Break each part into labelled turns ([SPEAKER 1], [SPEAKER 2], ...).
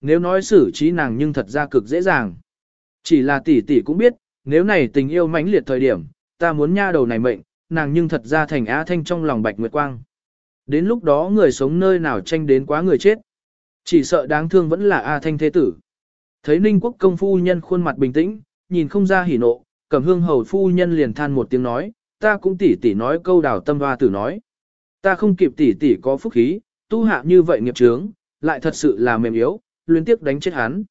[SPEAKER 1] nếu nói xử trí nàng nhưng thật ra cực dễ dàng. Chỉ là tỷ tỷ cũng biết, nếu này tình yêu mãnh liệt thời điểm, ta muốn nha đầu này mệnh, nàng nhưng thật ra thành á thanh trong lòng bạch nguyệt quang. Đến lúc đó người sống nơi nào tranh đến quá người chết. Chỉ sợ đáng thương vẫn là A Thanh thế tử. Thấy Ninh Quốc công phu nhân khuôn mặt bình tĩnh, nhìn không ra hỉ nộ, cẩm hương hầu phu nhân liền than một tiếng nói, ta cũng tỉ tỉ nói câu đào tâm hoa tử nói. Ta không kịp tỉ tỉ có phúc khí, tu hạ như vậy nghiệp trướng, lại thật sự là mềm yếu, liên tiếp đánh chết hắn.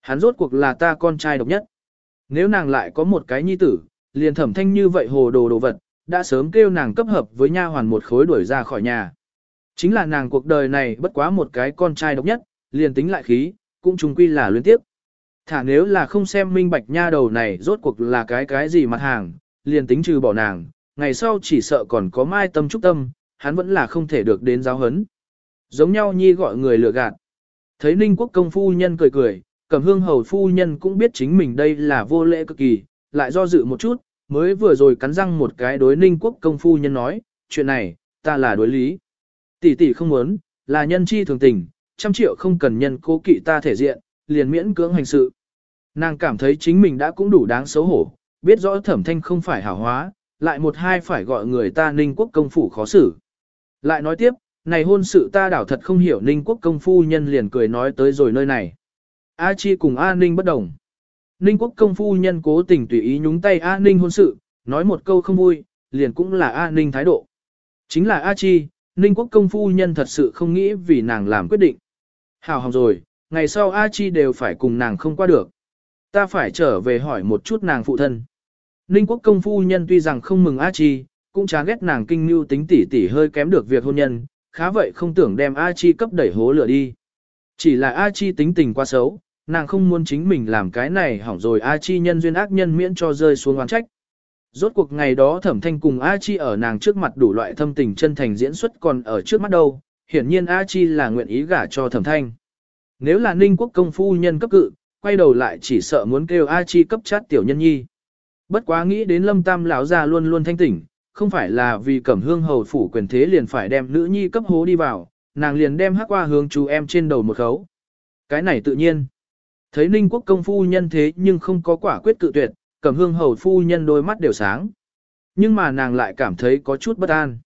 [SPEAKER 1] Hắn rốt cuộc là ta con trai độc nhất. Nếu nàng lại có một cái nhi tử, liền thẩm thanh như vậy hồ đồ đồ vật, đã sớm kêu nàng cấp hợp với nha hoàn một khối đuổi ra khỏi nhà. Chính là nàng cuộc đời này bất quá một cái con trai độc nhất, liền tính lại khí, cũng chung quy là luyến tiếp. Thả nếu là không xem minh bạch nha đầu này rốt cuộc là cái cái gì mặt hàng, liền tính trừ bỏ nàng, ngày sau chỉ sợ còn có mai tâm trúc tâm, hắn vẫn là không thể được đến giáo hấn. Giống nhau nhi gọi người lừa gạt. Thấy ninh quốc công phu nhân cười cười, cẩm hương hầu phu nhân cũng biết chính mình đây là vô lễ cực kỳ, lại do dự một chút, mới vừa rồi cắn răng một cái đối ninh quốc công phu nhân nói, chuyện này, ta là đối lý. Tỷ tỷ không muốn, là nhân chi thường tình, trăm triệu không cần nhân cố kỵ ta thể diện, liền miễn cưỡng hành sự. Nàng cảm thấy chính mình đã cũng đủ đáng xấu hổ, biết rõ thẩm thanh không phải hảo hóa, lại một hai phải gọi người ta ninh quốc công phủ khó xử. Lại nói tiếp, này hôn sự ta đảo thật không hiểu ninh quốc công phu nhân liền cười nói tới rồi nơi này. A Chi cùng A Ninh bất đồng. Ninh quốc công phu nhân cố tình tùy ý nhúng tay A Ninh hôn sự, nói một câu không vui, liền cũng là A Ninh thái độ. Chính là A Chi, Ninh quốc công phu nhân thật sự không nghĩ vì nàng làm quyết định. Hào hòng rồi, ngày sau A Chi đều phải cùng nàng không qua được. Ta phải trở về hỏi một chút nàng phụ thân. Ninh quốc công phu nhân tuy rằng không mừng A Chi, cũng chán ghét nàng kinh mưu tính tỉ tỉ hơi kém được việc hôn nhân, khá vậy không tưởng đem A Chi cấp đẩy hố lửa đi. Chỉ là A Chi tính tình quá xấu, nàng không muốn chính mình làm cái này hỏng rồi A Chi nhân duyên ác nhân miễn cho rơi xuống oán trách. Rốt cuộc ngày đó thẩm thanh cùng A Chi ở nàng trước mặt đủ loại thâm tình chân thành diễn xuất còn ở trước mắt đâu, hiển nhiên A Chi là nguyện ý gả cho thẩm thanh. Nếu là ninh quốc công phu nhân cấp cự, quay đầu lại chỉ sợ muốn kêu A Chi cấp chát tiểu nhân nhi. Bất quá nghĩ đến lâm tam lão già luôn luôn thanh tỉnh, không phải là vì cẩm hương hầu phủ quyền thế liền phải đem nữ nhi cấp hố đi vào, nàng liền đem hắc qua hướng chú em trên đầu một khấu. Cái này tự nhiên. Thấy ninh quốc công phu nhân thế nhưng không có quả quyết cự tuyệt, cẩm hương hầu phu nhân đôi mắt đều sáng. Nhưng mà nàng lại cảm thấy có chút bất an.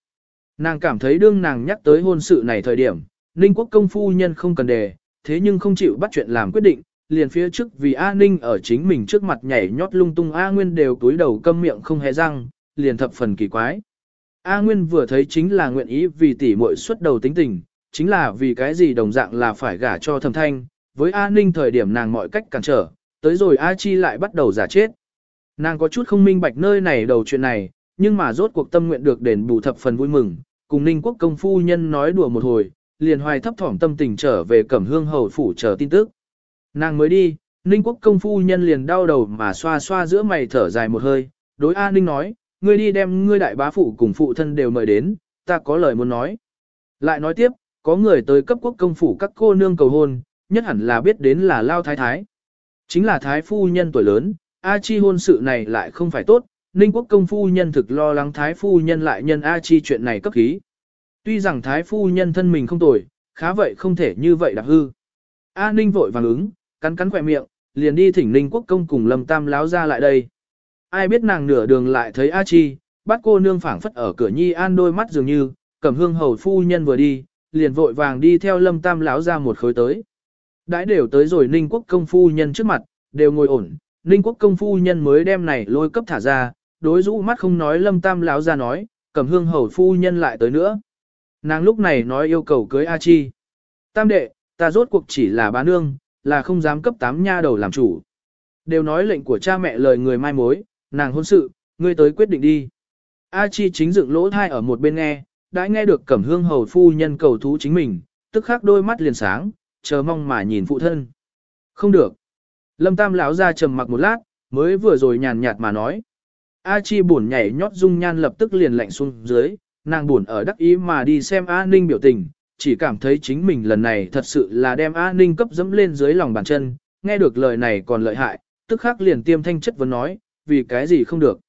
[SPEAKER 1] Nàng cảm thấy đương nàng nhắc tới hôn sự này thời điểm, ninh quốc công phu nhân không cần đề, thế nhưng không chịu bắt chuyện làm quyết định, liền phía trước vì A Ninh ở chính mình trước mặt nhảy nhót lung tung A Nguyên đều túi đầu câm miệng không hề răng, liền thập phần kỳ quái. A Nguyên vừa thấy chính là nguyện ý vì tỷ muội xuất đầu tính tình, chính là vì cái gì đồng dạng là phải gả cho Thẩm thanh, với A Ninh thời điểm nàng mọi cách cản trở, tới rồi A Chi lại bắt đầu giả chết. Nàng có chút không minh bạch nơi này đầu chuyện này, nhưng mà rốt cuộc tâm nguyện được đền bù thập phần vui mừng, cùng Ninh Quốc công phu nhân nói đùa một hồi, liền hoài thấp thỏm tâm tình trở về Cẩm Hương hầu phủ chờ tin tức. Nàng mới đi, Ninh Quốc công phu nhân liền đau đầu mà xoa xoa giữa mày thở dài một hơi, đối A Ninh nói, ngươi đi đem ngươi đại bá phụ cùng phụ thân đều mời đến, ta có lời muốn nói. Lại nói tiếp, có người tới cấp quốc công phủ các cô nương cầu hôn, nhất hẳn là biết đến là Lao Thái Thái. Chính là Thái Phu Nhân tuổi lớn, A Chi hôn sự này lại không phải tốt, Ninh Quốc công phu nhân thực lo lắng Thái Phu Nhân lại nhân A Chi chuyện này cấp khí. Tuy rằng Thái Phu Nhân thân mình không tuổi, khá vậy không thể như vậy đặc hư. A Ninh vội vàng ứng, cắn cắn khỏe miệng, liền đi thỉnh Ninh Quốc công cùng Lâm Tam láo ra lại đây. Ai biết nàng nửa đường lại thấy A Chi, bắt cô nương phảng phất ở cửa nhi an đôi mắt dường như, cẩm hương hầu phu nhân vừa đi, liền vội vàng đi theo Lâm Tam Lão ra một khối tới. Đãi đều tới rồi Ninh Quốc công phu nhân trước mặt, đều ngồi ổn, Ninh Quốc công phu nhân mới đem này lôi cấp thả ra, đối rũ mắt không nói Lâm Tam Lão ra nói, cẩm hương hầu phu nhân lại tới nữa. Nàng lúc này nói yêu cầu cưới A Chi. Tam đệ, ta rốt cuộc chỉ là bá nương, là không dám cấp tám nha đầu làm chủ. Đều nói lệnh của cha mẹ lời người mai mối, nàng hôn sự, ngươi tới quyết định đi. A Chi chính dựng lỗ thai ở một bên nghe, đã nghe được cẩm hương hầu phu nhân cầu thú chính mình, tức khắc đôi mắt liền sáng, chờ mong mà nhìn phụ thân. Không được. Lâm Tam lão ra trầm mặc một lát, mới vừa rồi nhàn nhạt mà nói. A Chi buồn nhảy nhót dung nhan lập tức liền lạnh xuống dưới, nàng buồn ở đắc ý mà đi xem A Ninh biểu tình, chỉ cảm thấy chính mình lần này thật sự là đem A Ninh cấp dẫm lên dưới lòng bàn chân, nghe được lời này còn lợi hại, tức khắc liền tiêm thanh chất vấn nói, vì cái gì không được.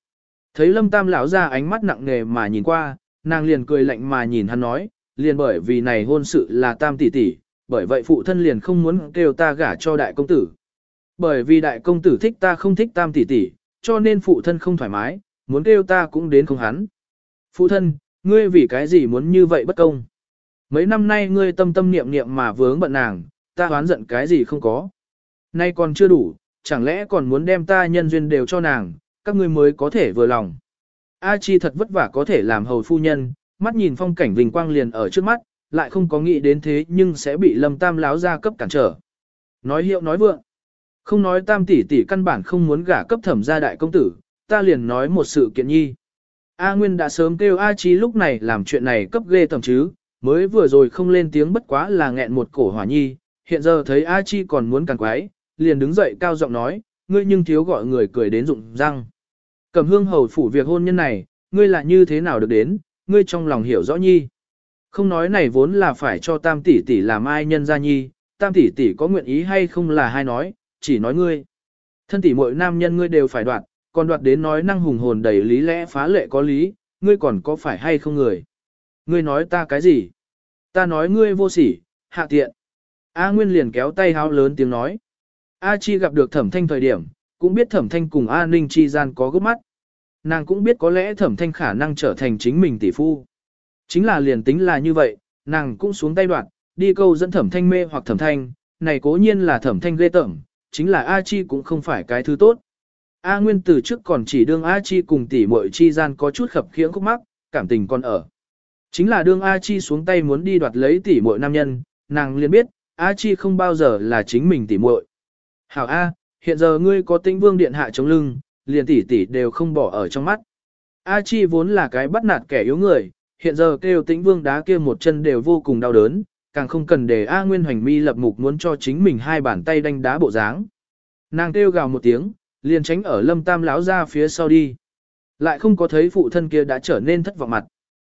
[SPEAKER 1] Thấy Lâm Tam lão ra ánh mắt nặng nề mà nhìn qua, nàng liền cười lạnh mà nhìn hắn nói, liền bởi vì này hôn sự là Tam tỷ tỷ, bởi vậy phụ thân liền không muốn kêu ta gả cho đại công tử. Bởi vì đại công tử thích ta không thích tam tỷ tỷ, cho nên phụ thân không thoải mái, muốn kêu ta cũng đến không hắn. Phụ thân, ngươi vì cái gì muốn như vậy bất công? Mấy năm nay ngươi tâm tâm niệm niệm mà vướng bận nàng, ta hoán giận cái gì không có. Nay còn chưa đủ, chẳng lẽ còn muốn đem ta nhân duyên đều cho nàng, các ngươi mới có thể vừa lòng. A Chi thật vất vả có thể làm hầu phu nhân, mắt nhìn phong cảnh vinh quang liền ở trước mắt, lại không có nghĩ đến thế nhưng sẽ bị lâm tam láo ra cấp cản trở. Nói hiệu nói vượng. Không nói tam tỷ tỷ căn bản không muốn gả cấp thẩm gia đại công tử, ta liền nói một sự kiện nhi. A Nguyên đã sớm kêu A Chi lúc này làm chuyện này cấp ghê tầm chứ, mới vừa rồi không lên tiếng bất quá là nghẹn một cổ hỏa nhi, hiện giờ thấy A Chi còn muốn càng quái, liền đứng dậy cao giọng nói, ngươi nhưng thiếu gọi người cười đến rụng răng. Cầm hương hầu phủ việc hôn nhân này, ngươi là như thế nào được đến, ngươi trong lòng hiểu rõ nhi. Không nói này vốn là phải cho tam tỷ tỷ làm ai nhân ra nhi, tam tỷ tỷ có nguyện ý hay không là hai nói, chỉ nói ngươi. Thân tỷ mỗi nam nhân ngươi đều phải đoạt, còn đoạt đến nói năng hùng hồn đầy lý lẽ phá lệ có lý, ngươi còn có phải hay không người. Ngươi nói ta cái gì? Ta nói ngươi vô sỉ, hạ tiện. A Nguyên liền kéo tay háo lớn tiếng nói. A Chi gặp được thẩm thanh thời điểm, cũng biết thẩm thanh cùng A Ninh chi gian có gốc mắt. Nàng cũng biết có lẽ thẩm thanh khả năng trở thành chính mình tỷ phu. Chính là liền tính là như vậy, nàng cũng xuống tay đoạn, đi câu dẫn thẩm thanh mê hoặc thẩm thanh, này cố nhiên là thẩm thanh ghê tởm, chính là A Chi cũng không phải cái thứ tốt. A Nguyên từ trước còn chỉ đương A Chi cùng tỷ muội chi gian có chút khập khiễng khúc mắc, cảm tình còn ở. Chính là đương A Chi xuống tay muốn đi đoạt lấy tỷ muội nam nhân, nàng liền biết, A Chi không bao giờ là chính mình tỷ muội. Hảo A, hiện giờ ngươi có tinh vương điện hạ chống lưng, liền tỷ tỷ đều không bỏ ở trong mắt. A Chi vốn là cái bắt nạt kẻ yếu người, hiện giờ kêu tĩnh vương đá kia một chân đều vô cùng đau đớn, càng không cần để A Nguyên Hoành Mi lập mục muốn cho chính mình hai bàn tay đánh đá bộ dáng. Nàng kêu gào một tiếng, liền tránh ở lâm tam lão ra phía sau đi. Lại không có thấy phụ thân kia đã trở nên thất vọng mặt.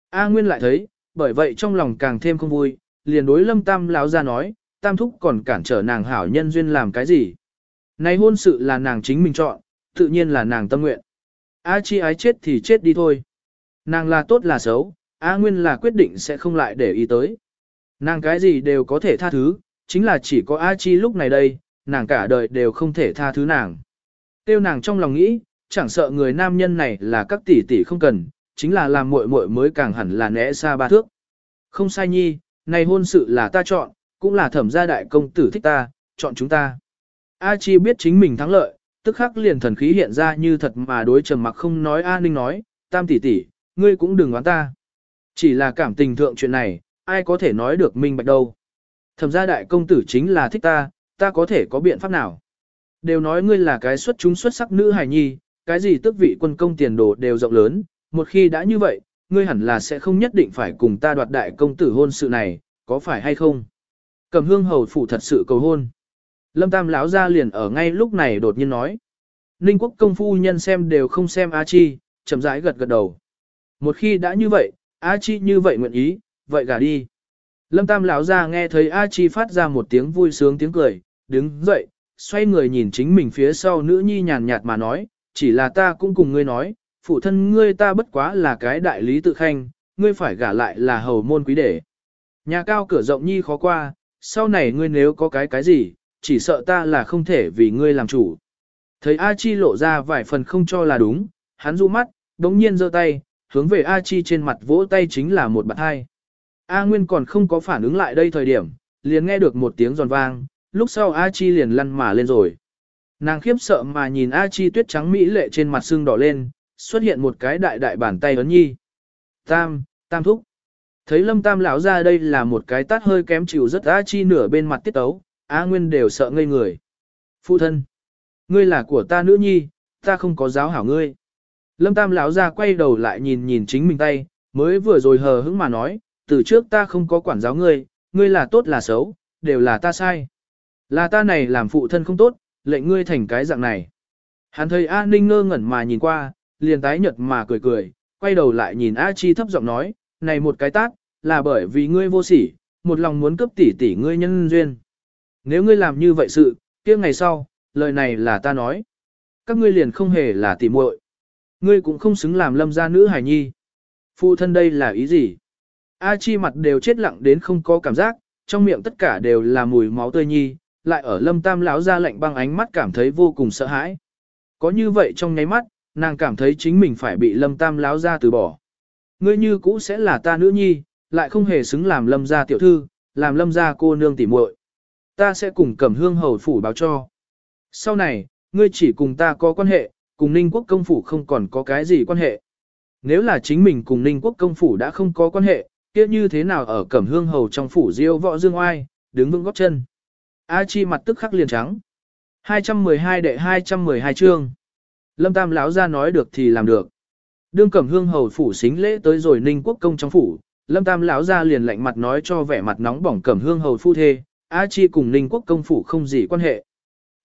[SPEAKER 1] A Nguyên lại thấy, bởi vậy trong lòng càng thêm không vui, liền đối lâm tam lão ra nói, tam thúc còn cản trở nàng hảo nhân duyên làm cái gì. Này hôn sự là nàng chính mình chọn, tự nhiên là nàng tâm nguyện. A chi ái chết thì chết đi thôi. Nàng là tốt là xấu, A Nguyên là quyết định sẽ không lại để ý tới. Nàng cái gì đều có thể tha thứ, chính là chỉ có A Chi lúc này đây, nàng cả đời đều không thể tha thứ nàng. Tiêu nàng trong lòng nghĩ, chẳng sợ người nam nhân này là các tỷ tỷ không cần, chính là làm muội muội mới càng hẳn là né xa ba thước. Không sai nhi, này hôn sự là ta chọn, cũng là thẩm gia đại công tử thích ta, chọn chúng ta. A Chi biết chính mình thắng lợi, tức khắc liền thần khí hiện ra như thật mà đối trầm mặc không nói A Ninh nói, tam tỷ tỷ, ngươi cũng đừng oán ta. Chỉ là cảm tình thượng chuyện này, ai có thể nói được minh bạch đâu. Thẩm gia đại công tử chính là thích ta, ta có thể có biện pháp nào. Đều nói ngươi là cái xuất chúng xuất sắc nữ hài nhi, cái gì tức vị quân công tiền đồ đều rộng lớn, một khi đã như vậy, ngươi hẳn là sẽ không nhất định phải cùng ta đoạt đại công tử hôn sự này, có phải hay không? Cầm hương hầu phủ thật sự cầu hôn. Lâm Tam lão ra liền ở ngay lúc này đột nhiên nói. Ninh quốc công phu nhân xem đều không xem A Chi, chậm rãi gật gật đầu. Một khi đã như vậy, A Chi như vậy nguyện ý, vậy gả đi. Lâm Tam lão ra nghe thấy A Chi phát ra một tiếng vui sướng tiếng cười, đứng dậy, xoay người nhìn chính mình phía sau nữ nhi nhàn nhạt mà nói, chỉ là ta cũng cùng ngươi nói, phụ thân ngươi ta bất quá là cái đại lý tự khanh, ngươi phải gả lại là hầu môn quý đệ. Nhà cao cửa rộng nhi khó qua, sau này ngươi nếu có cái cái gì, chỉ sợ ta là không thể vì ngươi làm chủ. Thấy A Chi lộ ra vài phần không cho là đúng, hắn du mắt, đống nhiên giơ tay, hướng về A Chi trên mặt vỗ tay chính là một bạn hai. A Nguyên còn không có phản ứng lại đây thời điểm, liền nghe được một tiếng giòn vang, lúc sau A Chi liền lăn mà lên rồi. Nàng khiếp sợ mà nhìn A Chi tuyết trắng mỹ lệ trên mặt xương đỏ lên, xuất hiện một cái đại đại bàn tay ấn nhi. Tam, tam thúc. Thấy lâm tam lão ra đây là một cái tát hơi kém chịu rất A Chi nửa bên mặt tiết tấu, A Nguyên đều sợ ngây người. Phụ thân, ngươi là của ta nữ nhi, ta không có giáo hảo ngươi. Lâm Tam lão ra quay đầu lại nhìn nhìn chính mình tay, mới vừa rồi hờ hững mà nói, từ trước ta không có quản giáo ngươi, ngươi là tốt là xấu, đều là ta sai. Là ta này làm phụ thân không tốt, lệnh ngươi thành cái dạng này. Hắn thấy A Ninh ngơ ngẩn mà nhìn qua, liền tái nhợt mà cười cười, quay đầu lại nhìn A Chi thấp giọng nói, này một cái tác, là bởi vì ngươi vô sỉ, một lòng muốn cấp tỷ tỷ ngươi nhân duyên. Nếu ngươi làm như vậy sự, kia ngày sau, lời này là ta nói. Các ngươi liền không hề là tỉ muội. Ngươi cũng không xứng làm lâm gia nữ hài nhi. Phụ thân đây là ý gì? A Chi mặt đều chết lặng đến không có cảm giác, trong miệng tất cả đều là mùi máu tươi nhi, lại ở lâm tam lão ra lạnh băng ánh mắt cảm thấy vô cùng sợ hãi. Có như vậy trong nháy mắt, nàng cảm thấy chính mình phải bị lâm tam lão ra từ bỏ. Ngươi như cũ sẽ là ta nữ nhi, lại không hề xứng làm lâm gia tiểu thư, làm lâm gia cô nương tỉ muội. Ta sẽ cùng cẩm hương hầu phủ báo cho. Sau này, ngươi chỉ cùng ta có quan hệ, cùng ninh quốc công phủ không còn có cái gì quan hệ. Nếu là chính mình cùng ninh quốc công phủ đã không có quan hệ, kia như thế nào ở cẩm hương hầu trong phủ diêu võ dương oai, đứng vững góp chân. A chi mặt tức khắc liền trắng. 212 đệ 212 chương. Lâm Tam lão ra nói được thì làm được. Đương Cẩm Hương hầu phủ xính lễ tới rồi Ninh Quốc công trong phủ, Lâm Tam lão ra liền lạnh mặt nói cho vẻ mặt nóng bỏng Cẩm Hương hầu phu thê, A Chi cùng Ninh Quốc công phủ không gì quan hệ.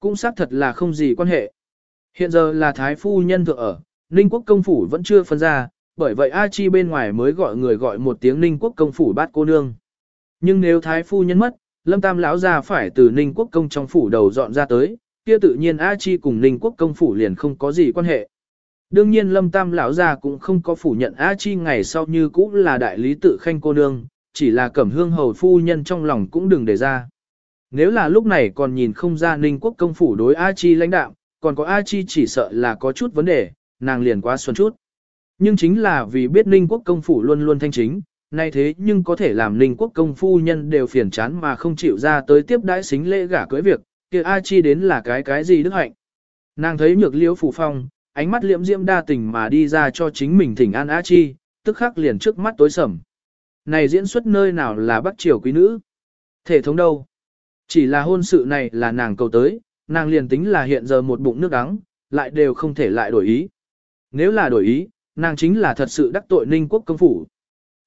[SPEAKER 1] Cũng xác thật là không gì quan hệ. Hiện giờ là thái phu nhân thượng ở, Ninh Quốc công phủ vẫn chưa phân ra, bởi vậy A Chi bên ngoài mới gọi người gọi một tiếng Ninh Quốc công phủ bát cô nương. Nhưng nếu thái phu nhân mất, Lâm Tam lão ra phải từ Ninh Quốc công trong phủ đầu dọn ra tới, kia tự nhiên A Chi cùng Ninh Quốc công phủ liền không có gì quan hệ. Đương nhiên Lâm Tam lão gia cũng không có phủ nhận A Chi ngày sau như cũng là đại lý tự khanh cô nương, chỉ là cẩm hương hầu phu nhân trong lòng cũng đừng để ra. Nếu là lúc này còn nhìn không ra Ninh Quốc công phủ đối A Chi lãnh đạo, còn có A Chi chỉ sợ là có chút vấn đề, nàng liền quá xuân chút. Nhưng chính là vì biết Ninh Quốc công phủ luôn luôn thanh chính, nay thế nhưng có thể làm Ninh Quốc công phu nhân đều phiền chán mà không chịu ra tới tiếp đãi xính lễ gả cưới việc, kia A Chi đến là cái cái gì đức hạnh. Nàng thấy nhược liễu phủ phong, ánh mắt liễm diễm đa tình mà đi ra cho chính mình thỉnh an A Chi, tức khắc liền trước mắt tối sầm. Này diễn xuất nơi nào là bắc triều quý nữ? Thể thống đâu? Chỉ là hôn sự này là nàng cầu tới, nàng liền tính là hiện giờ một bụng nước đắng, lại đều không thể lại đổi ý. Nếu là đổi ý, nàng chính là thật sự đắc tội ninh quốc công phủ.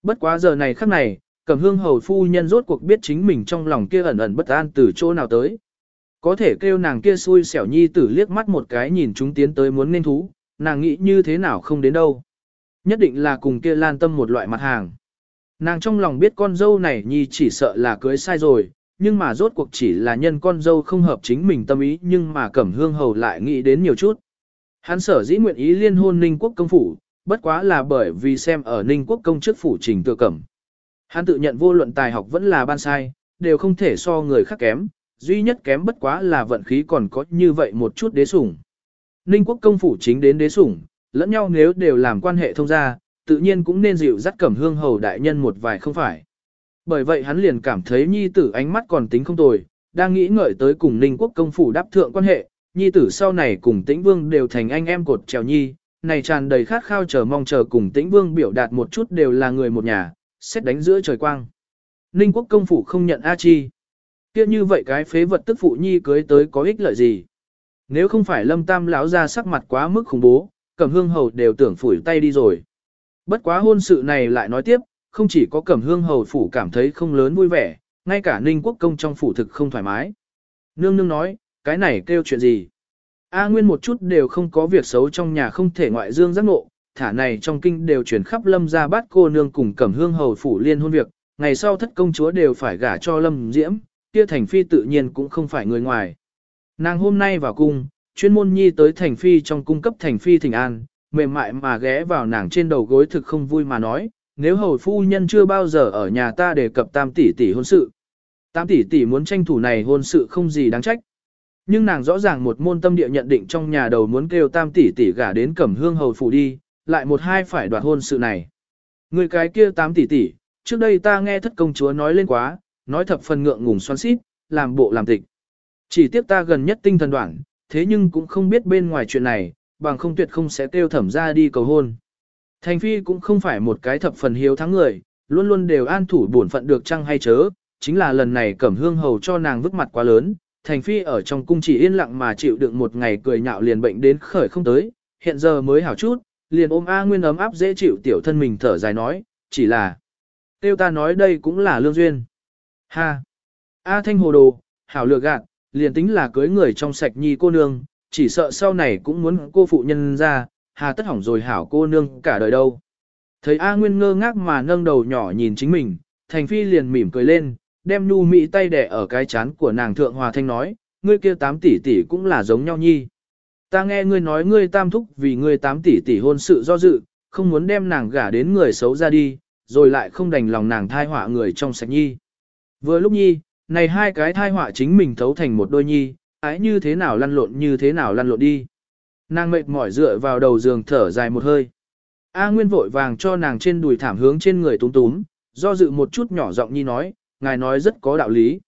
[SPEAKER 1] Bất quá giờ này khắc này, cẩm hương hầu phu nhân rốt cuộc biết chính mình trong lòng kia ẩn ẩn bất an từ chỗ nào tới. Có thể kêu nàng kia xui xẻo nhi tử liếc mắt một cái nhìn chúng tiến tới muốn nên thú, nàng nghĩ như thế nào không đến đâu. Nhất định là cùng kia lan tâm một loại mặt hàng. Nàng trong lòng biết con dâu này nhi chỉ sợ là cưới sai rồi, nhưng mà rốt cuộc chỉ là nhân con dâu không hợp chính mình tâm ý nhưng mà cẩm hương hầu lại nghĩ đến nhiều chút. Hắn sở dĩ nguyện ý liên hôn ninh quốc công phủ, bất quá là bởi vì xem ở ninh quốc công trước phủ trình tự cẩm. Hắn tự nhận vô luận tài học vẫn là ban sai, đều không thể so người khác kém, duy nhất kém bất quá là vận khí còn có như vậy một chút đế sủng. Ninh quốc công phủ chính đến đế sủng, lẫn nhau nếu đều làm quan hệ thông gia, tự nhiên cũng nên dịu dắt cẩm hương hầu đại nhân một vài không phải. Bởi vậy hắn liền cảm thấy nhi tử ánh mắt còn tính không tồi, đang nghĩ ngợi tới cùng Ninh quốc công phủ đáp thượng quan hệ, nhi tử sau này cùng tĩnh vương đều thành anh em cột trèo nhi, này tràn đầy khát khao chờ mong chờ cùng tĩnh vương biểu đạt một chút đều là người một nhà, xét đánh giữa trời quang. Ninh quốc công phủ không nhận A Chi. kia như vậy cái phế vật tức phụ nhi cưới tới có ích lợi gì? Nếu không phải lâm tam lão ra sắc mặt quá mức khủng bố, cẩm hương hầu đều tưởng phủi tay đi rồi. Bất quá hôn sự này lại nói tiếp, không chỉ có cẩm hương hầu phủ cảm thấy không lớn vui vẻ, ngay cả ninh quốc công trong phủ thực không thoải mái. Nương nương nói, cái này kêu chuyện gì? A Nguyên một chút đều không có việc xấu trong nhà không thể ngoại dương giác ngộ, thả này trong kinh đều chuyển khắp lâm ra bắt cô nương cùng cẩm hương hầu phủ liên hôn việc, ngày sau thất công chúa đều phải gả cho lâm diễm, kia thành phi tự nhiên cũng không phải người ngoài. Nàng hôm nay vào cung, chuyên môn nhi tới thành phi trong cung cấp thành phi thỉnh an, mềm mại mà ghé vào nàng trên đầu gối thực không vui mà nói, nếu hầu phu nhân chưa bao giờ ở nhà ta đề cập tam tỷ tỷ hôn sự. Tam tỷ tỷ muốn tranh thủ này hôn sự không gì đáng trách. Nhưng nàng rõ ràng một môn tâm địa nhận định trong nhà đầu muốn kêu tam tỷ tỷ gả đến cẩm hương hầu phủ đi, lại một hai phải đoạt hôn sự này. Người cái kia tám tỷ tỷ, trước đây ta nghe thất công chúa nói lên quá, nói thập phần ngượng ngùng xoắn xít, làm bộ làm tịch. Chỉ tiếc ta gần nhất tinh thần đoạn, thế nhưng cũng không biết bên ngoài chuyện này, bằng không tuyệt không sẽ kêu thẩm ra đi cầu hôn. Thành phi cũng không phải một cái thập phần hiếu thắng người, luôn luôn đều an thủ bổn phận được chăng hay chớ, chính là lần này cẩm hương hầu cho nàng vứt mặt quá lớn, thành phi ở trong cung chỉ yên lặng mà chịu đựng một ngày cười nhạo liền bệnh đến khởi không tới, hiện giờ mới hảo chút, liền ôm A Nguyên ấm áp dễ chịu tiểu thân mình thở dài nói, chỉ là, tiêu ta nói đây cũng là lương duyên. Ha! A Thanh hồ đồ, hảo lừa gạt, liền tính là cưới người trong sạch nhi cô nương, chỉ sợ sau này cũng muốn cô phụ nhân ra, hà tất hỏng rồi hảo cô nương cả đời đâu. Thấy A Nguyên ngơ ngác mà nâng đầu nhỏ nhìn chính mình, Thành Phi liền mỉm cười lên, đem nhu mỹ tay đẻ ở cái chán của nàng thượng hòa thanh nói, ngươi kia tám tỷ tỷ cũng là giống nhau nhi. Ta nghe ngươi nói ngươi tam thúc vì ngươi tám tỷ tỷ hôn sự do dự, không muốn đem nàng gả đến người xấu ra đi, rồi lại không đành lòng nàng thai họa người trong sạch nhi. Vừa lúc nhi, này hai cái thai họa chính mình thấu thành một đôi nhi, ái như thế nào lăn lộn như thế nào lăn lộn đi. Nàng mệt mỏi dựa vào đầu giường thở dài một hơi. A Nguyên vội vàng cho nàng trên đùi thảm hướng trên người túm túm, do dự một chút nhỏ giọng nhi nói, ngài nói rất có đạo lý.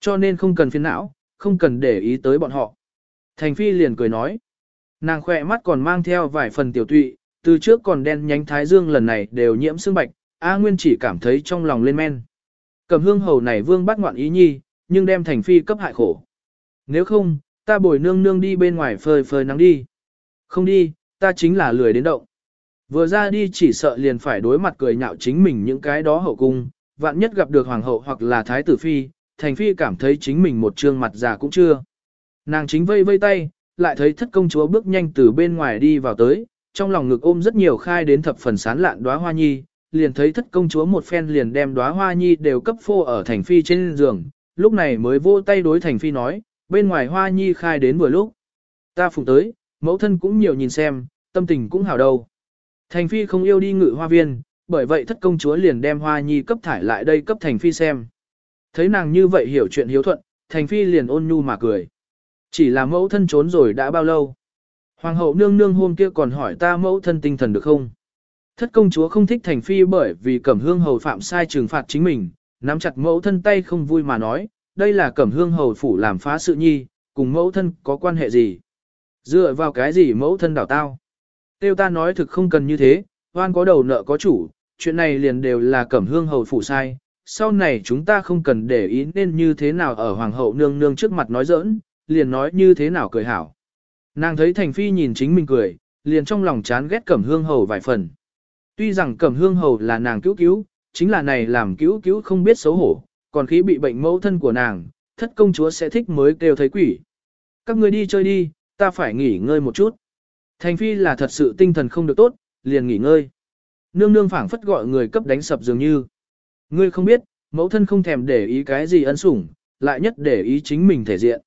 [SPEAKER 1] Cho nên không cần phiền não, không cần để ý tới bọn họ. Thành Phi liền cười nói. Nàng khỏe mắt còn mang theo vài phần tiểu tụy, từ trước còn đen nhánh thái dương lần này đều nhiễm sương bạch, A Nguyên chỉ cảm thấy trong lòng lên men. Cầm hương hầu này vương bắt ngoạn ý nhi, nhưng đem Thành Phi cấp hại khổ. Nếu không, ta bồi nương nương đi bên ngoài phơi phơi nắng đi. Không đi, ta chính là lười đến động. Vừa ra đi chỉ sợ liền phải đối mặt cười nhạo chính mình những cái đó hậu cung, vạn nhất gặp được hoàng hậu hoặc là thái tử phi, thành phi cảm thấy chính mình một trương mặt già cũng chưa. Nàng chính vây vây tay, lại thấy thất công chúa bước nhanh từ bên ngoài đi vào tới, trong lòng ngực ôm rất nhiều khai đến thập phần sán lạn đóa hoa nhi, liền thấy thất công chúa một phen liền đem đóa hoa nhi đều cấp phô ở thành phi trên giường, lúc này mới vô tay đối thành phi nói, bên ngoài hoa nhi khai đến vừa lúc. Ta phụng tới, mẫu thân cũng nhiều nhìn xem, tâm tình cũng hảo đâu. Thành phi không yêu đi ngự hoa viên, bởi vậy thất công chúa liền đem hoa nhi cấp thải lại đây cấp thành phi xem. Thấy nàng như vậy hiểu chuyện hiếu thuận, thành phi liền ôn nhu mà cười. Chỉ là mẫu thân trốn rồi đã bao lâu. Hoàng hậu nương nương hôm kia còn hỏi ta mẫu thân tinh thần được không? Thất công chúa không thích thành phi bởi vì cẩm hương hầu phạm sai trừng phạt chính mình, nắm chặt mẫu thân tay không vui mà nói, đây là cẩm hương hầu phủ làm phá sự nhi, cùng mẫu thân có quan hệ gì? Dựa vào cái gì mẫu thân đảo tao? Tiêu ta nói thực không cần như thế, hoan có đầu nợ có chủ, chuyện này liền đều là cẩm hương hầu phủ sai, sau này chúng ta không cần để ý nên như thế nào ở hoàng hậu nương nương trước mặt nói giỡn, liền nói như thế nào cười hảo. Nàng thấy thành phi nhìn chính mình cười, liền trong lòng chán ghét cẩm hương hầu vài phần. Tuy rằng cẩm hương hầu là nàng cứu cứu, chính là này làm cứu cứu không biết xấu hổ, còn khi bị bệnh mẫu thân của nàng, thất công chúa sẽ thích mới kêu thấy quỷ. Các người đi chơi đi, ta phải nghỉ ngơi một chút. Thành phi là thật sự tinh thần không được tốt, liền nghỉ ngơi. Nương nương phảng phất gọi người cấp đánh sập dường như. Ngươi không biết, mẫu thân không thèm để ý cái gì ân sủng, lại nhất để ý chính mình thể diện.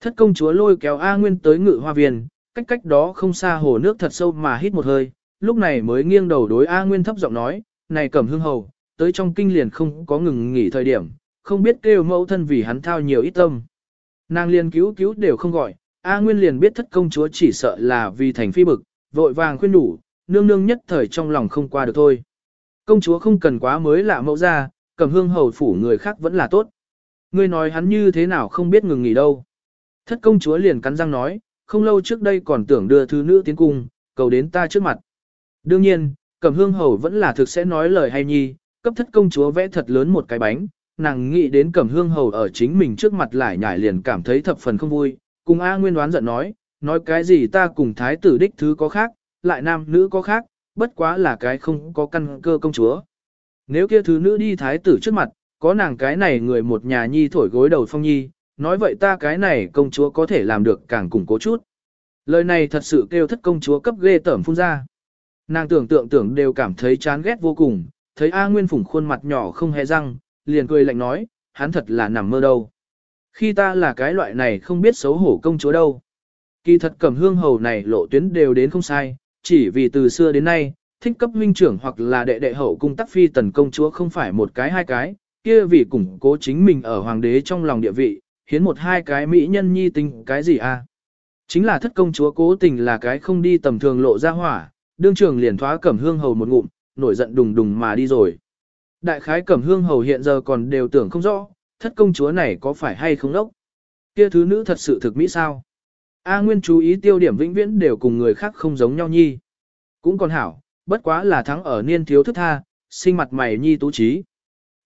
[SPEAKER 1] Thất công chúa lôi kéo A Nguyên tới ngự hoa viên, cách cách đó không xa hồ nước thật sâu mà hít một hơi, lúc này mới nghiêng đầu đối A Nguyên thấp giọng nói, này cẩm hương hầu, tới trong kinh liền không có ngừng nghỉ thời điểm, không biết kêu mẫu thân vì hắn thao nhiều ít tâm. Nàng liền cứu cứu đều không gọi, A Nguyên liền biết thất công chúa chỉ sợ là vì thành phi bực, vội vàng khuyên đủ, nương nương nhất thời trong lòng không qua được thôi. Công chúa không cần quá mới lạ mẫu ra, cầm hương hầu phủ người khác vẫn là tốt. Ngươi nói hắn như thế nào không biết ngừng nghỉ đâu. Thất công chúa liền cắn răng nói, không lâu trước đây còn tưởng đưa thứ nữ tiến cung, cầu đến ta trước mặt. Đương nhiên, cầm hương hầu vẫn là thực sẽ nói lời hay nhi, cấp thất công chúa vẽ thật lớn một cái bánh, nàng nghĩ đến cẩm hương hầu ở chính mình trước mặt lại nhảy liền cảm thấy thập phần không vui, cùng A Nguyên đoán giận nói, nói cái gì ta cùng thái tử đích thứ có khác, lại nam nữ có khác, bất quá là cái không có căn cơ công chúa. Nếu kia thứ nữ đi thái tử trước mặt, có nàng cái này người một nhà nhi thổi gối đầu phong nhi, nói vậy ta cái này công chúa có thể làm được càng củng cố chút. Lời này thật sự kêu thất công chúa cấp ghê tởm phun ra. Nàng tưởng tượng tưởng đều cảm thấy chán ghét vô cùng, thấy A Nguyên phủng khuôn mặt nhỏ không hề răng, liền cười lạnh nói, hắn thật là nằm mơ đâu. Khi ta là cái loại này không biết xấu hổ công chúa đâu. Kỳ thật cẩm hương hầu này lộ tuyến đều đến không sai, chỉ vì từ xưa đến nay, thích cấp huynh trưởng hoặc là đệ đệ hậu cung tắc phi tần công chúa không phải một cái hai cái, kia vì củng cố chính mình ở hoàng đế trong lòng địa vị, hiến một hai cái mỹ nhân nhi tình cái gì à. Chính là thất công chúa cố tình là cái không đi tầm thường lộ ra hỏa, đương trường liền thoá cẩm hương hầu một ngụm, nổi giận đùng đùng mà đi rồi. Đại khái cẩm hương hầu hiện giờ còn đều tưởng không rõ, thất công chúa này có phải hay không đốc? Kia thứ nữ thật sự thực mỹ sao? A Nguyên chú ý tiêu điểm vĩnh viễn đều cùng người khác không giống nhau nhi. Cũng còn hảo, bất quá là thắng ở niên thiếu thức tha, sinh mặt mày nhi tú trí.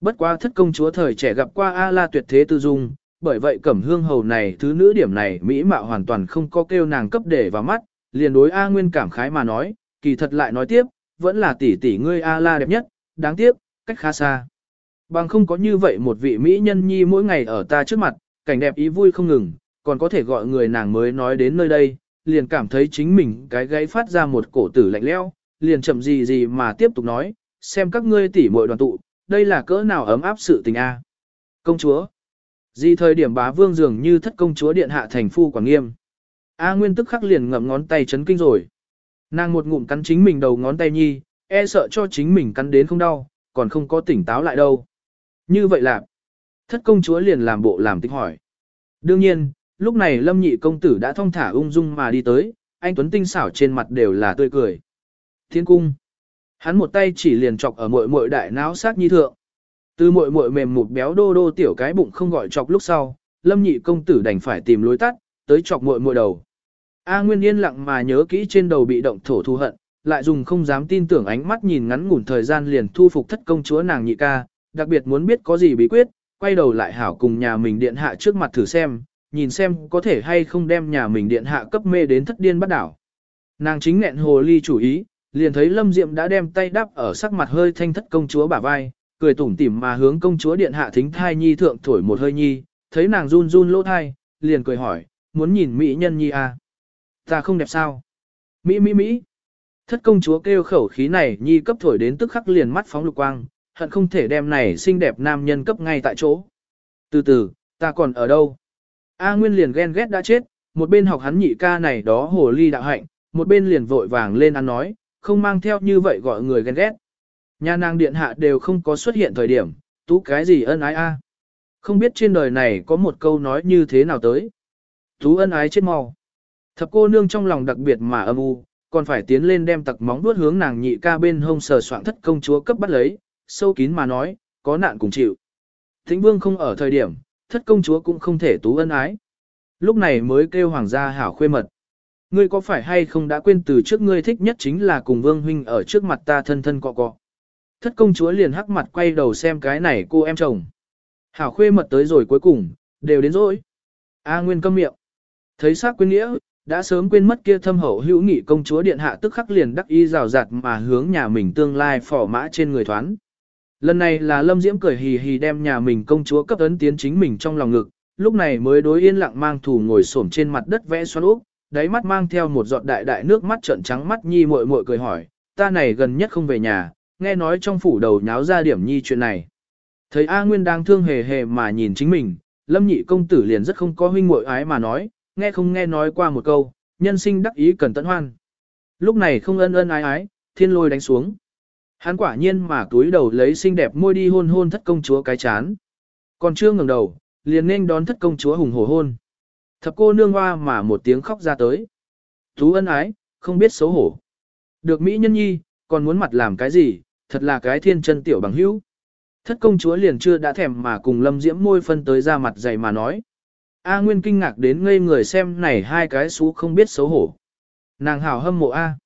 [SPEAKER 1] Bất quá thất công chúa thời trẻ gặp qua A La tuyệt thế tư dung, bởi vậy cẩm hương hầu này thứ nữ điểm này mỹ mạo hoàn toàn không có kêu nàng cấp để vào mắt, liền đối A Nguyên cảm khái mà nói, kỳ thật lại nói tiếp, vẫn là tỷ tỷ ngươi A La đẹp nhất, đáng tiếc, cách khá xa. Bằng không có như vậy một vị mỹ nhân nhi mỗi ngày ở ta trước mặt, cảnh đẹp ý vui không ngừng, còn có thể gọi người nàng mới nói đến nơi đây, liền cảm thấy chính mình cái gáy phát ra một cổ tử lạnh leo, liền chậm gì gì mà tiếp tục nói, xem các ngươi tỉ muội đoàn tụ, đây là cỡ nào ấm áp sự tình a. À. Công chúa. Gì thời điểm bá vương dường như thất công chúa điện hạ thành phu quảng nghiêm. A Nguyên tức khắc liền ngậm ngón tay chấn kinh rồi. Nàng một ngụm cắn chính mình đầu ngón tay nhi, e sợ cho chính mình cắn đến không đau, còn không có tỉnh táo lại đâu. Như vậy là, Thất công chúa liền làm bộ làm tính hỏi. Đương nhiên, lúc này lâm nhị công tử đã thong thả ung dung mà đi tới, anh Tuấn tinh xảo trên mặt đều là tươi cười. Thiên cung. Hắn một tay chỉ liền chọc ở mội mội đại não sát nhi thượng. Từ mội mội mềm mụt béo đô đô tiểu cái bụng không gọi chọc lúc sau, lâm nhị công tử đành phải tìm lối tắt, tới chọc mội mội đầu. A Nguyên yên lặng mà nhớ kỹ trên đầu bị động thổ thu hận, lại dùng không dám tin tưởng ánh mắt nhìn ngắn ngủn thời gian liền thu phục thất công chúa nàng nhị ca, đặc biệt muốn biết có gì bí quyết, quay đầu lại hảo cùng nhà mình điện hạ trước mặt thử xem, nhìn xem có thể hay không đem nhà mình điện hạ cấp mê đến thất điên bắt đảo. Nàng chính nghẹn hồ ly chủ ý, liền thấy Lâm Diệm đã đem tay đắp ở sắc mặt hơi thanh thất công chúa bả vai, cười tủm tỉm mà hướng công chúa điện hạ thính thai nhi thượng thổi một hơi nhi, thấy nàng run run lỗ thai, liền cười hỏi, muốn nhìn mỹ nhân nhi à? Ta không đẹp sao? Mỹ Mỹ Mỹ. Thất công chúa kêu khẩu khí này nhi cấp thổi đến tức khắc liền mắt phóng lục quang, hận không thể đem này xinh đẹp nam nhân cấp ngay tại chỗ. Từ từ, ta còn ở đâu? A Nguyên liền ghen ghét đã chết, một bên học hắn nhị ca này đó hồ ly đạo hạnh, một bên liền vội vàng lên ăn nói, không mang theo như vậy gọi người ghen ghét. Nhà nàng điện hạ đều không có xuất hiện thời điểm, tú cái gì ân ái a? Không biết trên đời này có một câu nói như thế nào tới. Tú ân ái chết mau. Thập cô nương trong lòng đặc biệt mà âm u, còn phải tiến lên đem tặc móng vuốt hướng nàng nhị ca bên hông sờ soạn thất công chúa cấp bắt lấy, sâu kín mà nói, có nạn cùng chịu. Thính vương không ở thời điểm, thất công chúa cũng không thể tú ân ái. Lúc này mới kêu hoàng gia hảo khuê mật. Ngươi có phải hay không đã quên từ trước ngươi thích nhất chính là cùng vương huynh ở trước mặt ta thân thân cọ cọ. Thất công chúa liền hắc mặt quay đầu xem cái này cô em chồng. Hảo khuê mật tới rồi cuối cùng, đều đến rồi. A Nguyên câm miệng. Thấy xác quên nghĩa, đã sớm quên mất kia thâm hậu hữu nghị công chúa điện hạ tức khắc liền đắc y rào rạt mà hướng nhà mình tương lai phỏ mã trên người thoán. Lần này là Lâm Diễm cười hì hì đem nhà mình công chúa cấp ấn tiến chính mình trong lòng ngực, lúc này mới đối yên lặng mang thủ ngồi xổm trên mặt đất vẽ xoắn úp, đáy mắt mang theo một giọt đại đại nước mắt trợn trắng mắt nhi muội muội cười hỏi, ta này gần nhất không về nhà, nghe nói trong phủ đầu nháo ra điểm nhi chuyện này. Thấy A Nguyên đang thương hề hề mà nhìn chính mình, Lâm nhị công tử liền rất không có huynh muội ái mà nói, nghe không nghe nói qua một câu, nhân sinh đắc ý cần tận hoan. Lúc này không ân ân ái ái, thiên lôi đánh xuống. Hắn quả nhiên mà túi đầu lấy xinh đẹp môi đi hôn hôn thất công chúa cái chán. Còn chưa ngừng đầu, liền nên đón thất công chúa hùng hổ hôn. Thập cô nương hoa mà một tiếng khóc ra tới. Tú ân ái, không biết xấu hổ. Được Mỹ nhân nhi, còn muốn mặt làm cái gì, thật là cái thiên chân tiểu bằng hữu. Thất công chúa liền chưa đã thèm mà cùng lâm diễm môi phân tới ra mặt dày mà nói. A Nguyên kinh ngạc đến ngây người xem này hai cái xú không biết xấu hổ. Nàng hảo hâm mộ A.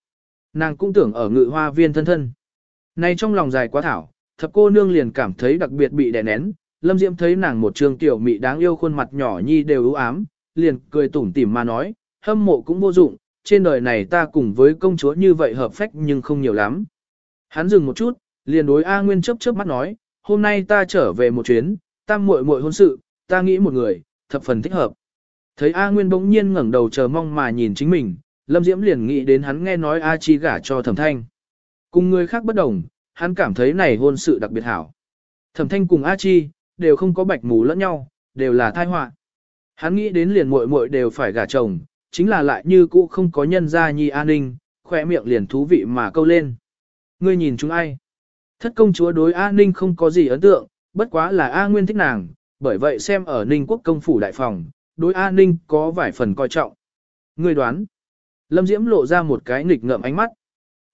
[SPEAKER 1] Nàng cũng tưởng ở ngự hoa viên thân thân. Này trong lòng dài quá thảo, thập cô nương liền cảm thấy đặc biệt bị đè nén. Lâm Diễm thấy nàng một trường tiểu mị đáng yêu khuôn mặt nhỏ nhi đều ưu ám, liền cười tủm tỉm mà nói, hâm mộ cũng vô dụng, trên đời này ta cùng với công chúa như vậy hợp phách nhưng không nhiều lắm. Hắn dừng một chút, liền đối A Nguyên chớp chớp mắt nói, hôm nay ta trở về một chuyến, tam muội muội hôn sự, ta nghĩ một người, thập phần thích hợp. Thấy A Nguyên bỗng nhiên ngẩng đầu chờ mong mà nhìn chính mình, Lâm Diễm liền nghĩ đến hắn nghe nói A Chi gả cho Thẩm Thanh. Cùng người khác bất đồng, hắn cảm thấy này hôn sự đặc biệt hảo. Thẩm Thanh cùng A Chi, đều không có bạch mù lẫn nhau, đều là thai họa. Hắn nghĩ đến liền muội muội đều phải gả chồng, chính là lại như cũ không có nhân gia nhi an ninh, khỏe miệng liền thú vị mà câu lên. Ngươi nhìn chúng ai? Thất công chúa đối A Ninh không có gì ấn tượng, bất quá là A Nguyên thích nàng, bởi vậy xem ở Ninh quốc công phủ đại phòng, đối A Ninh có vài phần coi trọng. Ngươi đoán. Lâm Diễm lộ ra một cái nghịch ngợm ánh mắt.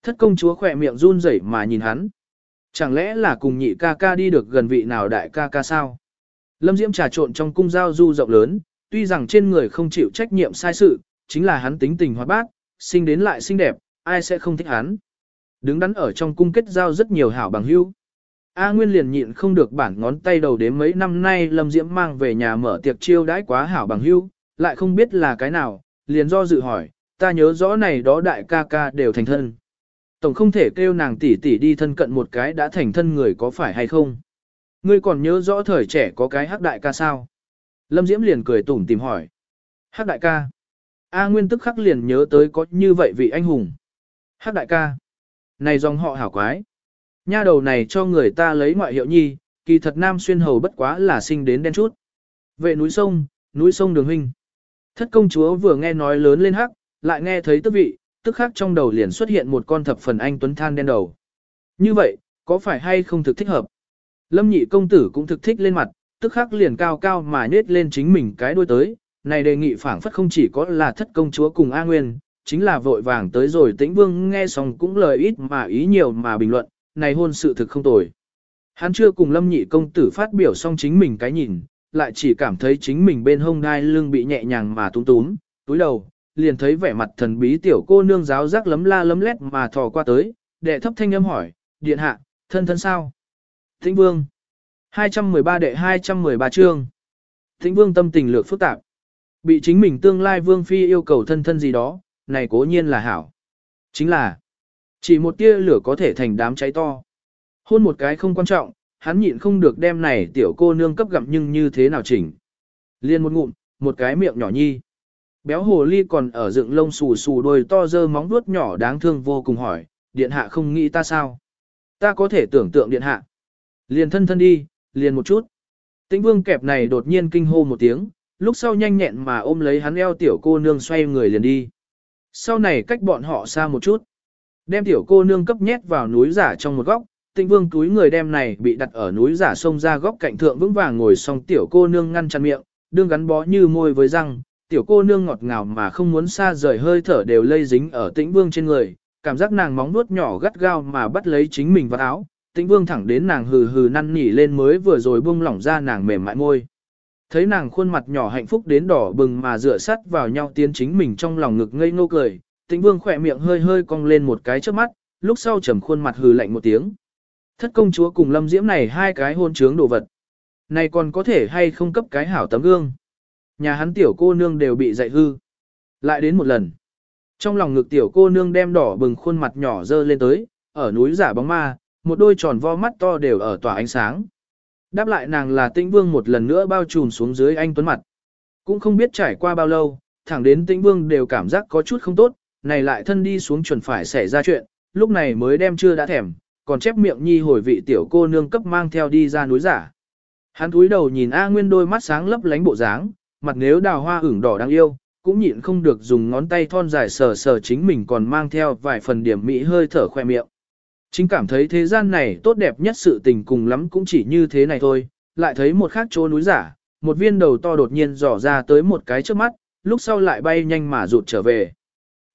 [SPEAKER 1] Thất công chúa khỏe miệng run rẩy mà nhìn hắn. Chẳng lẽ là cùng nhị ca ca đi được gần vị nào đại ca ca sao? Lâm Diễm trà trộn trong cung giao du rộng lớn, tuy rằng trên người không chịu trách nhiệm sai sự, chính là hắn tính tình hoạt bát, sinh đến lại xinh đẹp, ai sẽ không thích hắn. Đứng đắn ở trong cung kết giao rất nhiều hảo bằng hữu. A Nguyên liền nhịn không được bản ngón tay đầu đến mấy năm nay Lâm Diễm mang về nhà mở tiệc chiêu đãi quá hảo bằng hữu, lại không biết là cái nào, liền do dự hỏi, ta nhớ rõ này đó đại ca ca đều thành thân. Tổng không thể kêu nàng tỷ tỷ đi thân cận một cái đã thành thân người có phải hay không. Ngươi còn nhớ rõ thời trẻ có cái hắc đại ca sao? Lâm Diễm liền cười tủm tìm hỏi. Hắc đại ca. A Nguyên tức khắc liền nhớ tới có như vậy vị anh hùng. Hắc đại ca. Này dòng họ hảo quái. Nha đầu này cho người ta lấy ngoại hiệu nhi, kỳ thật nam xuyên hầu bất quá là sinh đến đen chút. Vệ núi sông, núi sông đường huynh. Thất công chúa vừa nghe nói lớn lên hắc, lại nghe thấy tức vị, tức khác trong đầu liền xuất hiện một con thập phần anh tuấn than đen đầu. Như vậy, có phải hay không thực thích hợp? Lâm nhị công tử cũng thực thích lên mặt, tức khắc liền cao cao mà nết lên chính mình cái đuôi tới, này đề nghị phảng phất không chỉ có là thất công chúa cùng A Nguyên, chính là vội vàng tới rồi tĩnh vương nghe xong cũng lời ít mà ý nhiều mà bình luận, này hôn sự thực không tồi. Hắn chưa cùng lâm nhị công tử phát biểu xong chính mình cái nhìn, lại chỉ cảm thấy chính mình bên hông đai lưng bị nhẹ nhàng mà túm túm, túi đầu, liền thấy vẻ mặt thần bí tiểu cô nương giáo giác lấm la lấm lét mà thò qua tới, đệ thấp thanh âm hỏi, điện hạ, thân thân sao? Thịnh vương. 213 đệ 213 chương. Thịnh vương tâm tình lược phức tạp. Bị chính mình tương lai vương phi yêu cầu thân thân gì đó, này cố nhiên là hảo. Chính là, chỉ một tia lửa có thể thành đám cháy to. Hôn một cái không quan trọng, hắn nhịn không được đem này tiểu cô nương cấp gặm nhưng như thế nào chỉnh. Liên một ngụm, một cái miệng nhỏ nhi. Béo hồ ly còn ở dựng lông xù xù đôi to dơ móng vuốt nhỏ đáng thương vô cùng hỏi, điện hạ không nghĩ ta sao? Ta có thể tưởng tượng điện hạ. Liền thân thân đi, liền một chút. Tĩnh vương kẹp này đột nhiên kinh hô một tiếng, lúc sau nhanh nhẹn mà ôm lấy hắn eo tiểu cô nương xoay người liền đi. Sau này cách bọn họ xa một chút. Đem tiểu cô nương cấp nhét vào núi giả trong một góc, tĩnh vương túi người đem này bị đặt ở núi giả sông ra góc cạnh thượng vững vàng ngồi xong tiểu cô nương ngăn chặn miệng, đương gắn bó như môi với răng, tiểu cô nương ngọt ngào mà không muốn xa rời hơi thở đều lây dính ở tĩnh vương trên người, cảm giác nàng móng nuốt nhỏ gắt gao mà bắt lấy chính mình vào áo, tĩnh vương thẳng đến nàng hừ hừ năn nỉ lên mới vừa rồi buông lỏng ra nàng mềm mại môi. Thấy nàng khuôn mặt nhỏ hạnh phúc đến đỏ bừng mà dựa sắt vào nhau tiến chính mình trong lòng ngực ngây ngô cười, tĩnh vương khỏe miệng hơi hơi cong lên một cái trước mắt, lúc sau trầm khuôn mặt hừ lạnh một tiếng. Thất công chúa cùng lâm diễm này hai cái hôn trướng đồ vật. Này còn có thể hay không cấp cái hảo tấm gương. Nhà hắn tiểu cô nương đều bị dạy hư. Lại đến một lần. Trong lòng ngực tiểu cô nương đem đỏ bừng khuôn mặt nhỏ dơ lên tới, ở núi giả bóng ma, một đôi tròn vo mắt to đều ở tỏa ánh sáng. Đáp lại nàng là tĩnh vương một lần nữa bao trùm xuống dưới anh tuấn mặt. Cũng không biết trải qua bao lâu, thẳng đến tĩnh vương đều cảm giác có chút không tốt, này lại thân đi xuống chuẩn phải xảy ra chuyện, lúc này mới đem chưa đã thèm, còn chép miệng nhi hồi vị tiểu cô nương cấp mang theo đi ra núi giả. Hắn cúi đầu nhìn A Nguyên đôi mắt sáng lấp lánh bộ dáng, mặt nếu đào hoa ửng đỏ đáng yêu, cũng nhịn không được dùng ngón tay thon dài sờ sờ chính mình còn mang theo vài phần điểm mỹ hơi thở khoe miệng. Chính cảm thấy thế gian này tốt đẹp nhất sự tình cùng lắm cũng chỉ như thế này thôi, lại thấy một khác chỗ núi giả, một viên đầu to đột nhiên dò ra tới một cái trước mắt, lúc sau lại bay nhanh mà rụt trở về.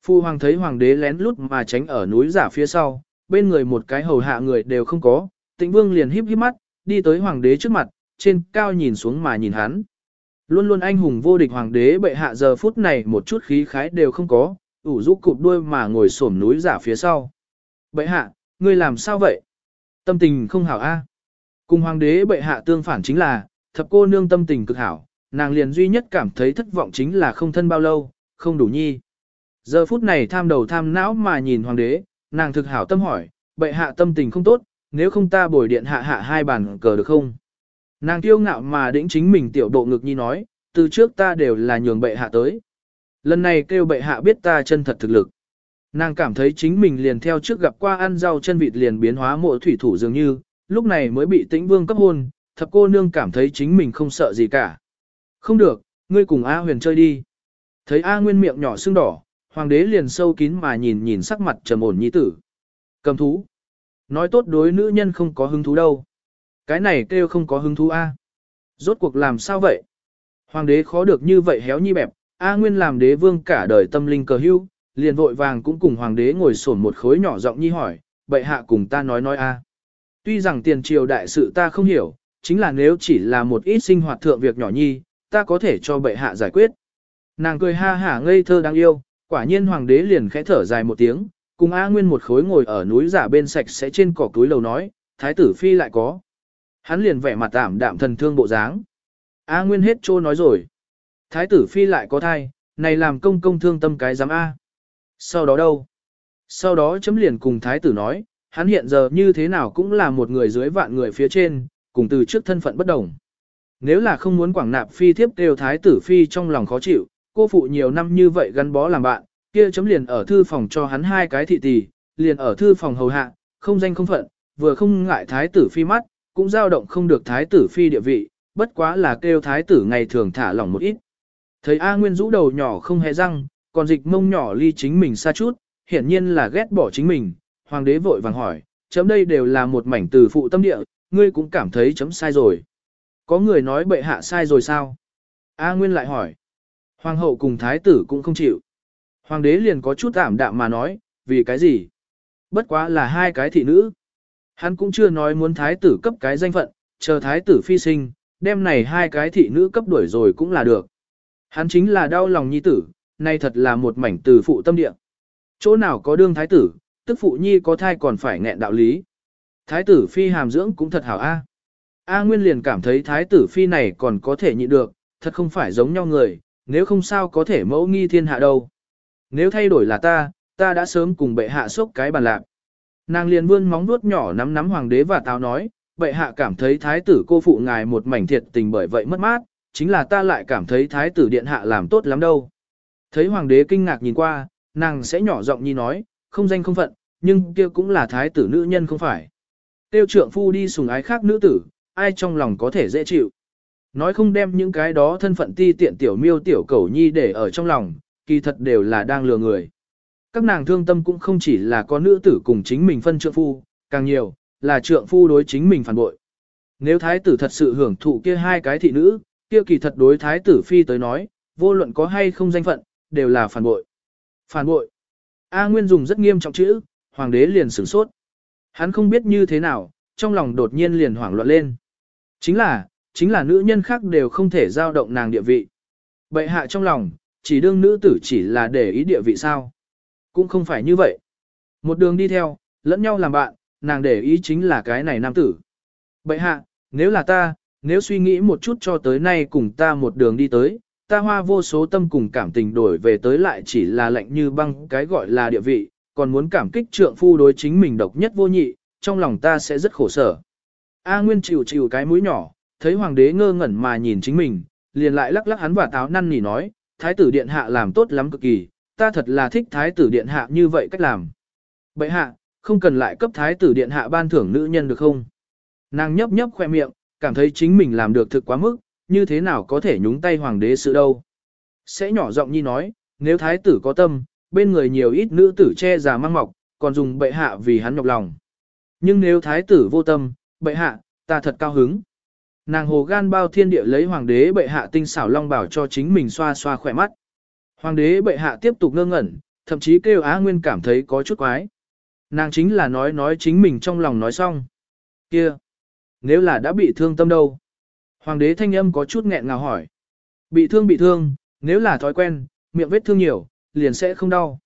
[SPEAKER 1] Phu hoàng thấy hoàng đế lén lút mà tránh ở núi giả phía sau, bên người một cái hầu hạ người đều không có, tĩnh vương liền híp híp mắt, đi tới hoàng đế trước mặt, trên cao nhìn xuống mà nhìn hắn. Luôn luôn anh hùng vô địch hoàng đế bệ hạ giờ phút này một chút khí khái đều không có, ủ rũ cụp đuôi mà ngồi xổm núi giả phía sau. Bệ hạ, ngươi làm sao vậy? Tâm tình không hảo a. À? Cùng hoàng đế bệ hạ tương phản chính là, thập cô nương tâm tình cực hảo, nàng liền duy nhất cảm thấy thất vọng chính là không thân bao lâu, không đủ nhi. Giờ phút này tham đầu tham não mà nhìn hoàng đế, nàng thực hảo tâm hỏi, bệ hạ tâm tình không tốt, nếu không ta bồi điện hạ hạ hai bàn cờ được không? Nàng kiêu ngạo mà đĩnh chính mình tiểu độ ngực nhi nói, từ trước ta đều là nhường bệ hạ tới. Lần này kêu bệ hạ biết ta chân thật thực lực. Nàng cảm thấy chính mình liền theo trước gặp qua ăn rau chân vịt liền biến hóa mộ thủy thủ dường như, lúc này mới bị tĩnh vương cấp hôn, thập cô nương cảm thấy chính mình không sợ gì cả. Không được, ngươi cùng A huyền chơi đi. Thấy A nguyên miệng nhỏ sưng đỏ, hoàng đế liền sâu kín mà nhìn nhìn sắc mặt trầm ổn nhi tử. Cầm thú. Nói tốt đối nữ nhân không có hứng thú đâu. Cái này kêu không có hứng thú A. Rốt cuộc làm sao vậy? Hoàng đế khó được như vậy héo nhi bẹp, A Nguyên làm đế vương cả đời tâm linh cờ hưu, liền vội vàng cũng cùng hoàng đế ngồi sổn một khối nhỏ giọng nhi hỏi, bệ hạ cùng ta nói nói A. Tuy rằng tiền triều đại sự ta không hiểu, chính là nếu chỉ là một ít sinh hoạt thượng việc nhỏ nhi, ta có thể cho bệ hạ giải quyết. Nàng cười ha hả ngây thơ đáng yêu, quả nhiên hoàng đế liền khẽ thở dài một tiếng, cùng A Nguyên một khối ngồi ở núi giả bên sạch sẽ trên cỏ túi lầu nói, thái tử phi lại có. Hắn liền vẻ mặt tạm đạm thần thương bộ dáng. A Nguyên hết trô nói rồi. Thái tử phi lại có thai, này làm công công thương tâm cái giám A. Sau đó đâu? Sau đó chấm liền cùng thái tử nói, hắn hiện giờ như thế nào cũng là một người dưới vạn người phía trên, cùng từ trước thân phận bất đồng. Nếu là không muốn quảng nạp phi thiếp đều thái tử phi trong lòng khó chịu, cô phụ nhiều năm như vậy gắn bó làm bạn, kia chấm liền ở thư phòng cho hắn hai cái thị tỷ, liền ở thư phòng hầu hạ, không danh không phận, vừa không ngại thái tử phi mắt, cũng dao động không được thái tử phi địa vị, bất quá là kêu thái tử ngày thường thả lỏng một ít. Thấy A Nguyên rũ đầu nhỏ không hề răng, còn dịch mông nhỏ ly chính mình xa chút, hiển nhiên là ghét bỏ chính mình, hoàng đế vội vàng hỏi, chấm đây đều là một mảnh từ phụ tâm địa, ngươi cũng cảm thấy chấm sai rồi. Có người nói bệ hạ sai rồi sao? A Nguyên lại hỏi. Hoàng hậu cùng thái tử cũng không chịu. Hoàng đế liền có chút ảm đạm mà nói, vì cái gì? Bất quá là hai cái thị nữ. Hắn cũng chưa nói muốn thái tử cấp cái danh phận, chờ thái tử phi sinh, đem này hai cái thị nữ cấp đuổi rồi cũng là được. Hắn chính là đau lòng nhi tử, nay thật là một mảnh từ phụ tâm địa. Chỗ nào có đương thái tử, tức phụ nhi có thai còn phải nghẹn đạo lý. Thái tử phi hàm dưỡng cũng thật hảo a. A Nguyên liền cảm thấy thái tử phi này còn có thể nhịn được, thật không phải giống nhau người, nếu không sao có thể mẫu nghi thiên hạ đâu. Nếu thay đổi là ta, ta đã sớm cùng bệ hạ sốc cái bàn lạc. Nàng liền vươn móng vuốt nhỏ nắm nắm hoàng đế và táo nói, bệ hạ cảm thấy thái tử cô phụ ngài một mảnh thiệt tình bởi vậy mất mát, chính là ta lại cảm thấy thái tử điện hạ làm tốt lắm đâu. Thấy hoàng đế kinh ngạc nhìn qua, nàng sẽ nhỏ giọng nhi nói, không danh không phận, nhưng kia cũng là thái tử nữ nhân không phải. Tiêu trượng phu đi sùng ái khác nữ tử, ai trong lòng có thể dễ chịu. Nói không đem những cái đó thân phận ti tiện tiểu miêu tiểu cẩu nhi để ở trong lòng, kỳ thật đều là đang lừa người. Các nàng thương tâm cũng không chỉ là có nữ tử cùng chính mình phân trượng phu, càng nhiều, là trượng phu đối chính mình phản bội. Nếu thái tử thật sự hưởng thụ kia hai cái thị nữ, kia kỳ thật đối thái tử phi tới nói, vô luận có hay không danh phận, đều là phản bội. Phản bội. A Nguyên dùng rất nghiêm trọng chữ, hoàng đế liền sửng sốt. Hắn không biết như thế nào, trong lòng đột nhiên liền hoảng loạn lên. Chính là, chính là nữ nhân khác đều không thể giao động nàng địa vị. Bệ hạ trong lòng, chỉ đương nữ tử chỉ là để ý địa vị sao. Cũng không phải như vậy. Một đường đi theo, lẫn nhau làm bạn, nàng để ý chính là cái này nam tử. Bệ hạ, nếu là ta, nếu suy nghĩ một chút cho tới nay cùng ta một đường đi tới, ta hoa vô số tâm cùng cảm tình đổi về tới lại chỉ là lạnh như băng cái gọi là địa vị, còn muốn cảm kích trượng phu đối chính mình độc nhất vô nhị, trong lòng ta sẽ rất khổ sở. A Nguyên chịu chịu cái mũi nhỏ, thấy hoàng đế ngơ ngẩn mà nhìn chính mình, liền lại lắc lắc hắn và táo năn nỉ nói, thái tử điện hạ làm tốt lắm cực kỳ, ta thật là thích thái tử điện hạ như vậy cách làm. Bệ hạ, không cần lại cấp thái tử điện hạ ban thưởng nữ nhân được không? Nàng nhấp nhấp khoe miệng, cảm thấy chính mình làm được thực quá mức, như thế nào có thể nhúng tay hoàng đế sự đâu. Sẽ nhỏ giọng nhi nói, nếu thái tử có tâm, bên người nhiều ít nữ tử che già mang mọc, còn dùng bệ hạ vì hắn nhọc lòng. Nhưng nếu thái tử vô tâm, bệ hạ, ta thật cao hứng. Nàng hồ gan bao thiên địa lấy hoàng đế bệ hạ tinh xảo long bảo cho chính mình xoa xoa khỏe mắt. Hoàng đế bệ hạ tiếp tục ngơ ngẩn, thậm chí kêu Á Nguyên cảm thấy có chút quái. Nàng chính là nói nói chính mình trong lòng nói xong. Kia! Nếu là đã bị thương tâm đâu? Hoàng đế thanh âm có chút nghẹn ngào hỏi. Bị thương bị thương, nếu là thói quen, miệng vết thương nhiều, liền sẽ không đau.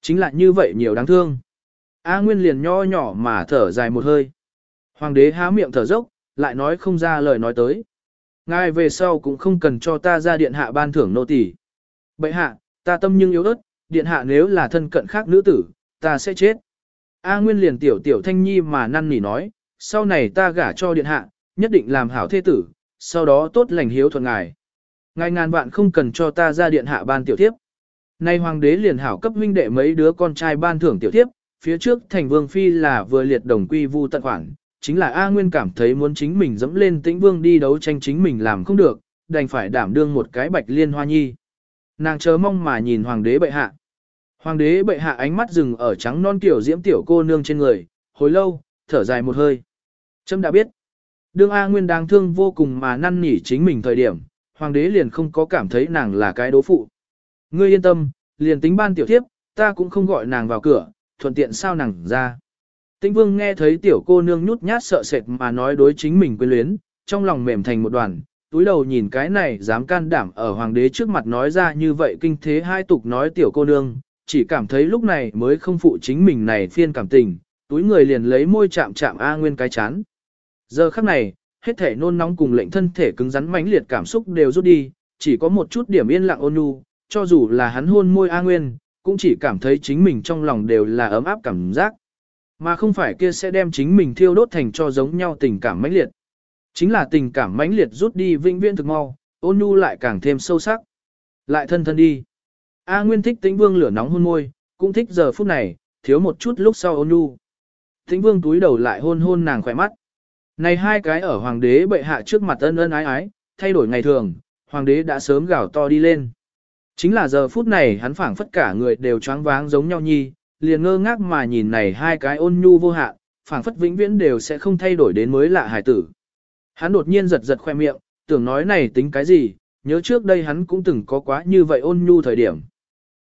[SPEAKER 1] Chính là như vậy nhiều đáng thương. A Nguyên liền nho nhỏ mà thở dài một hơi. Hoàng đế há miệng thở dốc, lại nói không ra lời nói tới. Ngài về sau cũng không cần cho ta ra điện hạ ban thưởng nô tỳ. Bệ hạ, ta tâm nhưng yếu ớt, điện hạ nếu là thân cận khác nữ tử, ta sẽ chết. A Nguyên liền tiểu tiểu thanh nhi mà năn nỉ nói, sau này ta gả cho điện hạ, nhất định làm hảo thế tử, sau đó tốt lành hiếu thuận ngài. Ngài ngàn vạn không cần cho ta ra điện hạ ban tiểu thiếp. Nay hoàng đế liền hảo cấp huynh đệ mấy đứa con trai ban thưởng tiểu thiếp, phía trước thành vương phi là vừa liệt đồng quy vu tận khoản, chính là A Nguyên cảm thấy muốn chính mình dẫm lên tĩnh vương đi đấu tranh chính mình làm không được, đành phải đảm đương một cái bạch liên hoa nhi. Nàng chớ mong mà nhìn hoàng đế bệ hạ. Hoàng đế bệ hạ ánh mắt dừng ở trắng non tiểu diễm tiểu cô nương trên người, hồi lâu, thở dài một hơi. Trâm đã biết, đương A Nguyên đáng thương vô cùng mà năn nỉ chính mình thời điểm, hoàng đế liền không có cảm thấy nàng là cái đố phụ. Ngươi yên tâm, liền tính ban tiểu thiếp, ta cũng không gọi nàng vào cửa, thuận tiện sao nàng ra. Tĩnh vương nghe thấy tiểu cô nương nhút nhát sợ sệt mà nói đối chính mình quyến luyến, trong lòng mềm thành một đoàn, túi đầu nhìn cái này dám can đảm ở hoàng đế trước mặt nói ra như vậy kinh thế hai tục nói tiểu cô nương, chỉ cảm thấy lúc này mới không phụ chính mình này phiên cảm tình, túi người liền lấy môi chạm chạm A Nguyên cái chán. Giờ khắc này, hết thể nôn nóng cùng lệnh thân thể cứng rắn mãnh liệt cảm xúc đều rút đi, chỉ có một chút điểm yên lặng ôn nhu, cho dù là hắn hôn môi A Nguyên, cũng chỉ cảm thấy chính mình trong lòng đều là ấm áp cảm giác. Mà không phải kia sẽ đem chính mình thiêu đốt thành cho giống nhau tình cảm mãnh liệt. Chính là tình cảm mãnh liệt rút đi vĩnh viễn thực mau, ôn nhu lại càng thêm sâu sắc. Lại thân thân đi. A Nguyên thích tĩnh vương lửa nóng hôn môi, cũng thích giờ phút này, thiếu một chút lúc sau ôn nhu. Tĩnh vương túi đầu lại hôn hôn nàng khỏe mắt. Này hai cái ở hoàng đế bệ hạ trước mặt ân ân ái ái, thay đổi ngày thường, hoàng đế đã sớm gào to đi lên. Chính là giờ phút này hắn phảng phất cả người đều choáng váng giống nhau nhi, liền ngơ ngác mà nhìn này hai cái ôn nhu vô hạn, phảng phất vĩnh viễn đều sẽ không thay đổi đến mới lạ hài tử. Hắn đột nhiên giật giật khoe miệng, tưởng nói này tính cái gì, nhớ trước đây hắn cũng từng có quá như vậy ôn nhu thời điểm.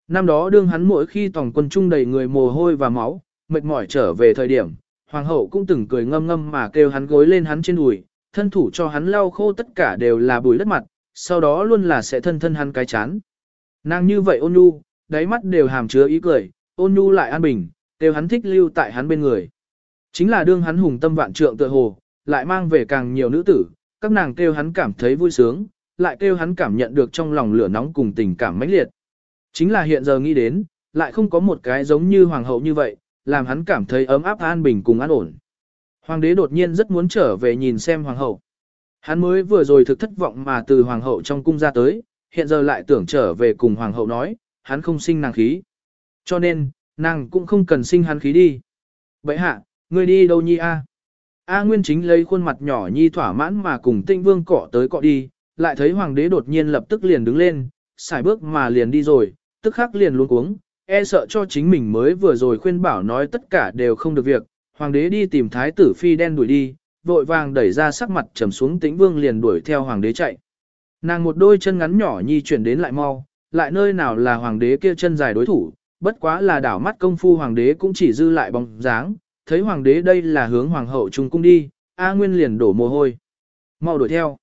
[SPEAKER 1] Năm đó đương hắn mỗi khi tổng quân trung đầy người mồ hôi và máu, mệt mỏi trở về thời điểm, hoàng hậu cũng từng cười ngâm ngâm mà kêu hắn gối lên hắn trên đùi, thân thủ cho hắn lau khô tất cả đều là bùi đất mặt, sau đó luôn là sẽ thân thân hắn cái chán. Nàng như vậy ôn nhu, đáy mắt đều hàm chứa ý cười, ôn nhu lại an bình, kêu hắn thích lưu tại hắn bên người. Chính là đương hắn hùng tâm vạn trượng tựa hồ, lại mang về càng nhiều nữ tử, các nàng kêu hắn cảm thấy vui sướng, lại kêu hắn cảm nhận được trong lòng lửa nóng cùng tình cảm mãnh liệt. Chính là hiện giờ nghĩ đến, lại không có một cái giống như hoàng hậu như vậy, làm hắn cảm thấy ấm áp an bình cùng an ổn. Hoàng đế đột nhiên rất muốn trở về nhìn xem hoàng hậu. Hắn mới vừa rồi thực thất vọng mà từ hoàng hậu trong cung ra tới, hiện giờ lại tưởng trở về cùng hoàng hậu nói, hắn không sinh nàng khí. Cho nên, nàng cũng không cần sinh hắn khí đi. Vậy hạ, ngươi đi đâu nhi a? A Nguyên chính lấy khuôn mặt nhỏ nhi thỏa mãn mà cùng tinh vương cọ tới cọ đi, lại thấy hoàng đế đột nhiên lập tức liền đứng lên, xài bước mà liền đi rồi, tức khắc liền luôn cuống, e sợ cho chính mình mới vừa rồi khuyên bảo nói tất cả đều không được việc, hoàng đế đi tìm thái tử phi đen đuổi đi, vội vàng đẩy ra sắc mặt trầm xuống tĩnh vương liền đuổi theo hoàng đế chạy. Nàng một đôi chân ngắn nhỏ nhi chuyển đến lại mau, lại nơi nào là hoàng đế kia chân dài đối thủ, bất quá là đảo mắt công phu hoàng đế cũng chỉ dư lại bóng dáng, thấy hoàng đế đây là hướng hoàng hậu trung cung đi, A Nguyên liền đổ mồ hôi. Mau đuổi theo.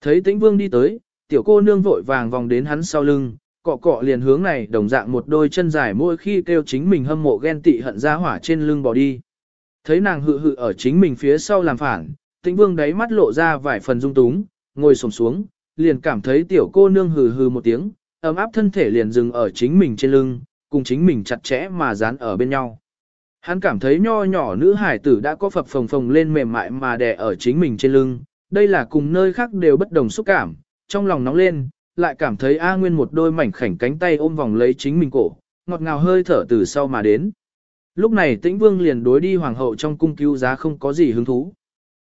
[SPEAKER 1] Thấy tĩnh vương đi tới, tiểu cô nương vội vàng vòng đến hắn sau lưng, cọ cọ liền hướng này đồng dạng một đôi chân dài mỗi khi kêu chính mình hâm mộ ghen tị hận ra hỏa trên lưng bỏ đi. Thấy nàng hự hự ở chính mình phía sau làm phản, tĩnh vương đáy mắt lộ ra vài phần dung túng, ngồi sổng xuống, liền cảm thấy tiểu cô nương hừ hừ một tiếng, ấm áp thân thể liền dừng ở chính mình trên lưng, cùng chính mình chặt chẽ mà dán ở bên nhau. Hắn cảm thấy nho nhỏ nữ hải tử đã có phập phồng phồng lên mềm mại mà đè ở chính mình trên lưng, đây là cùng nơi khác đều bất đồng xúc cảm, trong lòng nóng lên, lại cảm thấy A Nguyên một đôi mảnh khảnh cánh tay ôm vòng lấy chính mình cổ, ngọt ngào hơi thở từ sau mà đến. Lúc này tĩnh vương liền đối đi hoàng hậu trong cung cứu giá không có gì hứng thú.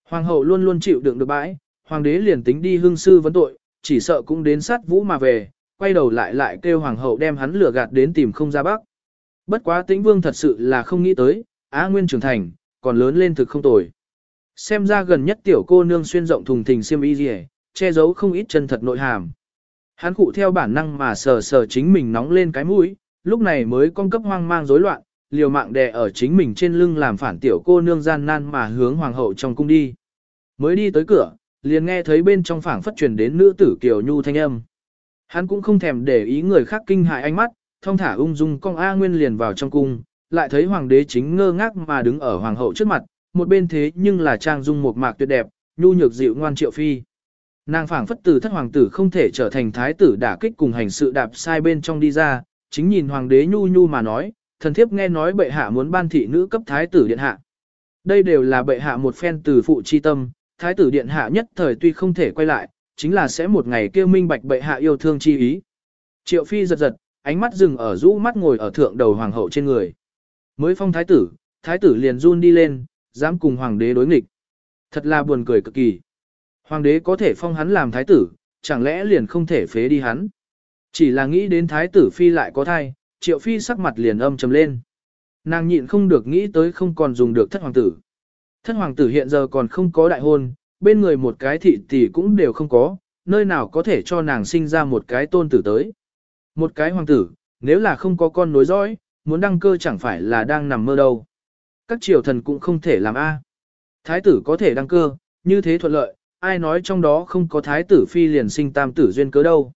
[SPEAKER 1] Hoàng hậu luôn luôn chịu đựng được bãi, hoàng đế liền tính đi hương sư vấn tội, chỉ sợ cũng đến sát vũ mà về, quay đầu lại lại kêu hoàng hậu đem hắn lừa gạt đến tìm không ra bắc. Bất quá tĩnh vương thật sự là không nghĩ tới, Á Nguyên trưởng thành, còn lớn lên thực không tồi. Xem ra gần nhất tiểu cô nương xuyên rộng thùng thình xiêm y rìa, che giấu không ít chân thật nội hàm. Hắn cụ theo bản năng mà sờ sờ chính mình nóng lên cái mũi, lúc này mới con cấp hoang mang rối loạn, liều mạng đè ở chính mình trên lưng làm phản tiểu cô nương gian nan mà hướng hoàng hậu trong cung đi. Mới đi tới cửa, liền nghe thấy bên trong phảng phất truyền đến nữ tử kiều nhu thanh âm. Hắn cũng không thèm để ý người khác kinh hại ánh mắt, thông thả ung dung cong A Nguyên liền vào trong cung, lại thấy hoàng đế chính ngơ ngác mà đứng ở hoàng hậu trước mặt, một bên thế nhưng là trang dung một mạc tuyệt đẹp, nhu nhược dịu ngoan triệu phi. Nàng phảng phất từ thất hoàng tử không thể trở thành thái tử đả kích cùng hành sự đạp sai bên trong đi ra, chính nhìn hoàng đế nhu nhu mà nói, thần thiếp nghe nói bệ hạ muốn ban thị nữ cấp thái tử điện hạ. Đây đều là bệ hạ một phen từ phụ chi tâm, thái tử điện hạ nhất thời tuy không thể quay lại, chính là sẽ một ngày kêu minh bạch bệ hạ yêu thương chi ý. Triệu phi giật giật, ánh mắt dừng ở rũ mắt ngồi ở thượng đầu hoàng hậu trên người. Mới phong thái tử, thái tử liền run đi lên, dám cùng hoàng đế đối nghịch. Thật là buồn cười cực kỳ. Hoàng đế có thể phong hắn làm thái tử, chẳng lẽ liền không thể phế đi hắn. Chỉ là nghĩ đến thái tử phi lại có thai, triệu phi sắc mặt liền âm trầm lên. Nàng nhịn không được nghĩ tới không còn dùng được thất hoàng tử. Thất hoàng tử hiện giờ còn không có đại hôn, bên người một cái thị tỷ cũng đều không có, nơi nào có thể cho nàng sinh ra một cái tôn tử tới. Một cái hoàng tử, nếu là không có con nối dõi, muốn đăng cơ chẳng phải là đang nằm mơ đâu. Các triều thần cũng không thể làm A. Thái tử có thể đăng cơ, như thế thuận lợi, ai nói trong đó không có thái tử phi liền sinh tam tử duyên cớ đâu.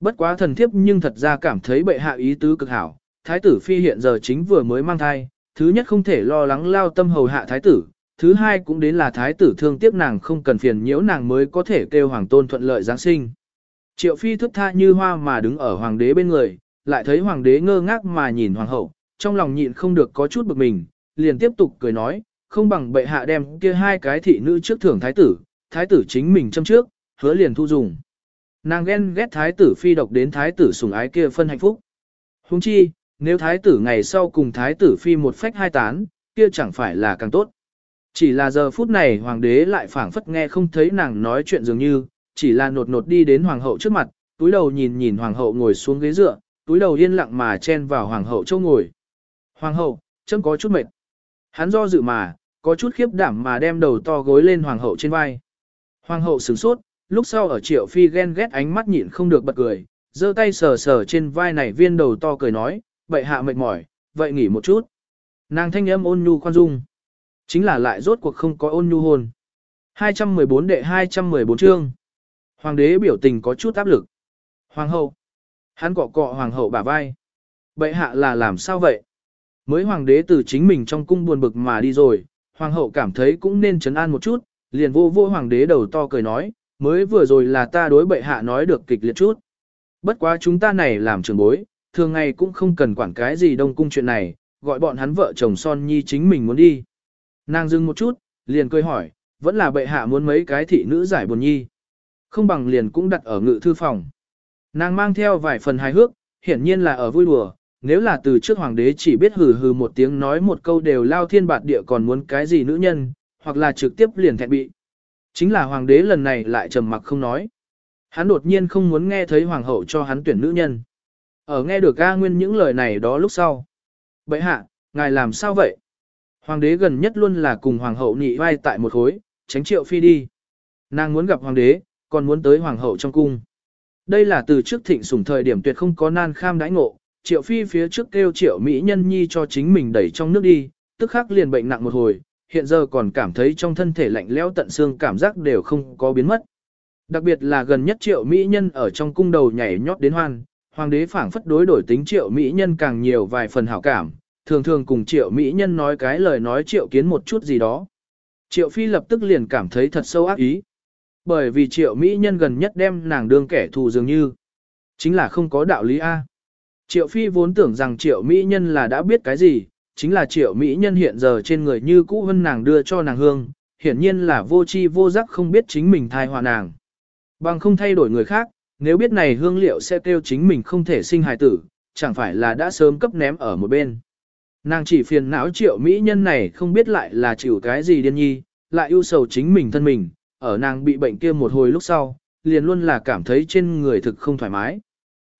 [SPEAKER 1] Bất quá thần thiếp nhưng thật ra cảm thấy bệ hạ ý tứ cực hảo, thái tử phi hiện giờ chính vừa mới mang thai, thứ nhất không thể lo lắng lao tâm hầu hạ thái tử, thứ hai cũng đến là thái tử thương tiếc nàng không cần phiền nhiễu nàng mới có thể kêu hoàng tôn thuận lợi Giáng sinh. Triệu phi thức tha như hoa mà đứng ở hoàng đế bên người, lại thấy hoàng đế ngơ ngác mà nhìn hoàng hậu, trong lòng nhịn không được có chút bực mình, liền tiếp tục cười nói, không bằng bệ hạ đem kia hai cái thị nữ trước thưởng thái tử, thái tử chính mình châm trước, hứa liền thu dùng. Nàng ghen ghét thái tử phi độc đến thái tử sủng ái kia phân hạnh phúc. Huống chi, nếu thái tử ngày sau cùng thái tử phi một phách hai tán, kia chẳng phải là càng tốt. Chỉ là giờ phút này hoàng đế lại phảng phất nghe không thấy nàng nói chuyện dường như, chỉ là nột nột đi đến hoàng hậu trước mặt, túi đầu nhìn nhìn hoàng hậu ngồi xuống ghế dựa, túi đầu yên lặng mà chen vào hoàng hậu châu ngồi. Hoàng hậu, chấm có chút mệt. Hắn do dự mà, có chút khiếp đảm mà đem đầu to gối lên hoàng hậu trên vai. Hoàng hậu sửng sốt, lúc sau ở triệu phi ghen ghét ánh mắt nhịn không được bật cười, giơ tay sờ sờ trên vai này viên đầu to cười nói, vậy hạ mệt mỏi, vậy nghỉ một chút. Nàng thanh âm ôn nhu khoan dung. Chính là lại rốt cuộc không có ôn nhu hồn. 214 đệ 214 chương. Hoàng đế biểu tình có chút áp lực. Hoàng hậu. Hắn cọ cọ hoàng hậu bả vai. Bệ hạ là làm sao vậy? Mới hoàng đế từ chính mình trong cung buồn bực mà đi rồi, hoàng hậu cảm thấy cũng nên chấn an một chút, liền vô vô hoàng đế đầu to cười nói, mới vừa rồi là ta đối bệ hạ nói được kịch liệt chút. Bất quá chúng ta này làm trường bối, thường ngày cũng không cần quản cái gì đông cung chuyện này, gọi bọn hắn vợ chồng son nhi chính mình muốn đi. Nàng dừng một chút, liền cười hỏi, vẫn là bệ hạ muốn mấy cái thị nữ giải buồn nhi. Không bằng liền cũng đặt ở ngự thư phòng. Nàng mang theo vài phần hài hước, hiển nhiên là ở vui đùa, nếu là từ trước hoàng đế chỉ biết hừ hừ một tiếng nói một câu đều lao thiên bạt địa còn muốn cái gì nữ nhân, hoặc là trực tiếp liền thẹn bị. Chính là hoàng đế lần này lại trầm mặc không nói. Hắn đột nhiên không muốn nghe thấy hoàng hậu cho hắn tuyển nữ nhân. Ở nghe được A Nguyên những lời này đó lúc sau. Bậy hạ, ngài làm sao vậy? Hoàng đế gần nhất luôn là cùng hoàng hậu nhị vai tại một khối, tránh triệu phi đi. Nàng muốn gặp hoàng đế, còn muốn tới hoàng hậu trong cung. Đây là từ trước thịnh sủng thời điểm tuyệt không có nan kham đãi ngộ, triệu phi phía trước kêu triệu Mỹ nhân nhi cho chính mình đẩy trong nước đi, tức khắc liền bệnh nặng một hồi, hiện giờ còn cảm thấy trong thân thể lạnh lẽo tận xương cảm giác đều không có biến mất. Đặc biệt là gần nhất triệu Mỹ nhân ở trong cung đầu nhảy nhót đến hoan, hoàng đế phảng phất đối đổi tính triệu Mỹ nhân càng nhiều vài phần hảo cảm, thường thường cùng triệu Mỹ nhân nói cái lời nói triệu kiến một chút gì đó. Triệu phi lập tức liền cảm thấy thật sâu ác ý. Bởi vì triệu Mỹ nhân gần nhất đem nàng đương kẻ thù dường như. Chính là không có đạo lý A. Triệu phi vốn tưởng rằng triệu Mỹ nhân là đã biết cái gì, chính là triệu Mỹ nhân hiện giờ trên người như cũ hơn nàng đưa cho nàng hương, hiển nhiên là vô chi vô giác không biết chính mình thai hòa nàng. Bằng không thay đổi người khác, nếu biết này hương liệu sẽ kêu chính mình không thể sinh hài tử, chẳng phải là đã sớm cấp ném ở một bên. Nàng chỉ phiền não triệu mỹ nhân này không biết lại là chịu cái gì điên nhi, lại ưu sầu chính mình thân mình, ở nàng bị bệnh kia một hồi lúc sau, liền luôn là cảm thấy trên người thực không thoải mái.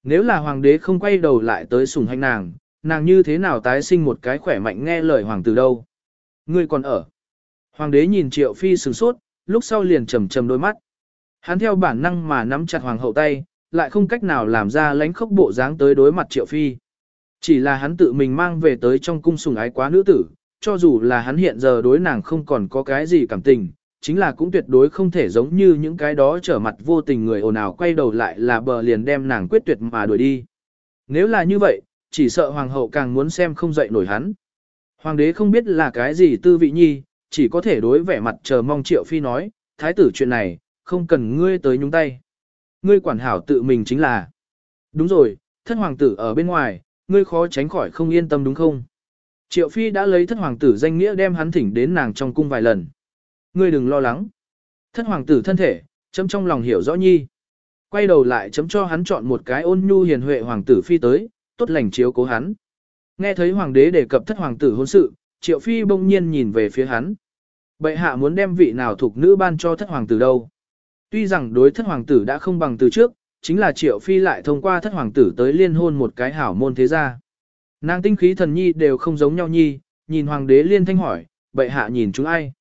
[SPEAKER 1] Nếu là hoàng đế không quay đầu lại tới sủng hành nàng, nàng như thế nào tái sinh một cái khỏe mạnh nghe lời hoàng tử đâu. Ngươi còn ở. Hoàng đế nhìn triệu phi sửng sốt, lúc sau liền trầm trầm đôi mắt. Hắn theo bản năng mà nắm chặt hoàng hậu tay, lại không cách nào làm ra lánh khốc bộ dáng tới đối mặt triệu phi. Chỉ là hắn tự mình mang về tới trong cung sùng ái quá nữ tử, cho dù là hắn hiện giờ đối nàng không còn có cái gì cảm tình, chính là cũng tuyệt đối không thể giống như những cái đó trở mặt vô tình người ồn ào quay đầu lại là bờ liền đem nàng quyết tuyệt mà đuổi đi. Nếu là như vậy, chỉ sợ hoàng hậu càng muốn xem không dậy nổi hắn. Hoàng đế không biết là cái gì tư vị nhi, chỉ có thể đối vẻ mặt chờ mong triệu phi nói, thái tử chuyện này, không cần ngươi tới nhúng tay. Ngươi quản hảo tự mình chính là. Đúng rồi, thất hoàng tử ở bên ngoài, ngươi khó tránh khỏi không yên tâm đúng không? Triệu Phi đã lấy thất hoàng tử danh nghĩa đem hắn thỉnh đến nàng trong cung vài lần. Ngươi đừng lo lắng. Thất hoàng tử thân thể, chấm trong lòng hiểu rõ nhi. Quay đầu lại chấm cho hắn chọn một cái ôn nhu hiền huệ hoàng tử Phi tới, tốt lành chiếu cố hắn. Nghe thấy hoàng đế đề cập thất hoàng tử hôn sự, Triệu Phi bỗng nhiên nhìn về phía hắn. Bệ hạ muốn đem vị nào thuộc nữ ban cho thất hoàng tử đâu? Tuy rằng đối thất hoàng tử đã không bằng từ trước, chính là triệu phi lại thông qua thất hoàng tử tới liên hôn một cái hảo môn thế gia. Nàng tinh khí thần nhi đều không giống nhau nhi, nhìn hoàng đế liên thanh hỏi, bệ hạ nhìn chúng ai.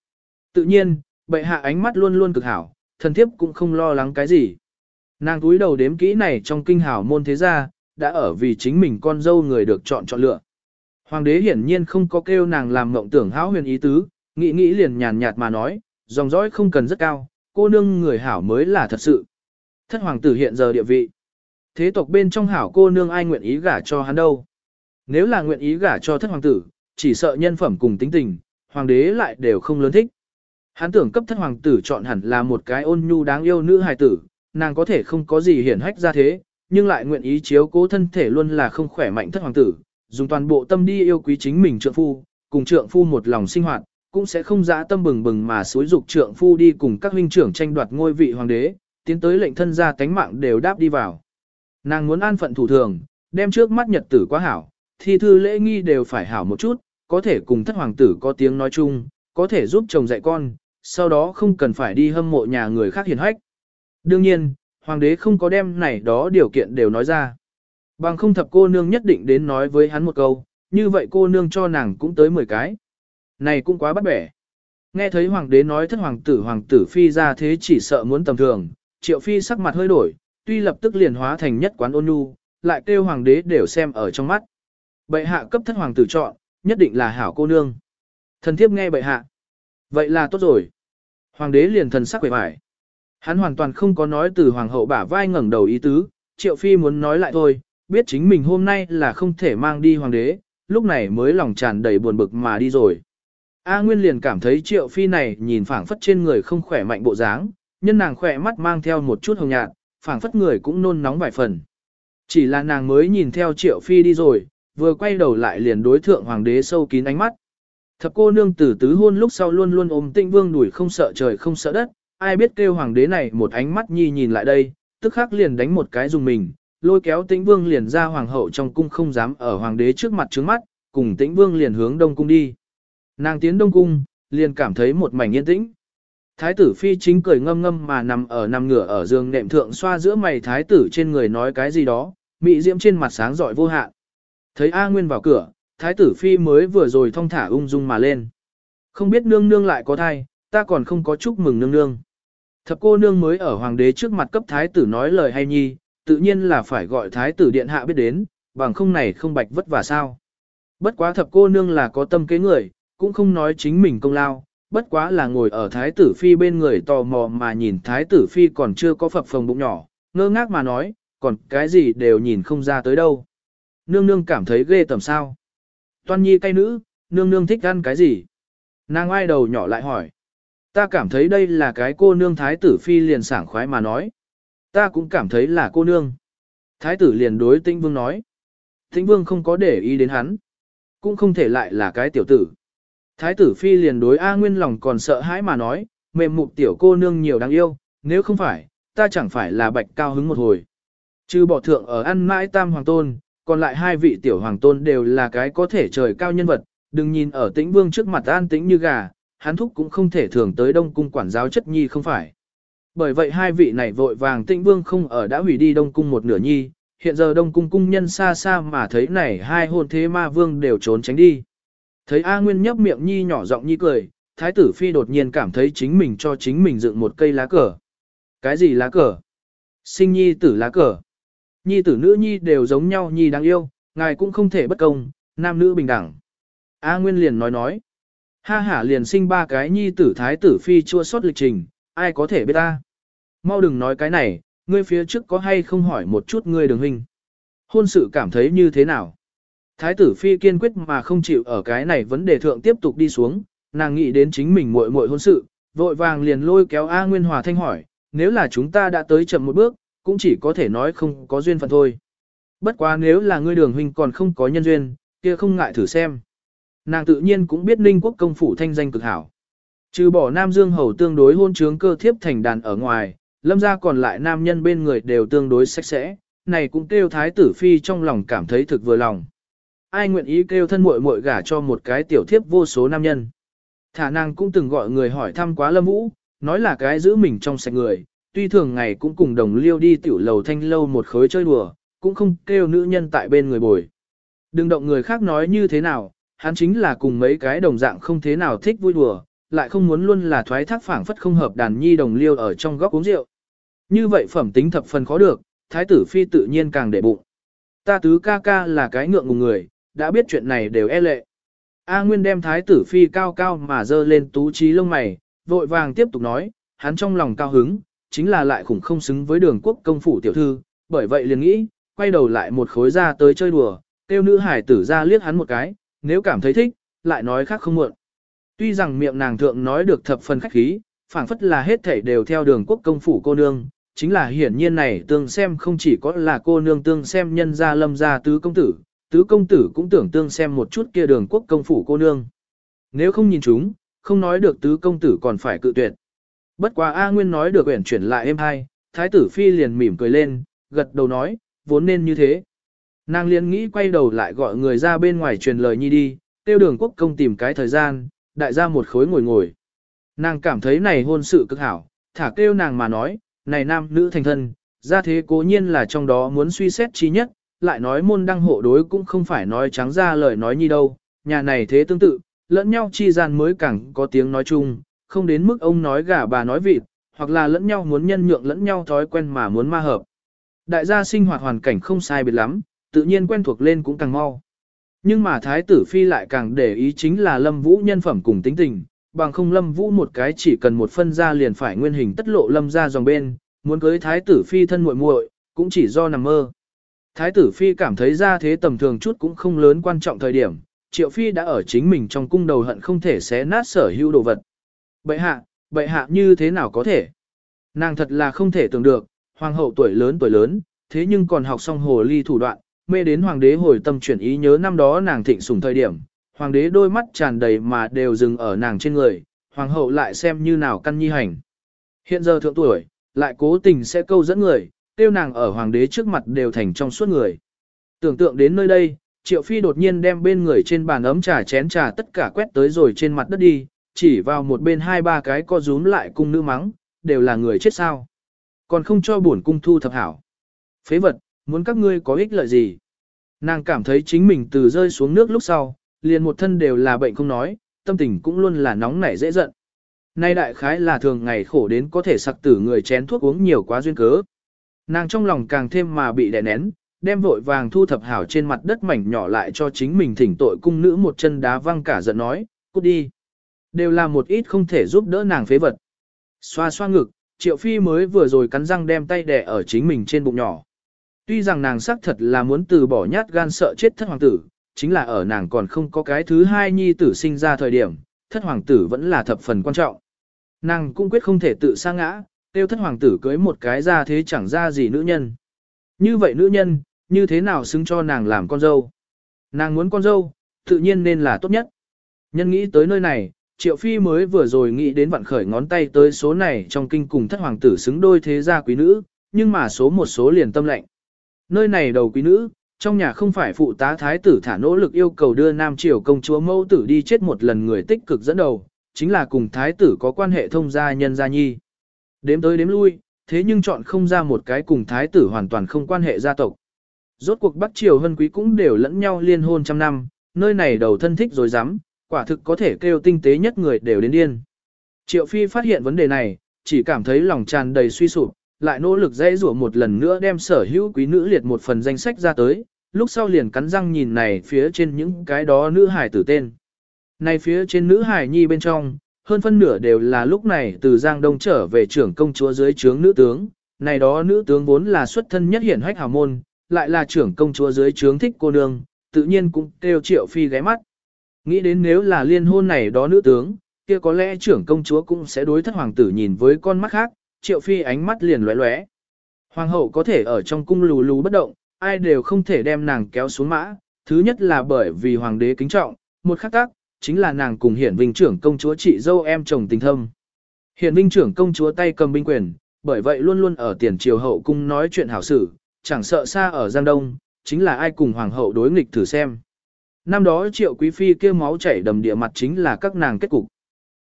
[SPEAKER 1] Tự nhiên, bệ hạ ánh mắt luôn luôn cực hảo, thần thiếp cũng không lo lắng cái gì. Nàng túi đầu đếm kỹ này trong kinh hảo môn thế gia, đã ở vì chính mình con dâu người được chọn chọn lựa. Hoàng đế hiển nhiên không có kêu nàng làm mộng tưởng hão huyền ý tứ, nghĩ nghĩ liền nhàn nhạt mà nói, dòng dõi không cần rất cao, cô nương người hảo mới là thật sự. Thất hoàng tử hiện giờ địa vị. Thế tộc bên trong hảo cô nương ai nguyện ý gả cho hắn đâu. Nếu là nguyện ý gả cho thất hoàng tử, chỉ sợ nhân phẩm cùng tính tình, hoàng đế lại đều không lớn thích. Hắn tưởng cấp thất hoàng tử chọn hẳn là một cái ôn nhu đáng yêu nữ hài tử, nàng có thể không có gì hiển hách ra thế, nhưng lại nguyện ý chiếu cố thân thể luôn là không khỏe mạnh thất hoàng tử, dùng toàn bộ tâm đi yêu quý chính mình trượng phu, cùng trượng phu một lòng sinh hoạt, cũng sẽ không dã tâm bừng bừng mà xúi dục trượng phu đi cùng các huynh trưởng tranh đoạt ngôi vị hoàng đế, tiến tới lệnh thân gia tánh mạng đều đáp đi vào. Nàng muốn an phận thủ thường, đem trước mắt nhật tử quá hảo, thi thư lễ nghi đều phải hảo một chút, có thể cùng thất hoàng tử có tiếng nói chung, có thể giúp chồng dạy con, sau đó không cần phải đi hâm mộ nhà người khác hiền hách. Đương nhiên, hoàng đế không có đem này đó điều kiện đều nói ra. Bằng không thập cô nương nhất định đến nói với hắn một câu, như vậy cô nương cho nàng cũng tới 10 cái. Này cũng quá bắt bẻ. Nghe thấy hoàng đế nói thất hoàng tử hoàng tử phi ra thế chỉ sợ muốn tầm thường, triệu phi sắc mặt hơi đổi, tuy lập tức liền hóa thành nhất quán ôn nhu, lại kêu hoàng đế đều xem ở trong mắt. Bệ hạ cấp thất hoàng tử chọn, nhất định là hảo cô nương. Thần thiếp nghe bệ hạ. Vậy là tốt rồi. Hoàng đế liền thần sắc quệ vải. Hắn hoàn toàn không có nói từ hoàng hậu bả vai ngẩng đầu ý tứ, triệu phi muốn nói lại thôi, biết chính mình hôm nay là không thể mang đi hoàng đế, lúc này mới lòng tràn đầy buồn bực mà đi rồi. A Nguyên liền cảm thấy triệu phi này nhìn phảng phất trên người không khỏe mạnh bộ dáng, nhân nàng khỏe mắt mang theo một chút hồng nhạt, phảng phất người cũng nôn nóng vài phần. Chỉ là nàng mới nhìn theo triệu phi đi rồi, vừa quay đầu lại liền đối thượng hoàng đế sâu kín ánh mắt. Thập cô nương tử tứ hôn lúc sau luôn luôn ôm tĩnh vương đuổi không sợ trời không sợ đất, ai biết kêu hoàng đế này một ánh mắt nhi nhìn lại đây, tức khắc liền đánh một cái dùng mình, lôi kéo tĩnh vương liền ra hoàng hậu trong cung không dám ở hoàng đế trước mặt trướng mắt, cùng tĩnh vương liền hướng đông cung đi. Nàng tiến đông cung, liền cảm thấy một mảnh yên tĩnh. Thái tử phi chính cười ngâm ngâm mà nằm ở nằm ngửa ở giường nệm thượng xoa giữa mày thái tử trên người nói cái gì đó, mị diễm trên mặt sáng giỏi vô hạn. Thấy A Nguyên vào cửa, thái tử phi mới vừa rồi thong thả ung dung mà lên. Không biết nương nương lại có thai, ta còn không có chúc mừng nương nương. Thập cô nương mới ở hoàng đế trước mặt cấp thái tử nói lời hay nhi, tự nhiên là phải gọi thái tử điện hạ biết đến, bằng không này không bạch vất vả sao. Bất quá thập cô nương là có tâm kế người, cũng không nói chính mình công lao, bất quá là ngồi ở thái tử phi bên người tò mò mà nhìn thái tử phi còn chưa có phập phồng bụng nhỏ, ngơ ngác mà nói, còn cái gì đều nhìn không ra tới đâu. Nương nương cảm thấy ghê tầm sao. Toan nhi cay nữ, nương nương thích ăn cái gì? Nàng ai đầu nhỏ lại hỏi. Ta cảm thấy đây là cái cô nương thái tử phi liền sảng khoái mà nói. Ta cũng cảm thấy là cô nương. Thái tử liền đối tĩnh vương nói. Tĩnh vương không có để ý đến hắn. Cũng không thể lại là cái tiểu tử. Thái tử phi liền đối A Nguyên lòng còn sợ hãi mà nói, mềm mục tiểu cô nương nhiều đáng yêu, nếu không phải, ta chẳng phải là bạch cao hứng một hồi. Chứ bỏ thượng ở ăn mãi tam hoàng tôn, còn lại hai vị tiểu hoàng tôn đều là cái có thể trời cao nhân vật, đừng nhìn ở tĩnh vương trước mặt an tĩnh như gà, hắn thúc cũng không thể thường tới đông cung quản giáo chất nhi không phải. Bởi vậy hai vị này vội vàng tĩnh vương không ở đã hủy đi đông cung một nửa nhi, hiện giờ đông cung cung nhân xa xa mà thấy này hai hôn thế ma vương đều trốn tránh đi. Thấy A Nguyên nhấp miệng nhi nhỏ giọng nhi cười, thái tử phi đột nhiên cảm thấy chính mình cho chính mình dựng một cây lá cờ. Cái gì lá cờ? Sinh nhi tử lá cờ. Nhi tử nữ nhi đều giống nhau nhi đáng yêu, ngài cũng không thể bất công, nam nữ bình đẳng. A Nguyên liền nói nói. Ha hả liền sinh ba cái nhi tử thái tử phi chua sót lịch trình, ai có thể biết ta. Mau đừng nói cái này, ngươi phía trước có hay không hỏi một chút ngươi đường hình, Hôn sự cảm thấy như thế nào? Thái tử phi kiên quyết mà không chịu ở cái này vấn đề thượng tiếp tục đi xuống, nàng nghĩ đến chính mình muội muội hôn sự, vội vàng liền lôi kéo A Nguyên Hòa Thanh hỏi, nếu là chúng ta đã tới chậm một bước, cũng chỉ có thể nói không có duyên phận thôi. Bất quá nếu là ngươi đường huynh còn không có nhân duyên, kia không ngại thử xem. Nàng tự nhiên cũng biết Ninh quốc công phủ thanh danh cực hảo. Trừ bỏ Nam Dương Hầu tương đối hôn trướng cơ thiếp thành đàn ở ngoài, lâm gia còn lại nam nhân bên người đều tương đối sạch sẽ, này cũng kêu thái tử phi trong lòng cảm thấy thực vừa lòng. Ai nguyện ý kêu thân muội muội gả cho một cái tiểu thiếp vô số nam nhân. Thả nàng cũng từng gọi người hỏi thăm quá lâm vũ, nói là cái giữ mình trong sạch người, tuy thường ngày cũng cùng đồng liêu đi tiểu lầu thanh lâu một khối chơi đùa, cũng không kêu nữ nhân tại bên người bồi. Đừng động người khác nói như thế nào, hắn chính là cùng mấy cái đồng dạng không thế nào thích vui đùa, lại không muốn luôn là thoái thác phảng phất không hợp đàn nhi đồng liêu ở trong góc uống rượu. Như vậy phẩm tính thập phần khó được, thái tử phi tự nhiên càng để bụng. Ta tứ ca ca là cái ngượng ngùng người, đã biết chuyện này đều e lệ. A Nguyên đem thái tử phi cao cao mà dơ lên tú trí lông mày, vội vàng tiếp tục nói, hắn trong lòng cao hứng, chính là lại khủng không xứng với đường quốc công phủ tiểu thư, bởi vậy liền nghĩ, quay đầu lại một khối ra tới chơi đùa, tiêu nữ hải tử ra liếc hắn một cái, nếu cảm thấy thích, lại nói khác không muộn. Tuy rằng miệng nàng thượng nói được thập phần khách khí, phảng phất là hết thảy đều theo đường quốc công phủ cô nương, chính là hiển nhiên này tương xem không chỉ có là cô nương tương xem nhân gia lâm gia tứ công tử, tứ công tử cũng tưởng tương xem một chút kia đường quốc công phủ cô nương. Nếu không nhìn chúng, không nói được tứ công tử còn phải cự tuyệt. Bất quá A Nguyên nói được uyển chuyển lại êm hai, thái tử phi liền mỉm cười lên, gật đầu nói, vốn nên như thế. Nàng liền nghĩ quay đầu lại gọi người ra bên ngoài truyền lời nhi đi, tiêu đường quốc công tìm cái thời gian, đại gia một khối ngồi ngồi. Nàng cảm thấy này hôn sự cực hảo, thả kêu nàng mà nói, này nam nữ thành thân, ra thế cố nhiên là trong đó muốn suy xét chi nhất, lại nói môn đăng hộ đối cũng không phải nói trắng ra lời nói nhi đâu, nhà này thế tương tự, lẫn nhau chi gian mới càng có tiếng nói chung, không đến mức ông nói gà bà nói vịt, hoặc là lẫn nhau muốn nhân nhượng lẫn nhau thói quen mà muốn ma hợp. Đại gia sinh hoạt hoàn cảnh không sai biệt lắm, tự nhiên quen thuộc lên cũng càng mau. Nhưng mà thái tử phi lại càng để ý chính là lâm vũ nhân phẩm cùng tính tình, bằng không lâm vũ một cái chỉ cần một phân ra liền phải nguyên hình tất lộ lâm ra dòng bên, muốn cưới thái tử phi thân muội muội cũng chỉ do nằm mơ. Thái tử phi cảm thấy ra thế tầm thường chút cũng không lớn quan trọng thời điểm, triệu phi đã ở chính mình trong cung đầu hận không thể xé nát sở hữu đồ vật. Bệ hạ, bệ hạ như thế nào có thể? Nàng thật là không thể tưởng được, hoàng hậu tuổi lớn tuổi lớn, thế nhưng còn học xong hồ ly thủ đoạn, mê đến hoàng đế hồi tâm chuyển ý nhớ năm đó nàng thịnh sủng thời điểm, hoàng đế đôi mắt tràn đầy mà đều dừng ở nàng trên người, hoàng hậu lại xem như nào căn nhi hành. Hiện giờ thượng tuổi, lại cố tình sẽ câu dẫn người, tiêu nàng ở hoàng đế trước mặt đều thành trong suốt người. Tưởng tượng đến nơi đây, triệu phi đột nhiên đem bên người trên bàn ấm trà chén trà tất cả quét tới rồi trên mặt đất đi, chỉ vào một bên hai ba cái co rúm lại cung nữ mắng, đều là người chết sao. Còn không cho bổn cung thu thập hảo. Phế vật, muốn các ngươi có ích lợi gì? Nàng cảm thấy chính mình từ rơi xuống nước lúc sau, liền một thân đều là bệnh không nói, tâm tình cũng luôn là nóng nảy dễ giận. Nay đại khái là thường ngày khổ đến có thể sặc tử người chén thuốc uống nhiều quá duyên cớ. Nàng trong lòng càng thêm mà bị đè nén, đem vội vàng thu thập hảo trên mặt đất mảnh nhỏ lại cho chính mình thỉnh tội cung nữ một chân đá văng cả giận nói, cút đi. Đều là một ít không thể giúp đỡ nàng phế vật. Xoa xoa ngực, triệu phi mới vừa rồi cắn răng đem tay đè ở chính mình trên bụng nhỏ. Tuy rằng nàng xác thật là muốn từ bỏ nhát gan sợ chết thất hoàng tử, chính là ở nàng còn không có cái thứ hai nhi tử sinh ra thời điểm, thất hoàng tử vẫn là thập phần quan trọng. Nàng cũng quyết không thể tự sa ngã, tiêu thất hoàng tử cưới một cái ra thế chẳng ra gì nữ nhân. Như vậy nữ nhân, như thế nào xứng cho nàng làm con dâu? Nàng muốn con dâu, tự nhiên nên là tốt nhất. Nhân nghĩ tới nơi này, Triệu Phi mới vừa rồi nghĩ đến vặn khởi ngón tay tới số này trong kinh cùng thất hoàng tử xứng đôi thế gia quý nữ, nhưng mà số một số liền tâm lệnh. Nơi này đầu quý nữ, trong nhà không phải phụ tá thái tử thả nỗ lực yêu cầu đưa Nam Triều công chúa mẫu tử đi chết một lần người tích cực dẫn đầu, chính là cùng thái tử có quan hệ thông gia nhân gia nhi. Đếm tới đếm lui, thế nhưng chọn không ra một cái cùng thái tử hoàn toàn không quan hệ gia tộc. Rốt cuộc Bắc Triều hân quý cũng đều lẫn nhau liên hôn trăm năm, nơi này đầu thân thích rồi dám, quả thực có thể kêu tinh tế nhất người đều đến điên. Triệu Phi phát hiện vấn đề này, chỉ cảm thấy lòng tràn đầy suy sụp, lại nỗ lực dễ rủa một lần nữa đem sở hữu quý nữ liệt một phần danh sách ra tới, lúc sau liền cắn răng nhìn này phía trên những cái đó nữ hải tử tên. Này phía trên nữ hải nhi bên trong, hơn phân nửa đều là lúc này từ Giang Đông trở về trưởng công chúa dưới trướng nữ tướng, này đó nữ tướng vốn là xuất thân nhất hiển hách hào môn, lại là trưởng công chúa dưới trướng thích cô nương, tự nhiên cũng kêu triệu phi ghé mắt. Nghĩ đến nếu là liên hôn này đó nữ tướng, kia có lẽ trưởng công chúa cũng sẽ đối thất hoàng tử nhìn với con mắt khác, triệu phi ánh mắt liền lóe lóe. Hoàng hậu có thể ở trong cung lù lù bất động, ai đều không thể đem nàng kéo xuống mã, thứ nhất là bởi vì hoàng đế kính trọng, một khắc tác, chính là nàng cùng hiển vinh trưởng công chúa chị dâu em chồng tình thâm. Hiển vinh trưởng công chúa tay cầm binh quyền, bởi vậy luôn luôn ở tiền triều hậu cung nói chuyện hảo sự, chẳng sợ xa ở Giang Đông, chính là ai cùng hoàng hậu đối nghịch thử xem. Năm đó triệu quý phi kia máu chảy đầm địa mặt chính là các nàng kết cục.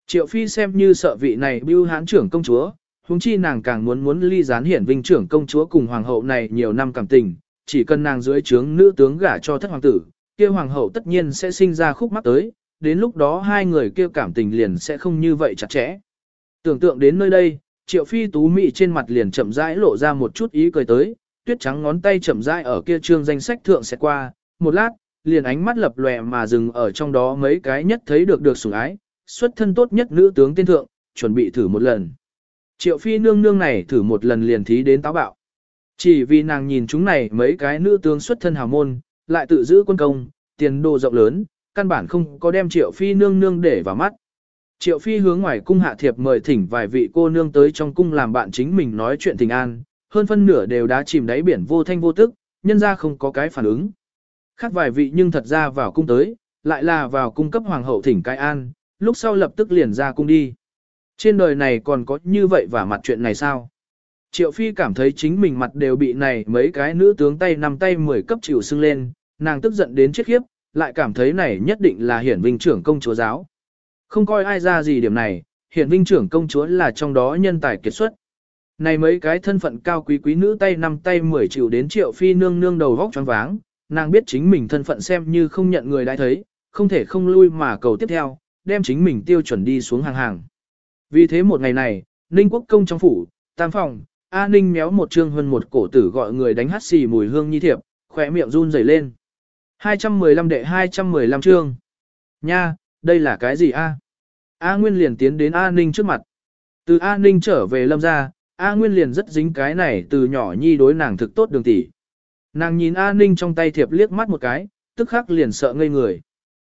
[SPEAKER 1] Triệu phi xem như sợ vị này bưu hán trưởng công chúa, huống chi nàng càng muốn muốn ly gián hiển vinh trưởng công chúa cùng hoàng hậu này nhiều năm cảm tình, chỉ cần nàng dưới trướng nữ tướng gả cho thất hoàng tử, kia hoàng hậu tất nhiên sẽ sinh ra khúc mắc tới, đến lúc đó hai người kia cảm tình liền sẽ không như vậy chặt chẽ. Tưởng tượng đến nơi đây, triệu phi tú mị trên mặt liền chậm rãi lộ ra một chút ý cười tới, tuyết trắng ngón tay chậm rãi ở kia trương danh sách thượng sẽ qua, một lát, liền ánh mắt lập lòe mà dừng ở trong đó mấy cái nhất thấy được được sủng ái, xuất thân tốt nhất nữ tướng tiên thượng, chuẩn bị thử một lần. Triệu phi nương nương này thử một lần liền thí đến táo bạo. Chỉ vì nàng nhìn chúng này mấy cái nữ tướng xuất thân hào môn, lại tự giữ quân công, tiền đồ rộng lớn, căn bản không có đem triệu phi nương nương để vào mắt. Triệu phi hướng ngoài cung hạ thiệp mời thỉnh vài vị cô nương tới trong cung làm bạn chính mình nói chuyện tình an, hơn phân nửa đều đã chìm đáy biển vô thanh vô tức, nhân ra không có cái phản ứng. Khác vài vị nhưng thật ra vào cung tới, lại là vào cung cấp hoàng hậu thỉnh cai an, lúc sau lập tức liền ra cung đi. Trên đời này còn có như vậy và mặt chuyện này sao? Triệu Phi cảm thấy chính mình mặt đều bị này mấy cái nữ tướng tay nằm tay mười cấp chịu sưng lên, nàng tức giận đến chết khiếp, lại cảm thấy này nhất định là hiển vinh trưởng công chúa giáo. Không coi ai ra gì điểm này, hiển vinh trưởng công chúa là trong đó nhân tài kiệt xuất. Này mấy cái thân phận cao quý quý nữ tay nằm tay mười chịu đến triệu phi nương nương đầu vóc choáng váng, nàng biết chính mình thân phận xem như không nhận người đã thấy, không thể không lui mà cầu tiếp theo, đem chính mình tiêu chuẩn đi xuống hàng hàng. Vì thế một ngày này, Ninh Quốc công trong phủ, tam phòng, A Ninh méo một trương hơn một cổ tử gọi người đánh hát xì mùi hương nhi thiệp, khỏe miệng run rẩy lên. 215 đệ 215 trương. Nha, đây là cái gì a? A Nguyên liền tiến đến A Ninh trước mặt. Từ A Ninh trở về lâm ra, A Nguyên liền rất dính cái này từ nhỏ nhi đối nàng thực tốt đường tỷ. Nàng nhìn A Ninh trong tay thiệp liếc mắt một cái, tức khắc liền sợ ngây người.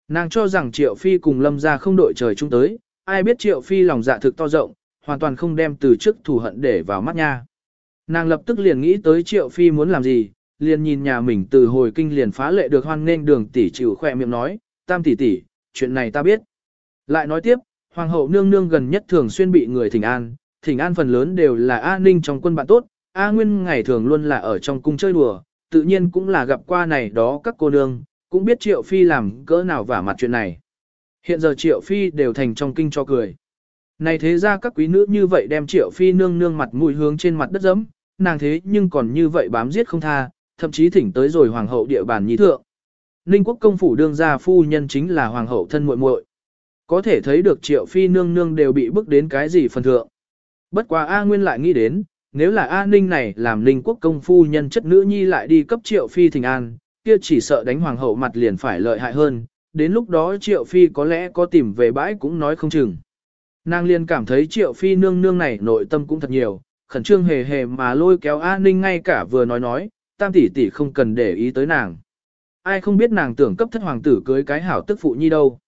[SPEAKER 1] Nàng cho rằng Triệu Phi cùng lâm ra không đội trời chung tới, ai biết Triệu Phi lòng dạ thực to rộng, hoàn toàn không đem từ trước thù hận để vào mắt nha. Nàng lập tức liền nghĩ tới Triệu Phi muốn làm gì, liền nhìn nhà mình từ hồi kinh liền phá lệ được hoan nên đường tỷ chịu khỏe miệng nói, tam tỷ tỷ, chuyện này ta biết. Lại nói tiếp, Hoàng hậu nương nương gần nhất thường xuyên bị người thỉnh an, thỉnh an phần lớn đều là A Ninh trong quân bạn tốt, A Nguyên ngày thường luôn là ở trong cung chơi đùa, tự nhiên cũng là gặp qua này đó các cô nương, cũng biết Triệu Phi làm cỡ nào vả mặt chuyện này. Hiện giờ Triệu Phi đều thành trong kinh cho cười. Này thế ra các quý nữ như vậy đem Triệu Phi nương nương mặt mũi hướng trên mặt đất dẫm, nàng thế nhưng còn như vậy bám giết không tha, thậm chí thỉnh tới rồi hoàng hậu địa bàn nhí thượng. Ninh quốc công phủ đương gia phu nhân chính là hoàng hậu thân muội muội. Có thể thấy được triệu phi nương nương đều bị bức đến cái gì phần thượng. Bất quá A Nguyên lại nghĩ đến, nếu là A Ninh này làm Ninh quốc công phu nhân chất nữ nhi lại đi cấp triệu phi thình an, kia chỉ sợ đánh hoàng hậu mặt liền phải lợi hại hơn, đến lúc đó triệu phi có lẽ có tìm về bãi cũng nói không chừng. Nàng liền cảm thấy triệu phi nương nương này nội tâm cũng thật nhiều, khẩn trương hề hề mà lôi kéo A Ninh ngay cả vừa nói nói, tam tỷ tỷ không cần để ý tới nàng. Ai không biết nàng tưởng cấp thất hoàng tử cưới cái hảo tức phụ nhi đâu.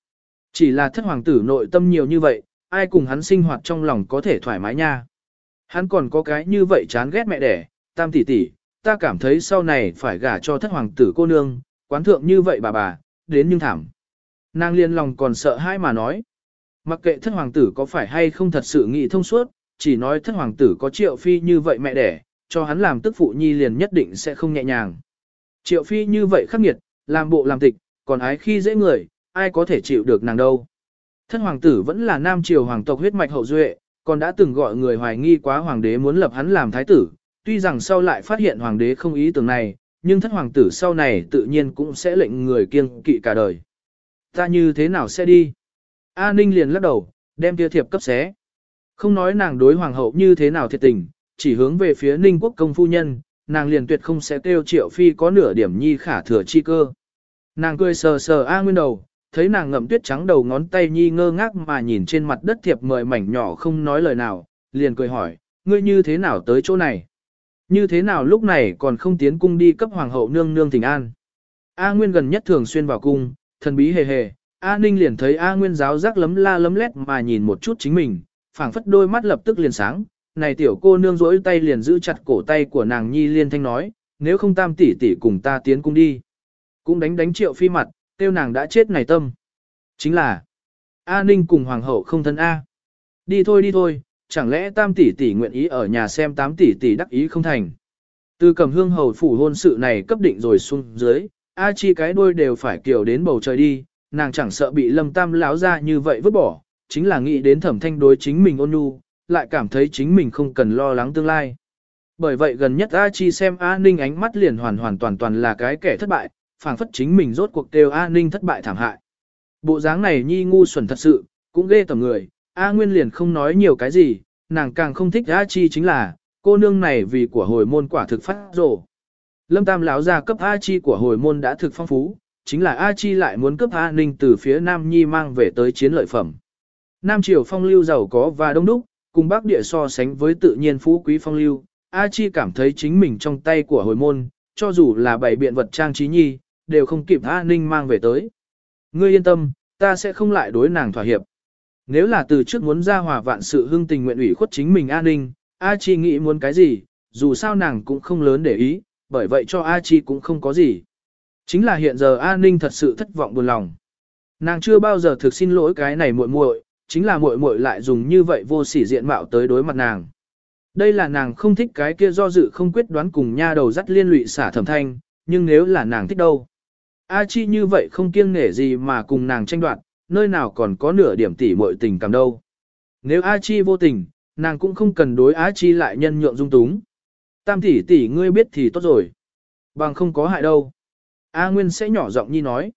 [SPEAKER 1] Chỉ là thất hoàng tử nội tâm nhiều như vậy, ai cùng hắn sinh hoạt trong lòng có thể thoải mái nha. Hắn còn có cái như vậy chán ghét mẹ đẻ, tam tỷ tỷ, ta cảm thấy sau này phải gả cho thất hoàng tử cô nương, quán thượng như vậy bà bà, đến nhưng thảm. Nàng liên lòng còn sợ hãi mà nói. Mặc kệ thất hoàng tử có phải hay không thật sự nghĩ thông suốt, chỉ nói thất hoàng tử có triệu phi như vậy mẹ đẻ, cho hắn làm tức phụ nhi liền nhất định sẽ không nhẹ nhàng. Triệu phi như vậy khắc nghiệt, làm bộ làm tịch, còn ái khi dễ người, ai có thể chịu được nàng đâu. Thất hoàng tử vẫn là nam triều hoàng tộc huyết mạch hậu duệ, còn đã từng gọi người hoài nghi quá hoàng đế muốn lập hắn làm thái tử, tuy rằng sau lại phát hiện hoàng đế không ý tưởng này, nhưng thất hoàng tử sau này tự nhiên cũng sẽ lệnh người kiêng kỵ cả đời. Ta như thế nào sẽ đi? A Ninh liền lắc đầu, đem kia thiệp cấp xé. Không nói nàng đối hoàng hậu như thế nào thiệt tình, chỉ hướng về phía ninh quốc công phu nhân, nàng liền tuyệt không sẽ kêu triệu phi có nửa điểm nhi khả thừa chi cơ. Nàng cười sờ sờ A Nguyên đầu, thấy nàng ngậm tuyết trắng đầu ngón tay nhi ngơ ngác mà nhìn trên mặt đất thiệp mời mảnh nhỏ không nói lời nào, liền cười hỏi, ngươi như thế nào tới chỗ này? Như thế nào lúc này còn không tiến cung đi cấp hoàng hậu nương nương thỉnh an? A Nguyên gần nhất thường xuyên vào cung, thần bí hề hề, A Ninh liền thấy A Nguyên giáo giác lấm la lấm lét mà nhìn một chút chính mình, phảng phất đôi mắt lập tức liền sáng, này tiểu cô nương rỗi tay liền giữ chặt cổ tay của nàng nhi liên thanh nói, nếu không tam tỷ tỷ cùng ta tiến cung đi. Cũng đánh đánh triệu phi mặt, tiêu nàng đã chết này tâm. Chính là, A Ninh cùng Hoàng hậu không thân A. Đi thôi đi thôi, chẳng lẽ tam tỷ tỷ nguyện ý ở nhà xem tám tỷ tỷ đắc ý không thành. Từ cầm hương hầu phủ hôn sự này cấp định rồi xuống dưới, A chi cái đuôi đều phải kiểu đến bầu trời đi, nàng chẳng sợ bị lâm tam láo ra như vậy vứt bỏ, chính là nghĩ đến thẩm thanh đối chính mình ôn nhu, lại cảm thấy chính mình không cần lo lắng tương lai. Bởi vậy gần nhất A Chi xem A Ninh ánh mắt liền hoàn hoàn toàn toàn là cái kẻ thất bại, phảng phất chính mình rốt cuộc đều A Ninh thất bại thảm hại. Bộ dáng này nhi ngu xuẩn thật sự, cũng ghê tầm người, A Nguyên liền không nói nhiều cái gì, nàng càng không thích A Chi chính là, cô nương này vì của hồi môn quả thực phát rổ. Lâm Tam lão ra cấp A Chi của hồi môn đã thực phong phú, chính là A Chi lại muốn cấp A Ninh từ phía Nam Nhi mang về tới chiến lợi phẩm. Nam Triều phong lưu giàu có và đông đúc, cùng bác địa so sánh với tự nhiên phú quý phong lưu, A Chi cảm thấy chính mình trong tay của hồi môn, cho dù là bảy biện vật trang trí nhi, đều không kịp A Ninh mang về tới. Ngươi yên tâm, ta sẽ không lại đối nàng thỏa hiệp. Nếu là từ trước muốn ra hòa vạn sự hưng tình nguyện ủy khuất chính mình A Ninh, A Chi nghĩ muốn cái gì, dù sao nàng cũng không lớn để ý, bởi vậy cho A Chi cũng không có gì. Chính là hiện giờ A Ninh thật sự thất vọng buồn lòng. Nàng chưa bao giờ thực xin lỗi cái này muội muội, chính là muội muội lại dùng như vậy vô sỉ diện mạo tới đối mặt nàng. Đây là nàng không thích cái kia do dự không quyết đoán cùng nha đầu dắt liên lụy xả thẩm thanh, nhưng nếu là nàng thích đâu. A Chi như vậy không kiêng nể gì mà cùng nàng tranh đoạt, nơi nào còn có nửa điểm tỉ muội tình cảm đâu. Nếu A Chi vô tình, nàng cũng không cần đối A Chi lại nhân nhượng dung túng. Tam tỷ tỷ ngươi biết thì tốt rồi. Bằng không có hại đâu. A Nguyên sẽ nhỏ giọng nhi nói.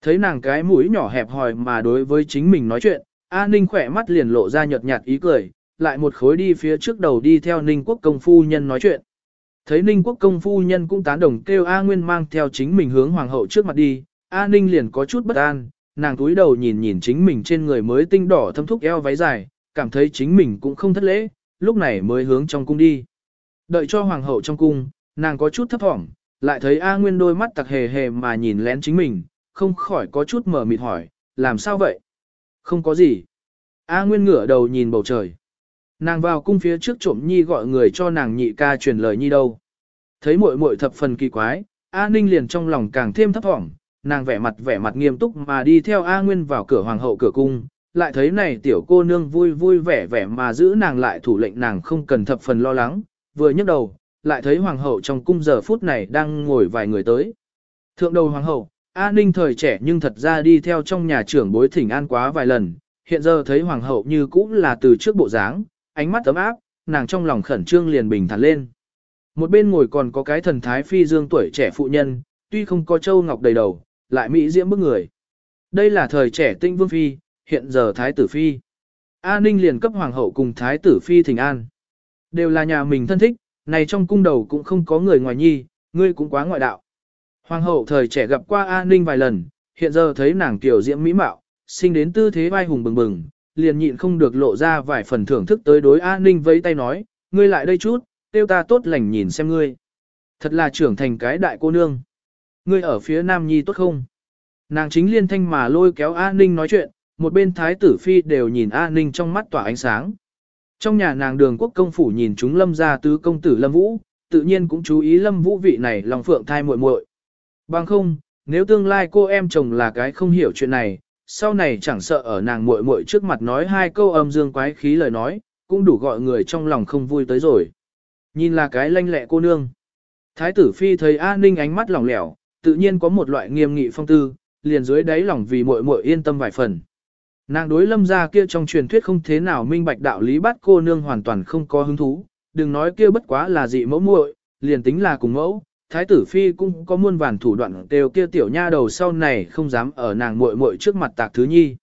[SPEAKER 1] Thấy nàng cái mũi nhỏ hẹp hòi mà đối với chính mình nói chuyện, A Ninh khỏe mắt liền lộ ra nhợt nhạt ý cười, lại một khối đi phía trước đầu đi theo Ninh Quốc công phu nhân nói chuyện. Thấy Ninh Quốc công phu nhân cũng tán đồng kêu A Nguyên mang theo chính mình hướng hoàng hậu trước mặt đi, A Ninh liền có chút bất an, nàng túi đầu nhìn nhìn chính mình trên người mới tinh đỏ thâm thúc eo váy dài, cảm thấy chính mình cũng không thất lễ, lúc này mới hướng trong cung đi. Đợi cho hoàng hậu trong cung, nàng có chút thấp thỏm, lại thấy A Nguyên đôi mắt tặc hề hề mà nhìn lén chính mình, không khỏi có chút mở mịt hỏi, làm sao vậy? Không có gì. A Nguyên ngửa đầu nhìn bầu trời. Nàng vào cung phía trước trộm nhi gọi người cho nàng nhị ca truyền lời nhi đâu. Thấy muội muội thập phần kỳ quái, A Ninh liền trong lòng càng thêm thấp thỏm, nàng vẻ mặt vẻ mặt nghiêm túc mà đi theo A Nguyên vào cửa hoàng hậu cửa cung, lại thấy này tiểu cô nương vui vui vẻ vẻ mà giữ nàng lại thủ lệnh nàng không cần thập phần lo lắng, vừa nhấc đầu, lại thấy hoàng hậu trong cung giờ phút này đang ngồi vài người tới. Thượng đầu hoàng hậu, A Ninh thời trẻ nhưng thật ra đi theo trong nhà trưởng bối thỉnh an quá vài lần, hiện giờ thấy hoàng hậu như cũ là từ trước bộ dáng, ánh mắt ấm áp, nàng trong lòng khẩn trương liền bình thản lên. Một bên ngồi còn có cái thần thái phi dương tuổi trẻ phụ nhân, tuy không có châu ngọc đầy đầu, lại mỹ diễm bức người. Đây là thời trẻ tinh vương phi, hiện giờ thái tử phi. A Ninh liền cấp hoàng hậu cùng thái tử phi thỉnh an. Đều là nhà mình thân thích, này trong cung đầu cũng không có người ngoài nhi, ngươi cũng quá ngoại đạo. Hoàng hậu thời trẻ gặp qua A Ninh vài lần, hiện giờ thấy nàng tiểu diễm mỹ mạo, sinh đến tư thế vai hùng bừng bừng, liền nhịn không được lộ ra vài phần thưởng thức tới đối A Ninh vẫy tay nói, ngươi lại đây chút, tiêu ta tốt lành nhìn xem ngươi. Thật là trưởng thành cái đại cô nương. Ngươi ở phía Nam Nhi tốt không? Nàng chính liên thanh mà lôi kéo A Ninh nói chuyện, một bên thái tử phi đều nhìn A Ninh trong mắt tỏa ánh sáng. Trong nhà nàng đường quốc công phủ nhìn chúng lâm gia tứ công tử lâm vũ, tự nhiên cũng chú ý lâm vũ vị này lòng phượng thai muội muội. Bằng không, nếu tương lai cô em chồng là cái không hiểu chuyện này, sau này chẳng sợ ở nàng muội muội trước mặt nói hai câu âm dương quái khí lời nói, cũng đủ gọi người trong lòng không vui tới rồi. Nhìn là cái lanh lẹ cô nương. Thái tử phi thấy A Ninh ánh mắt lỏng lẻo, tự nhiên có một loại nghiêm nghị phong tư, liền dưới đáy lòng vì muội muội yên tâm vài phần. Nàng đối lâm gia kia trong truyền thuyết không thế nào minh bạch đạo lý bắt cô nương hoàn toàn không có hứng thú, đừng nói kia bất quá là dị mẫu muội, liền tính là cùng mẫu, thái tử phi cũng có muôn vàn thủ đoạn đều kia tiểu nha đầu sau này không dám ở nàng muội muội trước mặt tạc thứ nhi.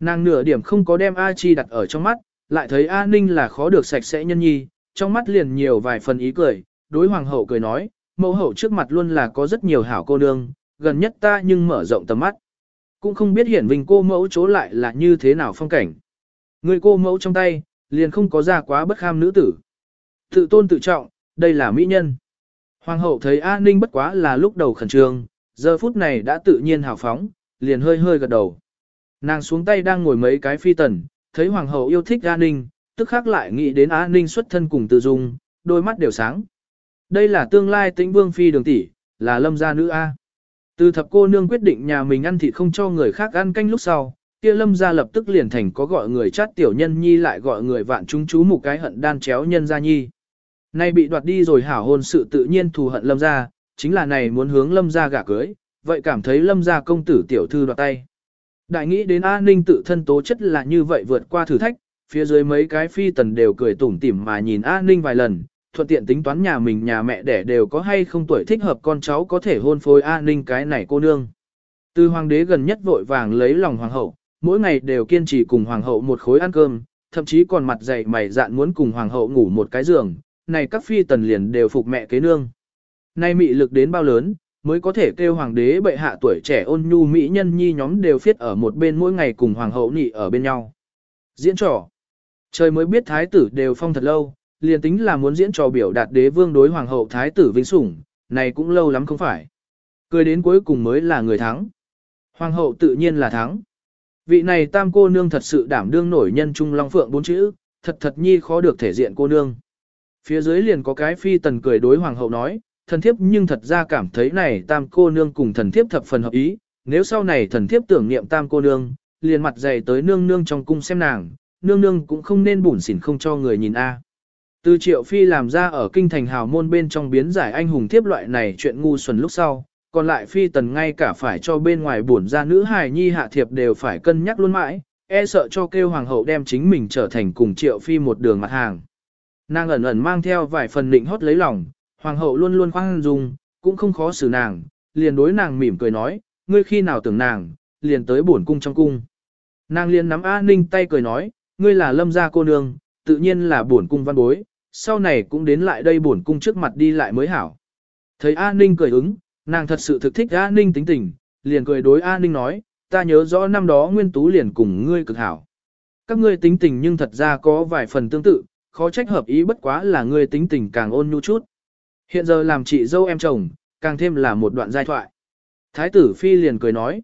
[SPEAKER 1] Nàng nửa điểm không có đem A Chi đặt ở trong mắt, lại thấy A Ninh là khó được sạch sẽ nhân nhi, trong mắt liền nhiều vài phần ý cười, đối hoàng hậu cười nói, mẫu hậu trước mặt luôn là có rất nhiều hảo cô nương, gần nhất ta nhưng mở rộng tầm mắt. Cũng không biết hiển vinh cô mẫu chỗ lại là như thế nào phong cảnh. Người cô mẫu trong tay, liền không có ra quá bất kham nữ tử. Tự tôn tự trọng, đây là mỹ nhân. Hoàng hậu thấy A Ninh bất quá là lúc đầu khẩn trương, giờ phút này đã tự nhiên hào phóng, liền hơi hơi gật đầu. Nàng xuống tay đang ngồi mấy cái phi tần, thấy hoàng hậu yêu thích A Ninh, tức khắc lại nghĩ đến A Ninh xuất thân cùng tự dung, đôi mắt đều sáng. Đây là tương lai tĩnh vương phi đường tỷ, là lâm gia nữ A. Từ thập cô nương quyết định nhà mình ăn thịt không cho người khác ăn canh lúc sau, kia lâm gia lập tức liền thành có gọi người chát tiểu nhân nhi lại gọi người vạn chúng chú một cái hận đan chéo nhân gia nhi. Nay bị đoạt đi rồi hảo hôn sự tự nhiên thù hận lâm gia, chính là này muốn hướng lâm gia gả cưới, vậy cảm thấy lâm gia công tử tiểu thư đoạt tay. Đại nghĩ đến an ninh tự thân tố chất là như vậy vượt qua thử thách, phía dưới mấy cái phi tần đều cười tủm tỉm mà nhìn an ninh vài lần, thuận tiện tính toán nhà mình nhà mẹ đẻ đều có hay không tuổi thích hợp con cháu có thể hôn phối an ninh cái này cô nương. Từ hoàng đế gần nhất vội vàng lấy lòng hoàng hậu, mỗi ngày đều kiên trì cùng hoàng hậu một khối ăn cơm, thậm chí còn mặt dày mày dạn muốn cùng hoàng hậu ngủ một cái giường, này các phi tần liền đều phục mẹ kế nương. Nay mị lực đến bao lớn, mới có thể kêu hoàng đế bệ hạ tuổi trẻ ôn nhu mỹ nhân nhi nhóm đều phiết ở một bên mỗi ngày cùng hoàng hậu nị ở bên nhau. Diễn trò. Trời mới biết thái tử đều phong thật lâu, liền tính là muốn diễn trò biểu đạt đế vương đối hoàng hậu thái tử vinh sủng, này cũng lâu lắm không phải. Cười đến cuối cùng mới là người thắng. Hoàng hậu tự nhiên là thắng. Vị này tam cô nương thật sự đảm đương nổi nhân trung long phượng bốn chữ, thật thật nhi khó được thể diện cô nương. Phía dưới liền có cái phi tần cười đối hoàng hậu nói, thần thiếp nhưng thật ra cảm thấy này tam cô nương cùng thần thiếp thập phần hợp ý, nếu sau này thần thiếp tưởng niệm tam cô nương, liền mặt dày tới nương nương trong cung xem nàng, nương nương cũng không nên bủn xỉn không cho người nhìn a. Từ triệu phi làm ra ở kinh thành hào môn bên trong biến giải anh hùng thiếp loại này chuyện ngu xuẩn lúc sau, còn lại phi tần ngay cả phải cho bên ngoài bổn ra nữ hài nhi hạ thiệp đều phải cân nhắc luôn mãi, e sợ cho kêu hoàng hậu đem chính mình trở thành cùng triệu phi một đường mặt hàng. Nàng ẩn ẩn mang theo vài phần định hót lấy lòng, hoàng hậu luôn luôn khoan dung, cũng không khó xử nàng, liền đối nàng mỉm cười nói, ngươi khi nào tưởng nàng, liền tới bổn cung trong cung. Nàng liền nắm A Ninh tay cười nói, ngươi là lâm gia cô nương, tự nhiên là bổn cung văn bối, sau này cũng đến lại đây bổn cung trước mặt đi lại mới hảo. Thấy A Ninh cười ứng, nàng thật sự thực thích A Ninh tính tình, liền cười đối A Ninh nói, ta nhớ rõ năm đó Nguyên Tú liền cùng ngươi cực hảo. Các ngươi tính tình nhưng thật ra có vài phần tương tự, khó trách hợp ý bất quá là ngươi tính tình càng ôn nhu chút. Hiện giờ làm chị dâu em chồng, càng thêm là một đoạn giai thoại. Thái tử Phi liền cười nói.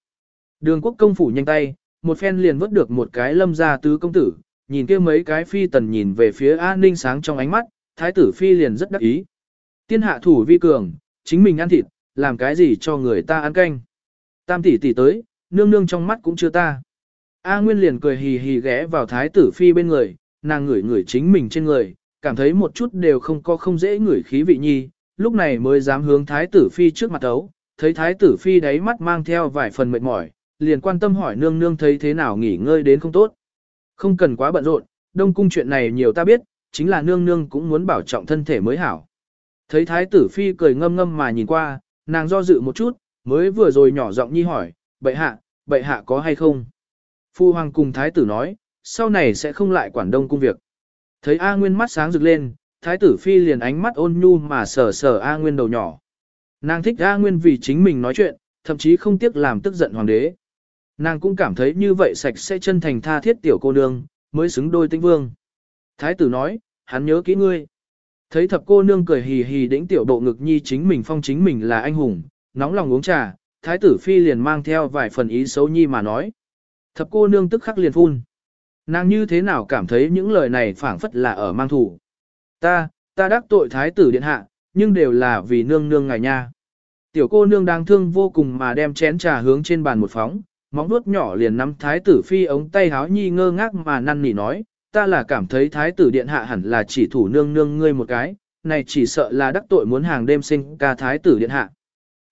[SPEAKER 1] Đường quốc công phủ nhanh tay, một phen liền vớt được một cái lâm gia tứ công tử, nhìn kia mấy cái phi tần nhìn về phía an ninh sáng trong ánh mắt, thái tử Phi liền rất đắc ý. Tiên hạ thủ vi cường, chính mình ăn thịt, làm cái gì cho người ta ăn canh. Tam tỷ tỷ tới, nương nương trong mắt cũng chưa ta. A Nguyên liền cười hì hì ghé vào thái tử phi bên người, nàng ngửi ngửi chính mình trên người, cảm thấy một chút đều không có không dễ ngửi khí vị nhi, lúc này mới dám hướng thái tử phi trước mặt ấu, thấy thái tử phi đáy mắt mang theo vài phần mệt mỏi, liền quan tâm hỏi nương nương thấy thế nào nghỉ ngơi đến không tốt. Không cần quá bận rộn, đông cung chuyện này nhiều ta biết, chính là nương nương cũng muốn bảo trọng thân thể mới hảo. Thấy thái tử phi cười ngâm ngâm mà nhìn qua, nàng do dự một chút, mới vừa rồi nhỏ giọng nhi hỏi, bệ hạ, bệ hạ có hay không? Phu hoàng cùng thái tử nói, sau này sẽ không lại quản đông cung việc. Thấy A Nguyên mắt sáng rực lên, thái tử phi liền ánh mắt ôn nhu mà sờ sờ A Nguyên đầu nhỏ. Nàng thích A Nguyên vì chính mình nói chuyện, thậm chí không tiếc làm tức giận hoàng đế. Nàng cũng cảm thấy như vậy sạch sẽ chân thành tha thiết tiểu cô nương, mới xứng đôi tinh vương. Thái tử nói, hắn nhớ kỹ ngươi. Thấy thập cô nương cười hì hì đĩnh tiểu độ ngực nhi chính mình phong chính mình là anh hùng, nóng lòng uống trà, thái tử phi liền mang theo vài phần ý xấu nhi mà nói. Thập cô nương tức khắc liền phun. Nàng như thế nào cảm thấy những lời này phảng phất là ở mang thủ. Ta, ta đắc tội thái tử điện hạ, nhưng đều là vì nương nương ngài nha. Tiểu cô nương đang thương vô cùng mà đem chén trà hướng trên bàn một phóng, móng vuốt nhỏ liền nắm thái tử phi ống tay háo nhi ngơ ngác mà năn nỉ nói, ta là cảm thấy thái tử điện hạ hẳn là chỉ thủ nương nương ngươi một cái, này chỉ sợ là đắc tội muốn hàng đêm sinh ca thái tử điện hạ.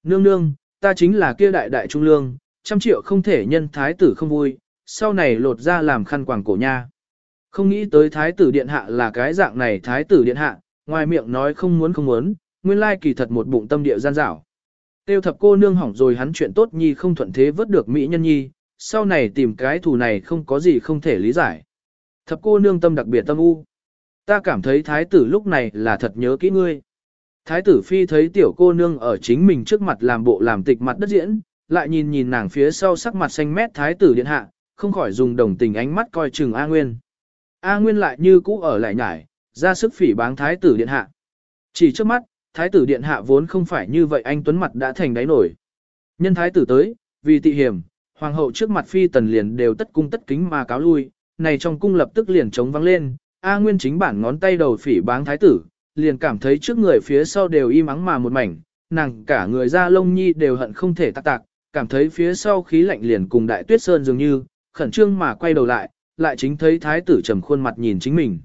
[SPEAKER 1] Nương nương, ta chính là kia đại đại trung lương, trăm triệu không thể nhân thái tử không vui, sau này lột ra làm khăn quàng cổ nha. Không nghĩ tới thái tử điện hạ là cái dạng này thái tử điện hạ, ngoài miệng nói không muốn không muốn, nguyên lai kỳ thật một bụng tâm địa gian dảo. Tiêu thập cô nương hỏng rồi hắn chuyện tốt nhi không thuận thế vớt được mỹ nhân nhi, sau này tìm cái thù này không có gì không thể lý giải. Thập cô nương tâm đặc biệt tâm u. Ta cảm thấy thái tử lúc này là thật nhớ kỹ ngươi. Thái tử phi thấy tiểu cô nương ở chính mình trước mặt làm bộ làm tịch mặt đất diễn, lại nhìn nhìn nàng phía sau sắc mặt xanh mét thái tử điện hạ, không khỏi dùng đồng tình ánh mắt coi chừng A Nguyên. A Nguyên lại như cũ ở lại nhải, ra sức phỉ báng thái tử điện hạ. Chỉ trước mắt, thái tử điện hạ vốn không phải như vậy anh tuấn mặt đã thành đáy nổi. Nhân thái tử tới, vì tị hiểm, hoàng hậu trước mặt phi tần liền đều tất cung tất kính mà cáo lui, này trong cung lập tức liền trống vắng lên, A Nguyên chính bản ngón tay đầu phỉ báng thái tử, liền cảm thấy trước người phía sau đều im ắng mà một mảnh, nàng cả người da lông nhi đều hận không thể tạc tạc, cảm thấy phía sau khí lạnh liền cùng đại tuyết sơn dường như, khẩn trương mà quay đầu lại, lại chính thấy thái tử trầm khuôn mặt nhìn chính mình.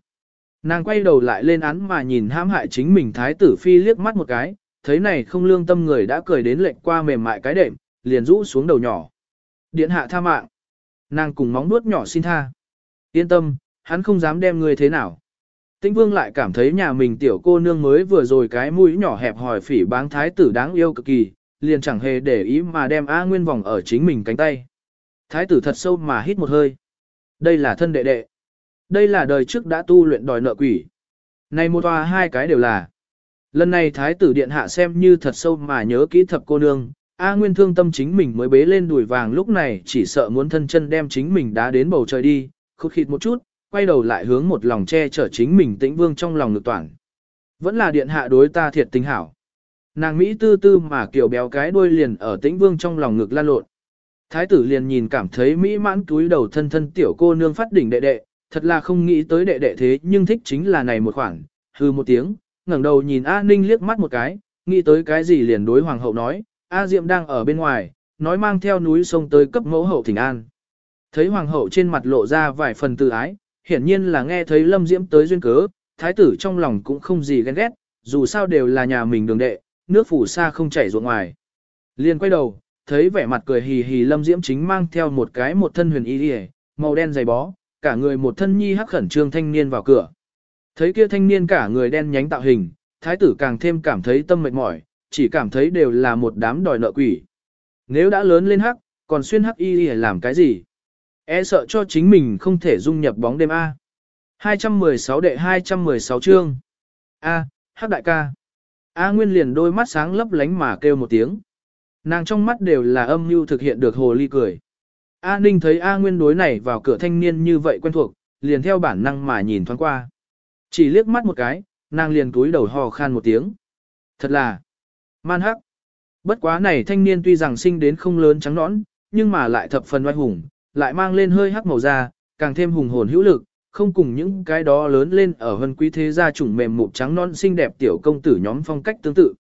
[SPEAKER 1] Nàng quay đầu lại lên án mà nhìn hãm hại chính mình thái tử phi liếc mắt một cái, thấy này không lương tâm người đã cười đến lệnh qua mềm mại cái đệm, liền rũ xuống đầu nhỏ. Điện hạ tha mạng. Nàng cùng móng nuốt nhỏ xin tha. Yên tâm, hắn không dám đem người thế nào. Tĩnh vương lại cảm thấy nhà mình tiểu cô nương mới vừa rồi cái mũi nhỏ hẹp hỏi phỉ báng thái tử đáng yêu cực kỳ, liền chẳng hề để ý mà đem A Nguyên vòng ở chính mình cánh tay. Thái tử thật sâu mà hít một hơi. Đây là thân đệ đệ. Đây là đời trước đã tu luyện đòi nợ quỷ. Này một tòa hai cái đều là. Lần này thái tử điện hạ xem như thật sâu mà nhớ kỹ thập cô nương. A Nguyên thương tâm chính mình mới bế lên đùi vàng lúc này chỉ sợ muốn thân chân đem chính mình đá đến bầu trời đi, khúc khịt một chút, quay đầu lại hướng một lòng che chở chính mình tĩnh vương trong lòng ngực toàn. Vẫn là điện hạ đối ta thiệt tình hảo. Nàng Mỹ tư tư mà kiểu béo cái đuôi liền ở tĩnh vương trong lòng ngực lan lộn. Thái tử liền nhìn cảm thấy Mỹ mãn túi đầu thân thân tiểu cô nương phát đỉnh đệ đệ, thật là không nghĩ tới đệ đệ thế nhưng thích chính là này một khoảng. hư một tiếng, ngẩng đầu nhìn A Ninh liếc mắt một cái, nghĩ tới cái gì liền đối hoàng hậu nói, A Diệm đang ở bên ngoài, nói mang theo núi sông tới cấp mẫu hậu thỉnh an. Thấy hoàng hậu trên mặt lộ ra vài phần tự ái, hiển nhiên là nghe thấy Lâm Diễm tới duyên cớ, thái tử trong lòng cũng không gì ghen ghét, dù sao đều là nhà mình đường đệ, nước phủ xa không chảy ruộng ngoài. Liền quay đầu, thấy vẻ mặt cười hì hì Lâm Diễm chính mang theo một cái một thân huyền y y, màu đen dày bó, cả người một thân nhi hắc khẩn trương thanh niên vào cửa. Thấy kia thanh niên cả người đen nhánh tạo hình, thái tử càng thêm cảm thấy tâm mệt mỏi, chỉ cảm thấy đều là một đám đòi nợ quỷ. Nếu đã lớn lên hắc, còn xuyên hắc y thì làm cái gì? E sợ cho chính mình không thể dung nhập bóng đêm A. 216 đệ 216 chương. A, hắc đại ca. A Nguyên liền đôi mắt sáng lấp lánh mà kêu một tiếng. Nàng trong mắt đều là âm mưu thực hiện được hồ ly cười. A Ninh thấy A Nguyên đối này vào cửa thanh niên như vậy quen thuộc, liền theo bản năng mà nhìn thoáng qua. Chỉ liếc mắt một cái, nàng liền cúi đầu hò khan một tiếng. Thật là man hắc. Bất quá này thanh niên tuy rằng sinh đến không lớn trắng nõn, nhưng mà lại thập phần oai hùng, lại mang lên hơi hắc màu da, càng thêm hùng hồn hữu lực, không cùng những cái đó lớn lên ở hân quý thế gia chủng mềm mụn trắng non xinh đẹp tiểu công tử nhóm phong cách tương tự.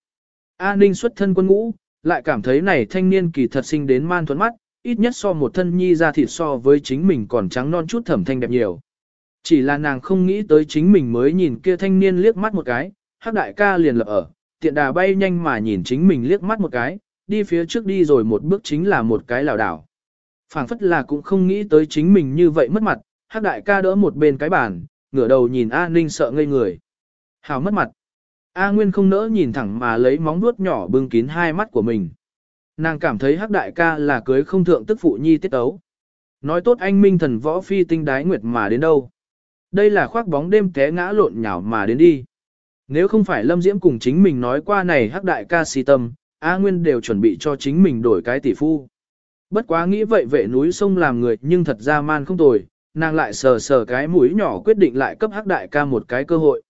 [SPEAKER 1] A Ninh xuất thân quân ngũ, lại cảm thấy này thanh niên kỳ thật sinh đến man thuẫn mắt, ít nhất so một thân nhi ra thịt so với chính mình còn trắng non chút thẩm thanh đẹp nhiều. Chỉ là nàng không nghĩ tới chính mình mới nhìn kia thanh niên liếc mắt một cái, hắc đại ca liền lập ở, tiện đà bay nhanh mà nhìn chính mình liếc mắt một cái, đi phía trước đi rồi một bước chính là một cái lảo đảo. phảng phất là cũng không nghĩ tới chính mình như vậy mất mặt, hắc đại ca đỡ một bên cái bàn, ngửa đầu nhìn A Ninh sợ ngây người. Hào mất mặt. A Nguyên không nỡ nhìn thẳng mà lấy móng vuốt nhỏ bưng kín hai mắt của mình. Nàng cảm thấy hắc đại ca là cưới không thượng tức phụ nhi tiết ấu. Nói tốt anh minh thần võ phi tinh đái nguyệt mà đến đâu. Đây là khoác bóng đêm té ngã lộn nhào mà đến đi. Nếu không phải Lâm Diễm cùng chính mình nói qua này hắc đại ca si tâm, A Nguyên đều chuẩn bị cho chính mình đổi cái tỷ phu. Bất quá nghĩ vậy vệ núi sông làm người nhưng thật ra man không tồi, nàng lại sờ sờ cái mũi nhỏ quyết định lại cấp hắc đại ca một cái cơ hội.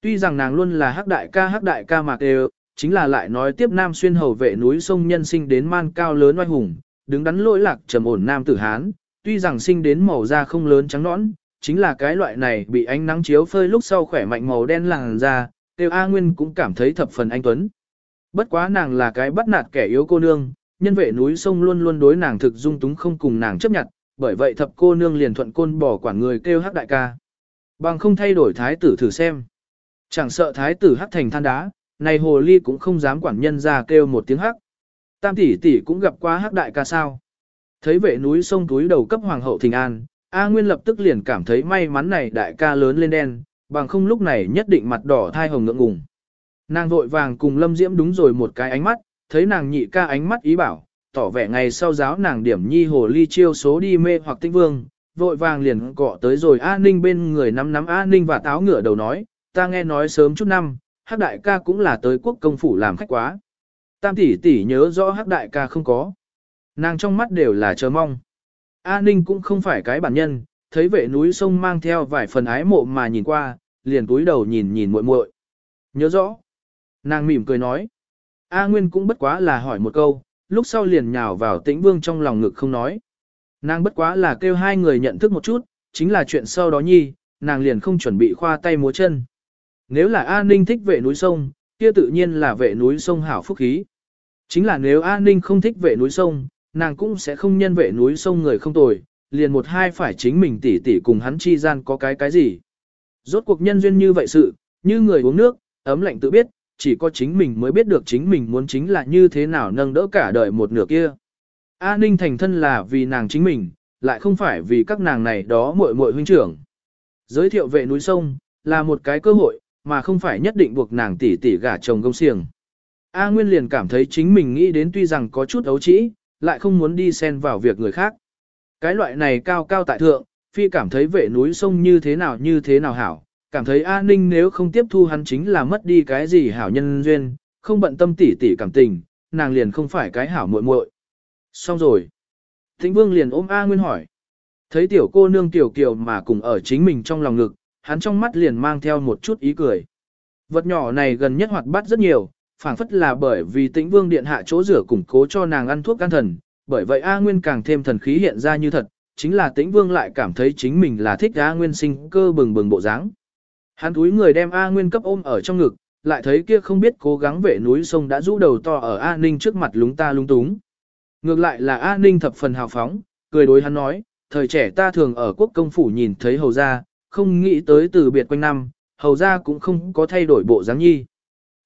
[SPEAKER 1] Tuy rằng nàng luôn là hắc đại ca hắc đại ca mạc đều, chính là lại nói tiếp nam xuyên hầu vệ núi sông nhân sinh đến man cao lớn oai hùng, đứng đắn lỗi lạc trầm ổn nam tử Hán, tuy rằng sinh đến màu da không lớn trắng nõn, chính là cái loại này bị ánh nắng chiếu phơi lúc sau khỏe mạnh màu đen làn da, Tiêu A Nguyên cũng cảm thấy thập phần anh tuấn. Bất quá nàng là cái bắt nạt kẻ yếu cô nương, nhân vệ núi sông luôn luôn đối nàng thực dung túng không cùng nàng chấp nhận, bởi vậy thập cô nương liền thuận côn bỏ quản người kêu hắc đại ca. Bằng không thay đổi thái tử thử xem. Chẳng sợ thái tử hắc thành than đá, này hồ ly cũng không dám quản nhân ra kêu một tiếng hắc. Tam tỷ tỷ cũng gặp qua hắc đại ca sao. Thấy vệ núi sông túi đầu cấp hoàng hậu thình an, A Nguyên lập tức liền cảm thấy may mắn này đại ca lớn lên đen, bằng không lúc này nhất định mặt đỏ thai hồng ngượng ngùng. Nàng vội vàng cùng Lâm Diễm đúng rồi một cái ánh mắt, thấy nàng nhị ca ánh mắt ý bảo, tỏ vẻ ngày sau giáo nàng điểm nhi hồ ly chiêu số đi mê hoặc tinh vương, vội vàng liền cọ tới rồi A Ninh bên người nắm nắm A Ninh và táo ngửa đầu nói, ta nghe nói sớm chút năm, Hắc đại ca cũng là tới quốc công phủ làm khách quá. Tam tỷ tỷ nhớ rõ Hắc đại ca không có. Nàng trong mắt đều là chờ mong. A Ninh cũng không phải cái bản nhân, thấy vệ núi sông mang theo vài phần ái mộ mà nhìn qua, liền túi đầu nhìn nhìn muội muội. Nhớ rõ. Nàng mỉm cười nói. A Nguyên cũng bất quá là hỏi một câu, lúc sau liền nhào vào tĩnh vương trong lòng ngực không nói. Nàng bất quá là kêu hai người nhận thức một chút, chính là chuyện sau đó nhi, nàng liền không chuẩn bị khoa tay múa chân. Nếu là A Ninh thích vệ núi sông, kia tự nhiên là vệ núi sông hảo phúc khí. Chính là nếu A Ninh không thích vệ núi sông, nàng cũng sẽ không nhân vệ núi sông người không tồi, liền một hai phải chính mình tỉ tỉ cùng hắn chi gian có cái cái gì. Rốt cuộc nhân duyên như vậy sự, như người uống nước, ấm lạnh tự biết, chỉ có chính mình mới biết được chính mình muốn chính là như thế nào nâng đỡ cả đời một nửa kia. A Ninh thành thân là vì nàng chính mình, lại không phải vì các nàng này đó muội muội huynh trưởng. Giới thiệu vệ núi sông, là một cái cơ hội, mà không phải nhất định buộc nàng tỷ tỷ gả chồng công xiềng. A Nguyên liền cảm thấy chính mình nghĩ đến tuy rằng có chút ấu trĩ, lại không muốn đi xen vào việc người khác. Cái loại này cao cao tại thượng, phi cảm thấy vệ núi sông như thế nào như thế nào hảo, cảm thấy A Ninh nếu không tiếp thu hắn chính là mất đi cái gì hảo nhân duyên, không bận tâm tỉ tỉ cảm tình, nàng liền không phải cái hảo muội muội. Xong rồi. Thịnh Vương liền ôm A Nguyên hỏi. Thấy tiểu cô nương tiểu kiều mà cùng ở chính mình trong lòng ngực, hắn trong mắt liền mang theo một chút ý cười. Vật nhỏ này gần nhất hoạt bát rất nhiều, phảng phất là bởi vì tĩnh vương điện hạ chỗ rửa củng cố cho nàng ăn thuốc an thần, bởi vậy A Nguyên càng thêm thần khí hiện ra như thật, chính là tĩnh vương lại cảm thấy chính mình là thích A Nguyên sinh cơ bừng bừng bộ dáng. Hắn túi người đem A Nguyên cấp ôm ở trong ngực, lại thấy kia không biết cố gắng vệ núi sông đã rũ đầu to ở A Ninh trước mặt lúng ta lung túng. Ngược lại là A Ninh thập phần hào phóng, cười đối hắn nói, thời trẻ ta thường ở quốc công phủ nhìn thấy hầu gia, không nghĩ tới từ biệt quanh năm, hầu gia cũng không có thay đổi bộ dáng nhi.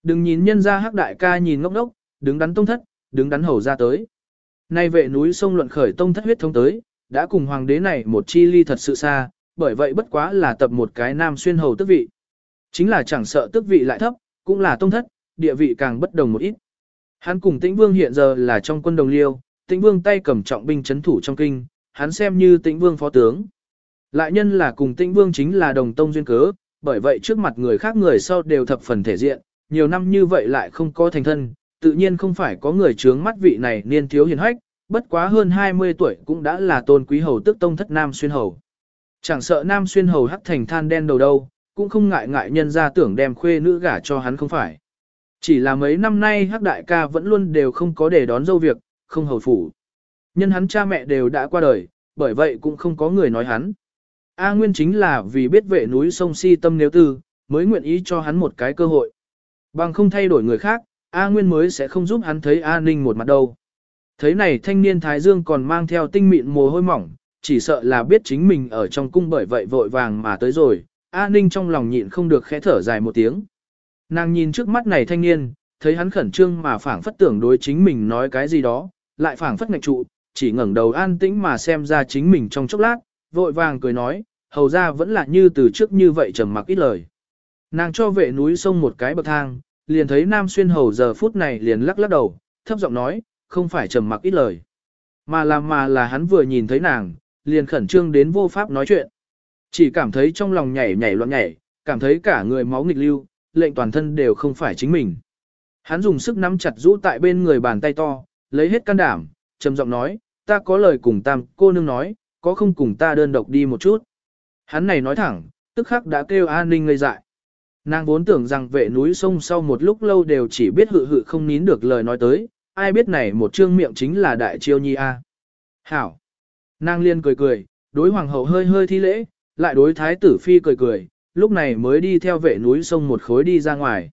[SPEAKER 1] Đừng nhìn nhân gia hắc đại ca nhìn ngốc ngốc, đứng đắn tông thất, đứng đắn hầu gia tới. Nay vệ núi sông luận khởi tông thất huyết thống tới, đã cùng hoàng đế này một chi ly thật sự xa, bởi vậy bất quá là tập một cái nam xuyên hầu tước vị. Chính là chẳng sợ tước vị lại thấp, cũng là tông thất, địa vị càng bất đồng một ít. Hắn cùng tĩnh vương hiện giờ là trong quân đồng liêu, tĩnh vương tay cầm trọng binh chấn thủ trong kinh, hắn xem như tĩnh vương phó tướng. Lại nhân là cùng tĩnh vương chính là đồng tông duyên cớ, bởi vậy trước mặt người khác người sau đều thập phần thể diện, nhiều năm như vậy lại không có thành thân, tự nhiên không phải có người chướng mắt vị này niên thiếu hiền hách, bất quá hơn 20 tuổi cũng đã là tôn quý hầu tức tông thất nam xuyên hầu. Chẳng sợ nam xuyên hầu hắc thành than đen đầu đâu, cũng không ngại ngại nhân ra tưởng đem khuê nữ gả cho hắn không phải. Chỉ là mấy năm nay hắc đại ca vẫn luôn đều không có để đón dâu việc, không hầu phủ. Nhân hắn cha mẹ đều đã qua đời, bởi vậy cũng không có người nói hắn. A Nguyên chính là vì biết vệ núi sông si tâm nếu tư, mới nguyện ý cho hắn một cái cơ hội. Bằng không thay đổi người khác, A Nguyên mới sẽ không giúp hắn thấy A Ninh một mặt đâu. Thấy này thanh niên Thái Dương còn mang theo tinh mịn mồ hôi mỏng, chỉ sợ là biết chính mình ở trong cung bởi vậy vội vàng mà tới rồi, A Ninh trong lòng nhịn không được khẽ thở dài một tiếng. Nàng nhìn trước mắt này thanh niên, thấy hắn khẩn trương mà phảng phất tưởng đối chính mình nói cái gì đó, lại phảng phất ngạch trụ, chỉ ngẩng đầu an tĩnh mà xem ra chính mình trong chốc lát, vội vàng cười nói, hầu ra vẫn là như từ trước như vậy trầm mặc ít lời. Nàng cho vệ núi sông một cái bậc thang, liền thấy Nam Xuyên hầu giờ phút này liền lắc lắc đầu, thấp giọng nói, không phải trầm mặc ít lời. Mà là mà là hắn vừa nhìn thấy nàng, liền khẩn trương đến vô pháp nói chuyện. Chỉ cảm thấy trong lòng nhảy nhảy loạn nhảy, cảm thấy cả người máu nghịch lưu, lệnh toàn thân đều không phải chính mình. Hắn dùng sức nắm chặt rũ tại bên người bàn tay to, lấy hết can đảm, trầm giọng nói, ta có lời cùng tam cô nương nói, có không cùng ta đơn độc đi một chút. Hắn này nói thẳng, tức khắc đã kêu an ninh ngây dại. Nàng vốn tưởng rằng vệ núi sông sau một lúc lâu đều chỉ biết hự hự không nín được lời nói tới, ai biết này một trương miệng chính là đại chiêu nhi a. Hảo! Nàng liên cười cười, đối hoàng hậu hơi hơi thi lễ, lại đối thái tử phi cười cười, lúc này mới đi theo vệ núi sông một khối đi ra ngoài.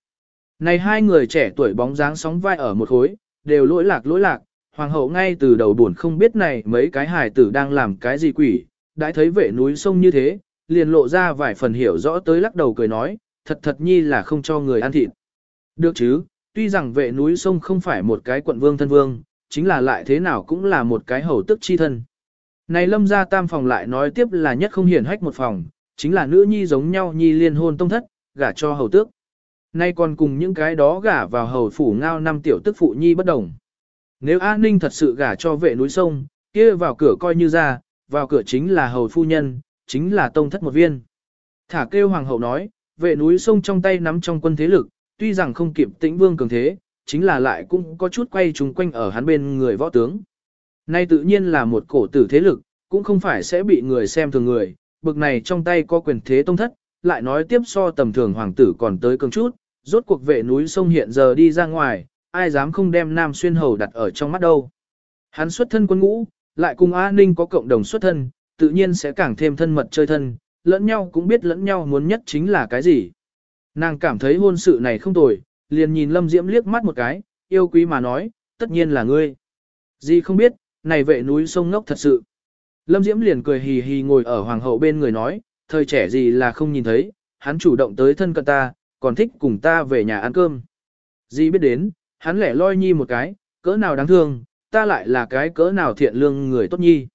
[SPEAKER 1] Này hai người trẻ tuổi bóng dáng sóng vai ở một khối, đều lỗi lạc lỗi lạc, hoàng hậu ngay từ đầu buồn không biết này mấy cái hài tử đang làm cái gì quỷ, đã thấy vệ núi sông như thế, liền lộ ra vài phần hiểu rõ tới lắc đầu cười nói, thật thật nhi là không cho người ăn thịt. Được chứ, tuy rằng vệ núi sông không phải một cái quận vương thân vương, chính là lại thế nào cũng là một cái hầu tức chi thân. Này lâm gia tam phòng lại nói tiếp là nhất không hiển hách một phòng, chính là nữ nhi giống nhau nhi liên hôn tông thất, gả cho hầu tước. Nay còn cùng những cái đó gả vào hầu phủ ngao năm tiểu tức phụ nhi bất đồng. Nếu an ninh thật sự gả cho vệ núi sông, kia vào cửa coi như ra, vào cửa chính là hầu phu nhân, chính là tông thất một viên. Thả kêu hoàng hậu nói, vệ núi sông trong tay nắm trong quân thế lực, tuy rằng không kịp tĩnh vương cường thế, chính là lại cũng có chút quay trùng quanh ở hắn bên người võ tướng. Nay tự nhiên là một cổ tử thế lực, cũng không phải sẽ bị người xem thường người, bực này trong tay có quyền thế tông thất, lại nói tiếp so tầm thường hoàng tử còn tới cường chút, rốt cuộc vệ núi sông hiện giờ đi ra ngoài, ai dám không đem Nam Xuyên Hầu đặt ở trong mắt đâu. Hắn xuất thân quân ngũ, lại cùng A Ninh có cộng đồng xuất thân, tự nhiên sẽ càng thêm thân mật chơi thân, lẫn nhau cũng biết lẫn nhau muốn nhất chính là cái gì. Nàng cảm thấy hôn sự này không tồi, liền nhìn Lâm Diễm liếc mắt một cái, yêu quý mà nói, tất nhiên là ngươi. Gì không biết, này vệ núi sông ngốc thật sự. Lâm Diễm liền cười hì hì ngồi ở hoàng hậu bên người nói, thời trẻ gì là không nhìn thấy, hắn chủ động tới thân cận ta, còn thích cùng ta về nhà ăn cơm. Di biết đến, hắn lẻ loi nhi một cái, cỡ nào đáng thương, ta lại là cái cỡ nào thiện lương người tốt nhi.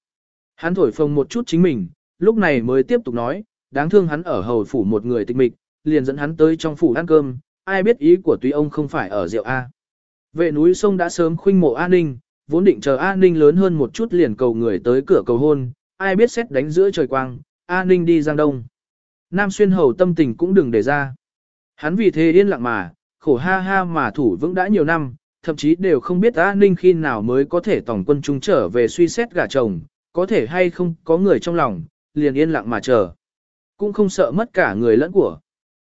[SPEAKER 1] Hắn thổi phồng một chút chính mình, lúc này mới tiếp tục nói, đáng thương hắn ở hầu phủ một người tịch mịch, liền dẫn hắn tới trong phủ ăn cơm, ai biết ý của tuy ông không phải ở rượu A. Vệ núi sông đã sớm khuynh mộ an ninh, vốn định chờ an ninh lớn hơn một chút liền cầu người tới cửa cầu hôn, ai biết xét đánh giữa trời quang, an ninh đi giang đông. Nam xuyên hầu tâm tình cũng đừng để ra. Hắn vì thế yên lặng mà, khổ ha ha mà thủ vững đã nhiều năm, thậm chí đều không biết an ninh khi nào mới có thể tổng quân trung trở về suy xét gả chồng, có thể hay không có người trong lòng, liền yên lặng mà chờ. Cũng không sợ mất cả người lẫn của.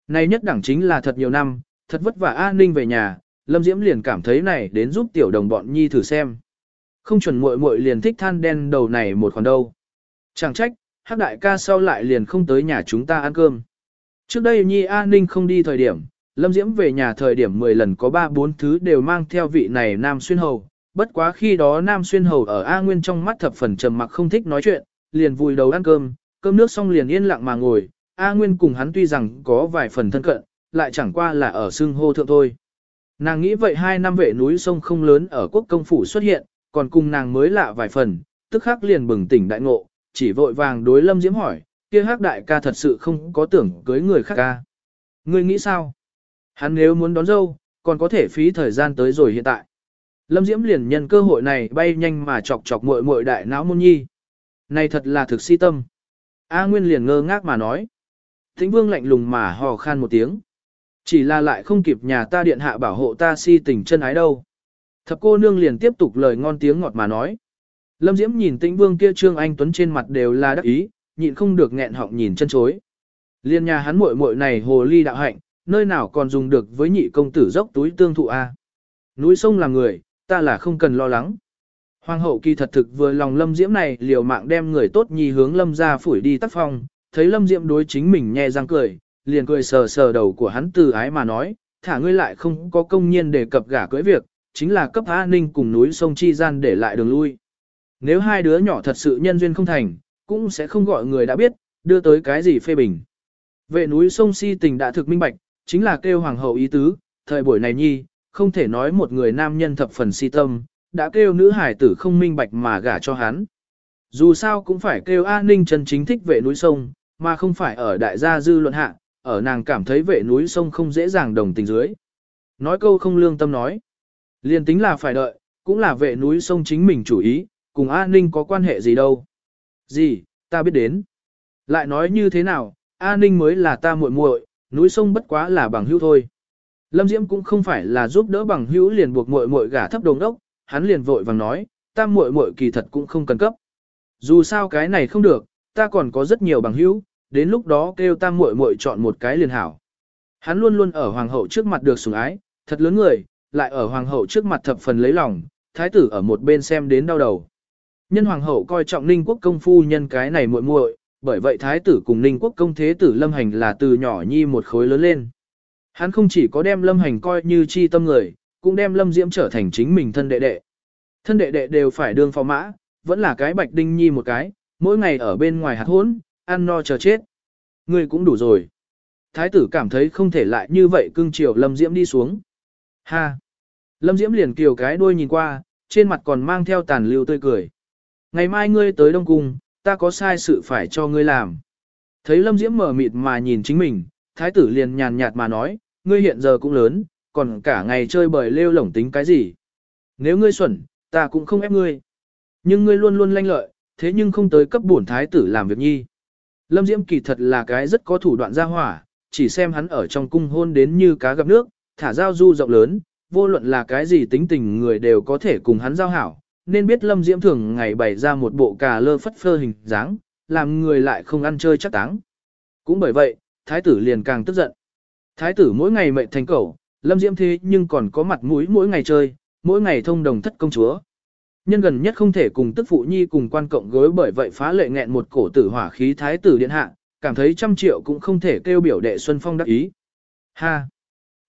[SPEAKER 1] Nay nhất đẳng chính là thật nhiều năm, thật vất vả an ninh về nhà, Lâm Diễm liền cảm thấy này đến giúp tiểu đồng bọn nhi thử xem. Không chuẩn muội muội liền thích than đen đầu này một khoản đâu. Chẳng trách, hắc đại ca sau lại liền không tới nhà chúng ta ăn cơm. Trước đây nhi an ninh không đi thời điểm, Lâm Diễm về nhà thời điểm 10 lần có 3-4 thứ đều mang theo vị này Nam Xuyên Hầu. Bất quá khi đó Nam Xuyên Hầu ở A Nguyên trong mắt thập phần trầm mặc không thích nói chuyện, liền vùi đầu ăn cơm, cơm nước xong liền yên lặng mà ngồi. A Nguyên cùng hắn tuy rằng có vài phần thân cận, lại chẳng qua là ở xương hô thượng thôi. Nàng nghĩ vậy hai năm vệ núi sông không lớn ở quốc công phủ xuất hiện, còn cùng nàng mới lạ vài phần, tức khắc liền bừng tỉnh đại ngộ, chỉ vội vàng đối Lâm Diễm hỏi, kia hắc đại ca thật sự không có tưởng cưới người khác ca. Ngươi nghĩ sao? Hắn nếu muốn đón dâu, còn có thể phí thời gian tới rồi hiện tại. Lâm Diễm liền nhân cơ hội này bay nhanh mà chọc chọc muội muội đại não môn nhi. Này thật là thực si tâm. A Nguyên liền ngơ ngác mà nói. Tĩnh Vương lạnh lùng mà hò khan một tiếng. Chỉ là lại không kịp nhà ta điện hạ bảo hộ ta si tình chân ái đâu. Thập cô nương liền tiếp tục lời ngon tiếng ngọt mà nói. Lâm Diễm nhìn Tĩnh Vương kia Trương Anh Tuấn trên mặt đều là đắc ý, nhịn không được nghẹn họng nhìn chân chối. Liên nhà hắn muội muội này hồ ly đạo hạnh, nơi nào còn dùng được với nhị công tử dốc túi tương thụ a. Núi sông là người, ta là không cần lo lắng. Hoàng hậu kỳ thật thực vừa lòng lâm diễm này liều mạng đem người tốt nhi hướng lâm ra phủi đi tác phong, thấy lâm diễm đối chính mình nhe răng cười, liền cười sờ sờ đầu của hắn từ ái mà nói, thả ngươi lại không có công nhiên để cập gả cưới việc, chính là cấp A Ninh cùng núi sông Chi Gian để lại đường lui. Nếu hai đứa nhỏ thật sự nhân duyên không thành, cũng sẽ không gọi người đã biết, đưa tới cái gì phê bình. Vệ núi sông si tình đã thực minh bạch, chính là kêu hoàng hậu ý tứ, thời buổi này nhi, không thể nói một người nam nhân thập phần si tâm, đã kêu nữ hải tử không minh bạch mà gả cho hắn. Dù sao cũng phải kêu an ninh chân chính thích vệ núi sông, mà không phải ở đại gia dư luận hạ, ở nàng cảm thấy vệ núi sông không dễ dàng đồng tình dưới. Nói câu không lương tâm nói. Liên tính là phải đợi, cũng là vệ núi sông chính mình chủ ý, cùng an ninh có quan hệ gì đâu. Gì, ta biết đến. Lại nói như thế nào, an ninh mới là ta muội muội, núi sông bất quá là bằng hữu thôi. Lâm Diễm cũng không phải là giúp đỡ bằng hữu liền buộc muội muội gả thấp đồng đốc, hắn liền vội vàng nói, ta muội muội kỳ thật cũng không cần cấp. Dù sao cái này không được, ta còn có rất nhiều bằng hữu, đến lúc đó kêu ta muội muội chọn một cái liền hảo. Hắn luôn luôn ở hoàng hậu trước mặt được sủng ái, thật lớn người, lại ở hoàng hậu trước mặt thập phần lấy lòng, thái tử ở một bên xem đến đau đầu. Nhân hoàng hậu coi trọng ninh quốc công phu nhân cái này muội muội, bởi vậy thái tử cùng ninh quốc công thế tử lâm hành là từ nhỏ nhi một khối lớn lên. Hắn không chỉ có đem lâm hành coi như chi tâm người, cũng đem lâm diễm trở thành chính mình thân đệ đệ. Thân đệ đệ đều phải đương phò mã, vẫn là cái bạch đinh nhi một cái, mỗi ngày ở bên ngoài hạt hốn, ăn no chờ chết. Người cũng đủ rồi. Thái tử cảm thấy không thể lại như vậy cưng chiều lâm diễm đi xuống. Ha! Lâm diễm liền kiều cái đuôi nhìn qua, trên mặt còn mang theo tàn lưu tươi cười. Ngày mai ngươi tới Đông Cung, ta có sai sự phải cho ngươi làm. Thấy Lâm Diễm mở mịt mà nhìn chính mình, thái tử liền nhàn nhạt mà nói, ngươi hiện giờ cũng lớn, còn cả ngày chơi bời lêu lổng tính cái gì. Nếu ngươi xuẩn, ta cũng không ép ngươi. Nhưng ngươi luôn luôn lanh lợi, thế nhưng không tới cấp bổn thái tử làm việc nhi. Lâm Diễm kỳ thật là cái rất có thủ đoạn gia hỏa, chỉ xem hắn ở trong cung hôn đến như cá gặp nước, thả giao du rộng lớn, vô luận là cái gì tính tình người đều có thể cùng hắn giao hảo, nên biết Lâm Diễm thường ngày bày ra một bộ cà lơ phất phơ hình dáng, làm người lại không ăn chơi chắc táng. Cũng bởi vậy, thái tử liền càng tức giận. Thái tử mỗi ngày mệnh thành cầu, Lâm Diễm thế nhưng còn có mặt mũi mỗi ngày chơi, mỗi ngày thông đồng thất công chúa. Nhân gần nhất không thể cùng tức phụ nhi cùng quan cộng gối bởi vậy phá lệ nghẹn một cổ tử hỏa khí thái tử điện hạ, cảm thấy trăm triệu cũng không thể kêu biểu đệ Xuân Phong đắc ý. Ha!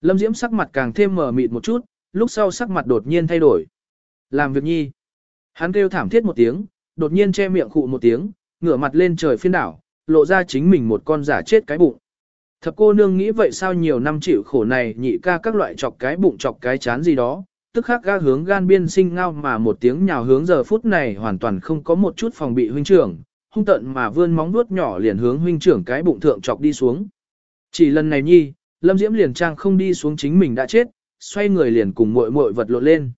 [SPEAKER 1] Lâm Diễm sắc mặt càng thêm mờ mịt một chút, lúc sau sắc mặt đột nhiên thay đổi. Làm việc nhi. Hắn kêu thảm thiết một tiếng, đột nhiên che miệng khụ một tiếng, ngửa mặt lên trời phiên đảo, lộ ra chính mình một con giả chết cái bụng. Thập cô nương nghĩ vậy sao nhiều năm chịu khổ này nhị ca các loại chọc cái bụng chọc cái chán gì đó, tức khắc ga hướng gan biên sinh ngao mà một tiếng nhào hướng giờ phút này hoàn toàn không có một chút phòng bị huynh trưởng, hung tận mà vươn móng vuốt nhỏ liền hướng huynh trưởng cái bụng thượng chọc đi xuống. Chỉ lần này nhi, Lâm Diễm liền trang không đi xuống chính mình đã chết, xoay người liền cùng muội muội vật lộn lên.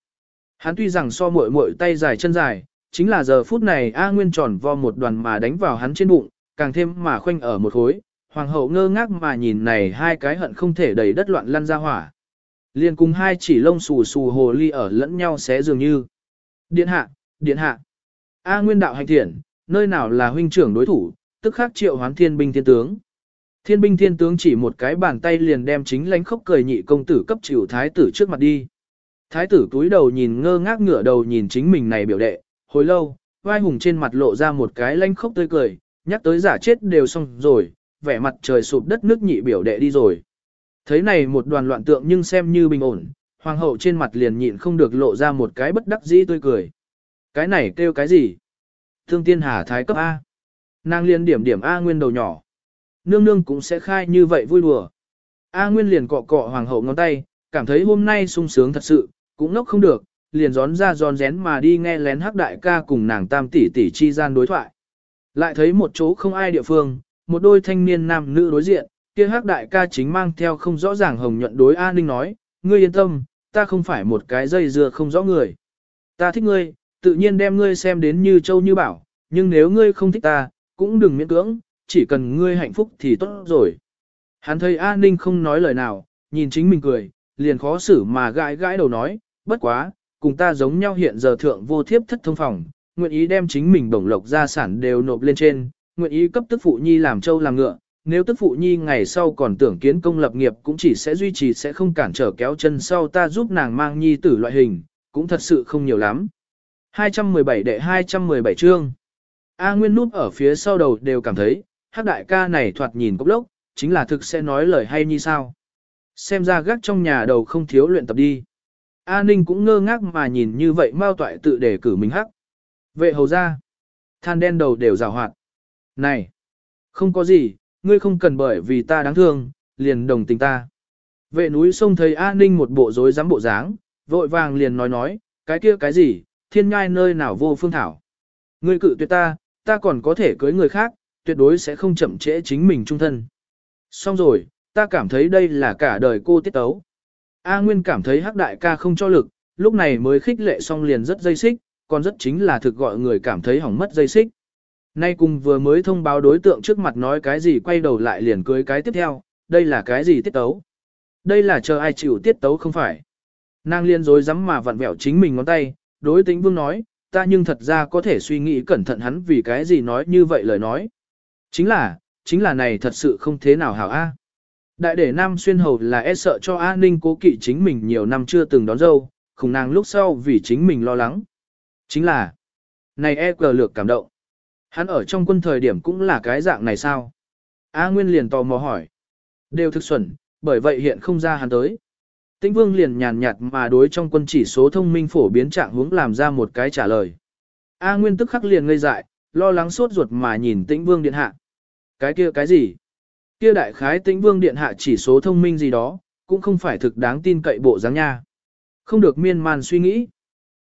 [SPEAKER 1] Hắn tuy rằng so muội muội tay dài chân dài, chính là giờ phút này A Nguyên tròn vo một đoàn mà đánh vào hắn trên bụng, càng thêm mà khoanh ở một khối, hoàng hậu ngơ ngác mà nhìn này hai cái hận không thể đầy đất loạn lăn ra hỏa. Liền cùng hai chỉ lông xù xù hồ ly ở lẫn nhau xé dường như. Điện hạ, điện hạ. A Nguyên đạo hành thiện, nơi nào là huynh trưởng đối thủ, tức khắc triệu hoán thiên binh thiên tướng. Thiên binh thiên tướng chỉ một cái bàn tay liền đem chính lánh khốc cười nhị công tử cấp chịu thái tử trước mặt đi. Thái tử túi đầu nhìn ngơ ngác ngửa đầu nhìn chính mình này biểu đệ, hồi lâu, vai hùng trên mặt lộ ra một cái lanh khốc tươi cười, nhắc tới giả chết đều xong rồi, vẻ mặt trời sụp đất nước nhị biểu đệ đi rồi. Thấy này một đoàn loạn tượng nhưng xem như bình ổn, hoàng hậu trên mặt liền nhịn không được lộ ra một cái bất đắc dĩ tươi cười. Cái này kêu cái gì? Thương tiên hà thái cấp A. Nàng liền điểm điểm A nguyên đầu nhỏ. Nương nương cũng sẽ khai như vậy vui đùa. A nguyên liền cọ cọ hoàng hậu ngón tay, cảm thấy hôm nay sung sướng thật sự, cũng ngốc không được, liền gión ra giòn rén mà đi nghe lén hắc đại ca cùng nàng tam tỷ tỷ chi gian đối thoại. Lại thấy một chỗ không ai địa phương, một đôi thanh niên nam nữ đối diện, kia hắc đại ca chính mang theo không rõ ràng hồng nhuận đối A Ninh nói, ngươi yên tâm, ta không phải một cái dây dưa không rõ người. Ta thích ngươi, tự nhiên đem ngươi xem đến như châu như bảo, nhưng nếu ngươi không thích ta, cũng đừng miễn cưỡng, chỉ cần ngươi hạnh phúc thì tốt rồi. Hắn thấy A Ninh không nói lời nào, nhìn chính mình cười, liền khó xử mà gãi gãi đầu nói, bất quá, cùng ta giống nhau hiện giờ thượng vô thiếp thất thông phòng, nguyện ý đem chính mình bổng lộc gia sản đều nộp lên trên, nguyện ý cấp tức phụ nhi làm châu làm ngựa, nếu tức phụ nhi ngày sau còn tưởng kiến công lập nghiệp cũng chỉ sẽ duy trì sẽ không cản trở kéo chân sau ta giúp nàng mang nhi tử loại hình, cũng thật sự không nhiều lắm. 217 đệ 217 chương A Nguyên núp ở phía sau đầu đều cảm thấy, hắc đại ca này thoạt nhìn cốc lốc, chính là thực sẽ nói lời hay như sao. Xem ra gác trong nhà đầu không thiếu luyện tập đi. A Ninh cũng ngơ ngác mà nhìn như vậy mau toại tự để cử mình hắc. Vệ hầu ra. Than đen đầu đều rào hoạt. Này! Không có gì, ngươi không cần bởi vì ta đáng thương, liền đồng tình ta. Vệ núi sông thấy A Ninh một bộ rối rắm bộ dáng, vội vàng liền nói nói, cái kia cái gì, thiên ngai nơi nào vô phương thảo. Ngươi cự tuyệt ta, ta còn có thể cưới người khác, tuyệt đối sẽ không chậm trễ chính mình trung thân. Xong rồi, ta cảm thấy đây là cả đời cô tiết tấu. A Nguyên cảm thấy hắc đại ca không cho lực, lúc này mới khích lệ xong liền rất dây xích, còn rất chính là thực gọi người cảm thấy hỏng mất dây xích. Nay cùng vừa mới thông báo đối tượng trước mặt nói cái gì quay đầu lại liền cưới cái tiếp theo, đây là cái gì tiết tấu? Đây là chờ ai chịu tiết tấu không phải? Nàng liên dối rắm mà vặn vẹo chính mình ngón tay, đối tính vương nói, ta nhưng thật ra có thể suy nghĩ cẩn thận hắn vì cái gì nói như vậy lời nói. Chính là, chính là này thật sự không thế nào hảo a. Đại đệ Nam Xuyên Hầu là e sợ cho A Ninh cố kỵ chính mình nhiều năm chưa từng đón dâu, khủng nàng lúc sau vì chính mình lo lắng. Chính là, này e cờ lược cảm động. Hắn ở trong quân thời điểm cũng là cái dạng này sao? A Nguyên liền tò mò hỏi. Đều thực xuẩn, bởi vậy hiện không ra hắn tới. Tĩnh Vương liền nhàn nhạt mà đối trong quân chỉ số thông minh phổ biến trạng hướng làm ra một cái trả lời. A Nguyên tức khắc liền ngây dại, lo lắng sốt ruột mà nhìn Tĩnh Vương điện hạ. Cái kia cái gì? Kia đại khái Tĩnh Vương điện hạ chỉ số thông minh gì đó, cũng không phải thực đáng tin cậy bộ dáng nha. Không được miên man suy nghĩ.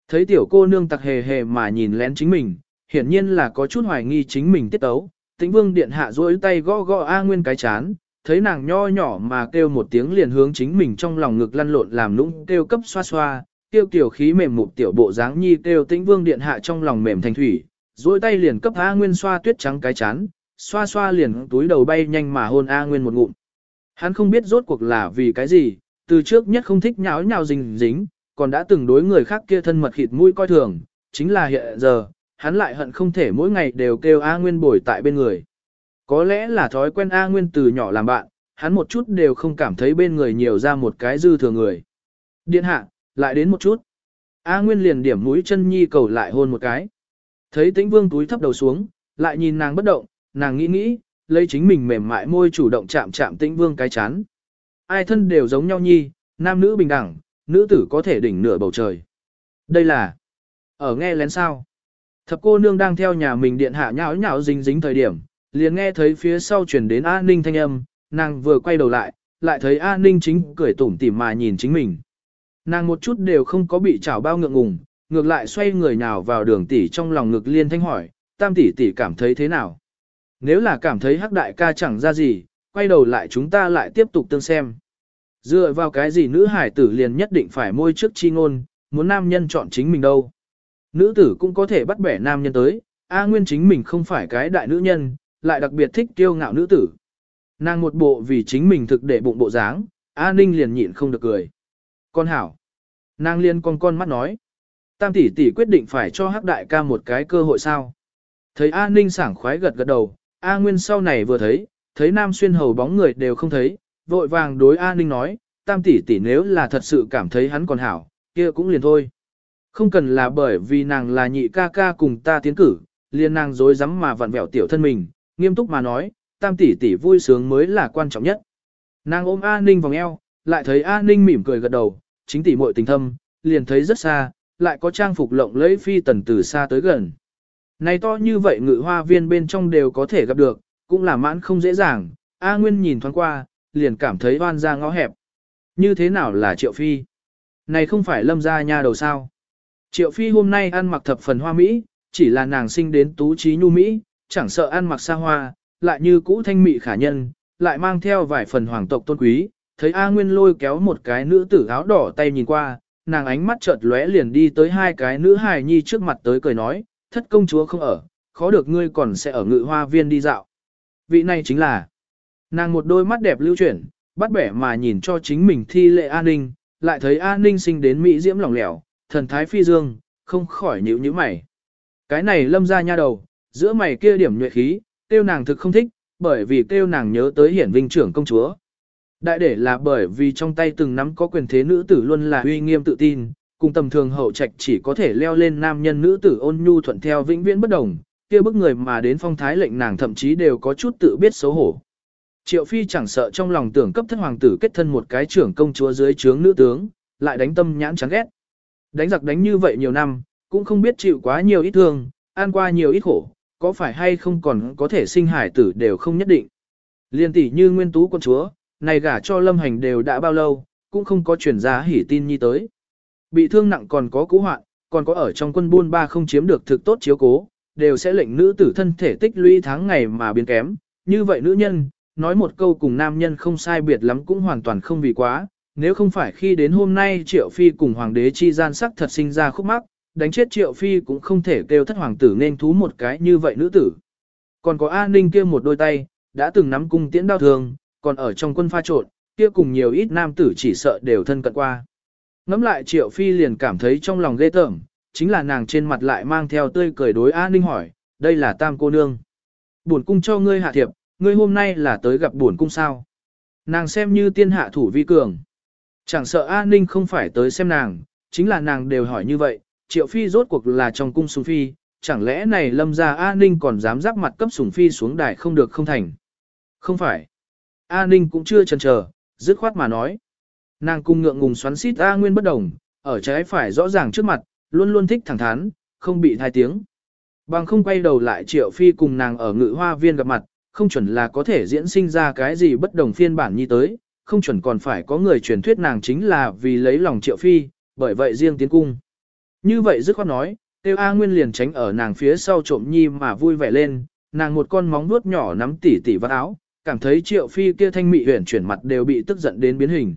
[SPEAKER 1] Thấy tiểu cô nương tặc hề hề mà nhìn lén chính mình, hiển nhiên là có chút hoài nghi chính mình tiết tấu. Tĩnh Vương điện hạ duỗi tay gõ gõ A Nguyên cái chán, thấy nàng nho nhỏ mà kêu một tiếng liền hướng chính mình trong lòng ngực lăn lộn làm nũng kêu cấp xoa xoa, kêu tiểu khí mềm mụt tiểu bộ dáng nhi kêu tĩnh vương điện hạ trong lòng mềm thành thủy, duỗi tay liền cấp A Nguyên xoa tuyết trắng cái chán, xoa xoa liền túi đầu bay nhanh mà hôn A Nguyên một ngụm. Hắn không biết rốt cuộc là vì cái gì, từ trước nhất không thích nháo nhào dính dính, còn đã từng đối người khác kia thân mật khịt mũi coi thường, chính là hiện giờ, hắn lại hận không thể mỗi ngày đều kêu A Nguyên bồi tại bên người. Có lẽ là thói quen A Nguyên từ nhỏ làm bạn, hắn một chút đều không cảm thấy bên người nhiều ra một cái dư thừa người. Điện hạ, lại đến một chút. A Nguyên liền điểm mũi chân nhi cầu lại hôn một cái. Thấy tĩnh vương túi thấp đầu xuống, lại nhìn nàng bất động, nàng nghĩ nghĩ, lấy chính mình mềm mại môi chủ động chạm chạm tĩnh vương cái chán. Ai thân đều giống nhau nhi, nam nữ bình đẳng, nữ tử có thể đỉnh nửa bầu trời. Đây là, ở nghe lén sao. Thập cô nương đang theo nhà mình điện hạ nhão nhão dính dính thời điểm, liền nghe thấy phía sau chuyển đến A Ninh thanh âm, nàng vừa quay đầu lại, lại thấy A Ninh chính cười tủm tỉm mà nhìn chính mình. Nàng một chút đều không có bị chảo bao ngượng ngùng, ngược lại xoay người nào vào đường tỷ trong lòng ngực liên thanh hỏi, tam tỷ tỷ cảm thấy thế nào? Nếu là cảm thấy hắc đại ca chẳng ra gì, quay đầu lại chúng ta lại tiếp tục tương xem. Dựa vào cái gì nữ hải tử liền nhất định phải môi trước chi ngôn, muốn nam nhân chọn chính mình đâu. Nữ tử cũng có thể bắt bẻ nam nhân tới, A Nguyên chính mình không phải cái đại nữ nhân, lại đặc biệt thích kiêu ngạo nữ tử. Nàng một bộ vì chính mình thực để bụng bộ dáng, A Ninh liền nhịn không được cười. Con hảo. Nàng liên con con mắt nói. Tam tỷ tỷ quyết định phải cho hắc đại ca một cái cơ hội sao. Thấy A Ninh sảng khoái gật gật đầu, A Nguyên sau này vừa thấy, thấy Nam Xuyên hầu bóng người đều không thấy, vội vàng đối A Ninh nói, tam tỷ tỷ nếu là thật sự cảm thấy hắn còn hảo, kia cũng liền thôi. Không cần là bởi vì nàng là nhị ca ca cùng ta tiến cử, liền nàng dối rắm mà vặn vẹo tiểu thân mình, nghiêm túc mà nói, tam tỷ tỷ vui sướng mới là quan trọng nhất. Nàng ôm A Ninh vòng eo, lại thấy A Ninh mỉm cười gật đầu, chính tỷ muội tình thâm, liền thấy rất xa, lại có trang phục lộng lẫy phi tần từ xa tới gần. Này to như vậy ngự hoa viên bên trong đều có thể gặp được, cũng là mãn không dễ dàng, A Nguyên nhìn thoáng qua, liền cảm thấy oan ra ngõ hẹp. Như thế nào là Triệu Phi? Này không phải lâm gia nha đầu sao? Triệu Phi hôm nay ăn mặc thập phần hoa Mỹ, chỉ là nàng sinh đến tú trí nhu Mỹ, chẳng sợ ăn mặc xa hoa, lại như cũ thanh mị khả nhân, lại mang theo vài phần hoàng tộc tôn quý, thấy A Nguyên lôi kéo một cái nữ tử áo đỏ tay nhìn qua, nàng ánh mắt chợt lóe liền đi tới hai cái nữ hài nhi trước mặt tới cười nói, thất công chúa không ở, khó được ngươi còn sẽ ở ngự hoa viên đi dạo. Vị này chính là, nàng một đôi mắt đẹp lưu chuyển, bắt bẻ mà nhìn cho chính mình thi lệ an ninh, lại thấy an ninh sinh đến Mỹ diễm lỏng lẻo, thần thái phi dương, không khỏi nhíu nhíu mày. Cái này lâm ra nha đầu, giữa mày kia điểm nhuệ khí, tiêu nàng thực không thích, bởi vì tiêu nàng nhớ tới hiển vinh trưởng công chúa. Đại để là bởi vì trong tay từng nắm có quyền thế nữ tử luôn là uy nghiêm tự tin, cùng tầm thường hậu trạch chỉ có thể leo lên nam nhân nữ tử ôn nhu thuận theo vĩnh viễn bất đồng, kia bức người mà đến phong thái lệnh nàng thậm chí đều có chút tự biết xấu hổ. Triệu Phi chẳng sợ trong lòng tưởng cấp thất hoàng tử kết thân một cái trưởng công chúa dưới trướng nữ tướng, lại đánh tâm nhãn chán ghét. Đánh giặc đánh như vậy nhiều năm, cũng không biết chịu quá nhiều ít thương, an qua nhiều ít khổ, có phải hay không còn có thể sinh hải tử đều không nhất định. Liên tỷ như nguyên tú quân chúa, này gả cho lâm hành đều đã bao lâu, cũng không có chuyển giá hỉ tin nhi tới. Bị thương nặng còn có cũ hoạn, còn có ở trong quân buôn ba không chiếm được thực tốt chiếu cố, đều sẽ lệnh nữ tử thân thể tích lũy tháng ngày mà biến kém. Như vậy nữ nhân, nói một câu cùng nam nhân không sai biệt lắm cũng hoàn toàn không vì quá, nếu không phải khi đến hôm nay Triệu Phi cùng Hoàng đế chi gian sắc thật sinh ra khúc mắc, đánh chết Triệu Phi cũng không thể kêu thất hoàng tử nên thú một cái như vậy nữ tử. Còn có A Ninh kia một đôi tay, đã từng nắm cung tiễn đao thường, còn ở trong quân pha trộn, kia cùng nhiều ít nam tử chỉ sợ đều thân cận qua. Ngắm lại Triệu Phi liền cảm thấy trong lòng ghê tởm, chính là nàng trên mặt lại mang theo tươi cười đối A Ninh hỏi, đây là tam cô nương. Buồn cung cho ngươi hạ thiệp, ngươi hôm nay là tới gặp buồn cung sao. Nàng xem như tiên hạ thủ vi cường. Chẳng sợ A Ninh không phải tới xem nàng, chính là nàng đều hỏi như vậy, Triệu Phi rốt cuộc là trong cung sùng phi, chẳng lẽ này lâm ra A Ninh còn dám giáp mặt cấp sùng phi xuống đài không được không thành. Không phải. A Ninh cũng chưa chần chờ, dứt khoát mà nói. Nàng cung ngượng ngùng xoắn xít A Nguyên bất đồng, ở trái phải rõ ràng trước mặt, luôn luôn thích thẳng thắn, không bị thai tiếng. Bằng không quay đầu lại Triệu Phi cùng nàng ở ngự hoa viên gặp mặt, không chuẩn là có thể diễn sinh ra cái gì bất đồng phiên bản như tới, không chuẩn còn phải có người truyền thuyết nàng chính là vì lấy lòng Triệu Phi, bởi vậy riêng tiến cung. Như vậy dứt khoát nói, Tiêu A Nguyên liền tránh ở nàng phía sau trộm nhi mà vui vẻ lên, nàng một con móng vuốt nhỏ nắm tỉ tỉ vào áo, cảm thấy Triệu Phi kia thanh mị huyền chuyển mặt đều bị tức giận đến biến hình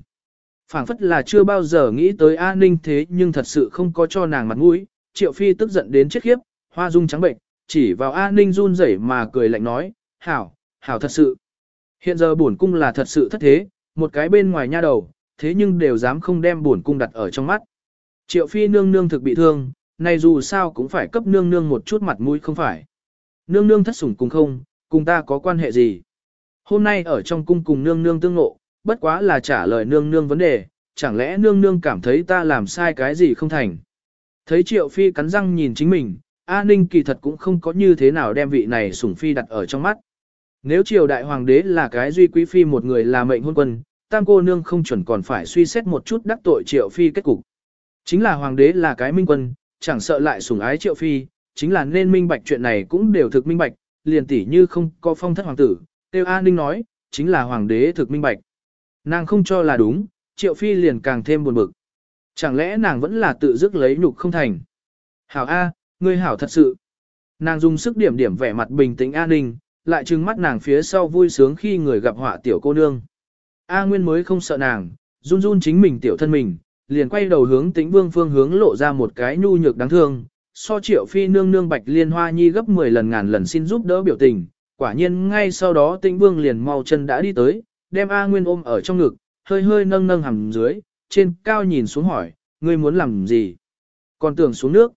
[SPEAKER 1] phảng phất là chưa bao giờ nghĩ tới A Ninh thế nhưng thật sự không có cho nàng mặt mũi, Triệu Phi tức giận đến chết khiếp, hoa dung trắng bệnh, chỉ vào A Ninh run rẩy mà cười lạnh nói, hảo, hảo thật sự. Hiện giờ bổn cung là thật sự thất thế, một cái bên ngoài nha đầu, thế nhưng đều dám không đem bổn cung đặt ở trong mắt. Triệu Phi nương nương thực bị thương, này dù sao cũng phải cấp nương nương một chút mặt mũi không phải. Nương nương thất sủng cùng không, cùng ta có quan hệ gì. Hôm nay ở trong cung cùng nương nương tương ngộ, bất quá là trả lời nương nương vấn đề, chẳng lẽ nương nương cảm thấy ta làm sai cái gì không thành. Thấy triệu phi cắn răng nhìn chính mình, A Ninh kỳ thật cũng không có như thế nào đem vị này sủng phi đặt ở trong mắt. Nếu triều đại hoàng đế là cái duy quý phi một người là mệnh hôn quân, tam cô nương không chuẩn còn phải suy xét một chút đắc tội triệu phi kết cục. Chính là hoàng đế là cái minh quân, chẳng sợ lại sủng ái triệu phi, chính là nên minh bạch chuyện này cũng đều thực minh bạch, liền tỷ như không có phong thất hoàng tử, tiêu A Ninh nói, chính là hoàng đế thực minh bạch. Nàng không cho là đúng, triệu phi liền càng thêm buồn bực. Chẳng lẽ nàng vẫn là tự dứt lấy nhục không thành? Hảo A, ngươi hảo thật sự. Nàng dùng sức điểm điểm vẻ mặt bình tĩnh an ninh, lại trừng mắt nàng phía sau vui sướng khi người gặp họa tiểu cô nương. A Nguyên mới không sợ nàng, run run chính mình tiểu thân mình, liền quay đầu hướng tĩnh vương phương hướng lộ ra một cái nhu nhược đáng thương. So triệu phi nương nương bạch liên hoa nhi gấp 10 lần ngàn lần xin giúp đỡ biểu tình, quả nhiên ngay sau đó tĩnh vương liền mau chân đã đi tới, đem A Nguyên ôm ở trong ngực, hơi hơi nâng nâng hầm dưới, trên cao nhìn xuống hỏi, ngươi muốn làm gì? Còn tưởng xuống nước.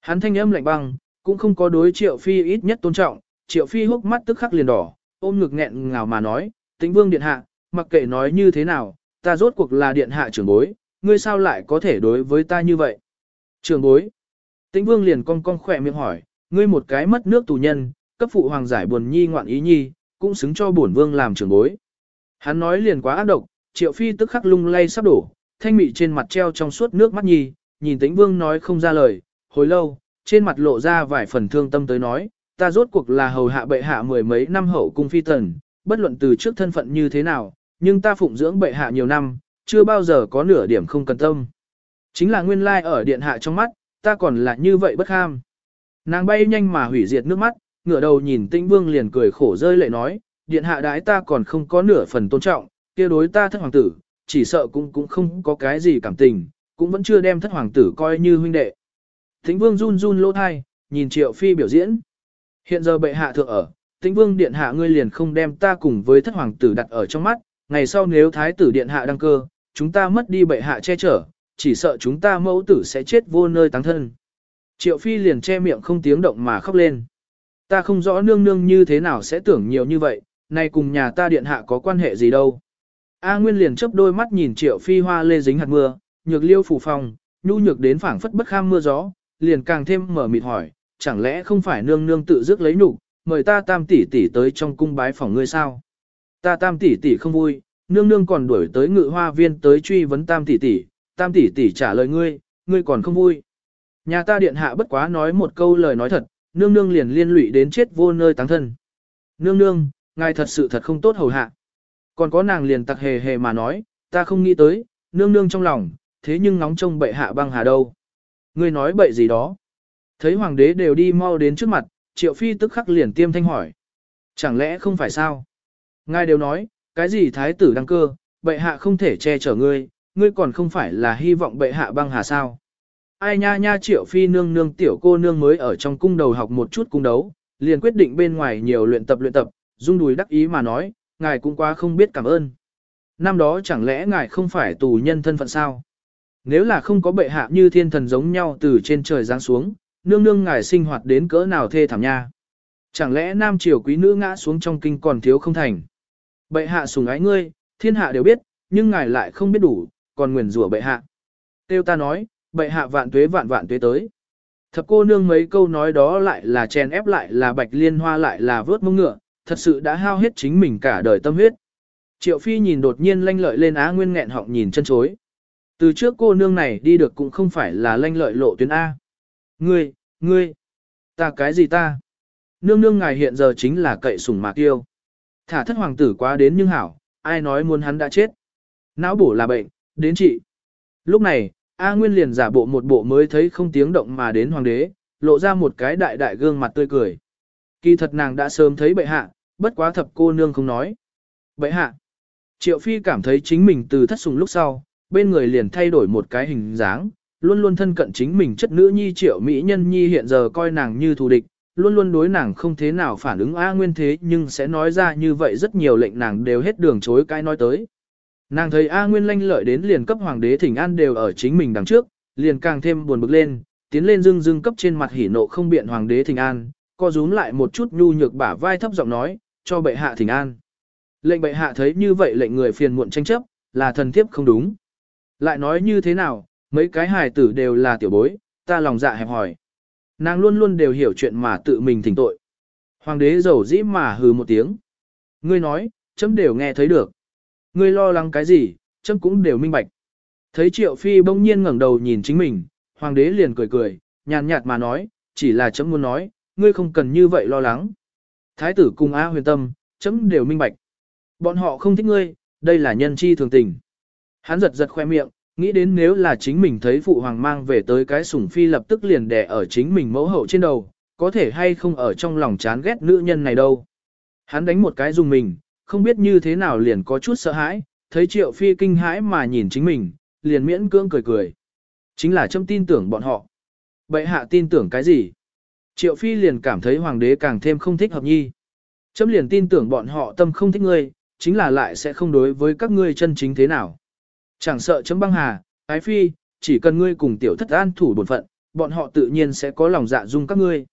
[SPEAKER 1] Hắn thanh âm lạnh băng, cũng không có đối triệu phi ít nhất tôn trọng, triệu phi hốc mắt tức khắc liền đỏ, ôm ngực nghẹn ngào mà nói, tĩnh vương điện hạ, mặc kệ nói như thế nào, ta rốt cuộc là điện hạ trưởng bối, ngươi sao lại có thể đối với ta như vậy? Trưởng bối. Tĩnh vương liền cong cong khỏe miệng hỏi, ngươi một cái mất nước tù nhân, cấp phụ hoàng giải buồn nhi ngoạn ý nhi, cũng xứng cho bổn vương làm trưởng bối. Hắn nói liền quá ác độc, triệu phi tức khắc lung lay sắp đổ, thanh mị trên mặt treo trong suốt nước mắt nhi, nhìn tĩnh vương nói không ra lời, hồi lâu, trên mặt lộ ra vài phần thương tâm tới nói, ta rốt cuộc là hầu hạ bệ hạ mười mấy năm hậu cung phi tần, bất luận từ trước thân phận như thế nào, nhưng ta phụng dưỡng bệ hạ nhiều năm, chưa bao giờ có nửa điểm không cần tâm. Chính là nguyên lai ở điện hạ trong mắt, ta còn là như vậy bất ham. Nàng bay nhanh mà hủy diệt nước mắt, ngửa đầu nhìn tĩnh vương liền cười khổ rơi lệ nói, điện hạ đái ta còn không có nửa phần tôn trọng, kia đối ta thất hoàng tử, chỉ sợ cũng cũng không có cái gì cảm tình, cũng vẫn chưa đem thất hoàng tử coi như huynh đệ. Thính vương run run lỗ thai, nhìn triệu phi biểu diễn. Hiện giờ bệ hạ thượng ở, tĩnh vương điện hạ ngươi liền không đem ta cùng với thất hoàng tử đặt ở trong mắt, ngày sau nếu thái tử điện hạ đăng cơ, chúng ta mất đi bệ hạ che chở, chỉ sợ chúng ta mẫu tử sẽ chết vô nơi táng thân. Triệu phi liền che miệng không tiếng động mà khóc lên. Ta không rõ nương nương như thế nào sẽ tưởng nhiều như vậy, này cùng nhà ta điện hạ có quan hệ gì đâu. A Nguyên liền chớp đôi mắt nhìn triệu phi hoa lê dính hạt mưa, nhược liêu phủ phòng, nhu nhược đến phảng phất bất kham mưa gió, liền càng thêm mở mịt hỏi, chẳng lẽ không phải nương nương tự dứt lấy nhục, mời ta tam tỷ tỷ tới trong cung bái phòng ngươi sao? Ta tam tỷ tỷ không vui, nương nương còn đuổi tới ngự hoa viên tới truy vấn tam tỷ tỷ, tam tỷ tỷ trả lời ngươi, ngươi còn không vui. Nhà ta điện hạ bất quá nói một câu lời nói thật, nương nương liền liên lụy đến chết vô nơi táng thân. Nương nương, ngài thật sự thật không tốt hầu hạ. Còn có nàng liền tặc hề hề mà nói, ta không nghĩ tới, nương nương trong lòng, thế nhưng nóng trông bệ hạ băng hà đâu. Ngươi nói bậy gì đó. Thấy hoàng đế đều đi mau đến trước mặt, triệu phi tức khắc liền tiêm thanh hỏi. Chẳng lẽ không phải sao? Ngài đều nói, cái gì thái tử đăng cơ, bệ hạ không thể che chở ngươi, ngươi còn không phải là hy vọng bệ hạ băng hà sao? Ai nha nha triệu phi nương nương tiểu cô nương mới ở trong cung đầu học một chút cung đấu, liền quyết định bên ngoài nhiều luyện tập luyện tập, dung đùi đắc ý mà nói, ngài cũng quá không biết cảm ơn. Năm đó chẳng lẽ ngài không phải tù nhân thân phận sao? Nếu là không có bệ hạ như thiên thần giống nhau từ trên trời giáng xuống, nương nương ngài sinh hoạt đến cỡ nào thê thảm nha. Chẳng lẽ nam triều quý nữ ngã xuống trong kinh còn thiếu không thành. Bệ hạ sùng ái ngươi, thiên hạ đều biết, nhưng ngài lại không biết đủ, còn nguyền rủa bệ hạ. Tiêu ta nói, bệ hạ vạn tuế vạn vạn tuế tới. Thập cô nương mấy câu nói đó lại là chèn ép lại là bạch liên hoa lại là vớt mông ngựa, thật sự đã hao hết chính mình cả đời tâm huyết. Triệu phi nhìn đột nhiên lanh lợi lên á nguyên nghẹn họng nhìn chân chối. Từ trước cô nương này đi được cũng không phải là lanh lợi lộ tuyến A. Ngươi, ngươi, ta cái gì ta? Nương nương ngài hiện giờ chính là cậy sủng mạc yêu. Thả thất hoàng tử quá đến nhưng hảo, ai nói muốn hắn đã chết. Não bổ là bệnh, đến trị. Lúc này, A Nguyên liền giả bộ một bộ mới thấy không tiếng động mà đến hoàng đế, lộ ra một cái đại đại gương mặt tươi cười. Kỳ thật nàng đã sớm thấy bệ hạ, bất quá thập cô nương không nói. Vậy hạ. Triệu Phi cảm thấy chính mình từ thất sùng lúc sau, bên người liền thay đổi một cái hình dáng, luôn luôn thân cận chính mình chất nữ nhi triệu mỹ nhân nhi hiện giờ coi nàng như thù địch, luôn luôn đối nàng không thế nào phản ứng A Nguyên thế nhưng sẽ nói ra như vậy rất nhiều lệnh nàng đều hết đường chối cái nói tới. Nàng thấy A Nguyên lanh lợi đến liền cấp hoàng đế thỉnh an đều ở chính mình đằng trước, liền càng thêm buồn bực lên, tiến lên dưng dưng cấp trên mặt hỉ nộ không biện hoàng đế thỉnh an, co rúm lại một chút nhu nhược bả vai thấp giọng nói, cho bệ hạ thỉnh an. Lệnh bệ hạ thấy như vậy lệnh người phiền muộn tranh chấp, là thần thiếp không đúng. Lại nói như thế nào, mấy cái hài tử đều là tiểu bối, ta lòng dạ hẹp hỏi. Nàng luôn luôn đều hiểu chuyện mà tự mình thỉnh tội. Hoàng đế giàu dĩ mà hừ một tiếng. Ngươi nói, chấm đều nghe thấy được. Ngươi lo lắng cái gì, chấm cũng đều minh bạch. Thấy triệu phi bỗng nhiên ngẩng đầu nhìn chính mình, hoàng đế liền cười cười, nhàn nhạt mà nói, chỉ là chấm muốn nói, ngươi không cần như vậy lo lắng. Thái tử cùng A huyền tâm, chấm đều minh bạch. Bọn họ không thích ngươi, đây là nhân chi thường tình. Hắn giật giật khoe miệng, nghĩ đến nếu là chính mình thấy phụ hoàng mang về tới cái sủng phi lập tức liền đè ở chính mình mẫu hậu trên đầu, có thể hay không ở trong lòng chán ghét nữ nhân này đâu. Hắn đánh một cái dùng mình, không biết như thế nào liền có chút sợ hãi, thấy triệu phi kinh hãi mà nhìn chính mình, liền miễn cưỡng cười cười. Chính là châm tin tưởng bọn họ. Bệ hạ tin tưởng cái gì? Triệu phi liền cảm thấy hoàng đế càng thêm không thích hợp nhi. Chấm liền tin tưởng bọn họ tâm không thích ngươi, chính là lại sẽ không đối với các ngươi chân chính thế nào. Chẳng sợ chấm băng hà, ái phi, chỉ cần ngươi cùng tiểu thất an thủ bổn phận, bọn họ tự nhiên sẽ có lòng dạ dung các ngươi.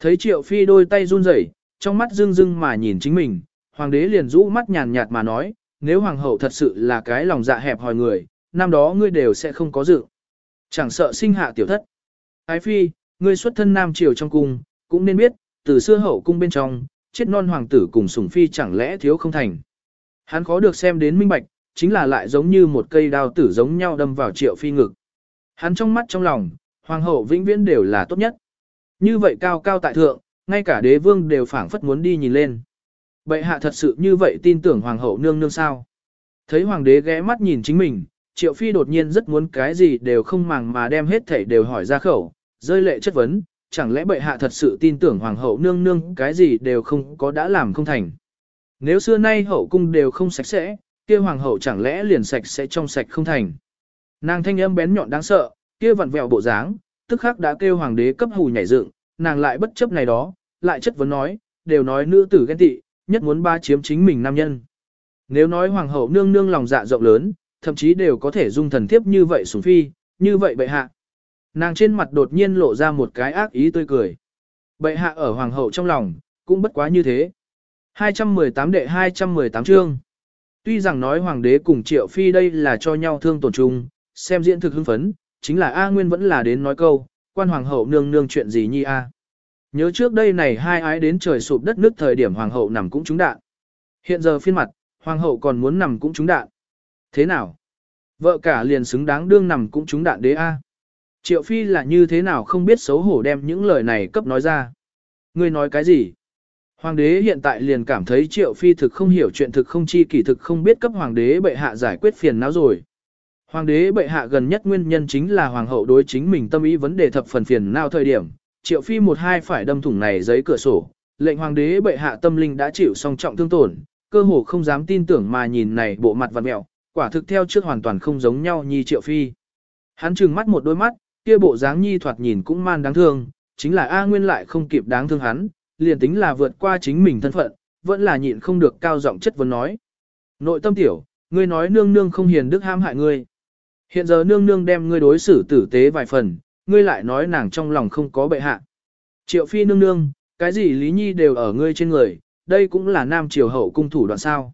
[SPEAKER 1] Thấy triệu phi đôi tay run rẩy, trong mắt rưng rưng mà nhìn chính mình, hoàng đế liền rũ mắt nhàn nhạt mà nói, nếu hoàng hậu thật sự là cái lòng dạ hẹp hòi người, năm đó ngươi đều sẽ không có dự. Chẳng sợ sinh hạ tiểu thất. Ái phi, ngươi xuất thân nam triều trong cung, cũng nên biết, từ xưa hậu cung bên trong, chết non hoàng tử cùng sủng phi chẳng lẽ thiếu không thành. Hắn khó được xem đến minh bạch, chính là lại giống như một cây đao tử giống nhau đâm vào triệu phi ngực. Hắn trong mắt trong lòng, hoàng hậu vĩnh viễn đều là tốt nhất. Như vậy cao cao tại thượng, ngay cả đế vương đều phảng phất muốn đi nhìn lên. Bệ hạ thật sự như vậy tin tưởng hoàng hậu nương nương sao. Thấy hoàng đế ghé mắt nhìn chính mình, triệu phi đột nhiên rất muốn cái gì đều không màng mà đem hết thảy đều hỏi ra khẩu, rơi lệ chất vấn, chẳng lẽ bệ hạ thật sự tin tưởng hoàng hậu nương nương cái gì đều không có đã làm không thành. Nếu xưa nay hậu cung đều không sạch sẽ, kia hoàng hậu chẳng lẽ liền sạch sẽ trong sạch không thành. Nàng thanh âm bén nhọn đáng sợ, kia vặn vẹo bộ dáng, tức khắc đã kêu hoàng đế cấp hù nhảy dựng, nàng lại bất chấp này đó, lại chất vấn nói, đều nói nữ tử ghen tị, nhất muốn ba chiếm chính mình nam nhân. Nếu nói hoàng hậu nương nương lòng dạ rộng lớn, thậm chí đều có thể dung thần thiếp như vậy sủng phi, như vậy bệ hạ. Nàng trên mặt đột nhiên lộ ra một cái ác ý tươi cười. Bệ hạ ở hoàng hậu trong lòng, cũng bất quá như thế. 218 đệ 218 chương. Tuy rằng nói hoàng đế cùng triệu phi đây là cho nhau thương tổn chung, xem diễn thực hưng phấn, chính là A Nguyên vẫn là đến nói câu, quan hoàng hậu nương nương chuyện gì nhi A. Nhớ trước đây này hai ái đến trời sụp đất nước thời điểm hoàng hậu nằm cũng trúng đạn. Hiện giờ phiên mặt, hoàng hậu còn muốn nằm cũng trúng đạn. Thế nào? Vợ cả liền xứng đáng đương nằm cũng trúng đạn đế A. Triệu phi là như thế nào không biết xấu hổ đem những lời này cấp nói ra. Ngươi nói cái gì? Hoàng đế hiện tại liền cảm thấy triệu phi thực không hiểu chuyện thực không chi kỷ thực không biết cấp hoàng đế bệ hạ giải quyết phiền não rồi. Hoàng đế bệ hạ gần nhất nguyên nhân chính là hoàng hậu đối chính mình tâm ý vấn đề thập phần phiền não thời điểm, triệu phi một hai phải đâm thủng này giấy cửa sổ, lệnh hoàng đế bệ hạ tâm linh đã chịu song trọng thương tổn, cơ hồ không dám tin tưởng mà nhìn này bộ mặt vặn mẹo, quả thực theo trước hoàn toàn không giống nhau nhi triệu phi. Hắn trừng mắt một đôi mắt, kia bộ dáng nhi thoạt nhìn cũng man đáng thương, chính là A Nguyên lại không kịp đáng thương hắn, liền tính là vượt qua chính mình thân phận, vẫn là nhịn không được cao giọng chất vấn nói. Nội tâm tiểu, ngươi nói nương nương không hiền đức ham hại ngươi. Hiện giờ nương nương đem ngươi đối xử tử tế vài phần, ngươi lại nói nàng trong lòng không có bệ hạ. Triệu phi nương nương, cái gì lý nhi đều ở ngươi trên người, đây cũng là nam triều hậu cung thủ đoạn sao.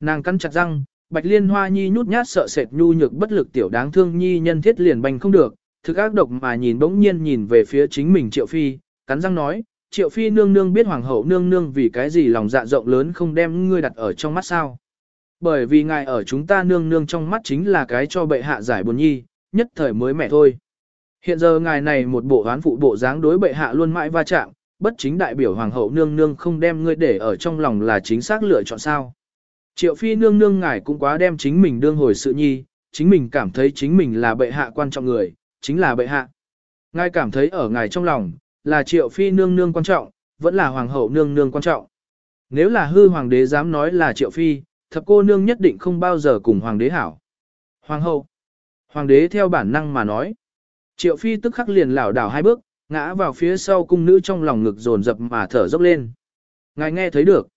[SPEAKER 1] Nàng cắn chặt răng, bạch liên hoa nhi nhút nhát sợ sệt nhu nhược bất lực tiểu đáng thương nhi nhân thiết liền bành không được, thực ác độc mà nhìn bỗng nhiên nhìn về phía chính mình triệu phi, cắn răng nói, triệu phi nương nương biết hoàng hậu nương nương vì cái gì lòng dạ rộng lớn không đem ngươi đặt ở trong mắt sao. Bởi vì ngài ở chúng ta nương nương trong mắt chính là cái cho bệ hạ giải buồn nhi, nhất thời mới mẹ thôi. Hiện giờ ngài này một bộ hoán phụ bộ dáng đối bệ hạ luôn mãi va chạm, bất chính đại biểu hoàng hậu nương nương không đem ngươi để ở trong lòng là chính xác lựa chọn sao. Triệu phi nương nương ngài cũng quá đem chính mình đương hồi sự nhi, chính mình cảm thấy chính mình là bệ hạ quan trọng người, chính là bệ hạ. Ngài cảm thấy ở ngài trong lòng, là triệu phi nương nương quan trọng, vẫn là hoàng hậu nương nương quan trọng. Nếu là hư hoàng đế dám nói là triệu phi, thập cô nương nhất định không bao giờ cùng hoàng đế hảo. Hoàng hậu. Hoàng đế theo bản năng mà nói. Triệu phi tức khắc liền lảo đảo hai bước, ngã vào phía sau cung nữ trong lòng ngực dồn dập mà thở dốc lên. Ngài nghe thấy được.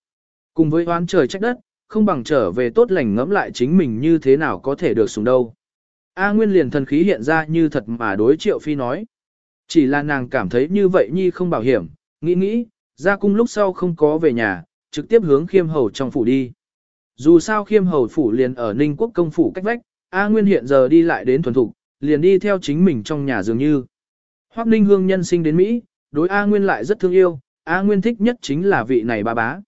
[SPEAKER 1] Cùng với oán trời trách đất, không bằng trở về tốt lành ngẫm lại chính mình như thế nào có thể được sùng đâu. A Nguyên liền thần khí hiện ra như thật mà đối Triệu Phi nói. Chỉ là nàng cảm thấy như vậy nhi không bảo hiểm, nghĩ nghĩ, ra cung lúc sau không có về nhà, trực tiếp hướng khiêm hầu trong phủ đi. Dù sao khiêm hầu phủ liền ở Ninh Quốc công phủ cách vách, A Nguyên hiện giờ đi lại đến thuần thục, liền đi theo chính mình trong nhà dường như. Hoắc Ninh Hương nhân sinh đến Mỹ, đối A Nguyên lại rất thương yêu, A Nguyên thích nhất chính là vị này ba bá.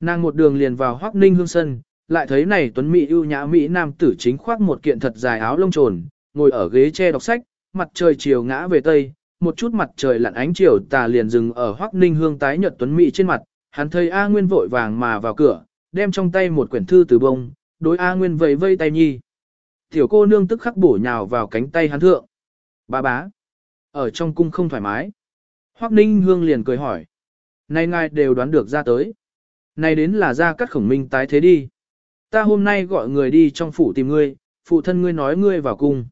[SPEAKER 1] Nàng một đường liền vào Hoắc Ninh Hương sân, lại thấy này tuấn mỹ ưu nhã mỹ nam tử chính khoác một kiện thật dài áo lông trồn, ngồi ở ghế che đọc sách, mặt trời chiều ngã về tây, một chút mặt trời lặn ánh chiều tà liền dừng ở Hoắc Ninh Hương tái nhợt tuấn mỹ trên mặt, hắn thấy A Nguyên vội vàng mà vào cửa, đem trong tay một quyển thư từ bông, đối A Nguyên vẫy vây tay nhi. Tiểu cô nương tức khắc bổ nhào vào cánh tay hắn thượng. Ba bá. Ở trong cung không thoải mái. Hoắc Ninh Hương liền cười hỏi. Này ngài đều đoán được ra tới. Này đến là ra cắt khổng minh tái thế đi. Ta hôm nay gọi người đi trong phủ tìm ngươi, phụ thân ngươi nói ngươi vào cung.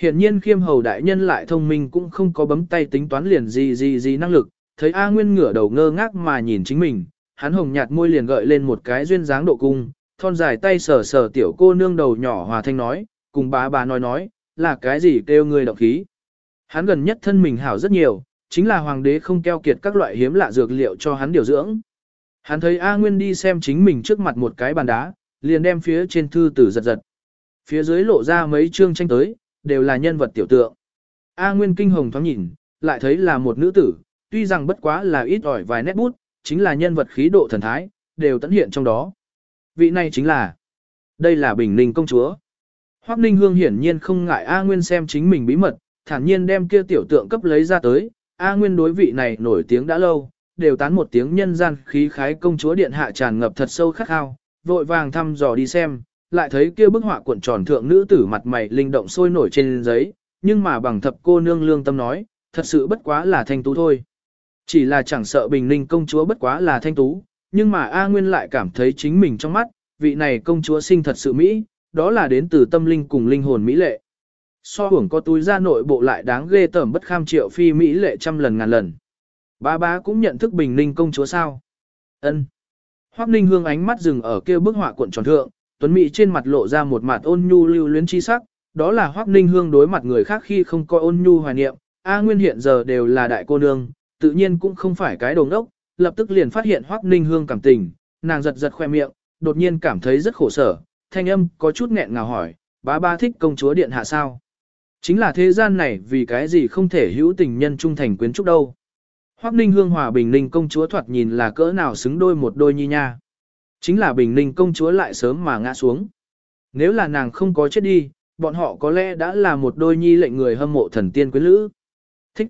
[SPEAKER 1] Hiện nhiên khiêm hầu đại nhân lại thông minh cũng không có bấm tay tính toán liền gì gì gì năng lực, thấy A Nguyên ngửa đầu ngơ ngác mà nhìn chính mình, hắn hồng nhạt môi liền gợi lên một cái duyên dáng độ cung, thon dài tay sờ sờ tiểu cô nương đầu nhỏ hòa thanh nói, cùng bá bà nói nói, là cái gì kêu ngươi động khí. Hắn gần nhất thân mình hảo rất nhiều, chính là hoàng đế không keo kiệt các loại hiếm lạ dược liệu cho hắn điều dưỡng. Hắn thấy A Nguyên đi xem chính mình trước mặt một cái bàn đá, liền đem phía trên thư tử giật giật. Phía dưới lộ ra mấy chương tranh tới, đều là nhân vật tiểu tượng. A Nguyên kinh hồng thoáng nhìn, lại thấy là một nữ tử, tuy rằng bất quá là ít ỏi vài nét bút, chính là nhân vật khí độ thần thái, đều tận hiện trong đó. Vị này chính là, đây là Bình Ninh công chúa. Hoắc Ninh Hương hiển nhiên không ngại A Nguyên xem chính mình bí mật, thản nhiên đem kia tiểu tượng cấp lấy ra tới. A Nguyên đối vị này nổi tiếng đã lâu, đều tán một tiếng nhân gian khí khái công chúa điện hạ tràn ngập thật sâu khắc khao, vội vàng thăm dò đi xem, lại thấy kia bức họa cuộn tròn thượng nữ tử mặt mày linh động sôi nổi trên giấy, nhưng mà bằng thập cô nương lương tâm nói, thật sự bất quá là thanh tú thôi. Chỉ là chẳng sợ bình ninh công chúa bất quá là thanh tú, nhưng mà A Nguyên lại cảm thấy chính mình trong mắt, vị này công chúa sinh thật sự Mỹ, đó là đến từ tâm linh cùng linh hồn Mỹ lệ. So hưởng có túi ra nội bộ lại đáng ghê tởm bất kham triệu phi Mỹ lệ trăm lần ngàn lần. Ba ba cũng nhận thức bình ninh công chúa sao. ân Hoắc Ninh Hương ánh mắt dừng ở kia bức họa cuộn tròn thượng, Tuấn Mỹ trên mặt lộ ra một mặt ôn nhu lưu luyến chi sắc, đó là Hoắc Ninh Hương đối mặt người khác khi không coi ôn nhu hoài niệm, A Nguyên hiện giờ đều là đại cô nương, tự nhiên cũng không phải cái đồng đốc, lập tức liền phát hiện Hoắc Ninh Hương cảm tình, nàng giật giật khoe miệng, đột nhiên cảm thấy rất khổ sở, thanh âm có chút nghẹn ngào hỏi, bá ba thích công chúa điện hạ sao? Chính là thế gian này vì cái gì không thể hữu tình nhân trung thành quyến trúc đâu. Hoắc Ninh Hương Hòa Bình Ninh công chúa thoạt nhìn là cỡ nào xứng đôi một đôi nhi nha. Chính là Bình Ninh công chúa lại sớm mà ngã xuống. Nếu là nàng không có chết đi, bọn họ có lẽ đã là một đôi nhi lệnh người hâm mộ thần tiên quyến lữ. Thích.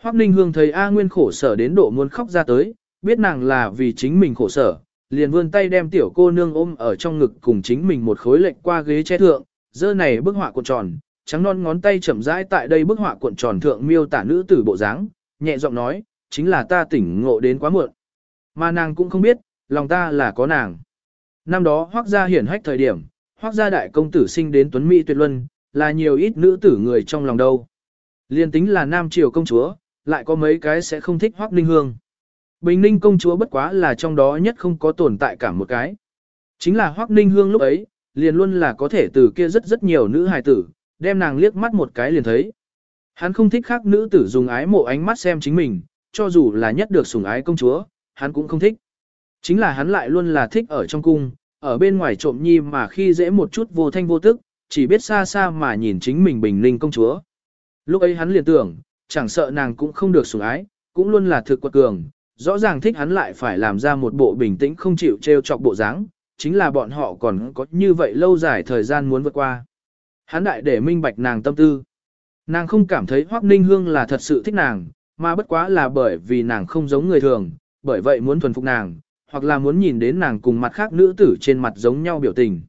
[SPEAKER 1] Hoắc Ninh Hương thấy A Nguyên khổ sở đến độ muốn khóc ra tới, biết nàng là vì chính mình khổ sở, liền vươn tay đem tiểu cô nương ôm ở trong ngực cùng chính mình một khối lệnh qua ghế che thượng, dơ này bức họa cuộn tròn, trắng non ngón tay chậm rãi tại đây bức họa cuộn tròn thượng miêu tả nữ tử bộ dáng, nhẹ giọng nói, chính là ta tỉnh ngộ đến quá muộn. Mà nàng cũng không biết, lòng ta là có nàng. Năm đó hoác gia hiển hách thời điểm, hoác gia đại công tử sinh đến tuấn mỹ tuyệt luân, là nhiều ít nữ tử người trong lòng đâu. Liên tính là nam triều công chúa, lại có mấy cái sẽ không thích hoác ninh hương. Bình ninh công chúa bất quá là trong đó nhất không có tồn tại cả một cái. Chính là hoác ninh hương lúc ấy, liền luôn là có thể từ kia rất rất nhiều nữ hài tử, đem nàng liếc mắt một cái liền thấy. Hắn không thích khác nữ tử dùng ái mộ ánh mắt xem chính mình, cho dù là nhất được sủng ái công chúa, hắn cũng không thích. Chính là hắn lại luôn là thích ở trong cung, ở bên ngoài trộm nhi mà khi dễ một chút vô thanh vô tức, chỉ biết xa xa mà nhìn chính mình bình ninh công chúa. Lúc ấy hắn liền tưởng, chẳng sợ nàng cũng không được sủng ái, cũng luôn là thực quật cường, rõ ràng thích hắn lại phải làm ra một bộ bình tĩnh không chịu trêu chọc bộ dáng, chính là bọn họ còn có như vậy lâu dài thời gian muốn vượt qua. Hắn đại để minh bạch nàng tâm tư. Nàng không cảm thấy Hoắc Ninh Hương là thật sự thích nàng, mà bất quá là bởi vì nàng không giống người thường, bởi vậy muốn thuần phục nàng, hoặc là muốn nhìn đến nàng cùng mặt khác nữ tử trên mặt giống nhau biểu tình.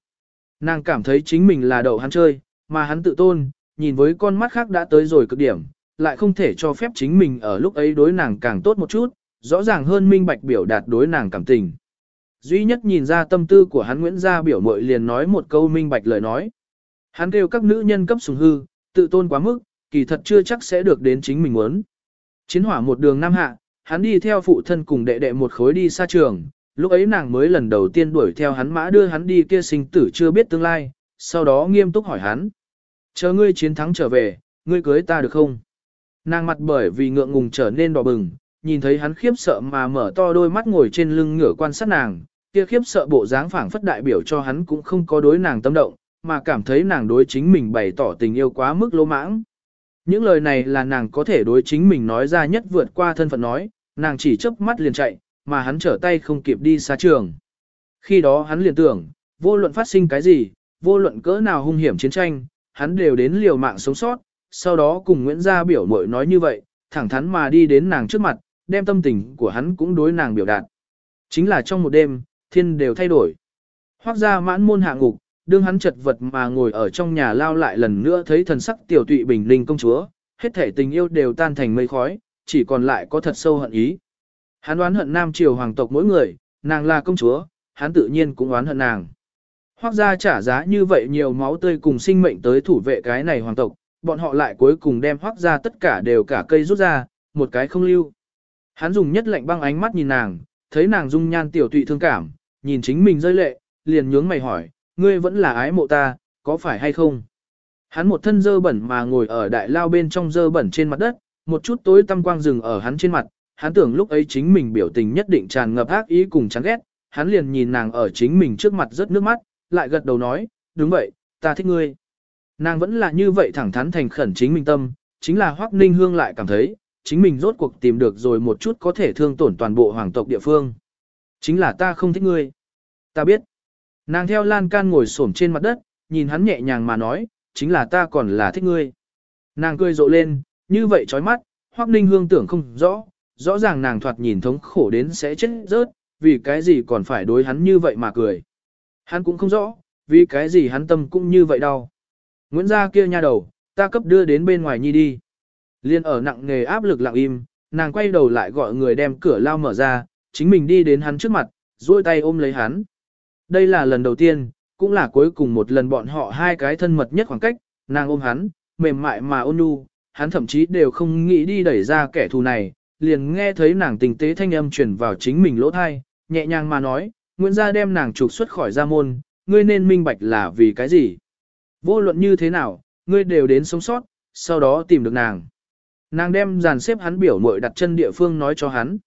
[SPEAKER 1] Nàng cảm thấy chính mình là đậu hắn chơi, mà hắn tự tôn, nhìn với con mắt khác đã tới rồi cực điểm, lại không thể cho phép chính mình ở lúc ấy đối nàng càng tốt một chút, rõ ràng hơn minh bạch biểu đạt đối nàng cảm tình. Duy nhất nhìn ra tâm tư của hắn Nguyễn Gia biểu mội liền nói một câu minh bạch lời nói. Hắn kêu các nữ nhân cấp sùng hư, tự tôn quá mức, kỳ thật chưa chắc sẽ được đến chính mình muốn. Chiến hỏa một đường năm hạ, hắn đi theo phụ thân cùng đệ đệ một khối đi xa trường, lúc ấy nàng mới lần đầu tiên đuổi theo hắn mã đưa hắn đi kia sinh tử chưa biết tương lai, sau đó nghiêm túc hỏi hắn. Chờ ngươi chiến thắng trở về, ngươi cưới ta được không? Nàng mặt bởi vì ngượng ngùng trở nên đỏ bừng, nhìn thấy hắn khiếp sợ mà mở to đôi mắt ngồi trên lưng ngửa quan sát nàng, kia khiếp sợ bộ dáng phảng phất đại biểu cho hắn cũng không có đối nàng tâm động, mà cảm thấy nàng đối chính mình bày tỏ tình yêu quá mức lỗ mãng. Những lời này là nàng có thể đối chính mình nói ra nhất vượt qua thân phận nói, nàng chỉ chớp mắt liền chạy, mà hắn trở tay không kịp đi xa trường. Khi đó hắn liền tưởng, vô luận phát sinh cái gì, vô luận cỡ nào hung hiểm chiến tranh, hắn đều đến liều mạng sống sót, sau đó cùng Nguyễn Gia biểu mội nói như vậy, thẳng thắn mà đi đến nàng trước mặt, đem tâm tình của hắn cũng đối nàng biểu đạt. Chính là trong một đêm, thiên đều thay đổi. Hoác ra mãn môn hạ ngục, đương hắn chật vật mà ngồi ở trong nhà lao lại lần nữa thấy thần sắc tiểu tụy bình linh công chúa, hết thể tình yêu đều tan thành mây khói, chỉ còn lại có thật sâu hận ý. Hắn oán hận nam triều hoàng tộc mỗi người, nàng là công chúa, hắn tự nhiên cũng oán hận nàng. Hoác ra trả giá như vậy nhiều máu tươi cùng sinh mệnh tới thủ vệ cái này hoàng tộc, bọn họ lại cuối cùng đem hoác ra tất cả đều cả cây rút ra, một cái không lưu. Hắn dùng nhất lạnh băng ánh mắt nhìn nàng, thấy nàng dung nhan tiểu tụy thương cảm, nhìn chính mình rơi lệ, liền nhướng mày hỏi, ngươi vẫn là ái mộ ta, có phải hay không? Hắn một thân dơ bẩn mà ngồi ở đại lao bên trong dơ bẩn trên mặt đất, một chút tối tăm quang rừng ở hắn trên mặt, hắn tưởng lúc ấy chính mình biểu tình nhất định tràn ngập ác ý cùng chán ghét, hắn liền nhìn nàng ở chính mình trước mặt rớt nước mắt, lại gật đầu nói, đúng vậy, ta thích ngươi. Nàng vẫn là như vậy thẳng thắn thành khẩn chính mình tâm, chính là Hoắc Ninh Hương lại cảm thấy, chính mình rốt cuộc tìm được rồi một chút có thể thương tổn toàn bộ hoàng tộc địa phương. Chính là ta không thích ngươi. Ta biết. Nàng theo lan can ngồi xổm trên mặt đất, nhìn hắn nhẹ nhàng mà nói, chính là ta còn là thích ngươi. Nàng cười rộ lên, như vậy chói mắt, Hoắc Ninh Hương tưởng không rõ, rõ ràng nàng thoạt nhìn thống khổ đến sẽ chết rớt, vì cái gì còn phải đối hắn như vậy mà cười. Hắn cũng không rõ, vì cái gì hắn tâm cũng như vậy đau. Nguyễn gia kia nha đầu, ta cấp đưa đến bên ngoài nhi đi. Liên ở nặng nghề áp lực lặng im, nàng quay đầu lại gọi người đem cửa lao mở ra, chính mình đi đến hắn trước mặt, duỗi tay ôm lấy hắn. Đây là lần đầu tiên, cũng là cuối cùng một lần bọn họ hai cái thân mật nhất khoảng cách, nàng ôm hắn, mềm mại mà ôn nhu, hắn thậm chí đều không nghĩ đi đẩy ra kẻ thù này, liền nghe thấy nàng tình tế thanh âm truyền vào chính mình lỗ thai, nhẹ nhàng mà nói, Nguyễn gia đem nàng trục xuất khỏi gia môn, ngươi nên minh bạch là vì cái gì. Vô luận như thế nào, ngươi đều đến sống sót, sau đó tìm được nàng. Nàng đem dàn xếp hắn biểu mội đặt chân địa phương nói cho hắn.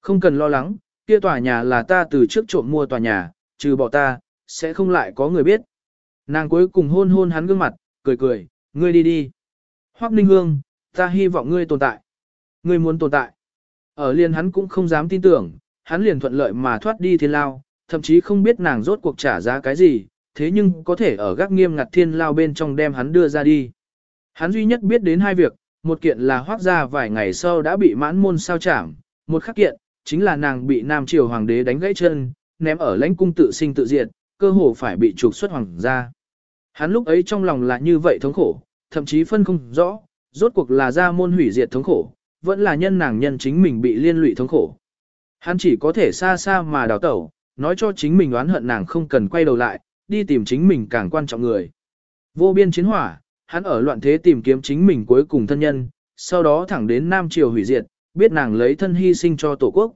[SPEAKER 1] Không cần lo lắng, kia tòa nhà là ta từ trước trộm mua tòa nhà, trừ bỏ ta, sẽ không lại có người biết. Nàng cuối cùng hôn hôn hắn gương mặt, cười cười, ngươi đi đi. Hoắc Ninh Hương, ta hy vọng ngươi tồn tại. Ngươi muốn tồn tại. Ở liền hắn cũng không dám tin tưởng, hắn liền thuận lợi mà thoát đi thiên lao, thậm chí không biết nàng rốt cuộc trả giá cái gì, thế nhưng có thể ở gác nghiêm ngặt thiên lao bên trong đem hắn đưa ra đi. Hắn duy nhất biết đến hai việc, một kiện là hoác ra vài ngày sau đã bị mãn môn sao chảm, một khắc kiện, chính là nàng bị Nam Triều Hoàng đế đánh gãy chân, ném ở lãnh cung tự sinh tự diệt, cơ hồ phải bị trục xuất hoàng gia. Hắn lúc ấy trong lòng là như vậy thống khổ, thậm chí phân không rõ, rốt cuộc là ra môn hủy diệt thống khổ, vẫn là nhân nàng nhân chính mình bị liên lụy thống khổ. Hắn chỉ có thể xa xa mà đào tẩu, nói cho chính mình oán hận nàng không cần quay đầu lại, đi tìm chính mình càng quan trọng người. Vô biên chiến hỏa, hắn ở loạn thế tìm kiếm chính mình cuối cùng thân nhân, sau đó thẳng đến Nam Triều hủy diệt, biết nàng lấy thân hy sinh cho tổ quốc.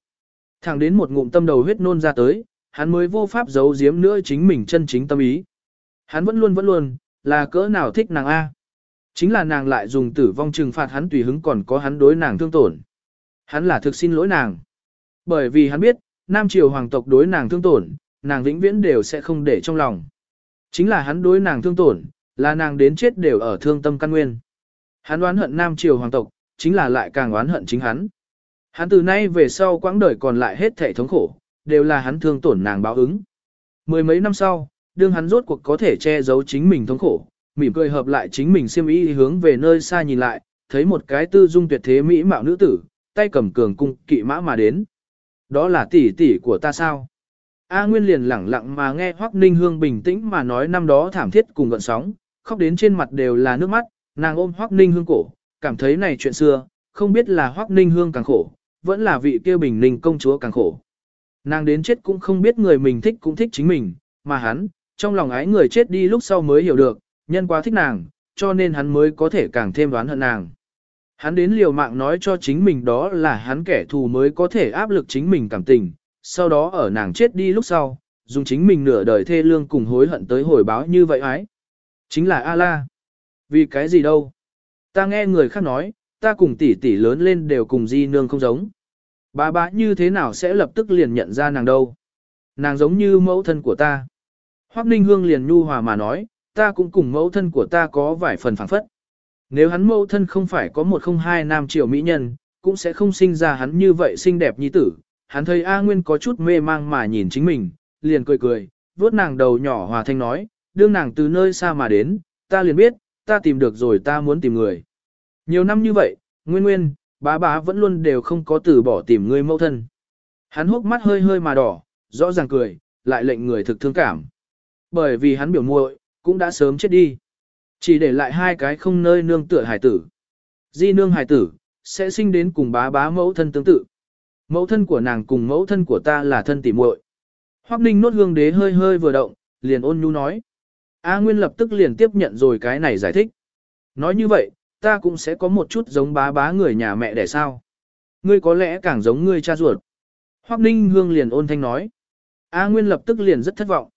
[SPEAKER 1] Thẳng đến một ngụm tâm đầu huyết nôn ra tới, hắn mới vô pháp giấu giếm nữa chính mình chân chính tâm ý. Hắn vẫn luôn vẫn luôn, là cỡ nào thích nàng A. Chính là nàng lại dùng tử vong trừng phạt hắn tùy hứng còn có hắn đối nàng thương tổn. Hắn là thực xin lỗi nàng. Bởi vì hắn biết, Nam Triều hoàng tộc đối nàng thương tổn, nàng vĩnh viễn đều sẽ không để trong lòng. Chính là hắn đối nàng thương tổn, là nàng đến chết đều ở thương tâm căn nguyên. Hắn oán hận Nam Triều hoàng tộc, chính là lại càng oán hận chính hắn. Hắn từ nay về sau quãng đời còn lại hết thể thống khổ, đều là hắn thương tổn nàng báo ứng. Mười mấy năm sau, đương hắn rốt cuộc có thể che giấu chính mình thống khổ, mỉm cười hợp lại chính mình xiêm y hướng về nơi xa nhìn lại, thấy một cái tư dung tuyệt thế mỹ mạo nữ tử, tay cầm cường cung kỵ mã mà đến. Đó là tỷ tỷ của ta sao? A Nguyên liền lẳng lặng mà nghe Hoắc Ninh Hương bình tĩnh mà nói năm đó thảm thiết cùng gợn sóng, khóc đến trên mặt đều là nước mắt, nàng ôm Hoắc Ninh Hương cổ, cảm thấy này chuyện xưa, không biết là Hoắc Ninh Hương càng khổ, vẫn là vị kia bình ninh công chúa càng khổ. Nàng đến chết cũng không biết người mình thích cũng thích chính mình, mà hắn, trong lòng ái người chết đi lúc sau mới hiểu được, nhân quá thích nàng, cho nên hắn mới có thể càng thêm đoán hận nàng. Hắn đến liều mạng nói cho chính mình đó là hắn kẻ thù mới có thể áp lực chính mình cảm tình, sau đó ở nàng chết đi lúc sau, dùng chính mình nửa đời thê lương cùng hối hận tới hồi báo như vậy ái. Chính là A-la. Vì cái gì đâu? Ta nghe người khác nói, ta cùng tỷ tỷ lớn lên đều cùng di nương không giống. Bà bá như thế nào sẽ lập tức liền nhận ra nàng đâu? Nàng giống như mẫu thân của ta. Hoắc Ninh Hương liền nhu hòa mà nói, ta cũng cùng mẫu thân của ta có vài phần phản phất. Nếu hắn mẫu thân không phải có một không hai nam triều mỹ nhân, cũng sẽ không sinh ra hắn như vậy xinh đẹp như tử. Hắn thấy A Nguyên có chút mê mang mà nhìn chính mình, liền cười cười, vuốt nàng đầu nhỏ hòa thanh nói, đương nàng từ nơi xa mà đến, ta liền biết, ta tìm được rồi ta muốn tìm người. Nhiều năm như vậy, Nguyên Nguyên, bá bá vẫn luôn đều không có từ bỏ tìm người mẫu thân. Hắn hốc mắt hơi hơi mà đỏ, rõ ràng cười, lại lệnh người thực thương cảm. Bởi vì hắn biểu muội cũng đã sớm chết đi. Chỉ để lại hai cái không nơi nương tựa hải tử. Di nương hải tử, sẽ sinh đến cùng bá bá mẫu thân tương tự. Mẫu thân của nàng cùng mẫu thân của ta là thân tỉ muội. Hoắc Ninh nốt hương đế hơi hơi vừa động, liền ôn nhu nói. A Nguyên lập tức liền tiếp nhận rồi cái này giải thích. Nói như vậy, ta cũng sẽ có một chút giống bá bá người nhà mẹ để sao. Ngươi có lẽ càng giống ngươi cha ruột. Hoắc Ninh Hương liền ôn thanh nói. A Nguyên lập tức liền rất thất vọng.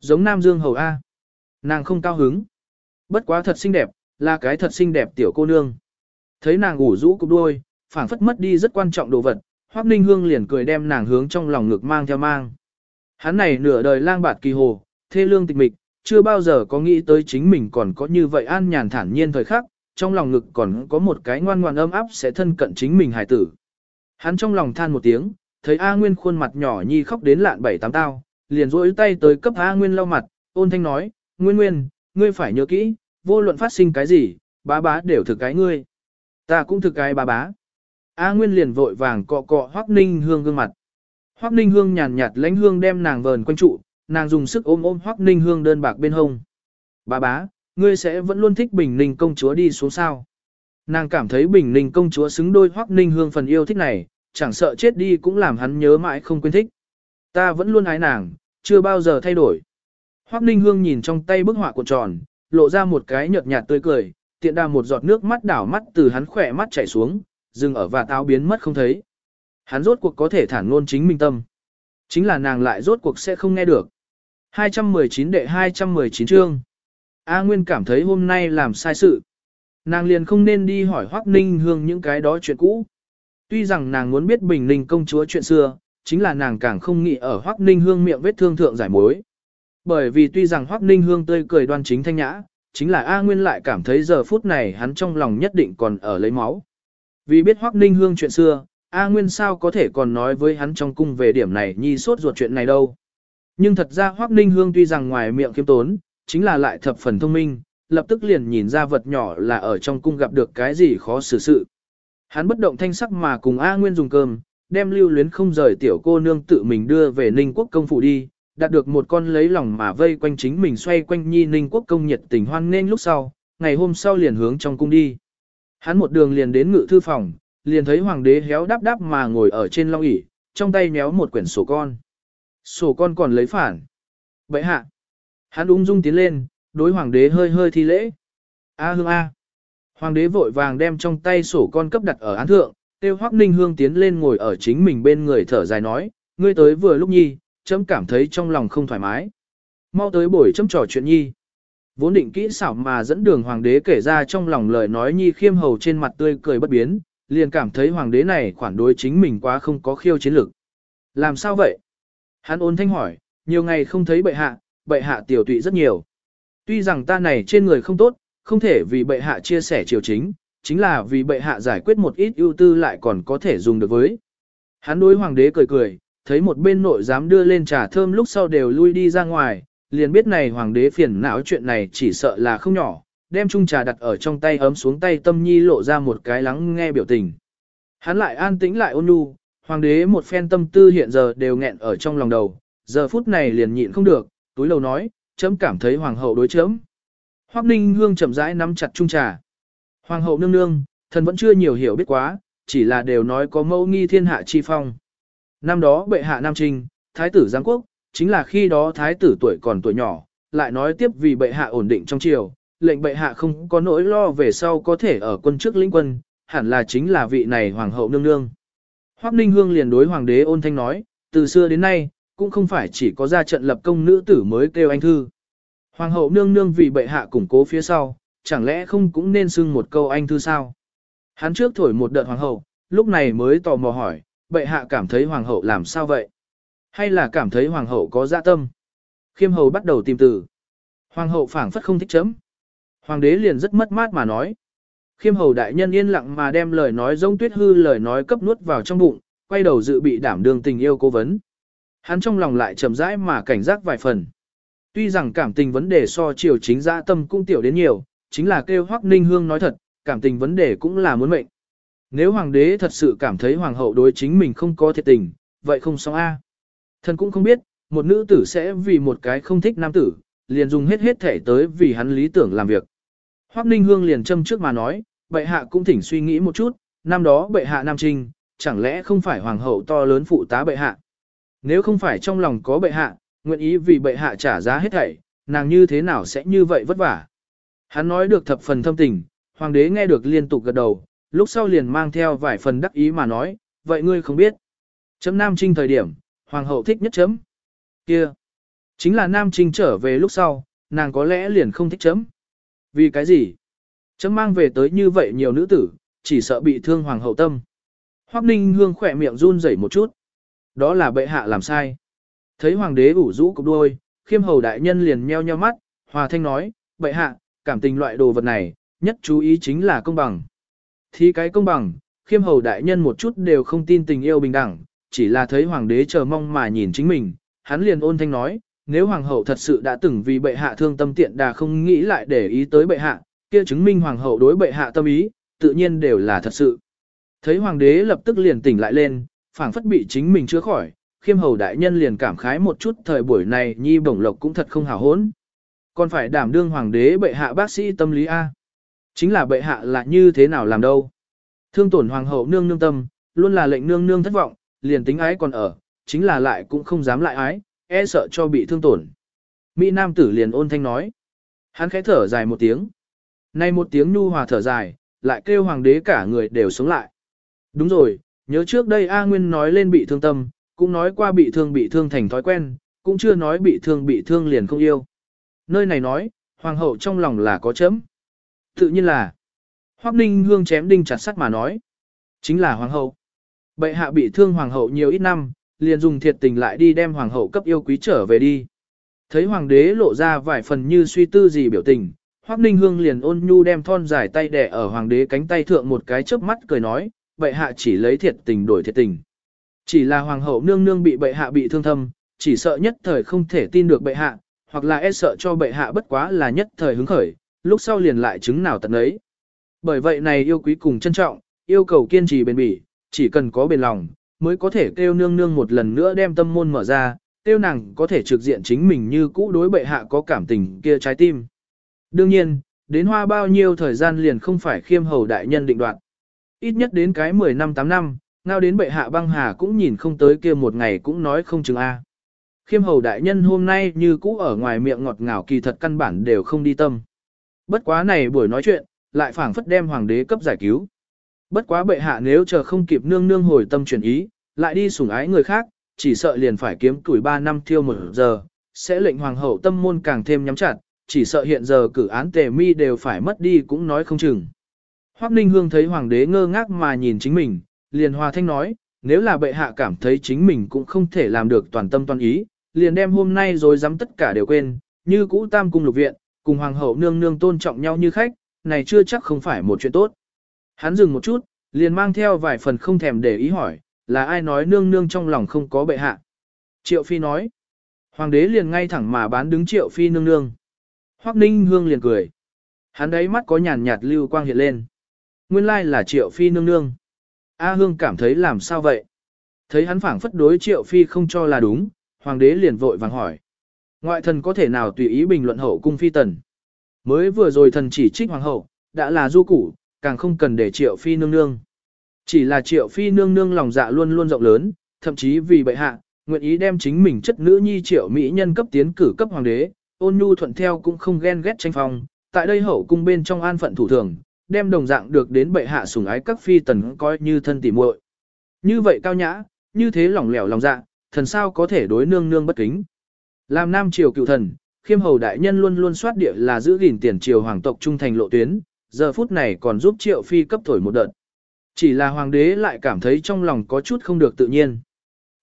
[SPEAKER 1] Giống Nam Dương Hầu A. Nàng không cao hứng. Bất quá thật xinh đẹp, là cái thật xinh đẹp tiểu cô nương. Thấy nàng ủ rũ cục đuôi, phảng phất mất đi rất quan trọng đồ vật, Hoắc Ninh Hương liền cười đem nàng hướng trong lòng ngực mang theo mang. Hắn này nửa đời lang bạt kỳ hồ, thê lương tịch mịch, chưa bao giờ có nghĩ tới chính mình còn có như vậy an nhàn thản nhiên thời khắc, trong lòng ngực còn có một cái ngoan ngoan ấm áp sẽ thân cận chính mình hải tử. Hắn trong lòng than một tiếng, thấy A Nguyên khuôn mặt nhỏ nhi khóc đến lạn bảy tám tao, liền rỗi tay tới cấp A Nguyên lau mặt, ôn thanh nói, Nguyên Nguyên, ngươi phải nhớ kỹ, vô luận phát sinh cái gì, bá bá đều thực cái ngươi. Ta cũng thực cái bá bá. A Nguyên liền vội vàng cọ cọ Hoắc Ninh Hương gương mặt. Hoắc Ninh Hương nhàn nhạt lãnh hương đem nàng vờn quanh trụ, nàng dùng sức ôm ôm Hoắc Ninh Hương đơn bạc bên hông. Bá bá, ngươi sẽ vẫn luôn thích Bình Ninh công chúa đi xuống sao. Nàng cảm thấy Bình Ninh công chúa xứng đôi Hoắc Ninh Hương phần yêu thích này, chẳng sợ chết đi cũng làm hắn nhớ mãi không quên thích. Ta vẫn luôn ái nàng, chưa bao giờ thay đổi. Hoắc Ninh Hương nhìn trong tay bức họa cuộn tròn, lộ ra một cái nhợt nhạt tươi cười, tiện đà một giọt nước mắt đảo mắt từ hắn khỏe mắt chảy xuống, dừng ở và táo biến mất không thấy. Hắn rốt cuộc có thể thản ngôn chính mình tâm. Chính là nàng lại rốt cuộc sẽ không nghe được. 219 đệ 219 chương. A Nguyên cảm thấy hôm nay làm sai sự. Nàng liền không nên đi hỏi Hoắc Ninh Hương những cái đó chuyện cũ. Tuy rằng nàng muốn biết Bình Ninh công chúa chuyện xưa, chính là nàng càng không nghĩ ở Hoắc Ninh Hương miệng vết thương thượng giải mối. Bởi vì tuy rằng Hoắc Ninh Hương tươi cười đoan chính thanh nhã, chính là A Nguyên lại cảm thấy giờ phút này hắn trong lòng nhất định còn ở lấy máu. Vì biết Hoắc Ninh Hương chuyện xưa, A Nguyên sao có thể còn nói với hắn trong cung về điểm này nhi sốt ruột chuyện này đâu. Nhưng thật ra Hoắc Ninh Hương tuy rằng ngoài miệng khiêm tốn, chính là lại thập phần thông minh, lập tức liền nhìn ra vật nhỏ là ở trong cung gặp được cái gì khó xử sự. Hắn bất động thanh sắc mà cùng A Nguyên dùng cơm, đem lưu luyến không rời tiểu cô nương tự mình đưa về Ninh Quốc công phủ đi, đạt được một con lấy lòng mà vây quanh chính mình xoay quanh nhi Ninh Quốc công nhiệt tình hoan nghênh lúc sau, ngày hôm sau liền hướng trong cung đi. Hắn một đường liền đến ngự thư phòng, liền thấy hoàng đế héo đáp đáp mà ngồi ở trên long ỷ, trong tay méo một quyển sổ con. Sổ con còn lấy phản. Vậy hạ. Hắn ung dung tiến lên, đối hoàng đế hơi hơi thi lễ. A hương A. Hoàng đế vội vàng đem trong tay sổ con cấp đặt ở án thượng, tiêu hoắc ninh hương tiến lên ngồi ở chính mình bên người thở dài nói, ngươi tới vừa lúc nhi, chấm cảm thấy trong lòng không thoải mái. Mau tới buổi chấm trò chuyện nhi. Vốn định kỹ xảo mà dẫn đường hoàng đế kể ra trong lòng lời nói nhi khiêm hầu trên mặt tươi cười bất biến, liền cảm thấy hoàng đế này khoản đối chính mình quá không có khiêu chiến lược. Làm sao vậy? Hắn ôn thanh hỏi, nhiều ngày không thấy bệ hạ, bệ hạ tiểu tụy rất nhiều. Tuy rằng ta này trên người không tốt, không thể vì bệ hạ chia sẻ triều chính, chính là vì bệ hạ giải quyết một ít ưu tư lại còn có thể dùng được với. Hắn đối hoàng đế cười cười, thấy một bên nội dám đưa lên trà thơm lúc sau đều lui đi ra ngoài, liền biết này hoàng đế phiền não chuyện này chỉ sợ là không nhỏ, đem chung trà đặt ở trong tay ấm xuống tay tâm nhi lộ ra một cái lắng nghe biểu tình. Hắn lại an tĩnh lại ôn nhu, hoàng đế một phen tâm tư hiện giờ đều nghẹn ở trong lòng đầu, giờ phút này liền nhịn không được, túi lầu nói, chấm cảm thấy hoàng hậu đối chấm. Hoắc Ninh Hương chậm rãi nắm chặt chung trà. Hoàng hậu nương nương, thần vẫn chưa nhiều hiểu biết quá, chỉ là đều nói có mẫu nghi thiên hạ chi phong. Năm đó bệ hạ Nam Trinh, thái tử Giang Quốc, chính là khi đó thái tử tuổi còn tuổi nhỏ, lại nói tiếp vì bệ hạ ổn định trong triều, lệnh bệ hạ không có nỗi lo về sau có thể ở quân trước lĩnh quân, hẳn là chính là vị này hoàng hậu nương nương. Hoắc Ninh Hương liền đối hoàng đế ôn thanh nói, từ xưa đến nay, cũng không phải chỉ có ra trận lập công nữ tử mới kêu anh thư. Hoàng hậu nương nương vì bệ hạ củng cố phía sau, chẳng lẽ không cũng nên xưng một câu anh thư sao? Hắn trước thổi một đợt hoàng hậu, lúc này mới tò mò hỏi, bệ hạ cảm thấy hoàng hậu làm sao vậy? Hay là cảm thấy hoàng hậu có dạ tâm? Khiêm hầu bắt đầu tìm từ. Hoàng hậu phảng phất không thích chấm. Hoàng đế liền rất mất mát mà nói. Khiêm hầu đại nhân yên lặng mà đem lời nói giống tuyết hư lời nói cấp nuốt vào trong bụng, quay đầu dự bị đảm đường tình yêu cố vấn. Hắn trong lòng lại chậm rãi mà cảnh giác vài phần. Tuy rằng cảm tình vấn đề so chiều chính dã tâm cũng tiểu đến nhiều, chính là kêu Hoắc Ninh Hương nói thật, cảm tình vấn đề cũng là muốn mệnh. Nếu hoàng đế thật sự cảm thấy hoàng hậu đối chính mình không có thiệt tình, vậy không xong a. Thần cũng không biết, một nữ tử sẽ vì một cái không thích nam tử, liền dùng hết hết thể tới vì hắn lý tưởng làm việc. Hoắc Ninh Hương liền châm trước mà nói, bệ hạ cũng thỉnh suy nghĩ một chút, năm đó bệ hạ Nam Trinh, chẳng lẽ không phải hoàng hậu to lớn phụ tá bệ hạ. Nếu không phải trong lòng có bệ hạ, nguyện ý vì bệ hạ trả giá hết thảy, nàng như thế nào sẽ như vậy vất vả. Hắn nói được thập phần thâm tình, hoàng đế nghe được liên tục gật đầu, lúc sau liền mang theo vài phần đắc ý mà nói, vậy ngươi không biết. Chấm Nam Trinh thời điểm, hoàng hậu thích nhất chấm. Kia, chính là Nam Trinh trở về lúc sau, nàng có lẽ liền không thích chấm. Vì cái gì? Chấm mang về tới như vậy nhiều nữ tử, chỉ sợ bị thương hoàng hậu tâm. Hoắc Ninh Hương khỏe miệng run rẩy một chút. Đó là bệ hạ làm sai. Thấy hoàng đế ủ rũ cục đôi, khiêm hầu đại nhân liền meo nheo mắt, hòa thanh nói, bệ hạ, cảm tình loại đồ vật này, nhất chú ý chính là công bằng. Thì cái công bằng, khiêm hầu đại nhân một chút đều không tin tình yêu bình đẳng, chỉ là thấy hoàng đế chờ mong mà nhìn chính mình, hắn liền ôn thanh nói, nếu hoàng hậu thật sự đã từng vì bệ hạ thương tâm tiện đà không nghĩ lại để ý tới bệ hạ, kia chứng minh hoàng hậu đối bệ hạ tâm ý, tự nhiên đều là thật sự. Thấy hoàng đế lập tức liền tỉnh lại lên, phảng phất bị chính mình chữa khỏi, khiêm hầu đại nhân liền cảm khái một chút thời buổi này nhi bổng lộc cũng thật không hào hốn. Còn phải đảm đương hoàng đế bệ hạ bác sĩ tâm lý A. Chính là bệ hạ là như thế nào làm đâu. Thương tổn hoàng hậu nương nương tâm, luôn là lệnh nương nương thất vọng, liền tính ái còn ở, chính là lại cũng không dám lại ái, e sợ cho bị thương tổn. Mỹ Nam tử liền ôn thanh nói. Hắn khẽ thở dài một tiếng. Nay một tiếng nhu hòa thở dài, lại kêu hoàng đế cả người đều sống lại. Đúng rồi, nhớ trước đây A Nguyên nói lên bị thương tâm, cũng nói qua bị thương bị thương thành thói quen, cũng chưa nói bị thương bị thương liền không yêu. Nơi này nói, hoàng hậu trong lòng là có chấm. Tự nhiên là, Hoắc Ninh Hương chém đinh chặt sắt mà nói, chính là hoàng hậu. Bệ hạ bị thương hoàng hậu nhiều ít năm, liền dùng thiệt tình lại đi đem hoàng hậu cấp yêu quý trở về đi. Thấy hoàng đế lộ ra vài phần như suy tư gì biểu tình, Hoắc Ninh Hương liền ôn nhu đem thon dài tay đẻ ở hoàng đế cánh tay thượng một cái chớp mắt cười nói, bệ hạ chỉ lấy thiệt tình đổi thiệt tình. Chỉ là hoàng hậu nương nương bị bệ hạ bị thương thâm, chỉ sợ nhất thời không thể tin được bệ hạ, hoặc là e sợ cho bệ hạ bất quá là nhất thời hứng khởi, lúc sau liền lại chứng nào tận ấy. Bởi vậy này yêu quý cùng trân trọng, yêu cầu kiên trì bền bỉ, chỉ cần có bền lòng, mới có thể kêu nương nương một lần nữa đem tâm môn mở ra, kêu nàng có thể trực diện chính mình như cũ đối bệ hạ có cảm tình kia trái tim. Đương nhiên, đến hoa bao nhiêu thời gian liền không phải khiêm hầu đại nhân định đoạt. Ít nhất đến cái 10 năm 8 năm, ngao đến bệ hạ băng hà cũng nhìn không tới kia một ngày cũng nói không chừng A. Khiêm hầu đại nhân hôm nay như cũ ở ngoài miệng ngọt ngào kỳ thật căn bản đều không đi tâm. Bất quá này buổi nói chuyện, lại phảng phất đem hoàng đế cấp giải cứu. Bất quá bệ hạ nếu chờ không kịp nương nương hồi tâm chuyển ý, lại đi sủng ái người khác, chỉ sợ liền phải kiếm tuổi 3 năm thiêu một giờ, sẽ lệnh hoàng hậu tâm môn càng thêm nhắm chặt, chỉ sợ hiện giờ cử án tề mi đều phải mất đi cũng nói không chừng. Hoắc Ninh Hương thấy hoàng đế ngơ ngác mà nhìn chính mình, liền hòa thanh nói, nếu là bệ hạ cảm thấy chính mình cũng không thể làm được toàn tâm toàn ý, liền đem hôm nay rồi dám tất cả đều quên, như cũ tam cung lục viện, cùng hoàng hậu nương nương tôn trọng nhau như khách, này chưa chắc không phải một chuyện tốt. Hắn dừng một chút, liền mang theo vài phần không thèm để ý hỏi, là ai nói nương nương trong lòng không có bệ hạ. Triệu Phi nói, hoàng đế liền ngay thẳng mà bán đứng Triệu Phi nương nương. Hoắc Ninh Hương liền cười. Hắn đấy mắt có nhàn nhạt lưu quang hiện lên. Nguyên lai là Triệu Phi nương nương. A Hương cảm thấy làm sao vậy? Thấy hắn phảng phất đối Triệu Phi không cho là đúng, hoàng đế liền vội vàng hỏi. Ngoại thần có thể nào tùy ý bình luận hậu cung phi tần? Mới vừa rồi thần chỉ trích hoàng hậu, đã là du củ, càng không cần để Triệu Phi nương nương. Chỉ là Triệu Phi nương nương lòng dạ luôn luôn rộng lớn, thậm chí vì bệ hạ, nguyện ý đem chính mình chất nữ nhi Triệu Mỹ nhân cấp tiến cử cấp hoàng đế, ôn nhu thuận theo cũng không ghen ghét tranh phong, tại đây hậu cung bên trong an phận thủ thường, đem đồng dạng được đến bệ hạ sủng ái các phi tần coi như thân tỉ muội. Như vậy cao nhã, như thế lỏng lẻo lòng dạ, thần sao có thể đối nương nương bất kính. Làm nam triều cựu thần, khiêm hầu đại nhân luôn luôn soát địa là giữ gìn tiền triều hoàng tộc trung thành lộ tuyến, giờ phút này còn giúp triệu phi cấp thổi một đợt. Chỉ là hoàng đế lại cảm thấy trong lòng có chút không được tự nhiên.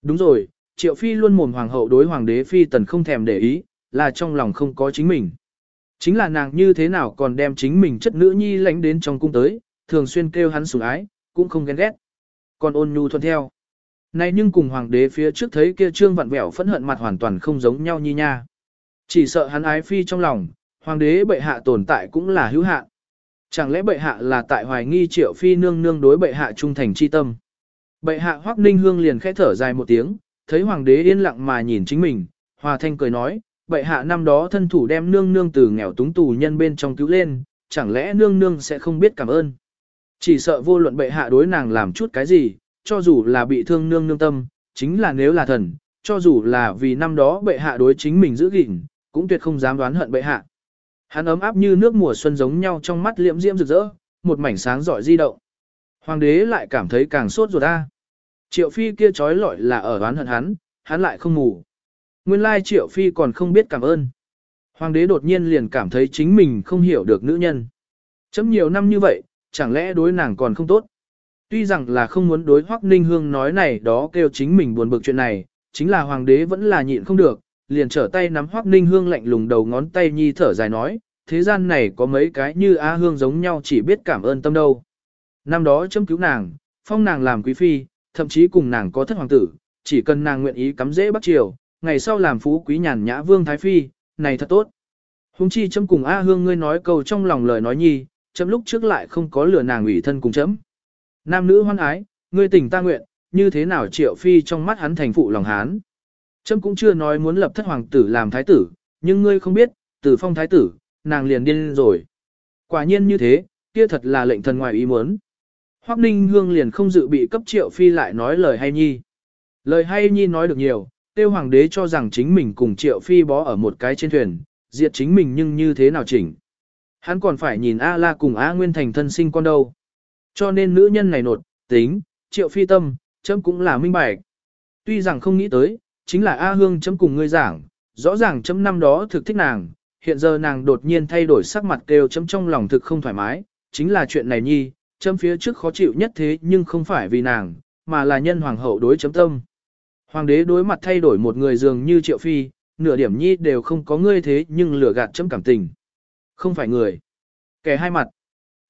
[SPEAKER 1] Đúng rồi, triệu phi luôn mồm hoàng hậu đối hoàng đế phi tần không thèm để ý, là trong lòng không có chính mình. Chính là nàng như thế nào còn đem chính mình chất nữ nhi lãnh đến trong cung tới, thường xuyên kêu hắn sủng ái, cũng không ghen ghét. Còn ôn nhu thuận theo. Này nhưng cùng hoàng đế phía trước thấy kia trương vặn vẹo phẫn hận mặt hoàn toàn không giống nhau như nha. Chỉ sợ hắn ái phi trong lòng, hoàng đế bệ hạ tồn tại cũng là hữu hạn. Chẳng lẽ bệ hạ là tại hoài nghi triệu phi nương nương đối bệ hạ trung thành chi tâm. Bệ hạ hoắc ninh hương liền khẽ thở dài một tiếng, thấy hoàng đế yên lặng mà nhìn chính mình, hòa thanh cười nói, bệ hạ năm đó thân thủ đem nương nương từ nghèo túng tù nhân bên trong cứu lên, chẳng lẽ nương nương sẽ không biết cảm ơn. Chỉ sợ vô luận bệ hạ đối nàng làm chút cái gì, cho dù là bị thương nương nương tâm, chính là nếu là thần, cho dù là vì năm đó bệ hạ đối chính mình giữ gìn, cũng tuyệt không dám đoán hận bệ hạ. Hắn ấm áp như nước mùa xuân giống nhau trong mắt liễm diễm rực rỡ, một mảnh sáng giỏi di động. Hoàng đế lại cảm thấy càng sốt ruột ta. Triệu phi kia trói lọi là ở đoán hận hắn, hắn lại không ngủ. Nguyên lai triệu phi còn không biết cảm ơn. Hoàng đế đột nhiên liền cảm thấy chính mình không hiểu được nữ nhân. Chấm nhiều năm như vậy, chẳng lẽ đối nàng còn không tốt. Tuy rằng là không muốn đối Hoắc Ninh Hương nói này đó kêu chính mình buồn bực chuyện này, chính là hoàng đế vẫn là nhịn không được, liền trở tay nắm Hoắc Ninh Hương lạnh lùng đầu ngón tay nhi thở dài nói, thế gian này có mấy cái như A Hương giống nhau chỉ biết cảm ơn tâm đâu. Năm đó chấm cứu nàng, phong nàng làm quý phi, thậm chí cùng nàng có thất hoàng tử, chỉ cần nàng nguyện ý cắm dễ Bắc Triều, ngày sau làm phú quý nhàn nhã vương thái phi, này thật tốt. Hùng chi chấm cùng A Hương ngươi nói câu trong lòng lời nói nhi, chấm lúc trước lại không có lừa nàng ủy thân cùng chấm. Nam nữ hoan ái, ngươi tình ta nguyện, như thế nào triệu phi trong mắt hắn thành phụ lòng hán. Chấm cũng chưa nói muốn lập thất hoàng tử làm thái tử, nhưng ngươi không biết, tử phong thái tử, nàng liền điên rồi. Quả nhiên như thế, kia thật là lệnh thần ngoài ý muốn. Hoắc Ninh Hương liền không dự bị cấp triệu phi lại nói lời hay nhi. Lời hay nhi nói được nhiều, tiêu hoàng đế cho rằng chính mình cùng triệu phi bó ở một cái trên thuyền, diệt chính mình nhưng như thế nào chỉnh. Hắn còn phải nhìn A La cùng A Nguyên thành thân sinh con đâu. Cho nên nữ nhân này nột, tính, triệu phi tâm, chấm cũng là minh bạch. Tuy rằng không nghĩ tới, chính là A Hương chấm cùng ngươi giảng, rõ ràng chấm năm đó thực thích nàng, hiện giờ nàng đột nhiên thay đổi sắc mặt kêu chấm trong lòng thực không thoải mái, chính là chuyện này nhi, chấm phía trước khó chịu nhất thế nhưng không phải vì nàng, mà là nhân hoàng hậu đối chấm tâm. Hoàng đế đối mặt thay đổi một người dường như triệu phi, nửa điểm nhi đều không có ngươi thế nhưng lừa gạt chấm cảm tình. Không phải người. Kẻ hai mặt.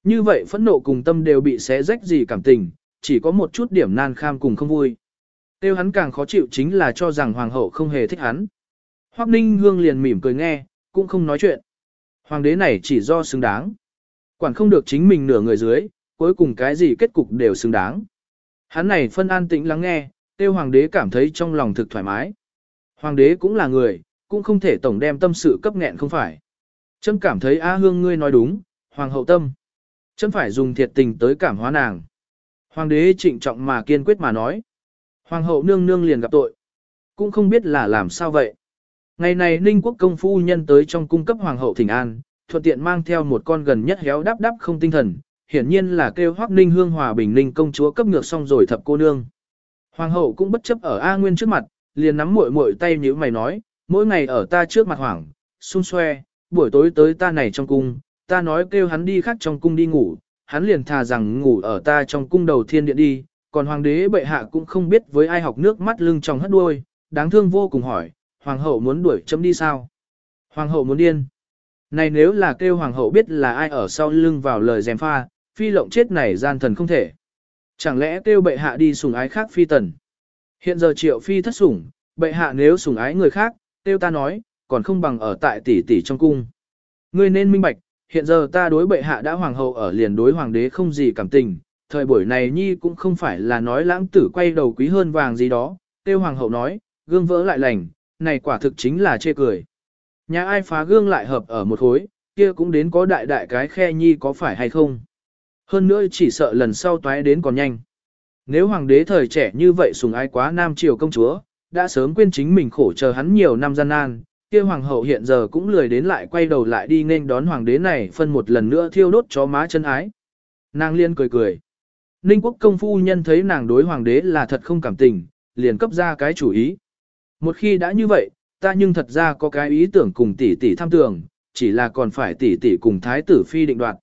[SPEAKER 1] Như vậy phẫn nộ cùng tâm đều bị xé rách gì cảm tình, chỉ có một chút điểm nan kham cùng không vui. Tiêu hắn càng khó chịu chính là cho rằng hoàng hậu không hề thích hắn. Hoắc Ninh Hương liền mỉm cười nghe, cũng không nói chuyện. Hoàng đế này chỉ do xứng đáng. Quản không được chính mình nửa người dưới, cuối cùng cái gì kết cục đều xứng đáng. Hắn này phân an tĩnh lắng nghe, tiêu hoàng đế cảm thấy trong lòng thực thoải mái. Hoàng đế cũng là người, cũng không thể tổng đem tâm sự cấp nghẹn không phải. Trâm cảm thấy A Hương ngươi nói đúng, hoàng hậu tâm. Trâm phải dùng thiệt tình tới cảm hóa nàng. Hoàng đế trịnh trọng mà kiên quyết mà nói. Hoàng hậu nương nương liền gặp tội. Cũng không biết là làm sao vậy. Ngày này Ninh quốc công phu nhân tới trong cung cấp hoàng hậu thỉnh an, thuận tiện mang theo một con gần nhất héo đắp đắp không tinh thần, hiển nhiên là kêu hoắc Ninh hương hòa bình Ninh công chúa cấp ngược xong rồi thập cô nương. Hoàng hậu cũng bất chấp ở A Nguyên trước mặt, liền nắm muội muội tay nhíu mày nói, mỗi ngày ở ta trước mặt hoảng, xung xoe, buổi tối tới ta này trong cung, ta nói kêu hắn đi khác trong cung đi ngủ, hắn liền thà rằng ngủ ở ta trong cung đầu thiên điện đi, còn hoàng đế bệ hạ cũng không biết với ai học nước mắt lưng trong hất đuôi, đáng thương vô cùng hỏi, hoàng hậu muốn đuổi chấm đi sao? Hoàng hậu muốn điên. Này nếu là kêu hoàng hậu biết là ai ở sau lưng vào lời dèm pha, phi lộng chết này gian thần không thể. Chẳng lẽ kêu bệ hạ đi sủng ái khác phi tần? Hiện giờ triệu phi thất sủng, bệ hạ nếu sủng ái người khác, kêu ta nói, còn không bằng ở tại tỷ tỷ trong cung. Ngươi nên minh bạch, hiện giờ ta đối bệ hạ đã hoàng hậu ở liền đối hoàng đế không gì cảm tình, thời buổi này nhi cũng không phải là nói lãng tử quay đầu quý hơn vàng gì đó, tiêu hoàng hậu nói, gương vỡ lại lành, này quả thực chính là chê cười. Nhà ai phá gương lại hợp ở một khối, kia cũng đến có đại đại cái khe nhi có phải hay không. Hơn nữa chỉ sợ lần sau toái đến còn nhanh. Nếu hoàng đế thời trẻ như vậy sùng ái quá nam triều công chúa, đã sớm quên chính mình khổ chờ hắn nhiều năm gian nan, kia hoàng hậu hiện giờ cũng lười đến lại quay đầu lại đi nên đón hoàng đế này phân một lần nữa thiêu đốt chó má chân ái. Nàng liên cười cười. Ninh quốc công phu nhân thấy nàng đối hoàng đế là thật không cảm tình, liền cấp ra cái chủ ý. Một khi đã như vậy, ta nhưng thật ra có cái ý tưởng cùng tỷ tỷ tham tưởng, chỉ là còn phải tỷ tỷ cùng thái tử phi định đoạt.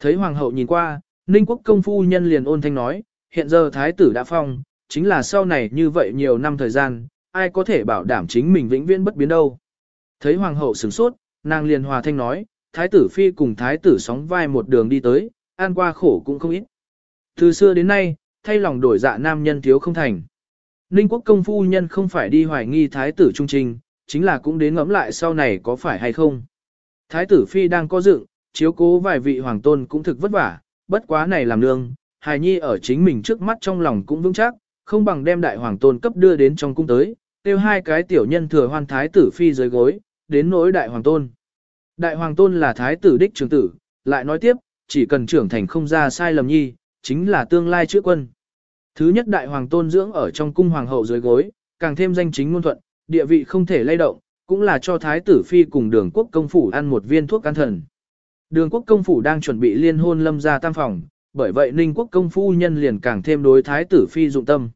[SPEAKER 1] Thấy hoàng hậu nhìn qua, Ninh quốc công phu nhân liền ôn thanh nói, hiện giờ thái tử đã phong, chính là sau này như vậy nhiều năm thời gian, ai có thể bảo đảm chính mình vĩnh viễn bất biến đâu. Thấy hoàng hậu sửng sốt, nàng liền hòa thanh nói, thái tử phi cùng thái tử sóng vai một đường đi tới, an qua khổ cũng không ít. Từ xưa đến nay, thay lòng đổi dạ nam nhân thiếu không thành. Ninh quốc công phu nhân không phải đi hoài nghi thái tử trung trình, chính là cũng đến ngẫm lại sau này có phải hay không. Thái tử phi đang có dựng, chiếu cố vài vị hoàng tôn cũng thực vất vả, bất quá này làm nương, hài nhi ở chính mình trước mắt trong lòng cũng vững chắc, không bằng đem đại hoàng tôn cấp đưa đến trong cung tới, tiêu hai cái tiểu nhân thừa hoan thái tử phi dưới gối, đến nỗi đại hoàng tôn. Đại hoàng tôn là thái tử đích trưởng tử, lại nói tiếp, chỉ cần trưởng thành không ra sai lầm nhi, chính là tương lai chữa quân. Thứ nhất đại hoàng tôn dưỡng ở trong cung hoàng hậu dưới gối, càng thêm danh chính ngôn thuận, địa vị không thể lay động, cũng là cho thái tử phi cùng đường quốc công phủ ăn một viên thuốc can thần. Đường quốc công phủ đang chuẩn bị liên hôn lâm gia tam phòng, bởi vậy ninh quốc công phu nhân liền càng thêm đối thái tử phi dụng tâm.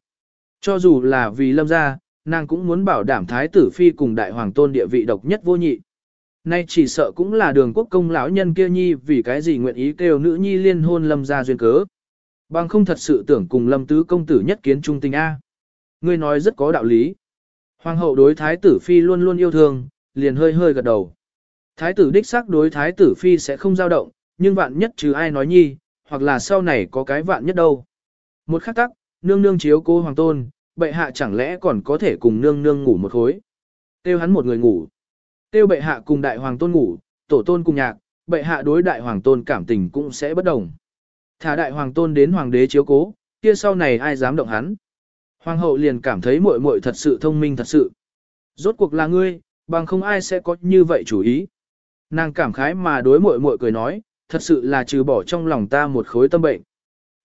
[SPEAKER 1] Cho dù là vì lâm gia, nàng cũng muốn bảo đảm thái tử phi cùng đại hoàng tôn địa vị độc nhất vô nhị. Nay chỉ sợ cũng là đường quốc công lão nhân kia nhi vì cái gì nguyện ý kêu nữ nhi liên hôn lâm gia duyên cớ. Bằng không thật sự tưởng cùng lâm tứ công tử nhất kiến trung tình A. Ngươi nói rất có đạo lý. Hoàng hậu đối thái tử phi luôn luôn yêu thương, liền hơi hơi gật đầu. Thái tử đích xác đối thái tử phi sẽ không dao động, nhưng vạn nhất trừ ai nói nhi, hoặc là sau này có cái vạn nhất đâu. Một khắc tắc, nương nương chiếu cô hoàng tôn, bệ hạ chẳng lẽ còn có thể cùng nương nương ngủ một khối. Tiêu hắn một người ngủ. Tiêu bệ hạ cùng đại hoàng tôn ngủ, tổ tôn cùng nhạc, bệ hạ đối đại hoàng tôn cảm tình cũng sẽ bất đồng. Thả đại hoàng tôn đến hoàng đế chiếu cố, kia sau này ai dám động hắn. Hoàng hậu liền cảm thấy muội muội thật sự thông minh thật sự. Rốt cuộc là ngươi, bằng không ai sẽ có như vậy chủ ý. Nàng cảm khái mà đối muội muội cười nói, thật sự là trừ bỏ trong lòng ta một khối tâm bệnh.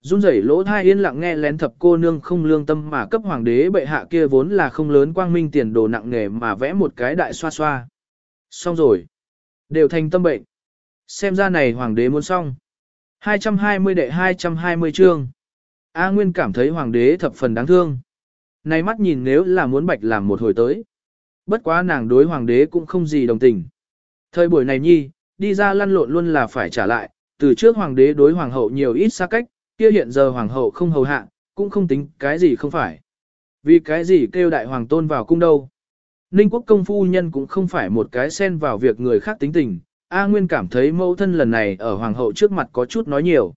[SPEAKER 1] run rẩy lỗ thai yên lặng nghe lén thập cô nương không lương tâm mà cấp hoàng đế bệ hạ kia vốn là không lớn quang minh tiền đồ nặng nghề mà vẽ một cái đại xoa xoa. Xong rồi. Đều thành tâm bệnh. Xem ra này hoàng đế muốn xong. 220 đệ 220 chương. A Nguyên cảm thấy hoàng đế thập phần đáng thương. Này mắt nhìn nếu là muốn bạch làm một hồi tới. Bất quá nàng đối hoàng đế cũng không gì đồng tình. Thời buổi này nhi, đi ra lăn lộn luôn là phải trả lại, từ trước hoàng đế đối hoàng hậu nhiều ít xa cách, kia hiện giờ hoàng hậu không hầu hạ, cũng không tính cái gì không phải. Vì cái gì kêu đại hoàng tôn vào cung đâu. Ninh quốc công phu nhân cũng không phải một cái xen vào việc người khác tính tình, A Nguyên cảm thấy mẫu thân lần này ở hoàng hậu trước mặt có chút nói nhiều.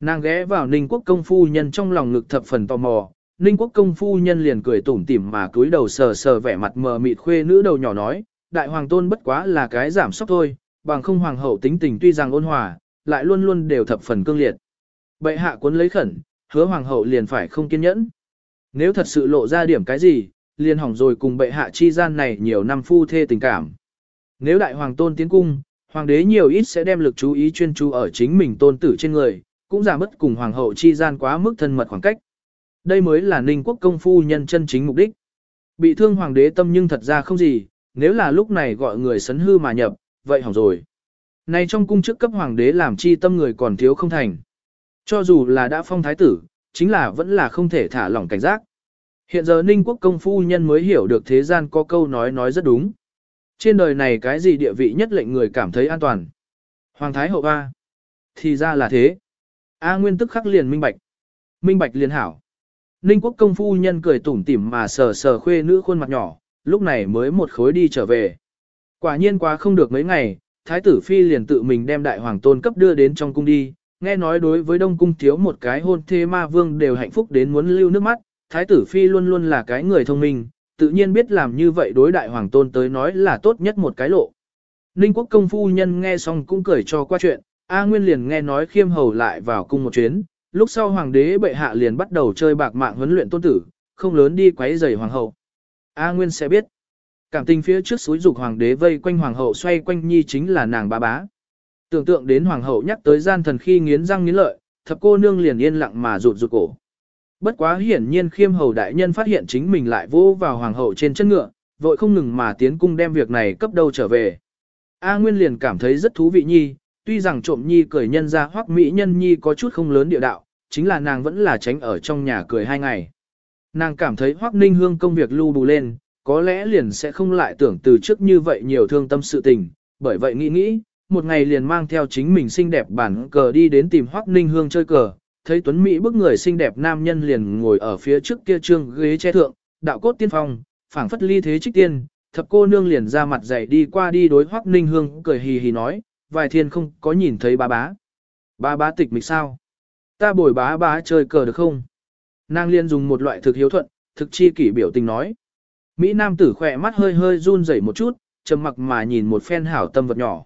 [SPEAKER 1] Nàng ghé vào Ninh quốc công phu nhân trong lòng ngực thập phần tò mò, Ninh quốc công phu nhân liền cười tủm tỉm mà cúi đầu sờ sờ vẻ mặt mờ mịt khuê nữ đầu nhỏ nói, đại hoàng tôn bất quá là cái giảm sóc thôi, bằng không hoàng hậu tính tình tuy rằng ôn hòa, lại luôn luôn đều thập phần cương liệt. Bệ hạ cuốn lấy khẩn, hứa hoàng hậu liền phải không kiên nhẫn. Nếu thật sự lộ ra điểm cái gì, liền hỏng rồi cùng bệ hạ chi gian này nhiều năm phu thê tình cảm. Nếu đại hoàng tôn tiến cung, hoàng đế nhiều ít sẽ đem lực chú ý chuyên chú ở chính mình tôn tử trên người, cũng giảm mất cùng hoàng hậu chi gian quá mức thân mật khoảng cách. Đây mới là ninh quốc công phu nhân chân chính mục đích. Bị thương hoàng đế tâm nhưng thật ra không gì, nếu là lúc này gọi người sấn hư mà nhập, vậy hỏng rồi. Này trong cung chức cấp hoàng đế làm chi tâm người còn thiếu không thành. Cho dù là đã phong thái tử, chính là vẫn là không thể thả lỏng cảnh giác. Hiện giờ ninh quốc công phu nhân mới hiểu được thế gian có câu nói nói rất đúng. Trên đời này cái gì địa vị nhất lệnh người cảm thấy an toàn. Hoàng thái hậu A. Thì ra là thế. A nguyên tức khắc liền minh bạch. Minh bạch liền hảo. Ninh quốc công phu nhân cười tủm tỉm mà sờ sờ khuê nữ khuôn mặt nhỏ, lúc này mới một khối đi trở về. Quả nhiên quá không được mấy ngày, thái tử phi liền tự mình đem đại hoàng tôn cấp đưa đến trong cung đi, nghe nói đối với đông cung thiếu một cái hôn thê ma vương đều hạnh phúc đến muốn lưu nước mắt, thái tử phi luôn luôn là cái người thông minh, tự nhiên biết làm như vậy đối đại hoàng tôn tới nói là tốt nhất một cái lộ. Ninh quốc công phu nhân nghe xong cũng cười cho qua chuyện, A Nguyên liền nghe nói khiêm hầu lại vào cung một chuyến, lúc sau hoàng đế bệ hạ liền bắt đầu chơi bạc mạng huấn luyện tôn tử, không lớn đi quấy rầy hoàng hậu. A Nguyên sẽ biết. Cảm tình phía trước suối dục hoàng đế vây quanh hoàng hậu xoay quanh nhi chính là nàng bá bá. Tưởng tượng đến hoàng hậu nhắc tới gian thần khi nghiến răng nghiến lợi, thập cô nương liền yên lặng mà rụt rụt cổ. Bất quá hiển nhiên khiêm hầu đại nhân phát hiện chính mình lại vô vào hoàng hậu trên chân ngựa, vội không ngừng mà tiến cung đem việc này cấp đâu trở về. A Nguyên liền cảm thấy rất thú vị nhi, tuy rằng trộm nhi cười nhân ra hoắc mỹ nhân nhi có chút không lớn địa đạo, chính là nàng vẫn là tránh ở trong nhà cười hai ngày. Nàng cảm thấy hoắc ninh hương công việc lưu bù lên, có lẽ liền sẽ không lại tưởng từ trước như vậy nhiều thương tâm sự tình, bởi vậy nghĩ nghĩ, một ngày liền mang theo chính mình xinh đẹp bản cờ đi đến tìm hoắc ninh hương chơi cờ, thấy Tuấn Mỹ bức người xinh đẹp nam nhân liền ngồi ở phía trước kia trương ghế che thượng, đạo cốt tiên phong, phảng phất ly thế trích tiên, thập cô nương liền ra mặt dậy đi qua đi đối hoắc ninh hương cười hì hì nói, vài thiên không có nhìn thấy ba bá. Ba bá tịch mịch sao? Ta bồi bá bá chơi cờ được không? Nàng liên dùng một loại thực hiếu thuận, thực chi kỷ biểu tình nói. Mỹ nam tử khỏe mắt hơi hơi run rẩy một chút, trầm mặc mà nhìn một phen hảo tâm vật nhỏ.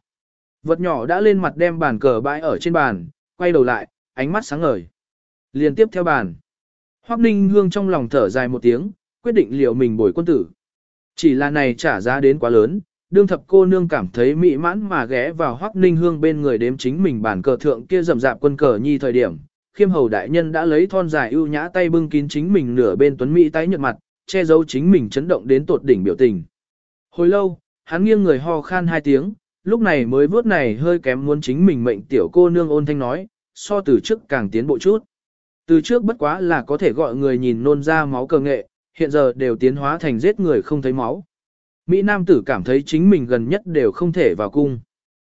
[SPEAKER 1] Vật nhỏ đã lên mặt đem bàn cờ bãi ở trên bàn, quay đầu lại, ánh mắt sáng ngời. Liên tiếp theo bàn. Hoắc Ninh Hương trong lòng thở dài một tiếng, quyết định liệu mình bồi quân tử. Chỉ là này trả giá đến quá lớn, đương thập cô nương cảm thấy mỹ mãn mà ghé vào Hoắc Ninh Hương bên người đếm chính mình bàn cờ thượng kia rầm rạp quân cờ nhi thời điểm. Khiêm hầu đại nhân đã lấy thon dài ưu nhã tay bưng kín chính mình nửa bên tuấn mỹ tái nhợt mặt, che giấu chính mình chấn động đến tột đỉnh biểu tình. Hồi lâu, hắn nghiêng người ho khan hai tiếng, lúc này mới vớt này hơi kém muốn chính mình mệnh tiểu cô nương ôn thanh nói, so từ trước càng tiến bộ chút. Từ trước bất quá là có thể gọi người nhìn nôn ra máu cờ nghệ, hiện giờ đều tiến hóa thành giết người không thấy máu. Mỹ Nam tử cảm thấy chính mình gần nhất đều không thể vào cung.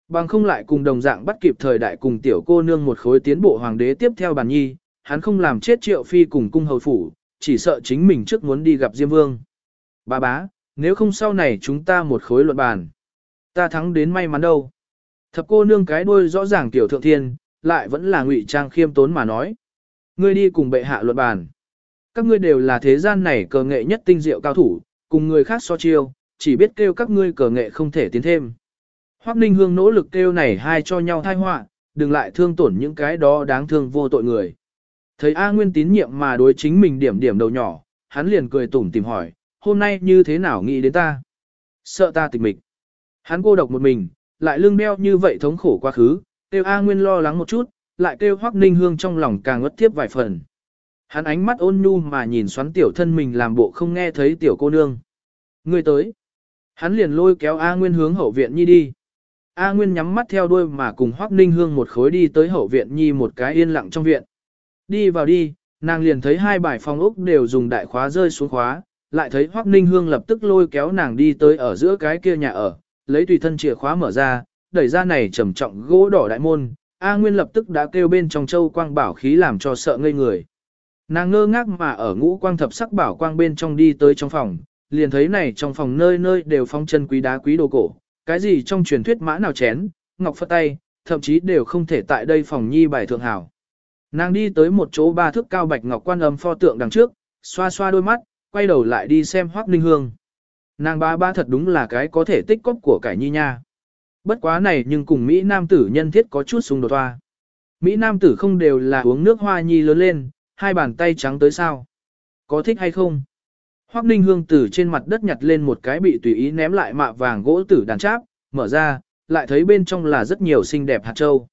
[SPEAKER 1] Bằng không lại cùng đồng dạng bắt kịp thời đại cùng tiểu cô nương một khối tiến bộ hoàng đế tiếp theo bàn nhi, hắn không làm chết triệu phi cùng cung hầu phủ, chỉ sợ chính mình trước muốn đi gặp Diêm Vương. Bà bá, nếu không sau này chúng ta một khối luận bàn. Ta thắng đến may mắn đâu. Thập cô nương cái đuôi rõ ràng tiểu thượng thiên, lại vẫn là ngụy trang khiêm tốn mà nói. Ngươi đi cùng bệ hạ luận bàn. Các ngươi đều là thế gian này cờ nghệ nhất tinh diệu cao thủ, cùng người khác so chiêu, chỉ biết kêu các ngươi cờ nghệ không thể tiến thêm. Hoắc Ninh Hương nỗ lực kêu này hai cho nhau thai họa, đừng lại thương tổn những cái đó đáng thương vô tội người. Thấy A Nguyên tín nhiệm mà đối chính mình điểm điểm đầu nhỏ, hắn liền cười tủm tìm hỏi, hôm nay như thế nào nghĩ đến ta? Sợ ta tịch mịch. Hắn cô độc một mình, lại lưng đeo như vậy thống khổ quá khứ, tiêu A Nguyên lo lắng một chút, lại kêu Hoắc Ninh Hương trong lòng càng ngất tiếp vài phần. Hắn ánh mắt ôn nhu mà nhìn xoắn tiểu thân mình làm bộ không nghe thấy tiểu cô nương. Người tới. Hắn liền lôi kéo A Nguyên hướng hậu viện nhi đi. A Nguyên nhắm mắt theo đuôi mà cùng Hoắc Ninh Hương một khối đi tới hậu viện nhi một cái yên lặng trong viện. Đi vào đi, nàng liền thấy hai bài phòng ốc đều dùng đại khóa rơi xuống khóa, lại thấy Hoắc Ninh Hương lập tức lôi kéo nàng đi tới ở giữa cái kia nhà ở, lấy tùy thân chìa khóa mở ra, đẩy ra này trầm trọng gỗ đỏ đại môn, A Nguyên lập tức đã kêu bên trong châu quang bảo khí làm cho sợ ngây người. Nàng ngơ ngác mà ở ngũ quang thập sắc bảo quang bên trong đi tới trong phòng, liền thấy này trong phòng nơi nơi đều phong chân quý đá quý đồ cổ, cái gì trong truyền thuyết mã nào chén, ngọc phất tay, thậm chí đều không thể tại đây phòng nhi bài thượng hảo. Nàng đi tới một chỗ ba thước cao bạch ngọc quan âm pho tượng đằng trước, xoa xoa đôi mắt, quay đầu lại đi xem Hoắc Ninh Hương. Nàng ba ba thật đúng là cái có thể tích cóp của cải nhi nha. Bất quá này nhưng cùng Mỹ Nam tử nhân thiết có chút xung đột hoa. Mỹ Nam tử không đều là uống nước hoa nhi lớn lên, hai bàn tay trắng tới sao. Có thích hay không? Hoắc Ninh Hương từ trên mặt đất nhặt lên một cái bị tùy ý ném lại mạ vàng gỗ tử đàn cháp, mở ra, lại thấy bên trong là rất nhiều xinh đẹp hạt châu.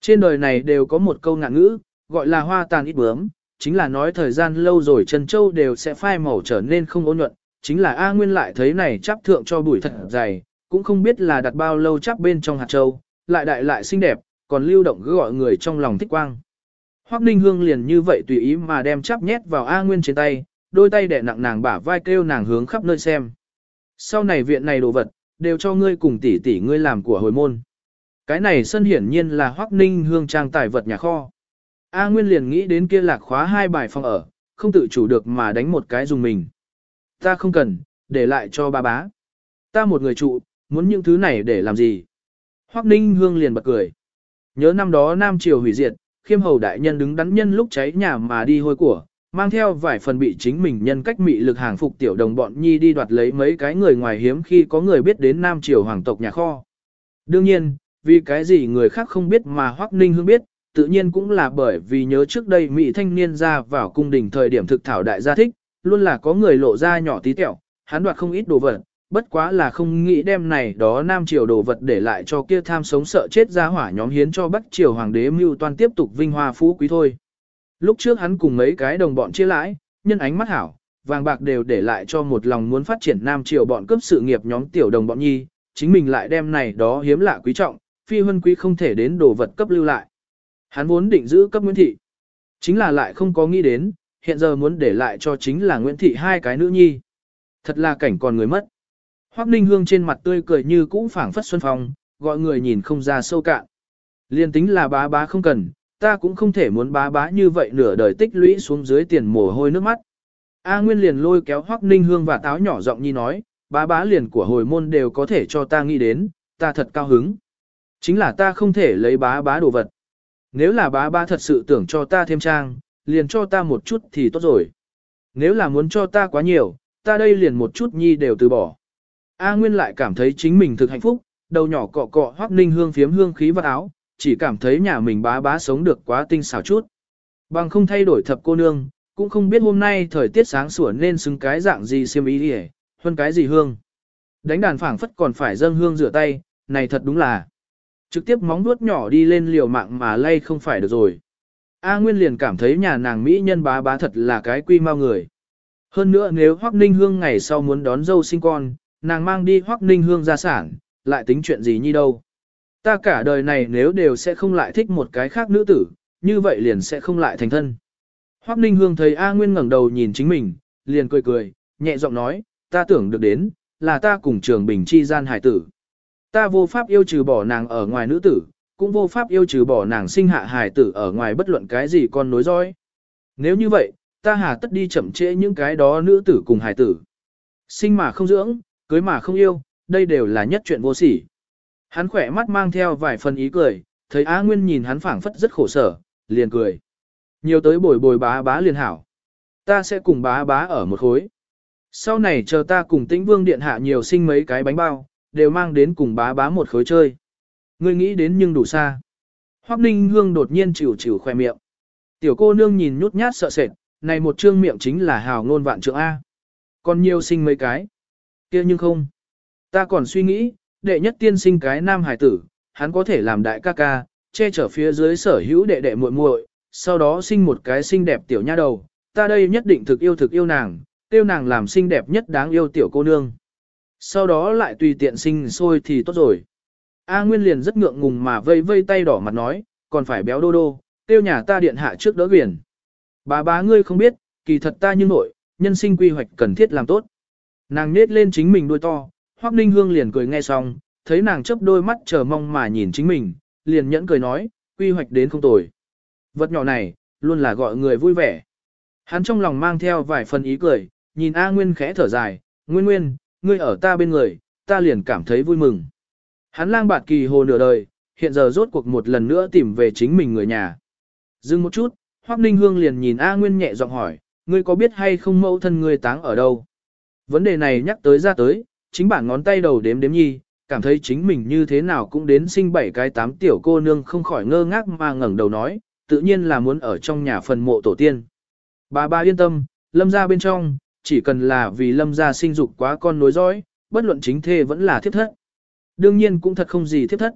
[SPEAKER 1] Trên đời này đều có một câu ngạn ngữ, gọi là hoa tàn ít bướm, chính là nói thời gian lâu rồi chân châu đều sẽ phai màu trở nên không ôn nhuận, chính là A Nguyên lại thấy này chắp thượng cho bụi thật dày, cũng không biết là đặt bao lâu chắp bên trong hạt châu, lại đại lại xinh đẹp, còn lưu động cứ gọi người trong lòng thích quang. Hoắc Ninh Hương liền như vậy tùy ý mà đem chắp nhét vào A Nguyên trên tay, đôi tay đẻ nặng nàng bả vai kêu nàng hướng khắp nơi xem. Sau này viện này đồ vật, đều cho ngươi cùng tỷ tỷ ngươi làm của hồi môn. Cái này sân hiển nhiên là Hoắc Ninh Hương trang tài vật nhà kho. A Nguyên liền nghĩ đến kia lạc khóa hai bài phòng ở, không tự chủ được mà đánh một cái dùng mình. Ta không cần, để lại cho ba bá. Ta một người trụ, muốn những thứ này để làm gì? Hoắc Ninh Hương liền bật cười. Nhớ năm đó Nam Triều hủy diệt, khiêm hầu đại nhân đứng đắn nhân lúc cháy nhà mà đi hôi của, mang theo vài phần bị chính mình nhân cách mị lực hàng phục tiểu đồng bọn nhi đi đoạt lấy mấy cái người ngoài hiếm khi có người biết đến Nam Triều hoàng tộc nhà kho. Đương nhiên, vì cái gì người khác không biết mà Hoắc Ninh Hương biết, tự nhiên cũng là bởi vì nhớ trước đây mỹ thanh niên ra vào cung đình thời điểm thực thảo đại gia thích, luôn là có người lộ ra nhỏ tí tẹo, hắn đoạt không ít đồ vật, bất quá là không nghĩ đem này đó nam triều đồ vật để lại cho kia tham sống sợ chết ra hỏa nhóm hiến cho bắc triều hoàng đế mưu toàn tiếp tục vinh hoa phú quý thôi. Lúc trước hắn cùng mấy cái đồng bọn chia lãi, nhân ánh mắt hảo, vàng bạc đều để lại cho một lòng muốn phát triển nam triều bọn cấp sự nghiệp nhóm tiểu đồng bọn nhi, chính mình lại đem này đó hiếm lạ quý trọng, phi huân quý không thể đến đồ vật cấp lưu lại. Hắn vốn định giữ cấp Nguyễn Thị. Chính là lại không có nghĩ đến, hiện giờ muốn để lại cho chính là Nguyễn Thị hai cái nữ nhi. Thật là cảnh còn người mất. Hoắc Ninh Hương trên mặt tươi cười như cũ phảng phất xuân phong, gọi người nhìn không ra sâu cạn. Liên tính là bá bá không cần, ta cũng không thể muốn bá bá như vậy nửa đời tích lũy xuống dưới tiền mồ hôi nước mắt. A Nguyên liền lôi kéo Hoắc Ninh Hương và táo nhỏ giọng nhi nói, bá bá liền của hồi môn đều có thể cho ta nghĩ đến, ta thật cao hứng. Chính là ta không thể lấy bá bá đồ vật. Nếu là bá bá thật sự tưởng cho ta thêm trang, liền cho ta một chút thì tốt rồi. Nếu là muốn cho ta quá nhiều, ta đây liền một chút nhi đều từ bỏ. A Nguyên lại cảm thấy chính mình thực hạnh phúc, đầu nhỏ cọ cọ hoắc ninh hương phiếm hương khí vật áo, chỉ cảm thấy nhà mình bá bá sống được quá tinh xảo chút. Bằng không thay đổi thập cô nương, cũng không biết hôm nay thời tiết sáng sủa nên xứng cái dạng gì xiêm ý đi hơn cái gì hương. Đánh đàn phảng phất còn phải dâng hương rửa tay, này thật đúng là. Trực tiếp móng vuốt nhỏ đi lên liều mạng mà lay không phải được rồi. A Nguyên liền cảm thấy nhà nàng Mỹ nhân bá bá thật là cái quy mau người. Hơn nữa nếu Hoắc Ninh Hương ngày sau muốn đón dâu sinh con, nàng mang đi Hoắc Ninh Hương ra sản, lại tính chuyện gì như đâu. Ta cả đời này nếu đều sẽ không lại thích một cái khác nữ tử, như vậy liền sẽ không lại thành thân. Hoắc Ninh Hương thấy A Nguyên ngẩng đầu nhìn chính mình, liền cười cười, nhẹ giọng nói, ta tưởng được đến, là ta cùng trường bình chi gian hải tử. Ta vô pháp yêu trừ bỏ nàng ở ngoài nữ tử, cũng vô pháp yêu trừ bỏ nàng sinh hạ Hải tử ở ngoài bất luận cái gì con nối dõi. Nếu như vậy, ta hà tất đi chậm trễ những cái đó nữ tử cùng Hải tử. Sinh mà không dưỡng, cưới mà không yêu, đây đều là nhất chuyện vô sỉ. Hắn khỏe mắt mang theo vài phần ý cười, thấy Á Nguyên nhìn hắn phảng phất rất khổ sở, liền cười. Nhiều tới bồi bồi bá bá liền hảo. Ta sẽ cùng bá bá ở một khối. Sau này chờ ta cùng tĩnh vương điện hạ nhiều sinh mấy cái bánh bao, đều mang đến cùng bá bá một khối chơi. Ngươi nghĩ đến nhưng đủ xa. Hoắc Ninh Hương đột nhiên chịu chịu khoe miệng. Tiểu cô nương nhìn nhút nhát sợ sệt, này một trương miệng chính là hào ngôn vạn trượng A. Còn nhiều sinh mấy cái. kia nhưng không. Ta còn suy nghĩ, đệ nhất tiên sinh cái nam hải tử, hắn có thể làm đại ca ca, che chở phía dưới sở hữu đệ đệ muội muội, sau đó sinh một cái xinh đẹp tiểu nha đầu, ta đây nhất định thực yêu thực yêu nàng, tiêu nàng làm xinh đẹp nhất đáng yêu tiểu cô nương. Sau đó lại tùy tiện sinh sôi thì tốt rồi. A Nguyên liền rất ngượng ngùng mà vây vây tay đỏ mặt nói, còn phải béo đô đô, tiêu nhà ta điện hạ trước đỡ biển. Bà bá ngươi không biết, kỳ thật ta như nội, nhân sinh quy hoạch cần thiết làm tốt. Nàng nết lên chính mình đuôi to, Hoắc Ninh Hương liền cười nghe xong, thấy nàng chớp đôi mắt chờ mong mà nhìn chính mình, liền nhẫn cười nói, quy hoạch đến không tồi. Vật nhỏ này, luôn là gọi người vui vẻ. Hắn trong lòng mang theo vài phần ý cười, nhìn A Nguyên khẽ thở dài, Nguyên Nguyên, ngươi ở ta bên người, ta liền cảm thấy vui mừng. Hắn lang bạt kỳ hồ nửa đời, hiện giờ rốt cuộc một lần nữa tìm về chính mình người nhà. Dừng một chút, Hoắc Ninh Hương liền nhìn A Nguyên nhẹ giọng hỏi, ngươi có biết hay không mẫu thân ngươi táng ở đâu? Vấn đề này nhắc tới ra tới, chính bản ngón tay đầu đếm đếm nhi, cảm thấy chính mình như thế nào cũng đến sinh bảy cái tám tiểu cô nương không khỏi ngơ ngác mà ngẩng đầu nói, tự nhiên là muốn ở trong nhà phần mộ tổ tiên. Bà ba yên tâm, lâm ra bên trong, chỉ cần là vì lâm ra sinh dục quá con nối dõi, bất luận chính thê vẫn là thiếp thất. Đương nhiên cũng thật không gì thiếp thất.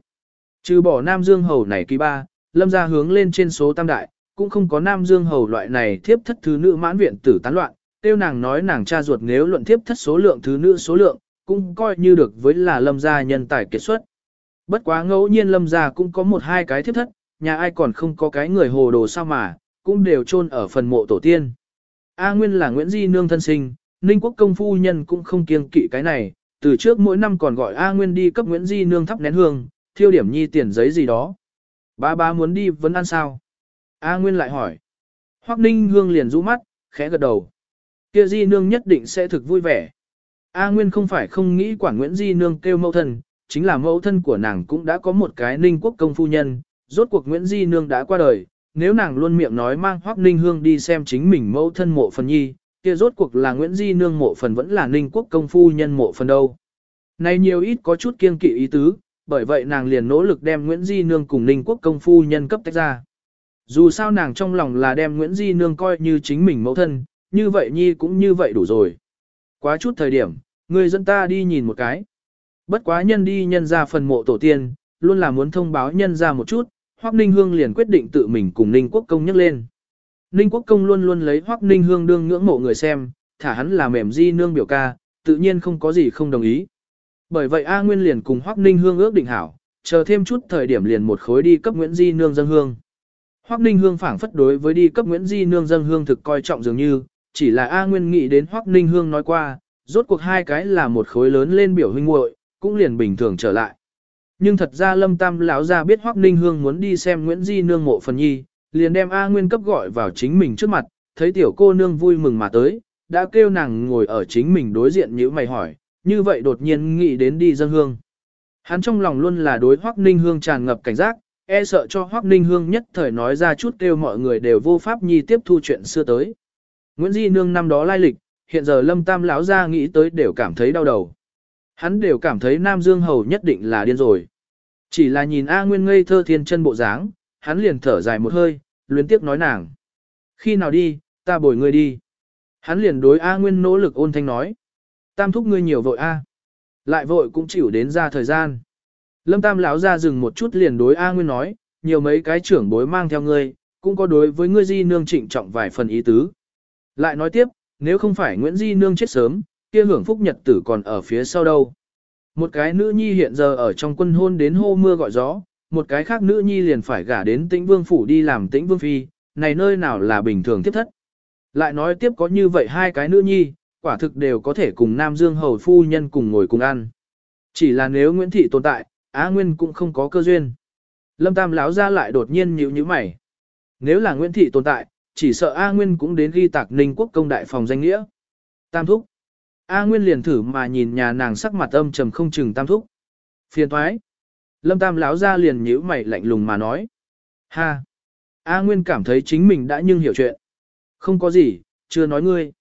[SPEAKER 1] Trừ bỏ Nam Dương Hầu này kỳ ba, lâm ra hướng lên trên số tam đại, cũng không có Nam Dương Hầu loại này thiếp thất thứ nữ mãn viện tử tán loạn, tiêu nàng nói nàng cha ruột nếu luận thiếp thất số lượng thứ nữ số lượng, cũng coi như được với là lâm gia nhân tài kiệt xuất. Bất quá ngẫu nhiên lâm gia cũng có một hai cái thiếp thất, nhà ai còn không có cái người hồ đồ sao mà, cũng đều chôn ở phần mộ tổ tiên. A Nguyên là Nguyễn Di Nương thân sinh, Ninh Quốc công phu nhân cũng không kiêng kỵ cái này, từ trước mỗi năm còn gọi A Nguyên đi cấp Nguyễn Di Nương thắp nén hương, thiêu điểm nhi tiền giấy gì đó. Ba ba muốn đi vẫn ăn sao? A Nguyên lại hỏi. Hoắc Ninh Hương liền rũ mắt, khẽ gật đầu. Kia Di Nương nhất định sẽ thực vui vẻ. A Nguyên không phải không nghĩ quản Nguyễn Di Nương kêu mẫu thân, chính là mẫu thân của nàng cũng đã có một cái ninh quốc công phu nhân, rốt cuộc Nguyễn Di Nương đã qua đời, nếu nàng luôn miệng nói mang Hoắc Ninh Hương đi xem chính mình mẫu thân mộ phần nhi, kia rốt cuộc là Nguyễn Di Nương mộ phần vẫn là ninh quốc công phu nhân mộ phần đâu. Này nhiều ít có chút kiên kỵ ý tứ, bởi vậy nàng liền nỗ lực đem Nguyễn Di Nương cùng ninh quốc công phu nhân cấp tách ra. Dù sao nàng trong lòng là đem Nguyễn Di Nương coi như chính mình mẫu thân, như vậy nhi cũng như vậy đủ rồi. Quá chút thời điểm, người dẫn ta đi nhìn một cái. Bất quá nhân đi nhân ra phần mộ tổ tiên, luôn là muốn thông báo nhân ra một chút, Hoắc Ninh Hương liền quyết định tự mình cùng Ninh Quốc Công nhắc lên. Ninh Quốc Công luôn luôn lấy Hoắc Ninh Hương đương ngưỡng mộ người xem, thả hắn là mềm di nương biểu ca, tự nhiên không có gì không đồng ý. Bởi vậy A Nguyên liền cùng Hoắc Ninh Hương ước định hảo, chờ thêm chút thời điểm liền một khối đi cấp Nguyễn Di nương dân hương. Hoắc Ninh Hương phảng phất đối với đi cấp Nguyễn Di nương dân hương thực coi trọng dường như, chỉ là A Nguyên nghĩ đến Hoắc Ninh Hương nói qua, rốt cuộc hai cái là một khối lớn lên biểu huynh muội, cũng liền bình thường trở lại. Nhưng thật ra Lâm Tam lão gia biết Hoắc Ninh Hương muốn đi xem Nguyễn Di nương mộ phần nhi, liền đem A Nguyên cấp gọi vào chính mình trước mặt, thấy tiểu cô nương vui mừng mà tới, đã kêu nàng ngồi ở chính mình đối diện như mày hỏi, như vậy đột nhiên nghĩ đến đi dân hương. Hắn trong lòng luôn là đối Hoắc Ninh Hương tràn ngập cảnh giác, e sợ cho Hoắc Ninh Hương nhất thời nói ra chút kêu mọi người đều vô pháp nhi tiếp thu chuyện xưa tới. Nguyễn Di Nương năm đó lai lịch, hiện giờ Lâm Tam lão ra nghĩ tới đều cảm thấy đau đầu. Hắn đều cảm thấy Nam Dương Hầu nhất định là điên rồi. Chỉ là nhìn A Nguyên ngây thơ thiên chân bộ dáng, hắn liền thở dài một hơi, luyến tiếc nói nàng. Khi nào đi, ta bồi ngươi đi. Hắn liền đối A Nguyên nỗ lực ôn thanh nói. Tam thúc ngươi nhiều vội A. Lại vội cũng chịu đến ra thời gian. Lâm Tam lão ra dừng một chút liền đối A Nguyên nói, nhiều mấy cái trưởng bối mang theo ngươi, cũng có đối với ngươi di nương trịnh trọng vài phần ý tứ. Lại nói tiếp, nếu không phải Nguyễn Di Nương chết sớm, kia hưởng phúc nhật tử còn ở phía sau đâu. Một cái nữ nhi hiện giờ ở trong quân hôn đến hô mưa gọi gió, một cái khác nữ nhi liền phải gả đến tĩnh vương phủ đi làm tĩnh vương phi, này nơi nào là bình thường tiếp thất. Lại nói tiếp có như vậy hai cái nữ nhi, quả thực đều có thể cùng Nam Dương Hầu Phu Nhân cùng ngồi cùng ăn. Chỉ là nếu Nguyễn Thị tồn tại, Á Nguyên cũng không có cơ duyên. Lâm Tam lão ra lại đột nhiên nhíu nhíu mày. Nếu là Nguyễn Thị tồn tại, chỉ sợ A Nguyên cũng đến ghi tạc ninh quốc công đại phòng danh nghĩa. Tam thúc. A Nguyên liền thử mà nhìn nhà nàng sắc mặt âm trầm không chừng tam thúc. Phiền thoái. Lâm Tam lão ra liền nhíu mày lạnh lùng mà nói. Ha. A Nguyên cảm thấy chính mình đã nhưng hiểu chuyện. Không có gì, chưa nói ngươi.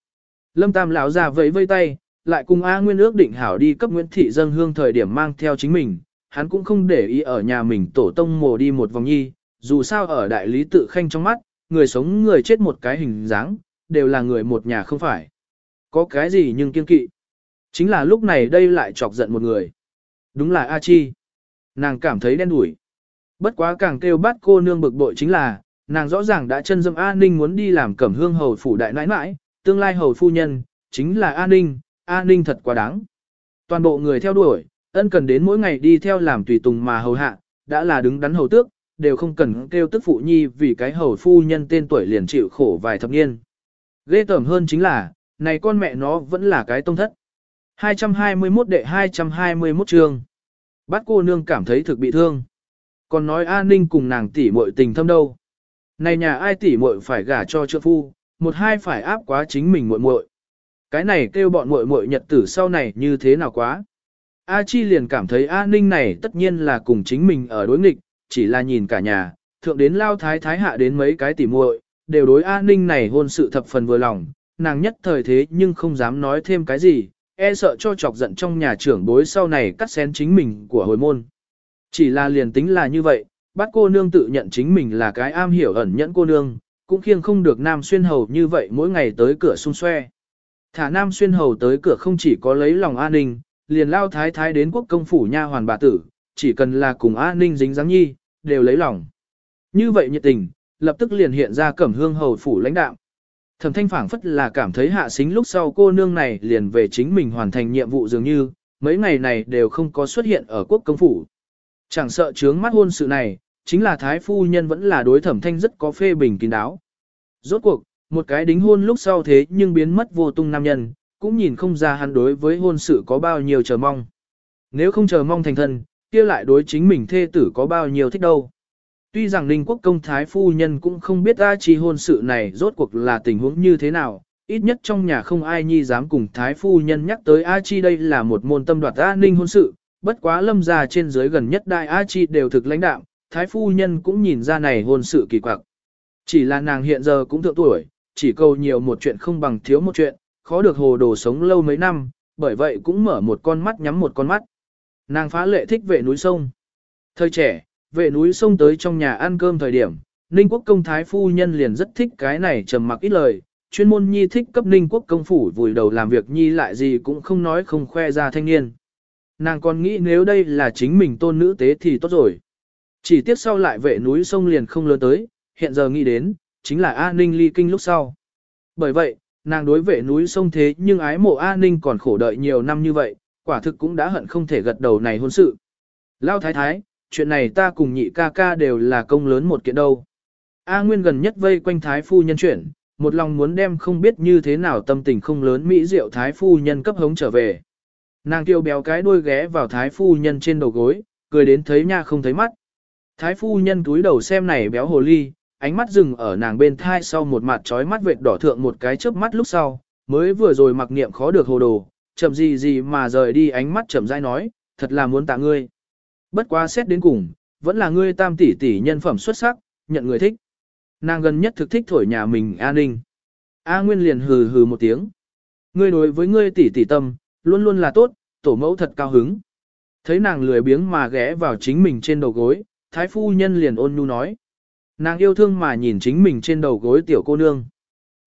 [SPEAKER 1] Lâm Tam lão ra vẫy vây tay, lại cùng A Nguyên ước định hảo đi cấp Nguyễn Thị dân hương thời điểm mang theo chính mình. Hắn cũng không để ý ở nhà mình tổ tông mồ đi một vòng nhi, dù sao ở đại lý tự khanh trong mắt, người sống người chết một cái hình dáng, đều là người một nhà không phải. Có cái gì nhưng kiên kỵ. Chính là lúc này đây lại chọc giận một người. Đúng là A Chi. Nàng cảm thấy đen đủi. Bất quá càng kêu bắt cô nương bực bội chính là, nàng rõ ràng đã chân dâm A Ninh muốn đi làm cẩm hương hầu phủ đại nãi nãi, tương lai hầu phu nhân, chính là A Ninh, A Ninh thật quá đáng. Toàn bộ người theo đuổi, ân cần đến mỗi ngày đi theo làm tùy tùng mà hầu hạ, đã là đứng đắn hầu tước, đều không cần kêu tức phụ nhi vì cái hầu phu nhân tên tuổi liền chịu khổ vài thập niên. Ghê tởm hơn chính là, này con mẹ nó vẫn là cái tông thất. 221 đệ 221 chương. Bát cô nương cảm thấy thực bị thương. Còn nói an ninh cùng nàng tỷ muội tình thâm đâu. Này nhà ai tỷ muội phải gả cho trượng phu, một hai phải áp quá chính mình muội muội. Cái này kêu bọn muội muội nhật tử sau này như thế nào quá. A Chi liền cảm thấy A Ninh này tất nhiên là cùng chính mình ở đối nghịch, chỉ là nhìn cả nhà, thượng đến lao thái thái hạ đến mấy cái tỉ muội, đều đối A Ninh này hôn sự thập phần vừa lòng, nàng nhất thời thế nhưng không dám nói thêm cái gì, e sợ cho chọc giận trong nhà trưởng bối sau này cắt xén chính mình của hồi môn. Chỉ là liền tính là như vậy, bác cô nương tự nhận chính mình là cái am hiểu ẩn nhẫn cô nương, cũng khiêng không được nam xuyên hầu như vậy mỗi ngày tới cửa xung xoe. Thả nam xuyên hầu tới cửa không chỉ có lấy lòng an ninh, liền lao thái thái đến quốc công phủ nha hoàn bà tử, chỉ cần là cùng an ninh dính dáng nhi, đều lấy lòng. Như vậy nhiệt tình, lập tức liền hiện ra cẩm hương hầu phủ lãnh đạo. Thẩm thanh phảng phất là cảm thấy hạ xính lúc sau cô nương này liền về chính mình hoàn thành nhiệm vụ dường như, mấy ngày này đều không có xuất hiện ở quốc công phủ. Chẳng sợ chướng mắt hôn sự này, chính là thái phu nhân vẫn là đối thẩm thanh rất có phê bình kín đáo. Rốt cuộc, một cái đính hôn lúc sau thế nhưng biến mất vô tung nam nhân, cũng nhìn không ra hắn đối với hôn sự có bao nhiêu chờ mong. Nếu không chờ mong thành thân, kia lại đối chính mình thê tử có bao nhiêu thích đâu. Tuy rằng Ninh Quốc công thái phu nhân cũng không biết A Chi hôn sự này rốt cuộc là tình huống như thế nào, ít nhất trong nhà không ai nhi dám cùng thái phu nhân nhắc tới A Chi đây là một môn tâm đoạt A Ninh hôn sự, bất quá lâm gia trên dưới gần nhất đại A Chi đều thực lãnh đạo, thái phu nhân cũng nhìn ra này hôn sự kỳ quặc. Chỉ là nàng hiện giờ cũng thượng tuổi, chỉ cầu nhiều một chuyện không bằng thiếu một chuyện, khó được hồ đồ sống lâu mấy năm, bởi vậy cũng mở một con mắt nhắm một con mắt. Nàng phá lệ thích vệ núi sông. Thời trẻ, vệ núi sông tới trong nhà ăn cơm thời điểm, Ninh quốc công thái phu nhân liền rất thích cái này trầm mặc ít lời, chuyên môn nhi thích cấp Ninh quốc công phủ vùi đầu làm việc nhi lại gì cũng không nói không khoe ra thanh niên. Nàng còn nghĩ nếu đây là chính mình tôn nữ tế thì tốt rồi. Chỉ tiếc sau lại vệ núi sông liền không lớn tới, hiện giờ nghĩ đến, chính là A Ninh ly kinh lúc sau. Bởi vậy, nàng đối vệ núi sông thế nhưng ái mộ A Ninh còn khổ đợi nhiều năm như vậy, quả thực cũng đã hận không thể gật đầu này hôn sự. Lao thái thái, chuyện này ta cùng nhị ca ca đều là công lớn một kiện đâu. A Nguyên gần nhất vây quanh thái phu nhân chuyển, một lòng muốn đem không biết như thế nào tâm tình không lớn mỹ diệu thái phu nhân cấp hống trở về. Nàng tiêu béo cái đuôi ghé vào thái phu nhân trên đầu gối, cười đến thấy nha không thấy mắt. Thái phu nhân túi đầu xem này béo hồ ly, ánh mắt dừng ở nàng bên thai sau một mặt trói mắt vệt đỏ thượng một cái chớp mắt lúc sau, mới vừa rồi mặc niệm khó được hồ đồ, chậm gì gì mà rời đi ánh mắt chậm rãi nói, thật là muốn tạ ngươi. Bất quá xét đến cùng, vẫn là ngươi tam tỷ tỷ nhân phẩm xuất sắc, nhận người thích. Nàng gần nhất thực thích thổi nhà mình an ninh. A Nguyên liền hừ hừ một tiếng. Ngươi đối với ngươi tỷ tỷ tâm, luôn luôn là tốt, tổ mẫu thật cao hứng. Thấy nàng lười biếng mà ghé vào chính mình trên đầu gối, thái phu nhân liền ôn nhu nói. Nàng yêu thương mà nhìn chính mình trên đầu gối tiểu cô nương.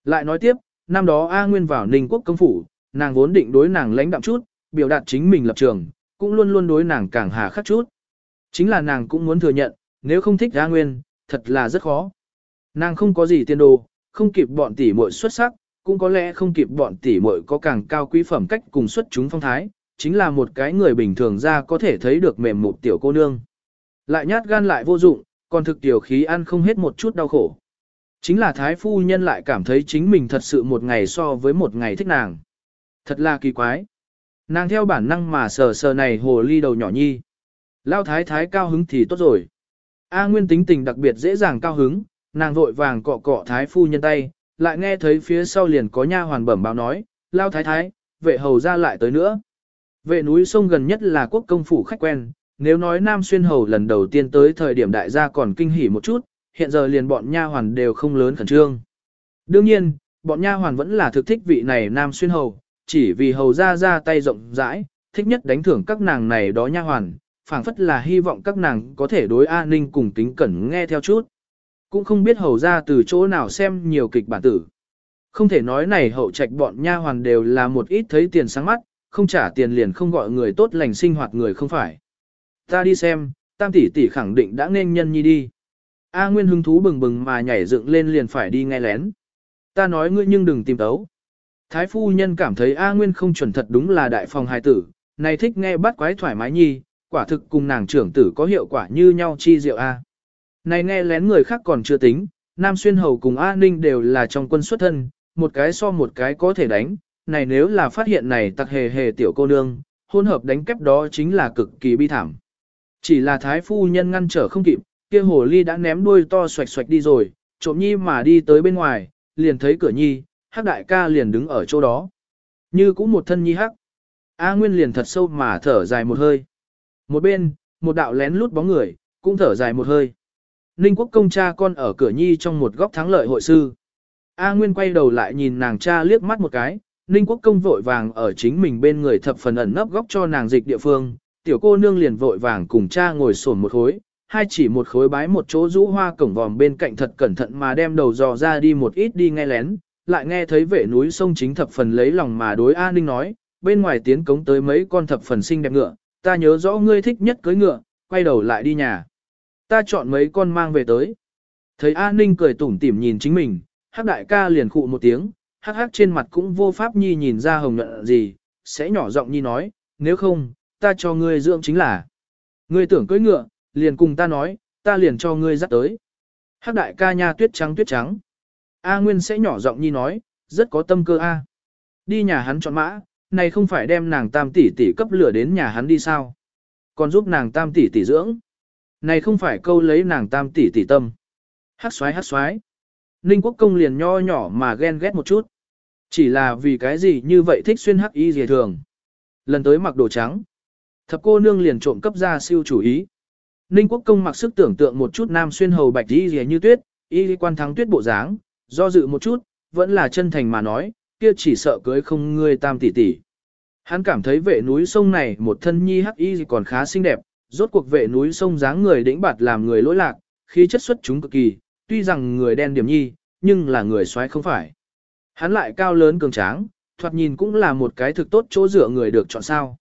[SPEAKER 1] Lại nói tiếp, năm đó A Nguyên vào Ninh quốc công phủ, nàng vốn định đối nàng lãnh đạm chút, biểu đạt chính mình lập trường, cũng luôn luôn đối nàng càng hà khắc chút. Chính là nàng cũng muốn thừa nhận, nếu không thích A Nguyên, thật là rất khó. Nàng không có gì tiên đồ, không kịp bọn tỷ muội xuất sắc, cũng có lẽ không kịp bọn tỷ muội có càng cao quý phẩm cách cùng xuất chúng phong thái, chính là một cái người bình thường ra có thể thấy được mềm một tiểu cô nương. Lại nhát gan lại vô dụng, còn thực tiểu khí ăn không hết một chút đau khổ. Chính là thái phu nhân lại cảm thấy chính mình thật sự một ngày so với một ngày thích nàng. Thật là kỳ quái. Nàng theo bản năng mà sờ sờ này hồ ly đầu nhỏ nhi. Lao thái thái cao hứng thì tốt rồi. A Nguyên tính tình đặc biệt dễ dàng cao hứng, nàng vội vàng cọ cọ thái phu nhân tay, lại nghe thấy phía sau liền có nha hoàn bẩm báo nói, Lao thái thái, vệ hầu ra lại tới nữa. Vệ núi sông gần nhất là quốc công phủ khách quen, nếu nói Nam Xuyên Hầu lần đầu tiên tới thời điểm đại gia còn kinh hỉ một chút, hiện giờ liền bọn nha hoàn đều không lớn khẩn trương. Đương nhiên, bọn nha hoàn vẫn là thực thích vị này Nam Xuyên Hầu, chỉ vì hầu ra ra tay rộng rãi, thích nhất đánh thưởng các nàng này đó nha hoàn, phảng phất là hy vọng các nàng có thể đối an ninh cùng kính cẩn nghe theo chút. Cũng không biết hầu ra từ chỗ nào xem nhiều kịch bản tử. Không thể nói này hậu trạch bọn nha hoàn đều là một ít thấy tiền sáng mắt, không trả tiền liền không gọi người tốt lành sinh hoạt người không phải. Ta đi xem, tam tỷ tỷ khẳng định đã nên nhân nhi đi. A Nguyên hứng thú bừng bừng mà nhảy dựng lên liền phải đi nghe lén. Ta nói ngươi nhưng đừng tìm tấu. Thái phu nhân cảm thấy A Nguyên không chuẩn thật đúng là đại phòng hài tử, này thích nghe bắt quái thoải mái nhi, quả thực cùng nàng trưởng tử có hiệu quả như nhau chi diệu A. Này nghe lén người khác còn chưa tính, Nam Xuyên Hầu cùng A Ninh đều là trong quân xuất thân, một cái so một cái có thể đánh, này nếu là phát hiện này tặc hề hề tiểu cô nương, hôn hợp đánh kép đó chính là cực kỳ bi thảm. Chỉ là thái phu nhân ngăn trở không kịp, kia hồ ly đã ném đuôi to xoạch xoạch đi rồi, trộm nhi mà đi tới bên ngoài, liền thấy cửa nhi, hắc đại ca liền đứng ở chỗ đó. Như cũng một thân nhi hắc. A Nguyên liền thật sâu mà thở dài một hơi. Một bên, một đạo lén lút bóng người, cũng thở dài một hơi. Ninh quốc công cha con ở cửa nhi trong một góc thắng lợi hội sư. A Nguyên quay đầu lại nhìn nàng cha liếc mắt một cái, Ninh quốc công vội vàng ở chính mình bên người thập phần ẩn nấp góc cho nàng dịch địa phương, tiểu cô nương liền vội vàng cùng cha ngồi sổn một khối, hai chỉ một khối bái một chỗ rũ hoa cổng vòm bên cạnh thật cẩn thận mà đem đầu dò ra đi một ít đi nghe lén, lại nghe thấy vệ núi sông chính thập phần lấy lòng mà đối A Ninh nói, bên ngoài tiến cống tới mấy con thập phần xinh đẹp ngựa, ta nhớ rõ ngươi thích nhất cưới ngựa, quay đầu lại đi nhà. Ta chọn mấy con mang về tới. Thấy A Ninh cười tủm tỉm nhìn chính mình, hắc đại ca liền khụ một tiếng, hắc hắc trên mặt cũng vô pháp nhi nhìn ra hồng nhuận gì, sẽ nhỏ giọng nhi nói, nếu không, ta cho ngươi dưỡng chính là. Ngươi tưởng cưới ngựa, liền cùng ta nói, ta liền cho ngươi dắt tới. Hắc đại ca nha tuyết trắng tuyết trắng. A Nguyên sẽ nhỏ giọng nhi nói, rất có tâm cơ A. Đi nhà hắn chọn mã, này không phải đem nàng tam tỷ tỷ cấp lửa đến nhà hắn đi sao. Còn giúp nàng tam tỷ tỷ dưỡng. Này không phải câu lấy nàng tam tỷ tỷ tâm. Hát xoái hát xoái. Ninh quốc công liền nho nhỏ mà ghen ghét một chút. Chỉ là vì cái gì như vậy thích xuyên hắc y gì thường. Lần tới mặc đồ trắng. Thập cô nương liền trộm cấp ra siêu chủ ý. Ninh quốc công mặc sức tưởng tượng một chút nam xuyên hầu bạch y gì như tuyết, y quan thắng tuyết bộ dáng, do dự một chút, vẫn là chân thành mà nói, kia chỉ sợ cưới không ngươi tam tỷ tỷ. Hắn cảm thấy vệ núi sông này một thân nhi hắc y còn khá xinh đẹp, rốt cuộc vệ núi sông dáng người đĩnh bạt làm người lỗi lạc, khí chất xuất chúng cực kỳ, tuy rằng người đen điểm nhi, nhưng là người xoáy không phải. Hắn lại cao lớn cường tráng, thoạt nhìn cũng là một cái thực tốt chỗ dựa người được chọn sao.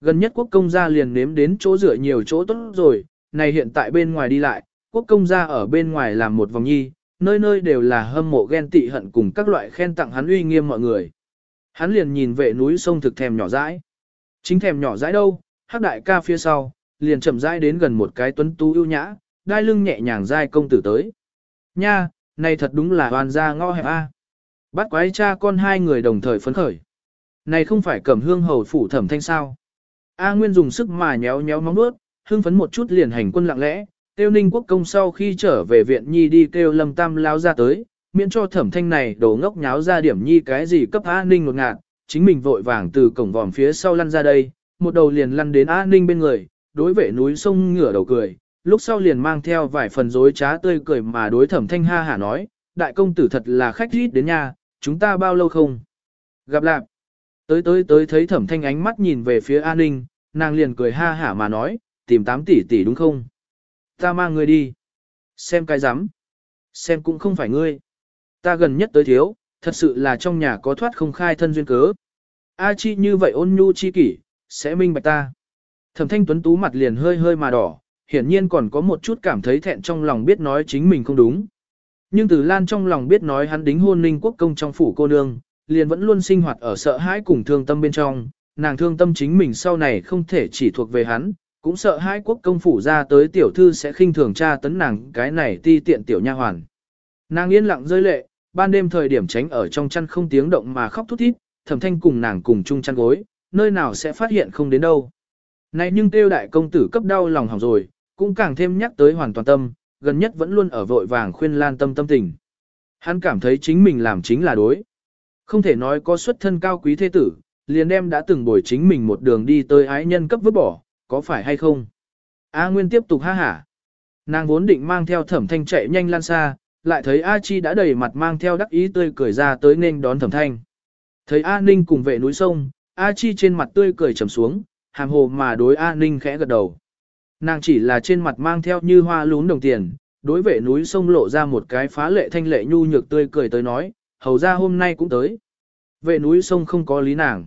[SPEAKER 1] Gần nhất quốc công gia liền nếm đến chỗ dựa nhiều chỗ tốt rồi, này hiện tại bên ngoài đi lại, quốc công gia ở bên ngoài làm một vòng nhi, nơi nơi đều là hâm mộ ghen tị hận cùng các loại khen tặng hắn uy nghiêm mọi người. Hắn liền nhìn vệ núi sông thực thèm nhỏ dãi. Chính thèm nhỏ dãi đâu, hắc đại ca phía sau, liền chậm rãi đến gần một cái tuấn tú ưu nhã, đai lưng nhẹ nhàng dai công tử tới. Nha, này thật đúng là hoàn gia ngõ hẹp a. Bắt quái cha con hai người đồng thời phấn khởi. Này không phải cẩm hương hầu phủ thẩm thanh sao. A Nguyên dùng sức mà nhéo nhéo móng nuốt, hưng phấn một chút liền hành quân lặng lẽ, tiêu ninh quốc công sau khi trở về viện nhi đi kêu lâm tam lao ra tới, miễn cho thẩm thanh này đổ ngốc nháo ra điểm nhi cái gì cấp A ninh ngột ngạt, chính mình vội vàng từ cổng vòm phía sau lăn ra đây, một đầu liền lăn đến A ninh bên người, đối vệ núi sông ngửa đầu cười, lúc sau liền mang theo vài phần dối trá tươi cười mà đối thẩm thanh ha hả nói, đại công tử thật là khách rít đến nhà, chúng ta bao lâu không? Gặp lạc, tới tới tới thấy thẩm thanh ánh mắt nhìn về phía an ninh, nàng liền cười ha hả mà nói, tìm 8 tỷ tỷ đúng không? Ta mang ngươi đi. Xem cái rắm Xem cũng không phải ngươi. Ta gần nhất tới thiếu, thật sự là trong nhà có thoát không khai thân duyên cớ. A chi như vậy ôn nhu chi kỷ, sẽ minh bạch ta. Thẩm thanh tuấn tú mặt liền hơi hơi mà đỏ, hiển nhiên còn có một chút cảm thấy thẹn trong lòng biết nói chính mình không đúng. Nhưng từ Lan trong lòng biết nói hắn đính hôn ninh quốc công trong phủ cô nương, liền vẫn luôn sinh hoạt ở sợ hãi cùng thương tâm bên trong, nàng thương tâm chính mình sau này không thể chỉ thuộc về hắn, cũng sợ hai quốc công phủ ra tới tiểu thư sẽ khinh thường tra tấn nàng cái này ti tiện tiểu nha hoàn. Nàng yên lặng rơi lệ, ban đêm thời điểm tránh ở trong chăn không tiếng động mà khóc thút thít, thẩm thanh cùng nàng cùng chung chăn gối, nơi nào sẽ phát hiện không đến đâu. Này nhưng tiêu đại công tử cấp đau lòng hỏng rồi, cũng càng thêm nhắc tới hoàn toàn tâm, gần nhất vẫn luôn ở vội vàng khuyên lan tâm tâm tình. Hắn cảm thấy chính mình làm chính là đối. Không thể nói có xuất thân cao quý thế tử, liền đem đã từng bồi chính mình một đường đi tới ái nhân cấp vứt bỏ, có phải hay không? A Nguyên tiếp tục ha hả. Nàng vốn định mang theo thẩm thanh chạy nhanh lan xa, lại thấy A Chi đã đầy mặt mang theo đắc ý tươi cười ra tới nên đón thẩm thanh. Thấy A Ninh cùng vệ núi sông, A Chi trên mặt tươi cười trầm xuống, hàm hồ mà đối A Ninh khẽ gật đầu. Nàng chỉ là trên mặt mang theo như hoa lún đồng tiền, đối vệ núi sông lộ ra một cái phá lệ thanh lệ nhu nhược tươi cười tới nói, hầu ra hôm nay cũng tới. Vệ núi sông không có lý nàng.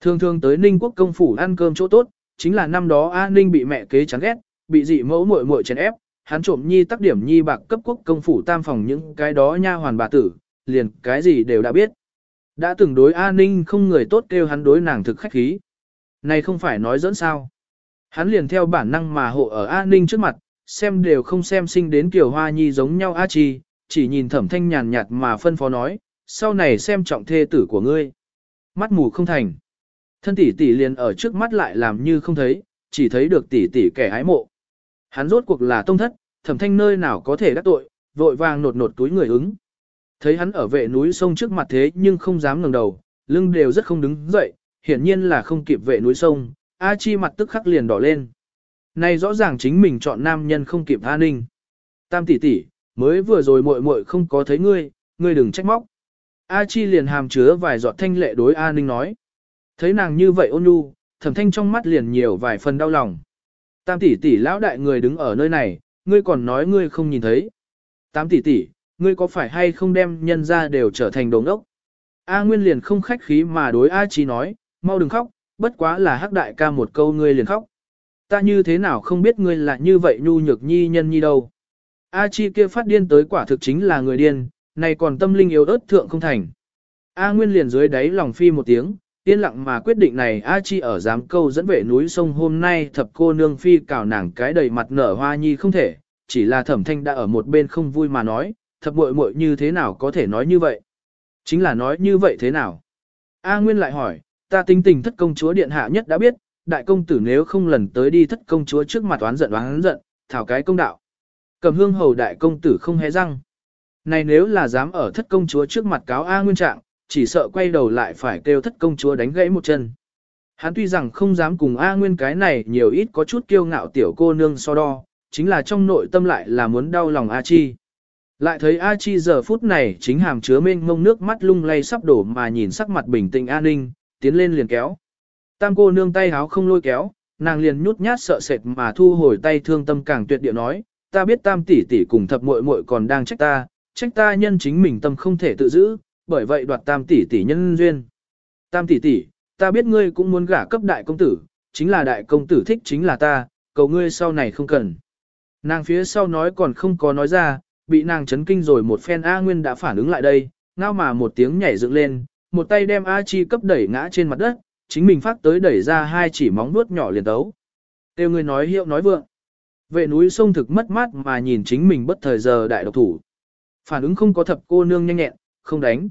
[SPEAKER 1] Thường thường tới Ninh quốc công phủ ăn cơm chỗ tốt, chính là năm đó A Ninh bị mẹ kế chán ghét, bị dị mẫu muội muội chèn ép, hắn trộm nhi tác điểm nhi bạc cấp quốc công phủ tam phòng những cái đó nha hoàn bà tử, liền cái gì đều đã biết. Đã từng đối A Ninh không người tốt kêu hắn đối nàng thực khách khí. Này không phải nói dẫn sao. Hắn liền theo bản năng mà hộ ở A Ninh trước mặt, xem đều không xem sinh đến kiểu hoa nhi giống nhau A Chi, chỉ nhìn thẩm thanh nhàn nhạt mà phân phó nói, sau này xem trọng thê tử của ngươi. Mắt mù không thành. Thân tỷ tỷ liền ở trước mắt lại làm như không thấy, chỉ thấy được tỷ tỷ kẻ hái mộ. Hắn rốt cuộc là tông thất, thẩm thanh nơi nào có thể đắc tội, vội vàng nột nột túi người ứng. Thấy hắn ở vệ núi sông trước mặt thế nhưng không dám ngẩng đầu, lưng đều rất không đứng dậy, hiển nhiên là không kịp vệ núi sông, A Chi mặt tức khắc liền đỏ lên. Này rõ ràng chính mình chọn nam nhân không kịp A Ninh. Tam tỷ tỷ, mới vừa rồi muội muội không có thấy ngươi, ngươi đừng trách móc. A Chi liền hàm chứa vài giọt thanh lệ đối A Ninh nói. Thấy nàng như vậy ôn nhu, thẩm thanh trong mắt liền nhiều vài phần đau lòng. Tam tỷ tỷ lão đại người đứng ở nơi này, ngươi còn nói ngươi không nhìn thấy. Tam tỷ tỷ, ngươi có phải hay không đem nhân ra đều trở thành đồ ngốc? A Nguyên liền không khách khí mà đối A Chi nói, mau đừng khóc, bất quá là hắc đại ca một câu ngươi liền khóc. Ta như thế nào không biết ngươi là như vậy nhu nhược nhi nhân nhi đâu. A Chi kia phát điên tới quả thực chính là người điên, này còn tâm linh yếu ớt thượng không thành. A Nguyên liền dưới đáy lòng phi một tiếng, yên lặng mà quyết định này A Chi ở giám câu dẫn vệ núi sông hôm nay thập cô nương phi cào nàng cái đầy mặt nở hoa nhi không thể, chỉ là thẩm thanh đã ở một bên không vui mà nói, thập muội muội như thế nào có thể nói như vậy? Chính là nói như vậy thế nào? A Nguyên lại hỏi, ta tính tình thất công chúa điện hạ nhất đã biết, đại công tử nếu không lần tới đi thất công chúa trước mặt oán giận oán giận, thảo cái công đạo. Cầm hương hầu đại công tử không hé răng. Này nếu là dám ở thất công chúa trước mặt cáo A Nguyên trạng, chỉ sợ quay đầu lại phải kêu thất công chúa đánh gãy một chân. Hắn tuy rằng không dám cùng A Nguyên cái này nhiều ít có chút kiêu ngạo tiểu cô nương so đo, chính là trong nội tâm lại là muốn đau lòng A Chi. Lại thấy A Chi giờ phút này chính hàm chứa mênh ngông nước mắt lung lay sắp đổ mà nhìn sắc mặt bình tĩnh an ninh, tiến lên liền kéo. Tam cô nương tay háo không lôi kéo, nàng liền nhút nhát sợ sệt mà thu hồi tay thương tâm càng tuyệt địa nói, ta biết tam tỷ tỷ cùng thập muội muội còn đang trách ta, trách ta nhân chính mình tâm không thể tự giữ, bởi vậy đoạt tam tỷ tỷ nhân duyên. Tam tỷ tỷ, ta biết ngươi cũng muốn gả cấp đại công tử, chính là đại công tử thích chính là ta, cầu ngươi sau này không cần. Nàng phía sau nói còn không có nói ra, bị nàng chấn kinh rồi một phen A Nguyên đã phản ứng lại đây, ngao mà một tiếng nhảy dựng lên, một tay đem A Chi cấp đẩy ngã trên mặt đất, chính mình phát tới đẩy ra hai chỉ móng vuốt nhỏ liền tấu. Tiêu người nói hiệu nói vượng. Vệ núi sông thực mất mát mà nhìn chính mình bất thời giờ đại độc thủ. Phản ứng không có thập cô nương nhanh nhẹn, không đánh.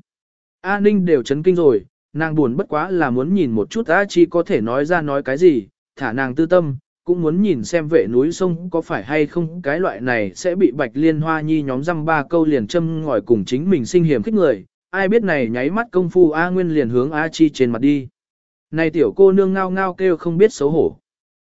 [SPEAKER 1] A Ninh đều chấn kinh rồi, nàng buồn bất quá là muốn nhìn một chút A Chi có thể nói ra nói cái gì, thả nàng tư tâm, cũng muốn nhìn xem vệ núi sông có phải hay không cái loại này sẽ bị bạch liên hoa nhi nhóm răm ba câu liền châm ngòi cùng chính mình sinh hiểm khích người, ai biết này nháy mắt công phu A Nguyên liền hướng A Chi trên mặt đi. Này tiểu cô nương ngao ngao kêu không biết xấu hổ.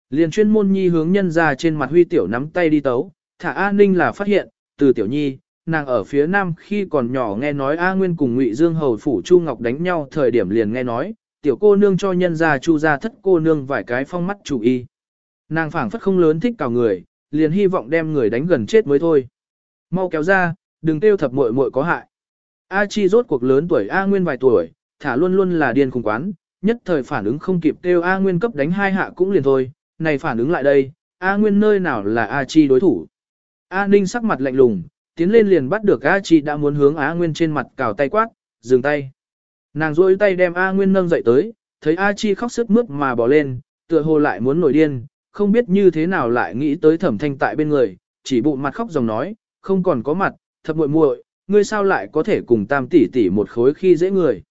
[SPEAKER 1] Liền chuyên môn nhi hướng nhân ra trên mặt huy tiểu nắm tay đi tấu, thả A Ninh là phát hiện, từ tiểu nhi, nàng ở phía nam khi còn nhỏ nghe nói A Nguyên cùng Ngụy Dương Hầu Phủ Chu Ngọc đánh nhau thời điểm liền nghe nói, tiểu cô nương cho nhân gia chu gia thất cô nương vài cái phong mắt chủ y. Nàng phảng phất không lớn thích cào người, liền hy vọng đem người đánh gần chết mới thôi. Mau kéo ra, đừng tiêu thập muội muội có hại. A Chi rốt cuộc lớn tuổi A Nguyên vài tuổi, thả luôn luôn là điên cùng quán, nhất thời phản ứng không kịp tiêu A Nguyên cấp đánh hai hạ cũng liền thôi, này phản ứng lại đây, A Nguyên nơi nào là A Chi đối thủ. A Ninh sắc mặt lạnh lùng, tiến lên liền bắt được A Chi đã muốn hướng A Nguyên trên mặt cào tay quát, dừng tay. Nàng rôi tay đem A Nguyên nâng dậy tới, thấy A Chi khóc sức mướt mà bỏ lên, tựa hồ lại muốn nổi điên, không biết như thế nào lại nghĩ tới thẩm thanh tại bên người, chỉ bụng mặt khóc dòng nói, không còn có mặt, thật muội muội, ngươi sao lại có thể cùng tam tỷ tỷ một khối khi dễ người.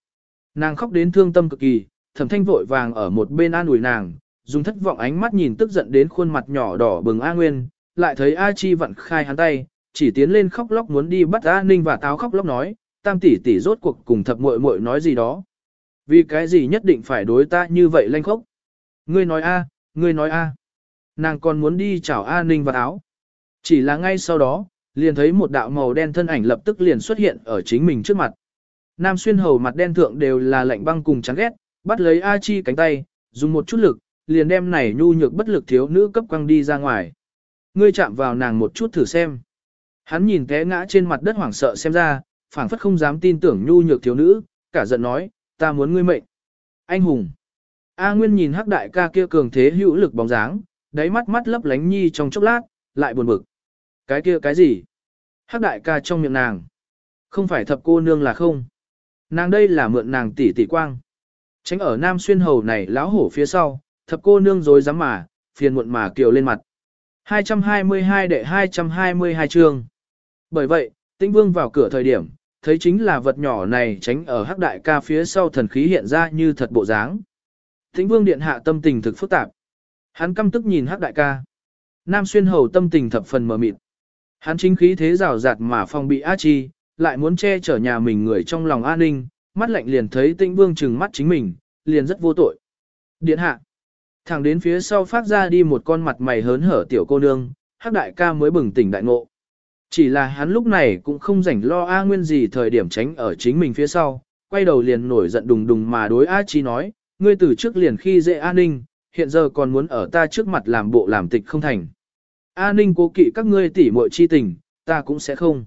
[SPEAKER 1] Nàng khóc đến thương tâm cực kỳ, thẩm thanh vội vàng ở một bên an ủi nàng, dùng thất vọng ánh mắt nhìn tức giận đến khuôn mặt nhỏ đỏ bừng A Nguyên, lại thấy A Chi vặn khai hắn tay, chỉ tiến lên khóc lóc muốn đi bắt A Ninh và táo khóc lóc nói, tam tỷ tỷ rốt cuộc cùng thập muội muội nói gì đó. Vì cái gì nhất định phải đối ta như vậy lanh khóc? Ngươi nói A, ngươi nói A nàng còn muốn đi chào A Ninh và áo. Chỉ là ngay sau đó, liền thấy một đạo màu đen thân ảnh lập tức liền xuất hiện ở chính mình trước mặt. Nam xuyên hầu mặt đen thượng đều là lạnh băng cùng chán ghét, bắt lấy A Chi cánh tay, dùng một chút lực, liền đem này nhu nhược bất lực thiếu nữ cấp quăng đi ra ngoài. Ngươi chạm vào nàng một chút thử xem. Hắn nhìn té ngã trên mặt đất hoảng sợ xem ra, phảng phất không dám tin tưởng nhu nhược thiếu nữ, cả giận nói, ta muốn ngươi mệnh. Anh hùng. A Nguyên nhìn hắc đại ca kia cường thế hữu lực bóng dáng, đáy mắt mắt lấp lánh nhi trong chốc lát, lại buồn bực. Cái kia cái gì? Hắc đại ca trong miệng nàng. Không phải thập cô nương là không. Nàng đây là mượn nàng tỷ tỷ quang. Tránh ở nam xuyên hầu này láo hổ phía sau, thập cô nương dối dám mà, phiền muộn mà kiều lên mặt. 222 đệ 222 chương. Bởi vậy, Tĩnh Vương vào cửa thời điểm, thấy chính là vật nhỏ này tránh ở hắc đại ca phía sau thần khí hiện ra như thật bộ dáng. Tĩnh Vương điện hạ tâm tình thực phức tạp. Hắn căm tức nhìn hắc đại ca. Nam xuyên hầu tâm tình thập phần mờ mịt. Hắn chính khí thế rào rạt mà phong bị A Chi, lại muốn che chở nhà mình người trong lòng an ninh, mắt lạnh liền thấy Tĩnh Vương trừng mắt chính mình, liền rất vô tội. Điện hạ. Thẳng đến phía sau phát ra đi một con mặt mày hớn hở tiểu cô nương, hắc đại ca mới bừng tỉnh đại ngộ. Chỉ là hắn lúc này cũng không rảnh lo A Nguyên gì thời điểm tránh ở chính mình phía sau, quay đầu liền nổi giận đùng đùng mà đối A Chi nói, ngươi từ trước liền khi dễ a ninh, hiện giờ còn muốn ở ta trước mặt làm bộ làm tịch không thành. A ninh cố kỵ các ngươi tỉ muội chi tình, ta cũng sẽ không.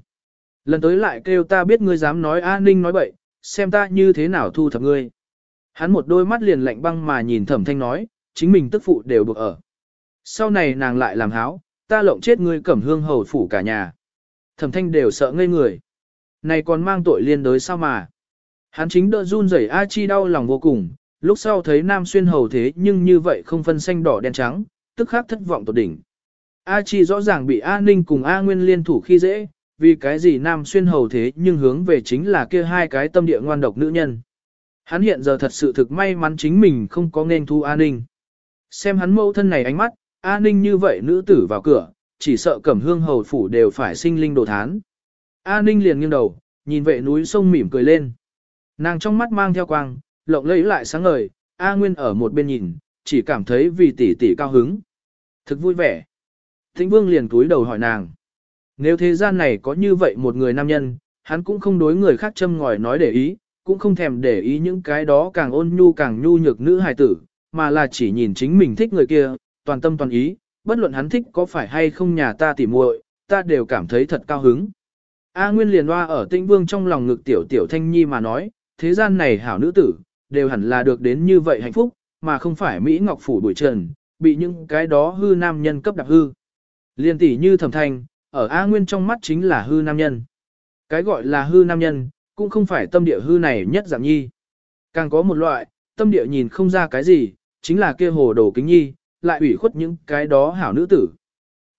[SPEAKER 1] Lần tới lại kêu ta biết ngươi dám nói A ninh nói bậy, xem ta như thế nào thu thập ngươi. Hắn một đôi mắt liền lạnh băng mà nhìn thẩm thanh nói, chính mình tức phụ đều buộc ở. Sau này nàng lại làm háo, ta lộng chết ngươi cẩm hương hầu phủ cả nhà. Thẩm thanh đều sợ ngây người. Này còn mang tội liên đới sao mà. Hắn chính đỡ run rẩy A Chi đau lòng vô cùng, lúc sau thấy Nam Xuyên hầu thế nhưng như vậy không phân xanh đỏ đen trắng, tức khắc thất vọng tột đỉnh. A Chi rõ ràng bị A Ninh cùng A Nguyên liên thủ khi dễ, vì cái gì Nam Xuyên hầu thế nhưng hướng về chính là kia hai cái tâm địa ngoan độc nữ nhân. Hắn hiện giờ thật sự thực may mắn chính mình không có nên thu A Ninh. Xem hắn mẫu thân này ánh mắt, A Ninh như vậy nữ tử vào cửa, chỉ sợ cẩm hương hầu phủ đều phải sinh linh đồ thán. A Ninh liền nghiêng đầu, nhìn vệ núi sông mỉm cười lên. Nàng trong mắt mang theo quang, lộng lẫy lại sáng ngời, A Nguyên ở một bên nhìn, chỉ cảm thấy vì tỷ tỷ cao hứng. Thực vui vẻ. Thịnh Vương liền túi đầu hỏi nàng. Nếu thế gian này có như vậy một người nam nhân, hắn cũng không đối người khác châm ngòi nói để ý, cũng không thèm để ý những cái đó càng ôn nhu càng nhu nhược nữ hài tử, mà là chỉ nhìn chính mình thích người kia, toàn tâm toàn ý, bất luận hắn thích có phải hay không nhà ta tỉ muội, ta đều cảm thấy thật cao hứng. A Nguyên liền hoa ở tinh vương trong lòng ngực tiểu tiểu thanh nhi mà nói, thế gian này hảo nữ tử, đều hẳn là được đến như vậy hạnh phúc, mà không phải Mỹ Ngọc Phủ bụi trần, bị những cái đó hư nam nhân cấp đặc hư. Liên tỷ như thẩm thanh, ở A Nguyên trong mắt chính là hư nam nhân. Cái gọi là hư nam nhân, cũng không phải tâm địa hư này nhất dạng nhi. Càng có một loại, tâm địa nhìn không ra cái gì, chính là kia hồ đồ kính nhi, lại ủy khuất những cái đó hảo nữ tử.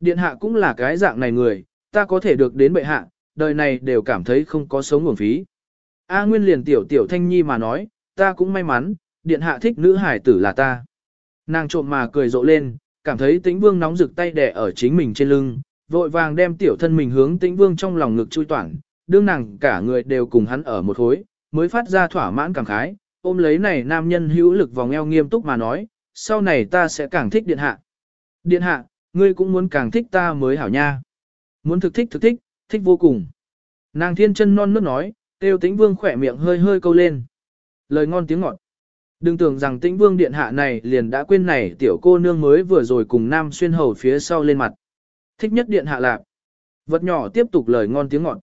[SPEAKER 1] Điện hạ cũng là cái dạng này người, ta có thể được đến bệ hạ, đời này đều cảm thấy không có sống nguồn phí. A Nguyên liền tiểu tiểu thanh nhi mà nói, ta cũng may mắn, điện hạ thích nữ hải tử là ta. Nàng trộm mà cười rộ lên, cảm thấy tĩnh vương nóng rực tay đẻ ở chính mình trên lưng, vội vàng đem tiểu thân mình hướng tĩnh vương trong lòng ngực chui toản, đương nàng cả người đều cùng hắn ở một khối, mới phát ra thỏa mãn cảm khái, ôm lấy này nam nhân hữu lực vòng eo nghiêm túc mà nói, sau này ta sẽ càng thích điện hạ. Điện hạ, ngươi cũng muốn càng thích ta mới hảo nha. Muốn thực thích thực thích, thích vô cùng. Nàng thiên chân non nước nói, tiêu tĩnh vương khỏe miệng hơi hơi câu lên. Lời ngon tiếng ngọt. Đừng tưởng rằng tĩnh vương điện hạ này liền đã quên này tiểu cô nương mới vừa rồi cùng nam xuyên hầu phía sau lên mặt. Thích nhất điện hạ lạc. Vật nhỏ tiếp tục lời ngon tiếng ngọt.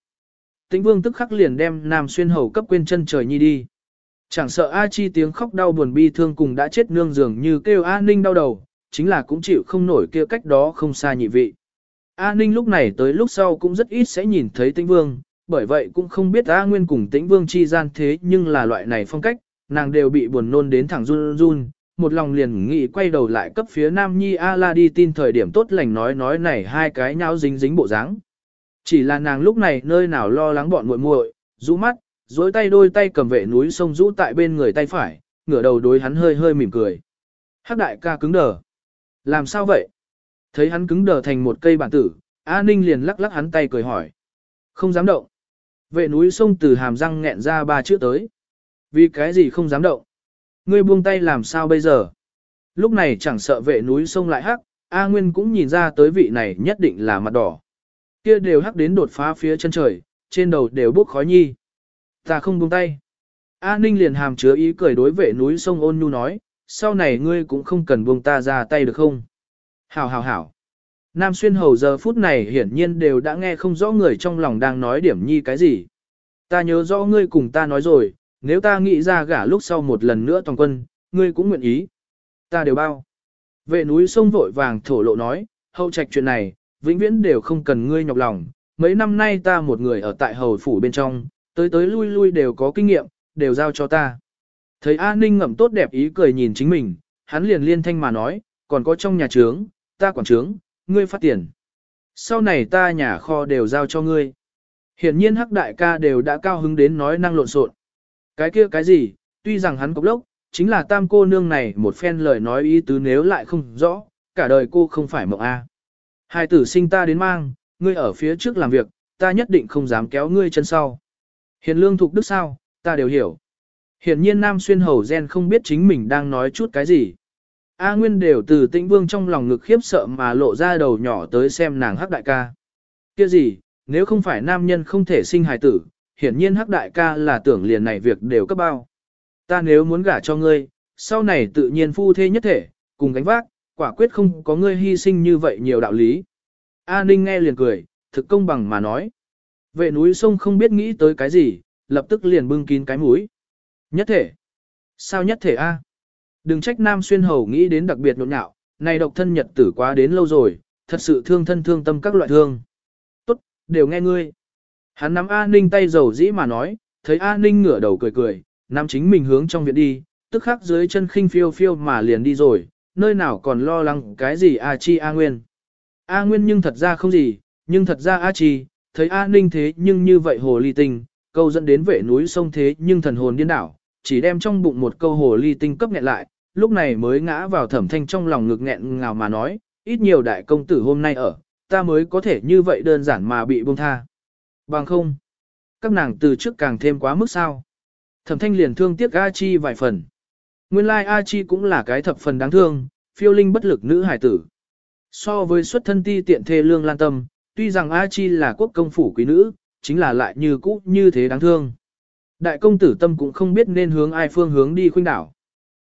[SPEAKER 1] Tĩnh vương tức khắc liền đem nam xuyên hầu cấp quên chân trời nhi đi. Chẳng sợ A Chi tiếng khóc đau buồn bi thương cùng đã chết nương dường như kêu A Ninh đau đầu, chính là cũng chịu không nổi kia cách đó không xa nhị vị. A Ninh lúc này tới lúc sau cũng rất ít sẽ nhìn thấy Tĩnh Vương, bởi vậy cũng không biết A Nguyên cùng Tĩnh Vương chi gian thế nhưng là loại này phong cách, nàng đều bị buồn nôn đến thẳng run run, một lòng liền nghĩ quay đầu lại cấp phía Nam Nhi A La đi tin thời điểm tốt lành nói nói này hai cái nháo dính dính bộ dáng. Chỉ là nàng lúc này nơi nào lo lắng bọn muội muội, rũ mắt, dối tay đôi tay cầm vệ núi sông rũ tại bên người tay phải, ngửa đầu đối hắn hơi hơi mỉm cười. Hắc đại ca cứng đờ. Làm sao vậy? Thấy hắn cứng đờ thành một cây bản tử, A Ninh liền lắc lắc hắn tay cười hỏi. Không dám động. Vệ núi sông từ hàm răng nghẹn ra ba chữ tới. Vì cái gì không dám động? Ngươi buông tay làm sao bây giờ? Lúc này chẳng sợ vệ núi sông lại hắc, A Nguyên cũng nhìn ra tới vị này nhất định là mặt đỏ. Kia đều hắc đến đột phá phía chân trời, trên đầu đều bốc khói nhi. Ta không buông tay. A Ninh liền hàm chứa ý cười đối vệ núi sông ôn nhu nói, sau này ngươi cũng không cần buông ta ra tay được không? Hảo hảo hảo. Nam xuyên hầu giờ phút này hiển nhiên đều đã nghe không rõ người trong lòng đang nói điểm nhi cái gì. Ta nhớ rõ ngươi cùng ta nói rồi, nếu ta nghĩ ra gả lúc sau một lần nữa toàn quân, ngươi cũng nguyện ý. Ta đều bao. Vệ núi sông vội vàng thổ lộ nói, hậu trạch chuyện này, vĩnh viễn đều không cần ngươi nhọc lòng. Mấy năm nay ta một người ở tại hầu phủ bên trong, tới tới lui lui đều có kinh nghiệm, đều giao cho ta. Thấy A Ninh ngậm tốt đẹp ý cười nhìn chính mình, hắn liền liên thanh mà nói, còn có trong nhà trướng, ta quản trướng, ngươi phát tiền. Sau này ta nhà kho đều giao cho ngươi. Hiển nhiên hắc đại ca đều đã cao hứng đến nói năng lộn xộn. Cái kia cái gì, tuy rằng hắn cốc lốc, chính là tam cô nương này một phen lời nói ý tứ nếu lại không rõ, cả đời cô không phải mộng A. Hai tử sinh ta đến mang, ngươi ở phía trước làm việc, ta nhất định không dám kéo ngươi chân sau. Hiền lương thục đức sao, ta đều hiểu. Hiển nhiên Nam Xuyên Hầu Gen không biết chính mình đang nói chút cái gì. A Nguyên đều từ tĩnh vương trong lòng ngực khiếp sợ mà lộ ra đầu nhỏ tới xem nàng hắc đại ca. Kia gì, nếu không phải nam nhân không thể sinh hài tử, hiển nhiên hắc đại ca là tưởng liền này việc đều cấp bao. Ta nếu muốn gả cho ngươi, sau này tự nhiên phu thê nhất thể, cùng gánh vác, quả quyết không có ngươi hy sinh như vậy nhiều đạo lý. A Ninh nghe liền cười, thực công bằng mà nói. Vệ núi sông không biết nghĩ tới cái gì, lập tức liền bưng kín cái mũi. Nhất thể. Sao nhất thể A? Đừng trách Nam Xuyên Hầu nghĩ đến đặc biệt nhộn nhạo, này độc thân nhật tử quá đến lâu rồi, thật sự thương thân thương tâm các loại thương. Tốt, đều nghe ngươi. Hắn nắm A Ninh tay dầu dĩ mà nói, thấy A Ninh ngửa đầu cười cười, nắm chính mình hướng trong viện đi, tức khắc dưới chân khinh phiêu phiêu mà liền đi rồi, nơi nào còn lo lắng cái gì A Chi A Nguyên. A Nguyên nhưng thật ra không gì, nhưng thật ra A Chi, thấy A Ninh thế nhưng như vậy hồ ly tinh, câu dẫn đến vệ núi sông thế nhưng thần hồn điên đảo, chỉ đem trong bụng một câu hồ ly tinh cấp nghẹn lại, lúc này mới ngã vào thẩm thanh trong lòng ngực nghẹn ngào mà nói, ít nhiều đại công tử hôm nay ở, ta mới có thể như vậy đơn giản mà bị buông tha. Bằng không, các nàng từ trước càng thêm quá mức sao. Thẩm thanh liền thương tiếc A Chi vài phần. Nguyên lai like A Chi cũng là cái thập phần đáng thương, phiêu linh bất lực nữ hải tử. So với xuất thân ti tiện thê lương lan tâm, tuy rằng A Chi là quốc công phủ quý nữ, chính là lại như cũ như thế đáng thương. Đại công tử tâm cũng không biết nên hướng ai phương hướng đi khuynh đảo.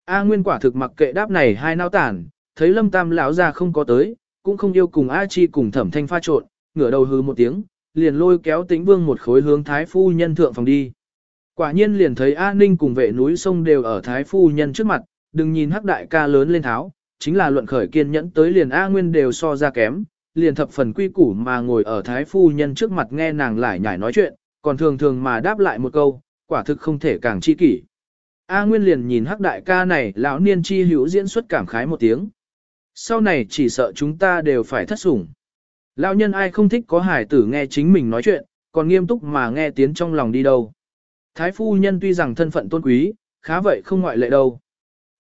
[SPEAKER 1] A Nguyên quả thực mặc kệ đáp này hai nao tản, thấy Lâm Tam lão ra không có tới, cũng không yêu cùng A Chi cùng Thẩm Thanh pha trộn, ngửa đầu hừ một tiếng, liền lôi kéo Tĩnh Vương một khối hướng Thái phu nhân thượng phòng đi. Quả nhiên liền thấy A Ninh cùng vệ núi sông đều ở Thái phu nhân trước mặt, đừng nhìn hắc đại ca lớn lên tháo, chính là luận khởi kiên nhẫn tới liền A Nguyên đều so ra kém, liền thập phần quy củ mà ngồi ở Thái phu nhân trước mặt nghe nàng lại nhải nói chuyện, còn thường thường mà đáp lại một câu, quả thực không thể càng chi kỷ. A Nguyên liền nhìn hắc đại ca này lão niên chi hữu diễn xuất cảm khái một tiếng. Sau này chỉ sợ chúng ta đều phải thất sủng. Lão nhân ai không thích có hải tử nghe chính mình nói chuyện, còn nghiêm túc mà nghe tiếng trong lòng đi đâu. Thái phu nhân tuy rằng thân phận tôn quý, khá vậy không ngoại lệ đâu.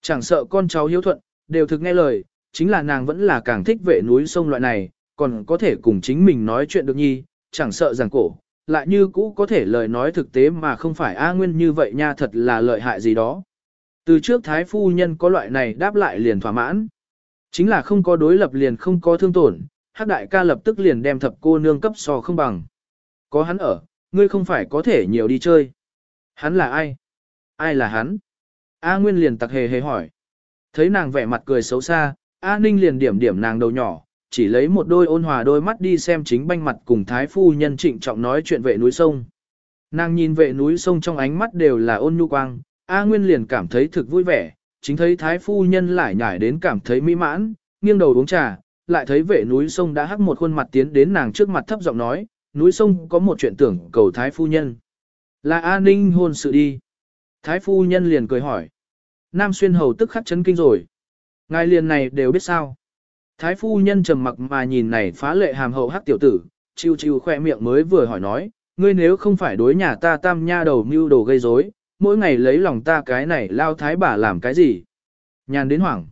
[SPEAKER 1] Chẳng sợ con cháu hiếu thuận, đều thực nghe lời, chính là nàng vẫn là càng thích vệ núi sông loại này, còn có thể cùng chính mình nói chuyện được nhi, chẳng sợ rằng cổ, lại như cũ có thể lời nói thực tế mà không phải A Nguyên như vậy nha thật là lợi hại gì đó. Từ trước Thái Phu Nhân có loại này đáp lại liền thỏa mãn. Chính là không có đối lập liền không có thương tổn, Hắc đại ca lập tức liền đem thập cô nương cấp so không bằng. Có hắn ở, ngươi không phải có thể nhiều đi chơi. Hắn là ai? Ai là hắn? A Nguyên liền tặc hề hề hỏi. Thấy nàng vẻ mặt cười xấu xa, A Ninh liền điểm điểm nàng đầu nhỏ, chỉ lấy một đôi ôn hòa đôi mắt đi xem chính banh mặt cùng thái phu nhân trịnh trọng nói chuyện vệ núi sông. Nàng nhìn vệ núi sông trong ánh mắt đều là ôn nhu quang, A Nguyên liền cảm thấy thực vui vẻ, chính thấy thái phu nhân lại nhảy đến cảm thấy mỹ mãn, nghiêng đầu uống trà, lại thấy vệ núi sông đã hắc một khuôn mặt tiến đến nàng trước mặt thấp giọng nói, núi sông có một chuyện tưởng cầu thái phu nhân. Là A Ninh hôn sự đi. Thái phu nhân liền cười hỏi. Nam xuyên hầu tức khắc chấn kinh rồi. Ngài liền này đều biết sao. Thái phu nhân trầm mặc mà nhìn này phá lệ hàm hậu hắc tiểu tử, chiêu chiêu khoe miệng mới vừa hỏi nói, ngươi nếu không phải đối nhà ta tam nha đầu mưu đồ gây rối, mỗi ngày lấy lòng ta cái này lao thái bà làm cái gì? Nhàn đến hoảng.